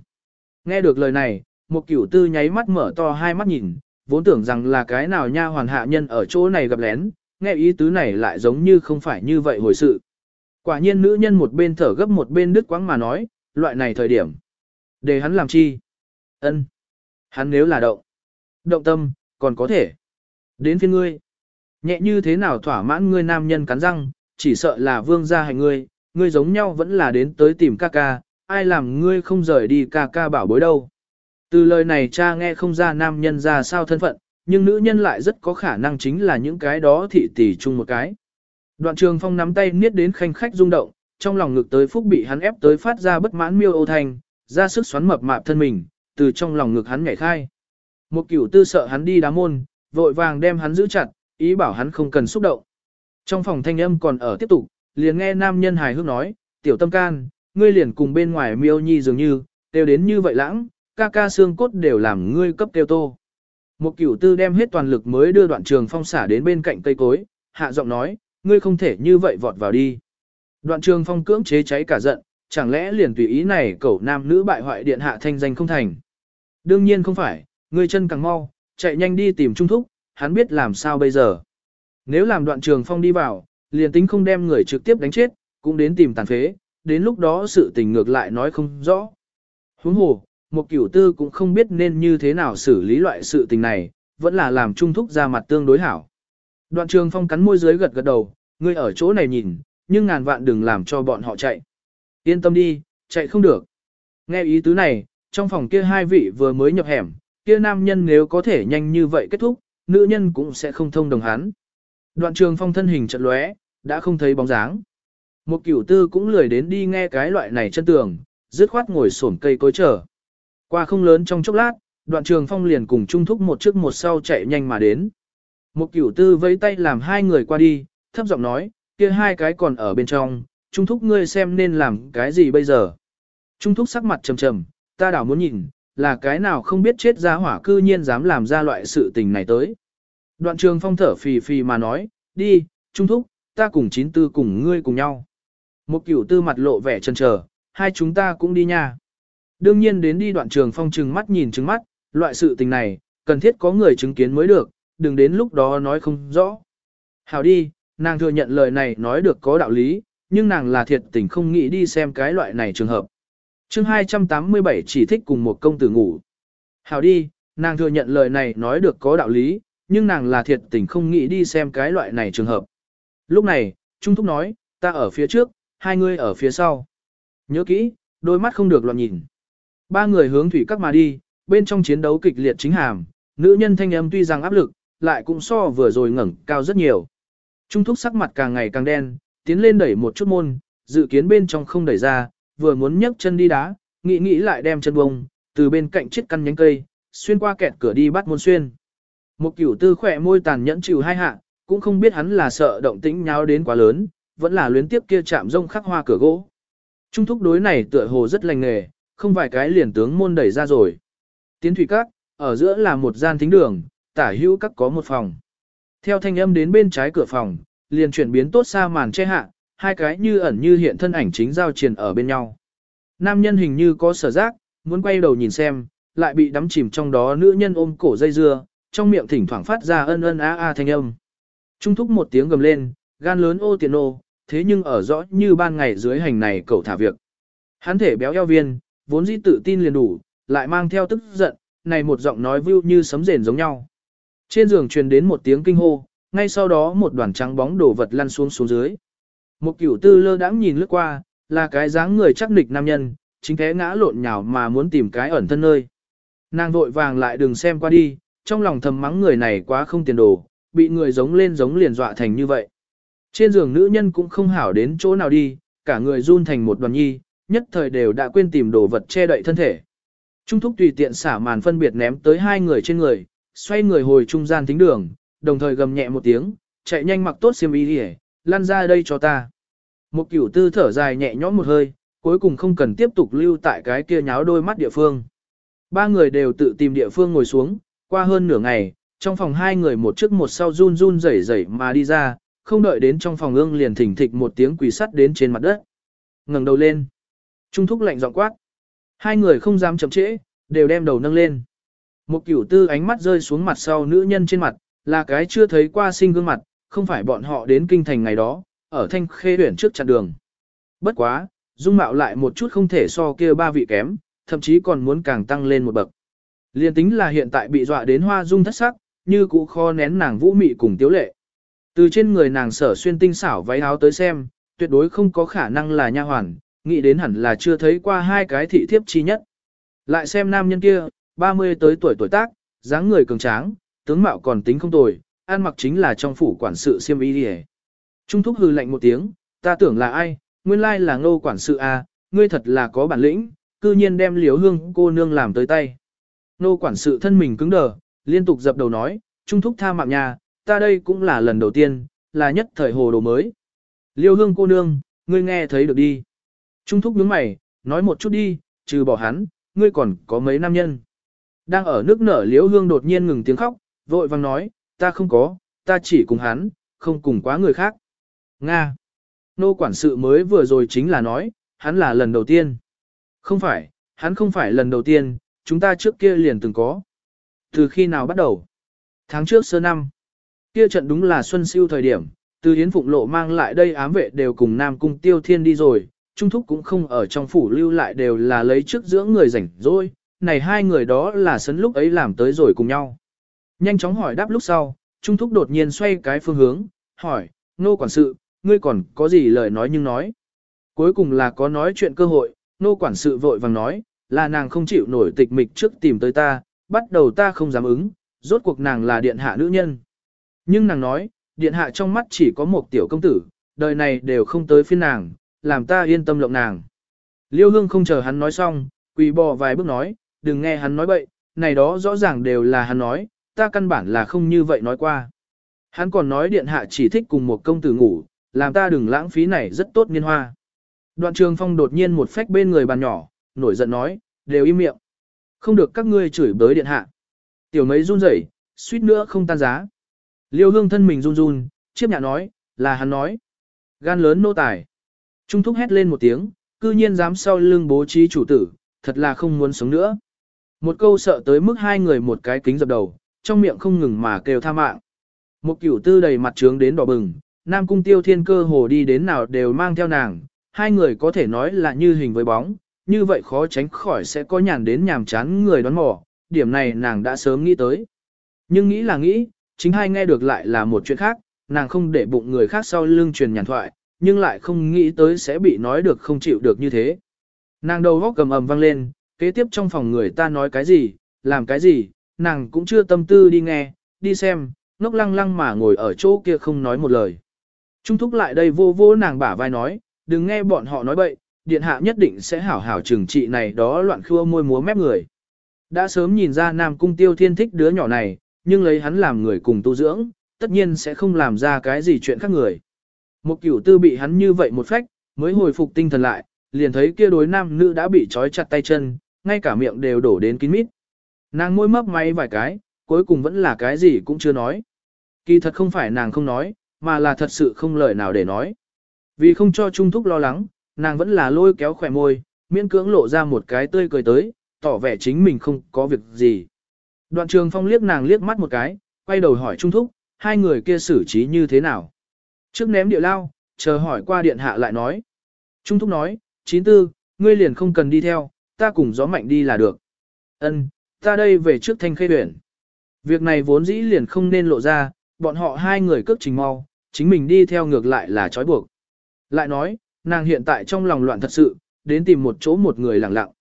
Nghe được lời này, một cửu tư nháy mắt mở to hai mắt nhìn, vốn tưởng rằng là cái nào nha hoàn hạ nhân ở chỗ này gặp lén, nghe ý tứ này lại giống như không phải như vậy hồi sự. Quả nhiên nữ nhân một bên thở gấp một bên đứt quãng mà nói, loại này thời điểm. Để hắn làm chi? ân Hắn nếu là động. Động tâm, còn có thể. Đến phiên ngươi. Nhẹ như thế nào thỏa mãn ngươi nam nhân cắn răng, chỉ sợ là vương gia hành ngươi, ngươi giống nhau vẫn là đến tới tìm ca ca, ai làm ngươi không rời đi ca ca bảo bối đâu. Từ lời này cha nghe không ra nam nhân ra sao thân phận, nhưng nữ nhân lại rất có khả năng chính là những cái đó thị tỷ chung một cái. Đoạn trường phong nắm tay niết đến khanh khách rung động, trong lòng ngực tới phúc bị hắn ép tới phát ra bất mãn miêu ô thanh, ra sức xoắn mập mạp thân mình, từ trong lòng ngực hắn nhảy khai. Một cửu tư sợ hắn đi đá môn, vội vàng đem hắn giữ chặt, ý bảo hắn không cần xúc động. Trong phòng thanh âm còn ở tiếp tục, liền nghe nam nhân hài hước nói, tiểu tâm can, ngươi liền cùng bên ngoài miêu nhi dường như, đều đến như vậy lãng, ca ca xương cốt đều làm ngươi cấp tiêu tô. Một cửu tư đem hết toàn lực mới đưa đoạn trường phong xả đến bên cạnh cây cối, hạ giọng nói, ngươi không thể như vậy vọt vào đi. Đoạn trường phong cưỡng chế cháy cả giận, chẳng lẽ liền tùy ý này cẩu nam nữ bại hoại điện hạ thanh danh không thành. Đương nhiên không phải, ngươi chân càng mau, chạy nhanh đi tìm trung thúc, hắn biết làm sao bây giờ. Nếu làm đoạn trường phong đi vào, liền tính không đem người trực tiếp đánh chết, cũng đến tìm tàn phế, đến lúc đó sự tình ngược lại nói không rõ. Huống hồ, một cửu tư cũng không biết nên như thế nào xử lý loại sự tình này, vẫn là làm trung thúc ra mặt tương đối hảo. Đoạn trường phong cắn môi dưới gật gật đầu, ngươi ở chỗ này nhìn, nhưng ngàn vạn đừng làm cho bọn họ chạy. Yên tâm đi, chạy không được. Nghe ý tứ này, trong phòng kia hai vị vừa mới nhập hẻm, kia nam nhân nếu có thể nhanh như vậy kết thúc, nữ nhân cũng sẽ không thông đồng hắn. Đoạn trường phong thân hình trận lóe, đã không thấy bóng dáng. Một cửu tư cũng lười đến đi nghe cái loại này chân tường, dứt khoát ngồi xổm cây cối chờ. Qua không lớn trong chốc lát, đoạn trường phong liền cùng trung thúc một trước một sau chạy nhanh mà đến. Một cửu tư vẫy tay làm hai người qua đi, thấp giọng nói, kia hai cái còn ở bên trong, trung thúc ngươi xem nên làm cái gì bây giờ. Trung thúc sắc mặt trầm trầm, ta đảo muốn nhìn, là cái nào không biết chết ra hỏa cư nhiên dám làm ra loại sự tình này tới. Đoạn trường phong thở phì phì mà nói, đi, trung thúc, ta cùng chín tư cùng ngươi cùng nhau. Một cửu tư mặt lộ vẻ chân chờ, hai chúng ta cũng đi nha. Đương nhiên đến đi đoạn trường phong trừng mắt nhìn trừng mắt, loại sự tình này, cần thiết có người chứng kiến mới được, đừng đến lúc đó nói không rõ. Hảo đi, nàng thừa nhận lời này nói được có đạo lý, nhưng nàng là thiệt tình không nghĩ đi xem cái loại này trường hợp. chương 287 chỉ thích cùng một công tử ngủ. Hảo đi, nàng thừa nhận lời này nói được có đạo lý, nhưng nàng là thiệt tình không nghĩ đi xem cái loại này trường hợp. Lúc này, Trung Thúc nói, ta ở phía trước, hai người ở phía sau. Nhớ kỹ, đôi mắt không được loạn nhìn. Ba người hướng thủy các mà đi, bên trong chiến đấu kịch liệt chính hàm, nữ nhân thanh âm tuy rằng áp lực, lại cũng so vừa rồi ngẩng cao rất nhiều. Trung thúc sắc mặt càng ngày càng đen, tiến lên đẩy một chút môn, dự kiến bên trong không đẩy ra, vừa muốn nhấc chân đi đá, nghĩ nghĩ lại đem chân bông, từ bên cạnh chiếc căn nhánh cây, xuyên qua kẹt cửa đi bắt môn xuyên. Một cửu tư khỏe môi tàn nhẫn chịu hai hạ, cũng không biết hắn là sợ động tĩnh nháo đến quá lớn, vẫn là luyến tiếp kia chạm rông khắc hoa cửa gỗ. Trung thúc đối này tựa hồ rất lành nghề, không vài cái liền tướng môn đẩy ra rồi. Tiến thủy các, ở giữa là một gian thính đường, tả hữu các có một phòng. Theo thanh âm đến bên trái cửa phòng, liền chuyển biến tốt xa màn che hạ, hai cái như ẩn như hiện thân ảnh chính giao triền ở bên nhau. Nam nhân hình như có sở giác, muốn quay đầu nhìn xem, lại bị đắm chìm trong đó nữ nhân ôm cổ dây dưa, trong miệng thỉnh thoảng phát ra ân ân a a thanh âm. Trung thúc một tiếng gầm lên, gan lớn ô tiền ô, thế nhưng ở rõ như ban ngày dưới hành này cậu thả việc. Hắn thể béo eo viên, vốn dĩ tự tin liền đủ, lại mang theo tức giận, này một giọng nói view như sấm rền giống nhau. Trên giường truyền đến một tiếng kinh hô, ngay sau đó một đoàn trắng bóng đổ vật lăn xuống xuống dưới. Một cửu tư lơ đãng nhìn lướt qua, là cái dáng người chắc nịch nam nhân, chính thế ngã lộn nhào mà muốn tìm cái ẩn thân nơi. Nàng vội vàng lại đừng xem qua đi, trong lòng thầm mắng người này quá không tiền đồ, bị người giống lên giống liền dọa thành như vậy. Trên giường nữ nhân cũng không hảo đến chỗ nào đi, cả người run thành một đoàn nhi, nhất thời đều đã quên tìm đồ vật che đậy thân thể. Trung thúc tùy tiện xả màn phân biệt ném tới hai người trên người, xoay người hồi trung gian tính đường, đồng thời gầm nhẹ một tiếng, chạy nhanh mặc tốt xiêm y đi lăn ra đây cho ta. Một cửu tư thở dài nhẹ nhõm một hơi, cuối cùng không cần tiếp tục lưu tại cái kia nháo đôi mắt địa phương. Ba người đều tự tìm địa phương ngồi xuống, qua hơn nửa ngày, trong phòng hai người một trước một sau run run rẩy rẩy mà đi ra, không đợi đến trong phòng ương liền thỉnh thịch một tiếng quỳ sắt đến trên mặt đất. ngẩng đầu lên. Trung thúc lạnh giọng quát. Hai người không dám chậm trễ, đều đem đầu nâng lên. Một cửu tư ánh mắt rơi xuống mặt sau nữ nhân trên mặt, là cái chưa thấy qua sinh gương mặt, không phải bọn họ đến kinh thành ngày đó, ở thanh khê huyển trước chặn đường. Bất quá, dung mạo lại một chút không thể so kia ba vị kém, thậm chí còn muốn càng tăng lên một bậc. Liên tính là hiện tại bị dọa đến hoa dung thất sắc, như cũ kho nén nàng vũ mị cùng tiếu lệ. Từ trên người nàng sở xuyên tinh xảo váy áo tới xem, tuyệt đối không có khả năng là nha hoàn, nghĩ đến hẳn là chưa thấy qua hai cái thị thiếp chi nhất. Lại xem nam nhân kia, 30 tới tuổi tuổi tác, dáng người cường tráng, tướng mạo còn tính không tồi, ăn mặc chính là trong phủ quản sự siêm y đi Trung thúc hừ lạnh một tiếng, ta tưởng là ai, nguyên lai là ngô quản sự à, ngươi thật là có bản lĩnh, cư nhiên đem liếu hương cô nương làm tới tay. Nô quản sự thân mình cứng đờ, liên tục dập đầu nói, trung thúc tha mạng nhà, ta đây cũng là lần đầu tiên, là nhất thời hồ đồ mới. Liêu hương cô nương, ngươi nghe thấy được đi. Trung thúc nhướng mày, nói một chút đi, trừ bỏ hắn, ngươi còn có mấy nam nhân. Đang ở nước nở liễu hương đột nhiên ngừng tiếng khóc, vội vang nói, ta không có, ta chỉ cùng hắn, không cùng quá người khác. Nga. Nô quản sự mới vừa rồi chính là nói, hắn là lần đầu tiên. Không phải, hắn không phải lần đầu tiên, chúng ta trước kia liền từng có. Từ khi nào bắt đầu? Tháng trước sơ năm. Kia trận đúng là xuân siêu thời điểm, từ Yến Phụng Lộ mang lại đây ám vệ đều cùng Nam Cung Tiêu Thiên đi rồi, Trung Thúc cũng không ở trong phủ lưu lại đều là lấy trước dưỡng người rảnh rồi, này hai người đó là sấn lúc ấy làm tới rồi cùng nhau. Nhanh chóng hỏi đáp lúc sau, Trung Thúc đột nhiên xoay cái phương hướng, hỏi, nô quản sự, ngươi còn có gì lời nói nhưng nói. Cuối cùng là có nói chuyện cơ hội, nô quản sự vội vàng nói, là nàng không chịu nổi tịch mịch trước tìm tới ta, bắt đầu ta không dám ứng, rốt cuộc nàng là điện hạ nữ nhân. Nhưng nàng nói, điện hạ trong mắt chỉ có một tiểu công tử, đời này đều không tới phiên nàng, làm ta yên tâm lộng nàng. Liêu hương không chờ hắn nói xong, quỳ bò vài bước nói, đừng nghe hắn nói bậy, này đó rõ ràng đều là hắn nói, ta căn bản là không như vậy nói qua. Hắn còn nói điện hạ chỉ thích cùng một công tử ngủ, làm ta đừng lãng phí này rất tốt niên hoa. Đoạn trường phong đột nhiên một phách bên người bàn nhỏ, nổi giận nói, đều im miệng. Không được các ngươi chửi bới điện hạ. Tiểu mấy run rẩy, suýt nữa không tan giá. Liêu hương thân mình run run, chiếp nhạ nói, là hắn nói. Gan lớn nô tài. Trung thúc hét lên một tiếng, cư nhiên dám sau lưng bố trí chủ tử, thật là không muốn sống nữa. Một câu sợ tới mức hai người một cái kính dập đầu, trong miệng không ngừng mà kêu tha mạng. Một cửu tư đầy mặt trướng đến đỏ bừng, Nam Cung Tiêu Thiên cơ hồ đi đến nào đều mang theo nàng, hai người có thể nói là như hình với bóng, như vậy khó tránh khỏi sẽ có nhàn đến nhàm chán người đoán mò, điểm này nàng đã sớm nghĩ tới. Nhưng nghĩ là nghĩ, chính hai nghe được lại là một chuyện khác, nàng không để bụng người khác sau lưng truyền nhàn thoại, nhưng lại không nghĩ tới sẽ bị nói được không chịu được như thế. Nàng đầu góc cầm ầm vang lên, kế tiếp trong phòng người ta nói cái gì, làm cái gì, nàng cũng chưa tâm tư đi nghe, đi xem, ngốc lăng lăng mà ngồi ở chỗ kia không nói một lời. Trung thúc lại đây vô vô nàng bả vai nói, đừng nghe bọn họ nói bậy, điện hạ nhất định sẽ hảo hảo trừng trị này đó loạn khua môi múa mép người. Đã sớm nhìn ra Nam Cung Tiêu Thiên thích đứa nhỏ này, nhưng lấy hắn làm người cùng tu dưỡng, tất nhiên sẽ không làm ra cái gì chuyện khác người. Một cửu tư bị hắn như vậy một phách, mới hồi phục tinh thần lại, liền thấy kia đối nam nữ đã bị trói chặt tay chân, ngay cả miệng đều đổ đến kín mít. Nàng môi mấp máy vài cái, cuối cùng vẫn là cái gì cũng chưa nói. Kỳ thật không phải nàng không nói, mà là thật sự không lời nào để nói. Vì không cho Trung Thúc lo lắng, nàng vẫn là lôi kéo khỏe môi, miễn cưỡng lộ ra một cái tươi cười tới, tỏ vẻ chính mình không có việc gì. Đoạn trường phong liếc nàng liếc mắt một cái, quay đầu hỏi Trung Thúc, hai người kia xử trí như thế nào. Trước ném địa lao, chờ hỏi qua điện hạ lại nói. Trung Thúc nói, chín tư, ngươi liền không cần đi theo, ta cùng gió mạnh đi là được. Ân, ta đây về trước thanh khê huyện. Việc này vốn dĩ liền không nên lộ ra, bọn họ hai người cước trình mau, chính mình đi theo ngược lại là trói buộc. Lại nói, nàng hiện tại trong lòng loạn thật sự, đến tìm một chỗ một người lặng lặng.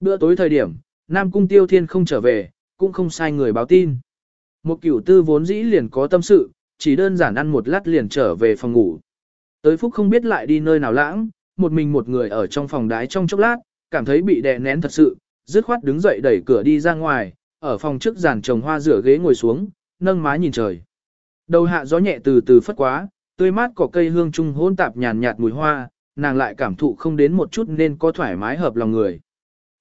Bữa tối thời điểm, Nam Cung Tiêu Thiên không trở về, cũng không sai người báo tin. Một cửu tư vốn dĩ liền có tâm sự, chỉ đơn giản ăn một lát liền trở về phòng ngủ. Tới phúc không biết lại đi nơi nào lãng, một mình một người ở trong phòng đái trong chốc lát, cảm thấy bị đè nén thật sự, dứt khoát đứng dậy đẩy cửa đi ra ngoài, ở phòng trước giàn trồng hoa rửa ghế ngồi xuống, nâng má nhìn trời. Đầu hạ gió nhẹ từ từ phất quá, tươi mát cỏ cây hương trung hỗn tạp nhàn nhạt mùi hoa, nàng lại cảm thụ không đến một chút nên có thoải mái hợp lòng người.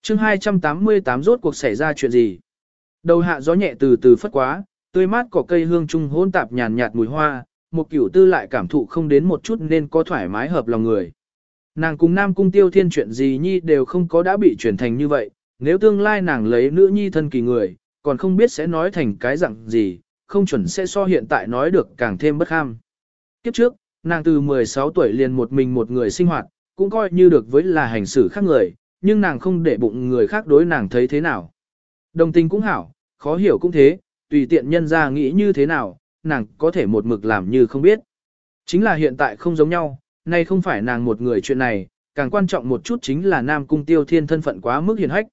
chương 288 rốt cuộc xảy ra chuyện gì? Đầu hạ gió nhẹ từ từ phất quá, tươi mát cỏ cây hương trung hỗn tạp nhàn nhạt mùi hoa, một cửu tư lại cảm thụ không đến một chút nên có thoải mái hợp lòng người. Nàng cùng nam cung tiêu thiên chuyện gì nhi đều không có đã bị chuyển thành như vậy, nếu tương lai nàng lấy nữ nhi thân kỳ người, còn không biết sẽ nói thành cái dạng gì, không chuẩn sẽ so hiện tại nói được càng thêm bất ham. Kiếp trước, nàng từ 16 tuổi liền một mình một người sinh hoạt, cũng coi như được với là hành xử khác người, nhưng nàng không để bụng người khác đối nàng thấy thế nào. Đồng tình cũng hảo, khó hiểu cũng thế, tùy tiện nhân ra nghĩ như thế nào, nàng có thể một mực làm như không biết. Chính là hiện tại không giống nhau, nay không phải nàng một người chuyện này, càng quan trọng một chút chính là Nam Cung Tiêu Thiên thân phận quá mức hiền hách.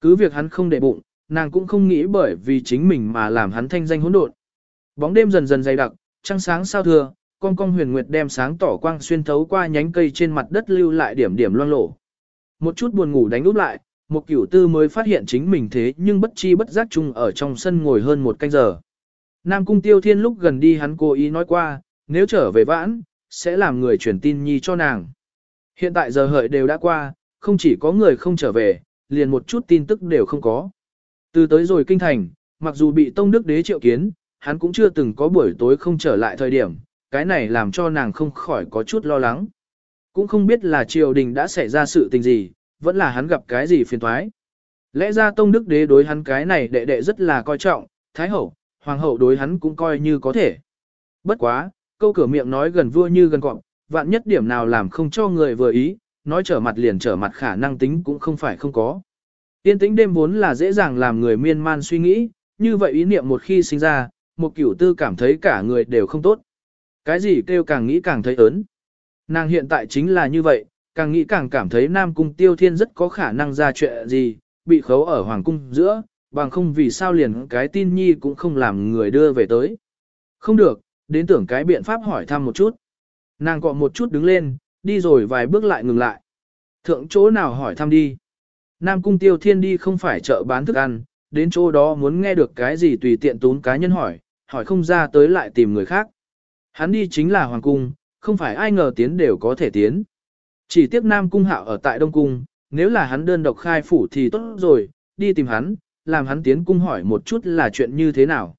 Cứ việc hắn không để bụng, nàng cũng không nghĩ bởi vì chính mình mà làm hắn thanh danh hỗn độn. Bóng đêm dần dần dày đặc, trăng sáng sao thưa, con con huyền nguyệt đem sáng tỏ quang xuyên thấu qua nhánh cây trên mặt đất lưu lại điểm điểm loang lổ. Một chút buồn ngủ đánh úp lại, một cửu tư mới phát hiện chính mình thế nhưng bất chi bất giác chung ở trong sân ngồi hơn một canh giờ. Nam cung tiêu thiên lúc gần đi hắn cố ý nói qua, nếu trở về vãn, sẽ làm người truyền tin nhi cho nàng. Hiện tại giờ hợi đều đã qua, không chỉ có người không trở về, liền một chút tin tức đều không có. Từ tới rồi kinh thành, mặc dù bị tông đức đế triệu kiến, hắn cũng chưa từng có buổi tối không trở lại thời điểm, cái này làm cho nàng không khỏi có chút lo lắng. Cũng không biết là triều đình đã xảy ra sự tình gì, vẫn là hắn gặp cái gì phiền thoái. Lẽ ra tông đức đế đối hắn cái này đệ đệ rất là coi trọng, thái hậu, hoàng hậu đối hắn cũng coi như có thể. Bất quá, câu cửa miệng nói gần vua như gần cọng, vạn nhất điểm nào làm không cho người vừa ý, nói trở mặt liền trở mặt khả năng tính cũng không phải không có. Tiên tĩnh đêm vốn là dễ dàng làm người miên man suy nghĩ, như vậy ý niệm một khi sinh ra, một cửu tư cảm thấy cả người đều không tốt. Cái gì kêu càng nghĩ càng thấy ớn. Nàng hiện tại chính là như vậy, càng nghĩ càng cảm thấy Nam Cung Tiêu Thiên rất có khả năng ra chuyện gì, bị khấu ở Hoàng Cung giữa, bằng không vì sao liền cái tin nhi cũng không làm người đưa về tới. Không được, đến tưởng cái biện pháp hỏi thăm một chút. Nàng cọ một chút đứng lên, đi rồi vài bước lại ngừng lại. Thượng chỗ nào hỏi thăm đi. Nam Cung Tiêu Thiên đi không phải chợ bán thức ăn, đến chỗ đó muốn nghe được cái gì tùy tiện tốn cá nhân hỏi, hỏi không ra tới lại tìm người khác. Hắn đi chính là Hoàng Cung, không phải ai ngờ tiến đều có thể tiến. Chỉ tiếc Nam Cung Hạo ở tại Đông Cung, nếu là hắn đơn độc khai phủ thì tốt rồi, đi tìm hắn, làm hắn tiến cung hỏi một chút là chuyện như thế nào.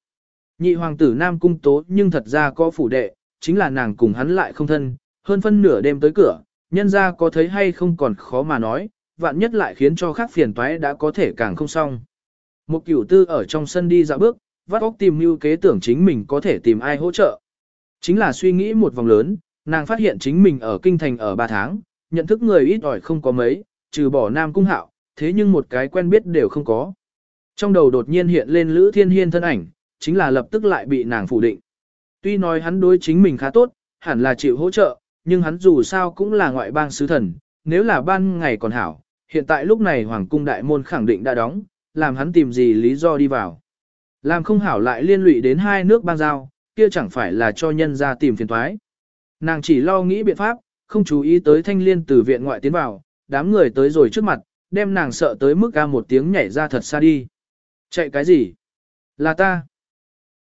Nhị hoàng tử Nam Cung tố nhưng thật ra có phủ đệ, chính là nàng cùng hắn lại không thân, hơn phân nửa đêm tới cửa, nhân ra có thấy hay không còn khó mà nói, vạn nhất lại khiến cho khác phiền toái đã có thể càng không xong. Một cửu tư ở trong sân đi dạo bước, vắt óc tìm mưu kế tưởng chính mình có thể tìm ai hỗ trợ. Chính là suy nghĩ một vòng lớn, nàng phát hiện chính mình ở kinh thành ở 3 tháng, nhận thức người ít ỏi không có mấy, trừ bỏ nam cung hạo, thế nhưng một cái quen biết đều không có. Trong đầu đột nhiên hiện lên Lữ Thiên Hiên thân ảnh, chính là lập tức lại bị nàng phủ định. Tuy nói hắn đối chính mình khá tốt, hẳn là chịu hỗ trợ, nhưng hắn dù sao cũng là ngoại bang sứ thần, nếu là ban ngày còn hảo, hiện tại lúc này Hoàng cung đại môn khẳng định đã đóng, làm hắn tìm gì lý do đi vào. Làm không hảo lại liên lụy đến hai nước bang giao, kia chẳng phải là cho nhân ra tìm phiền toái. Nàng chỉ lo nghĩ biện pháp, không chú ý tới thanh liên từ viện ngoại tiến vào, đám người tới rồi trước mặt, đem nàng sợ tới mức ca một tiếng nhảy ra thật xa đi. Chạy cái gì? Là ta.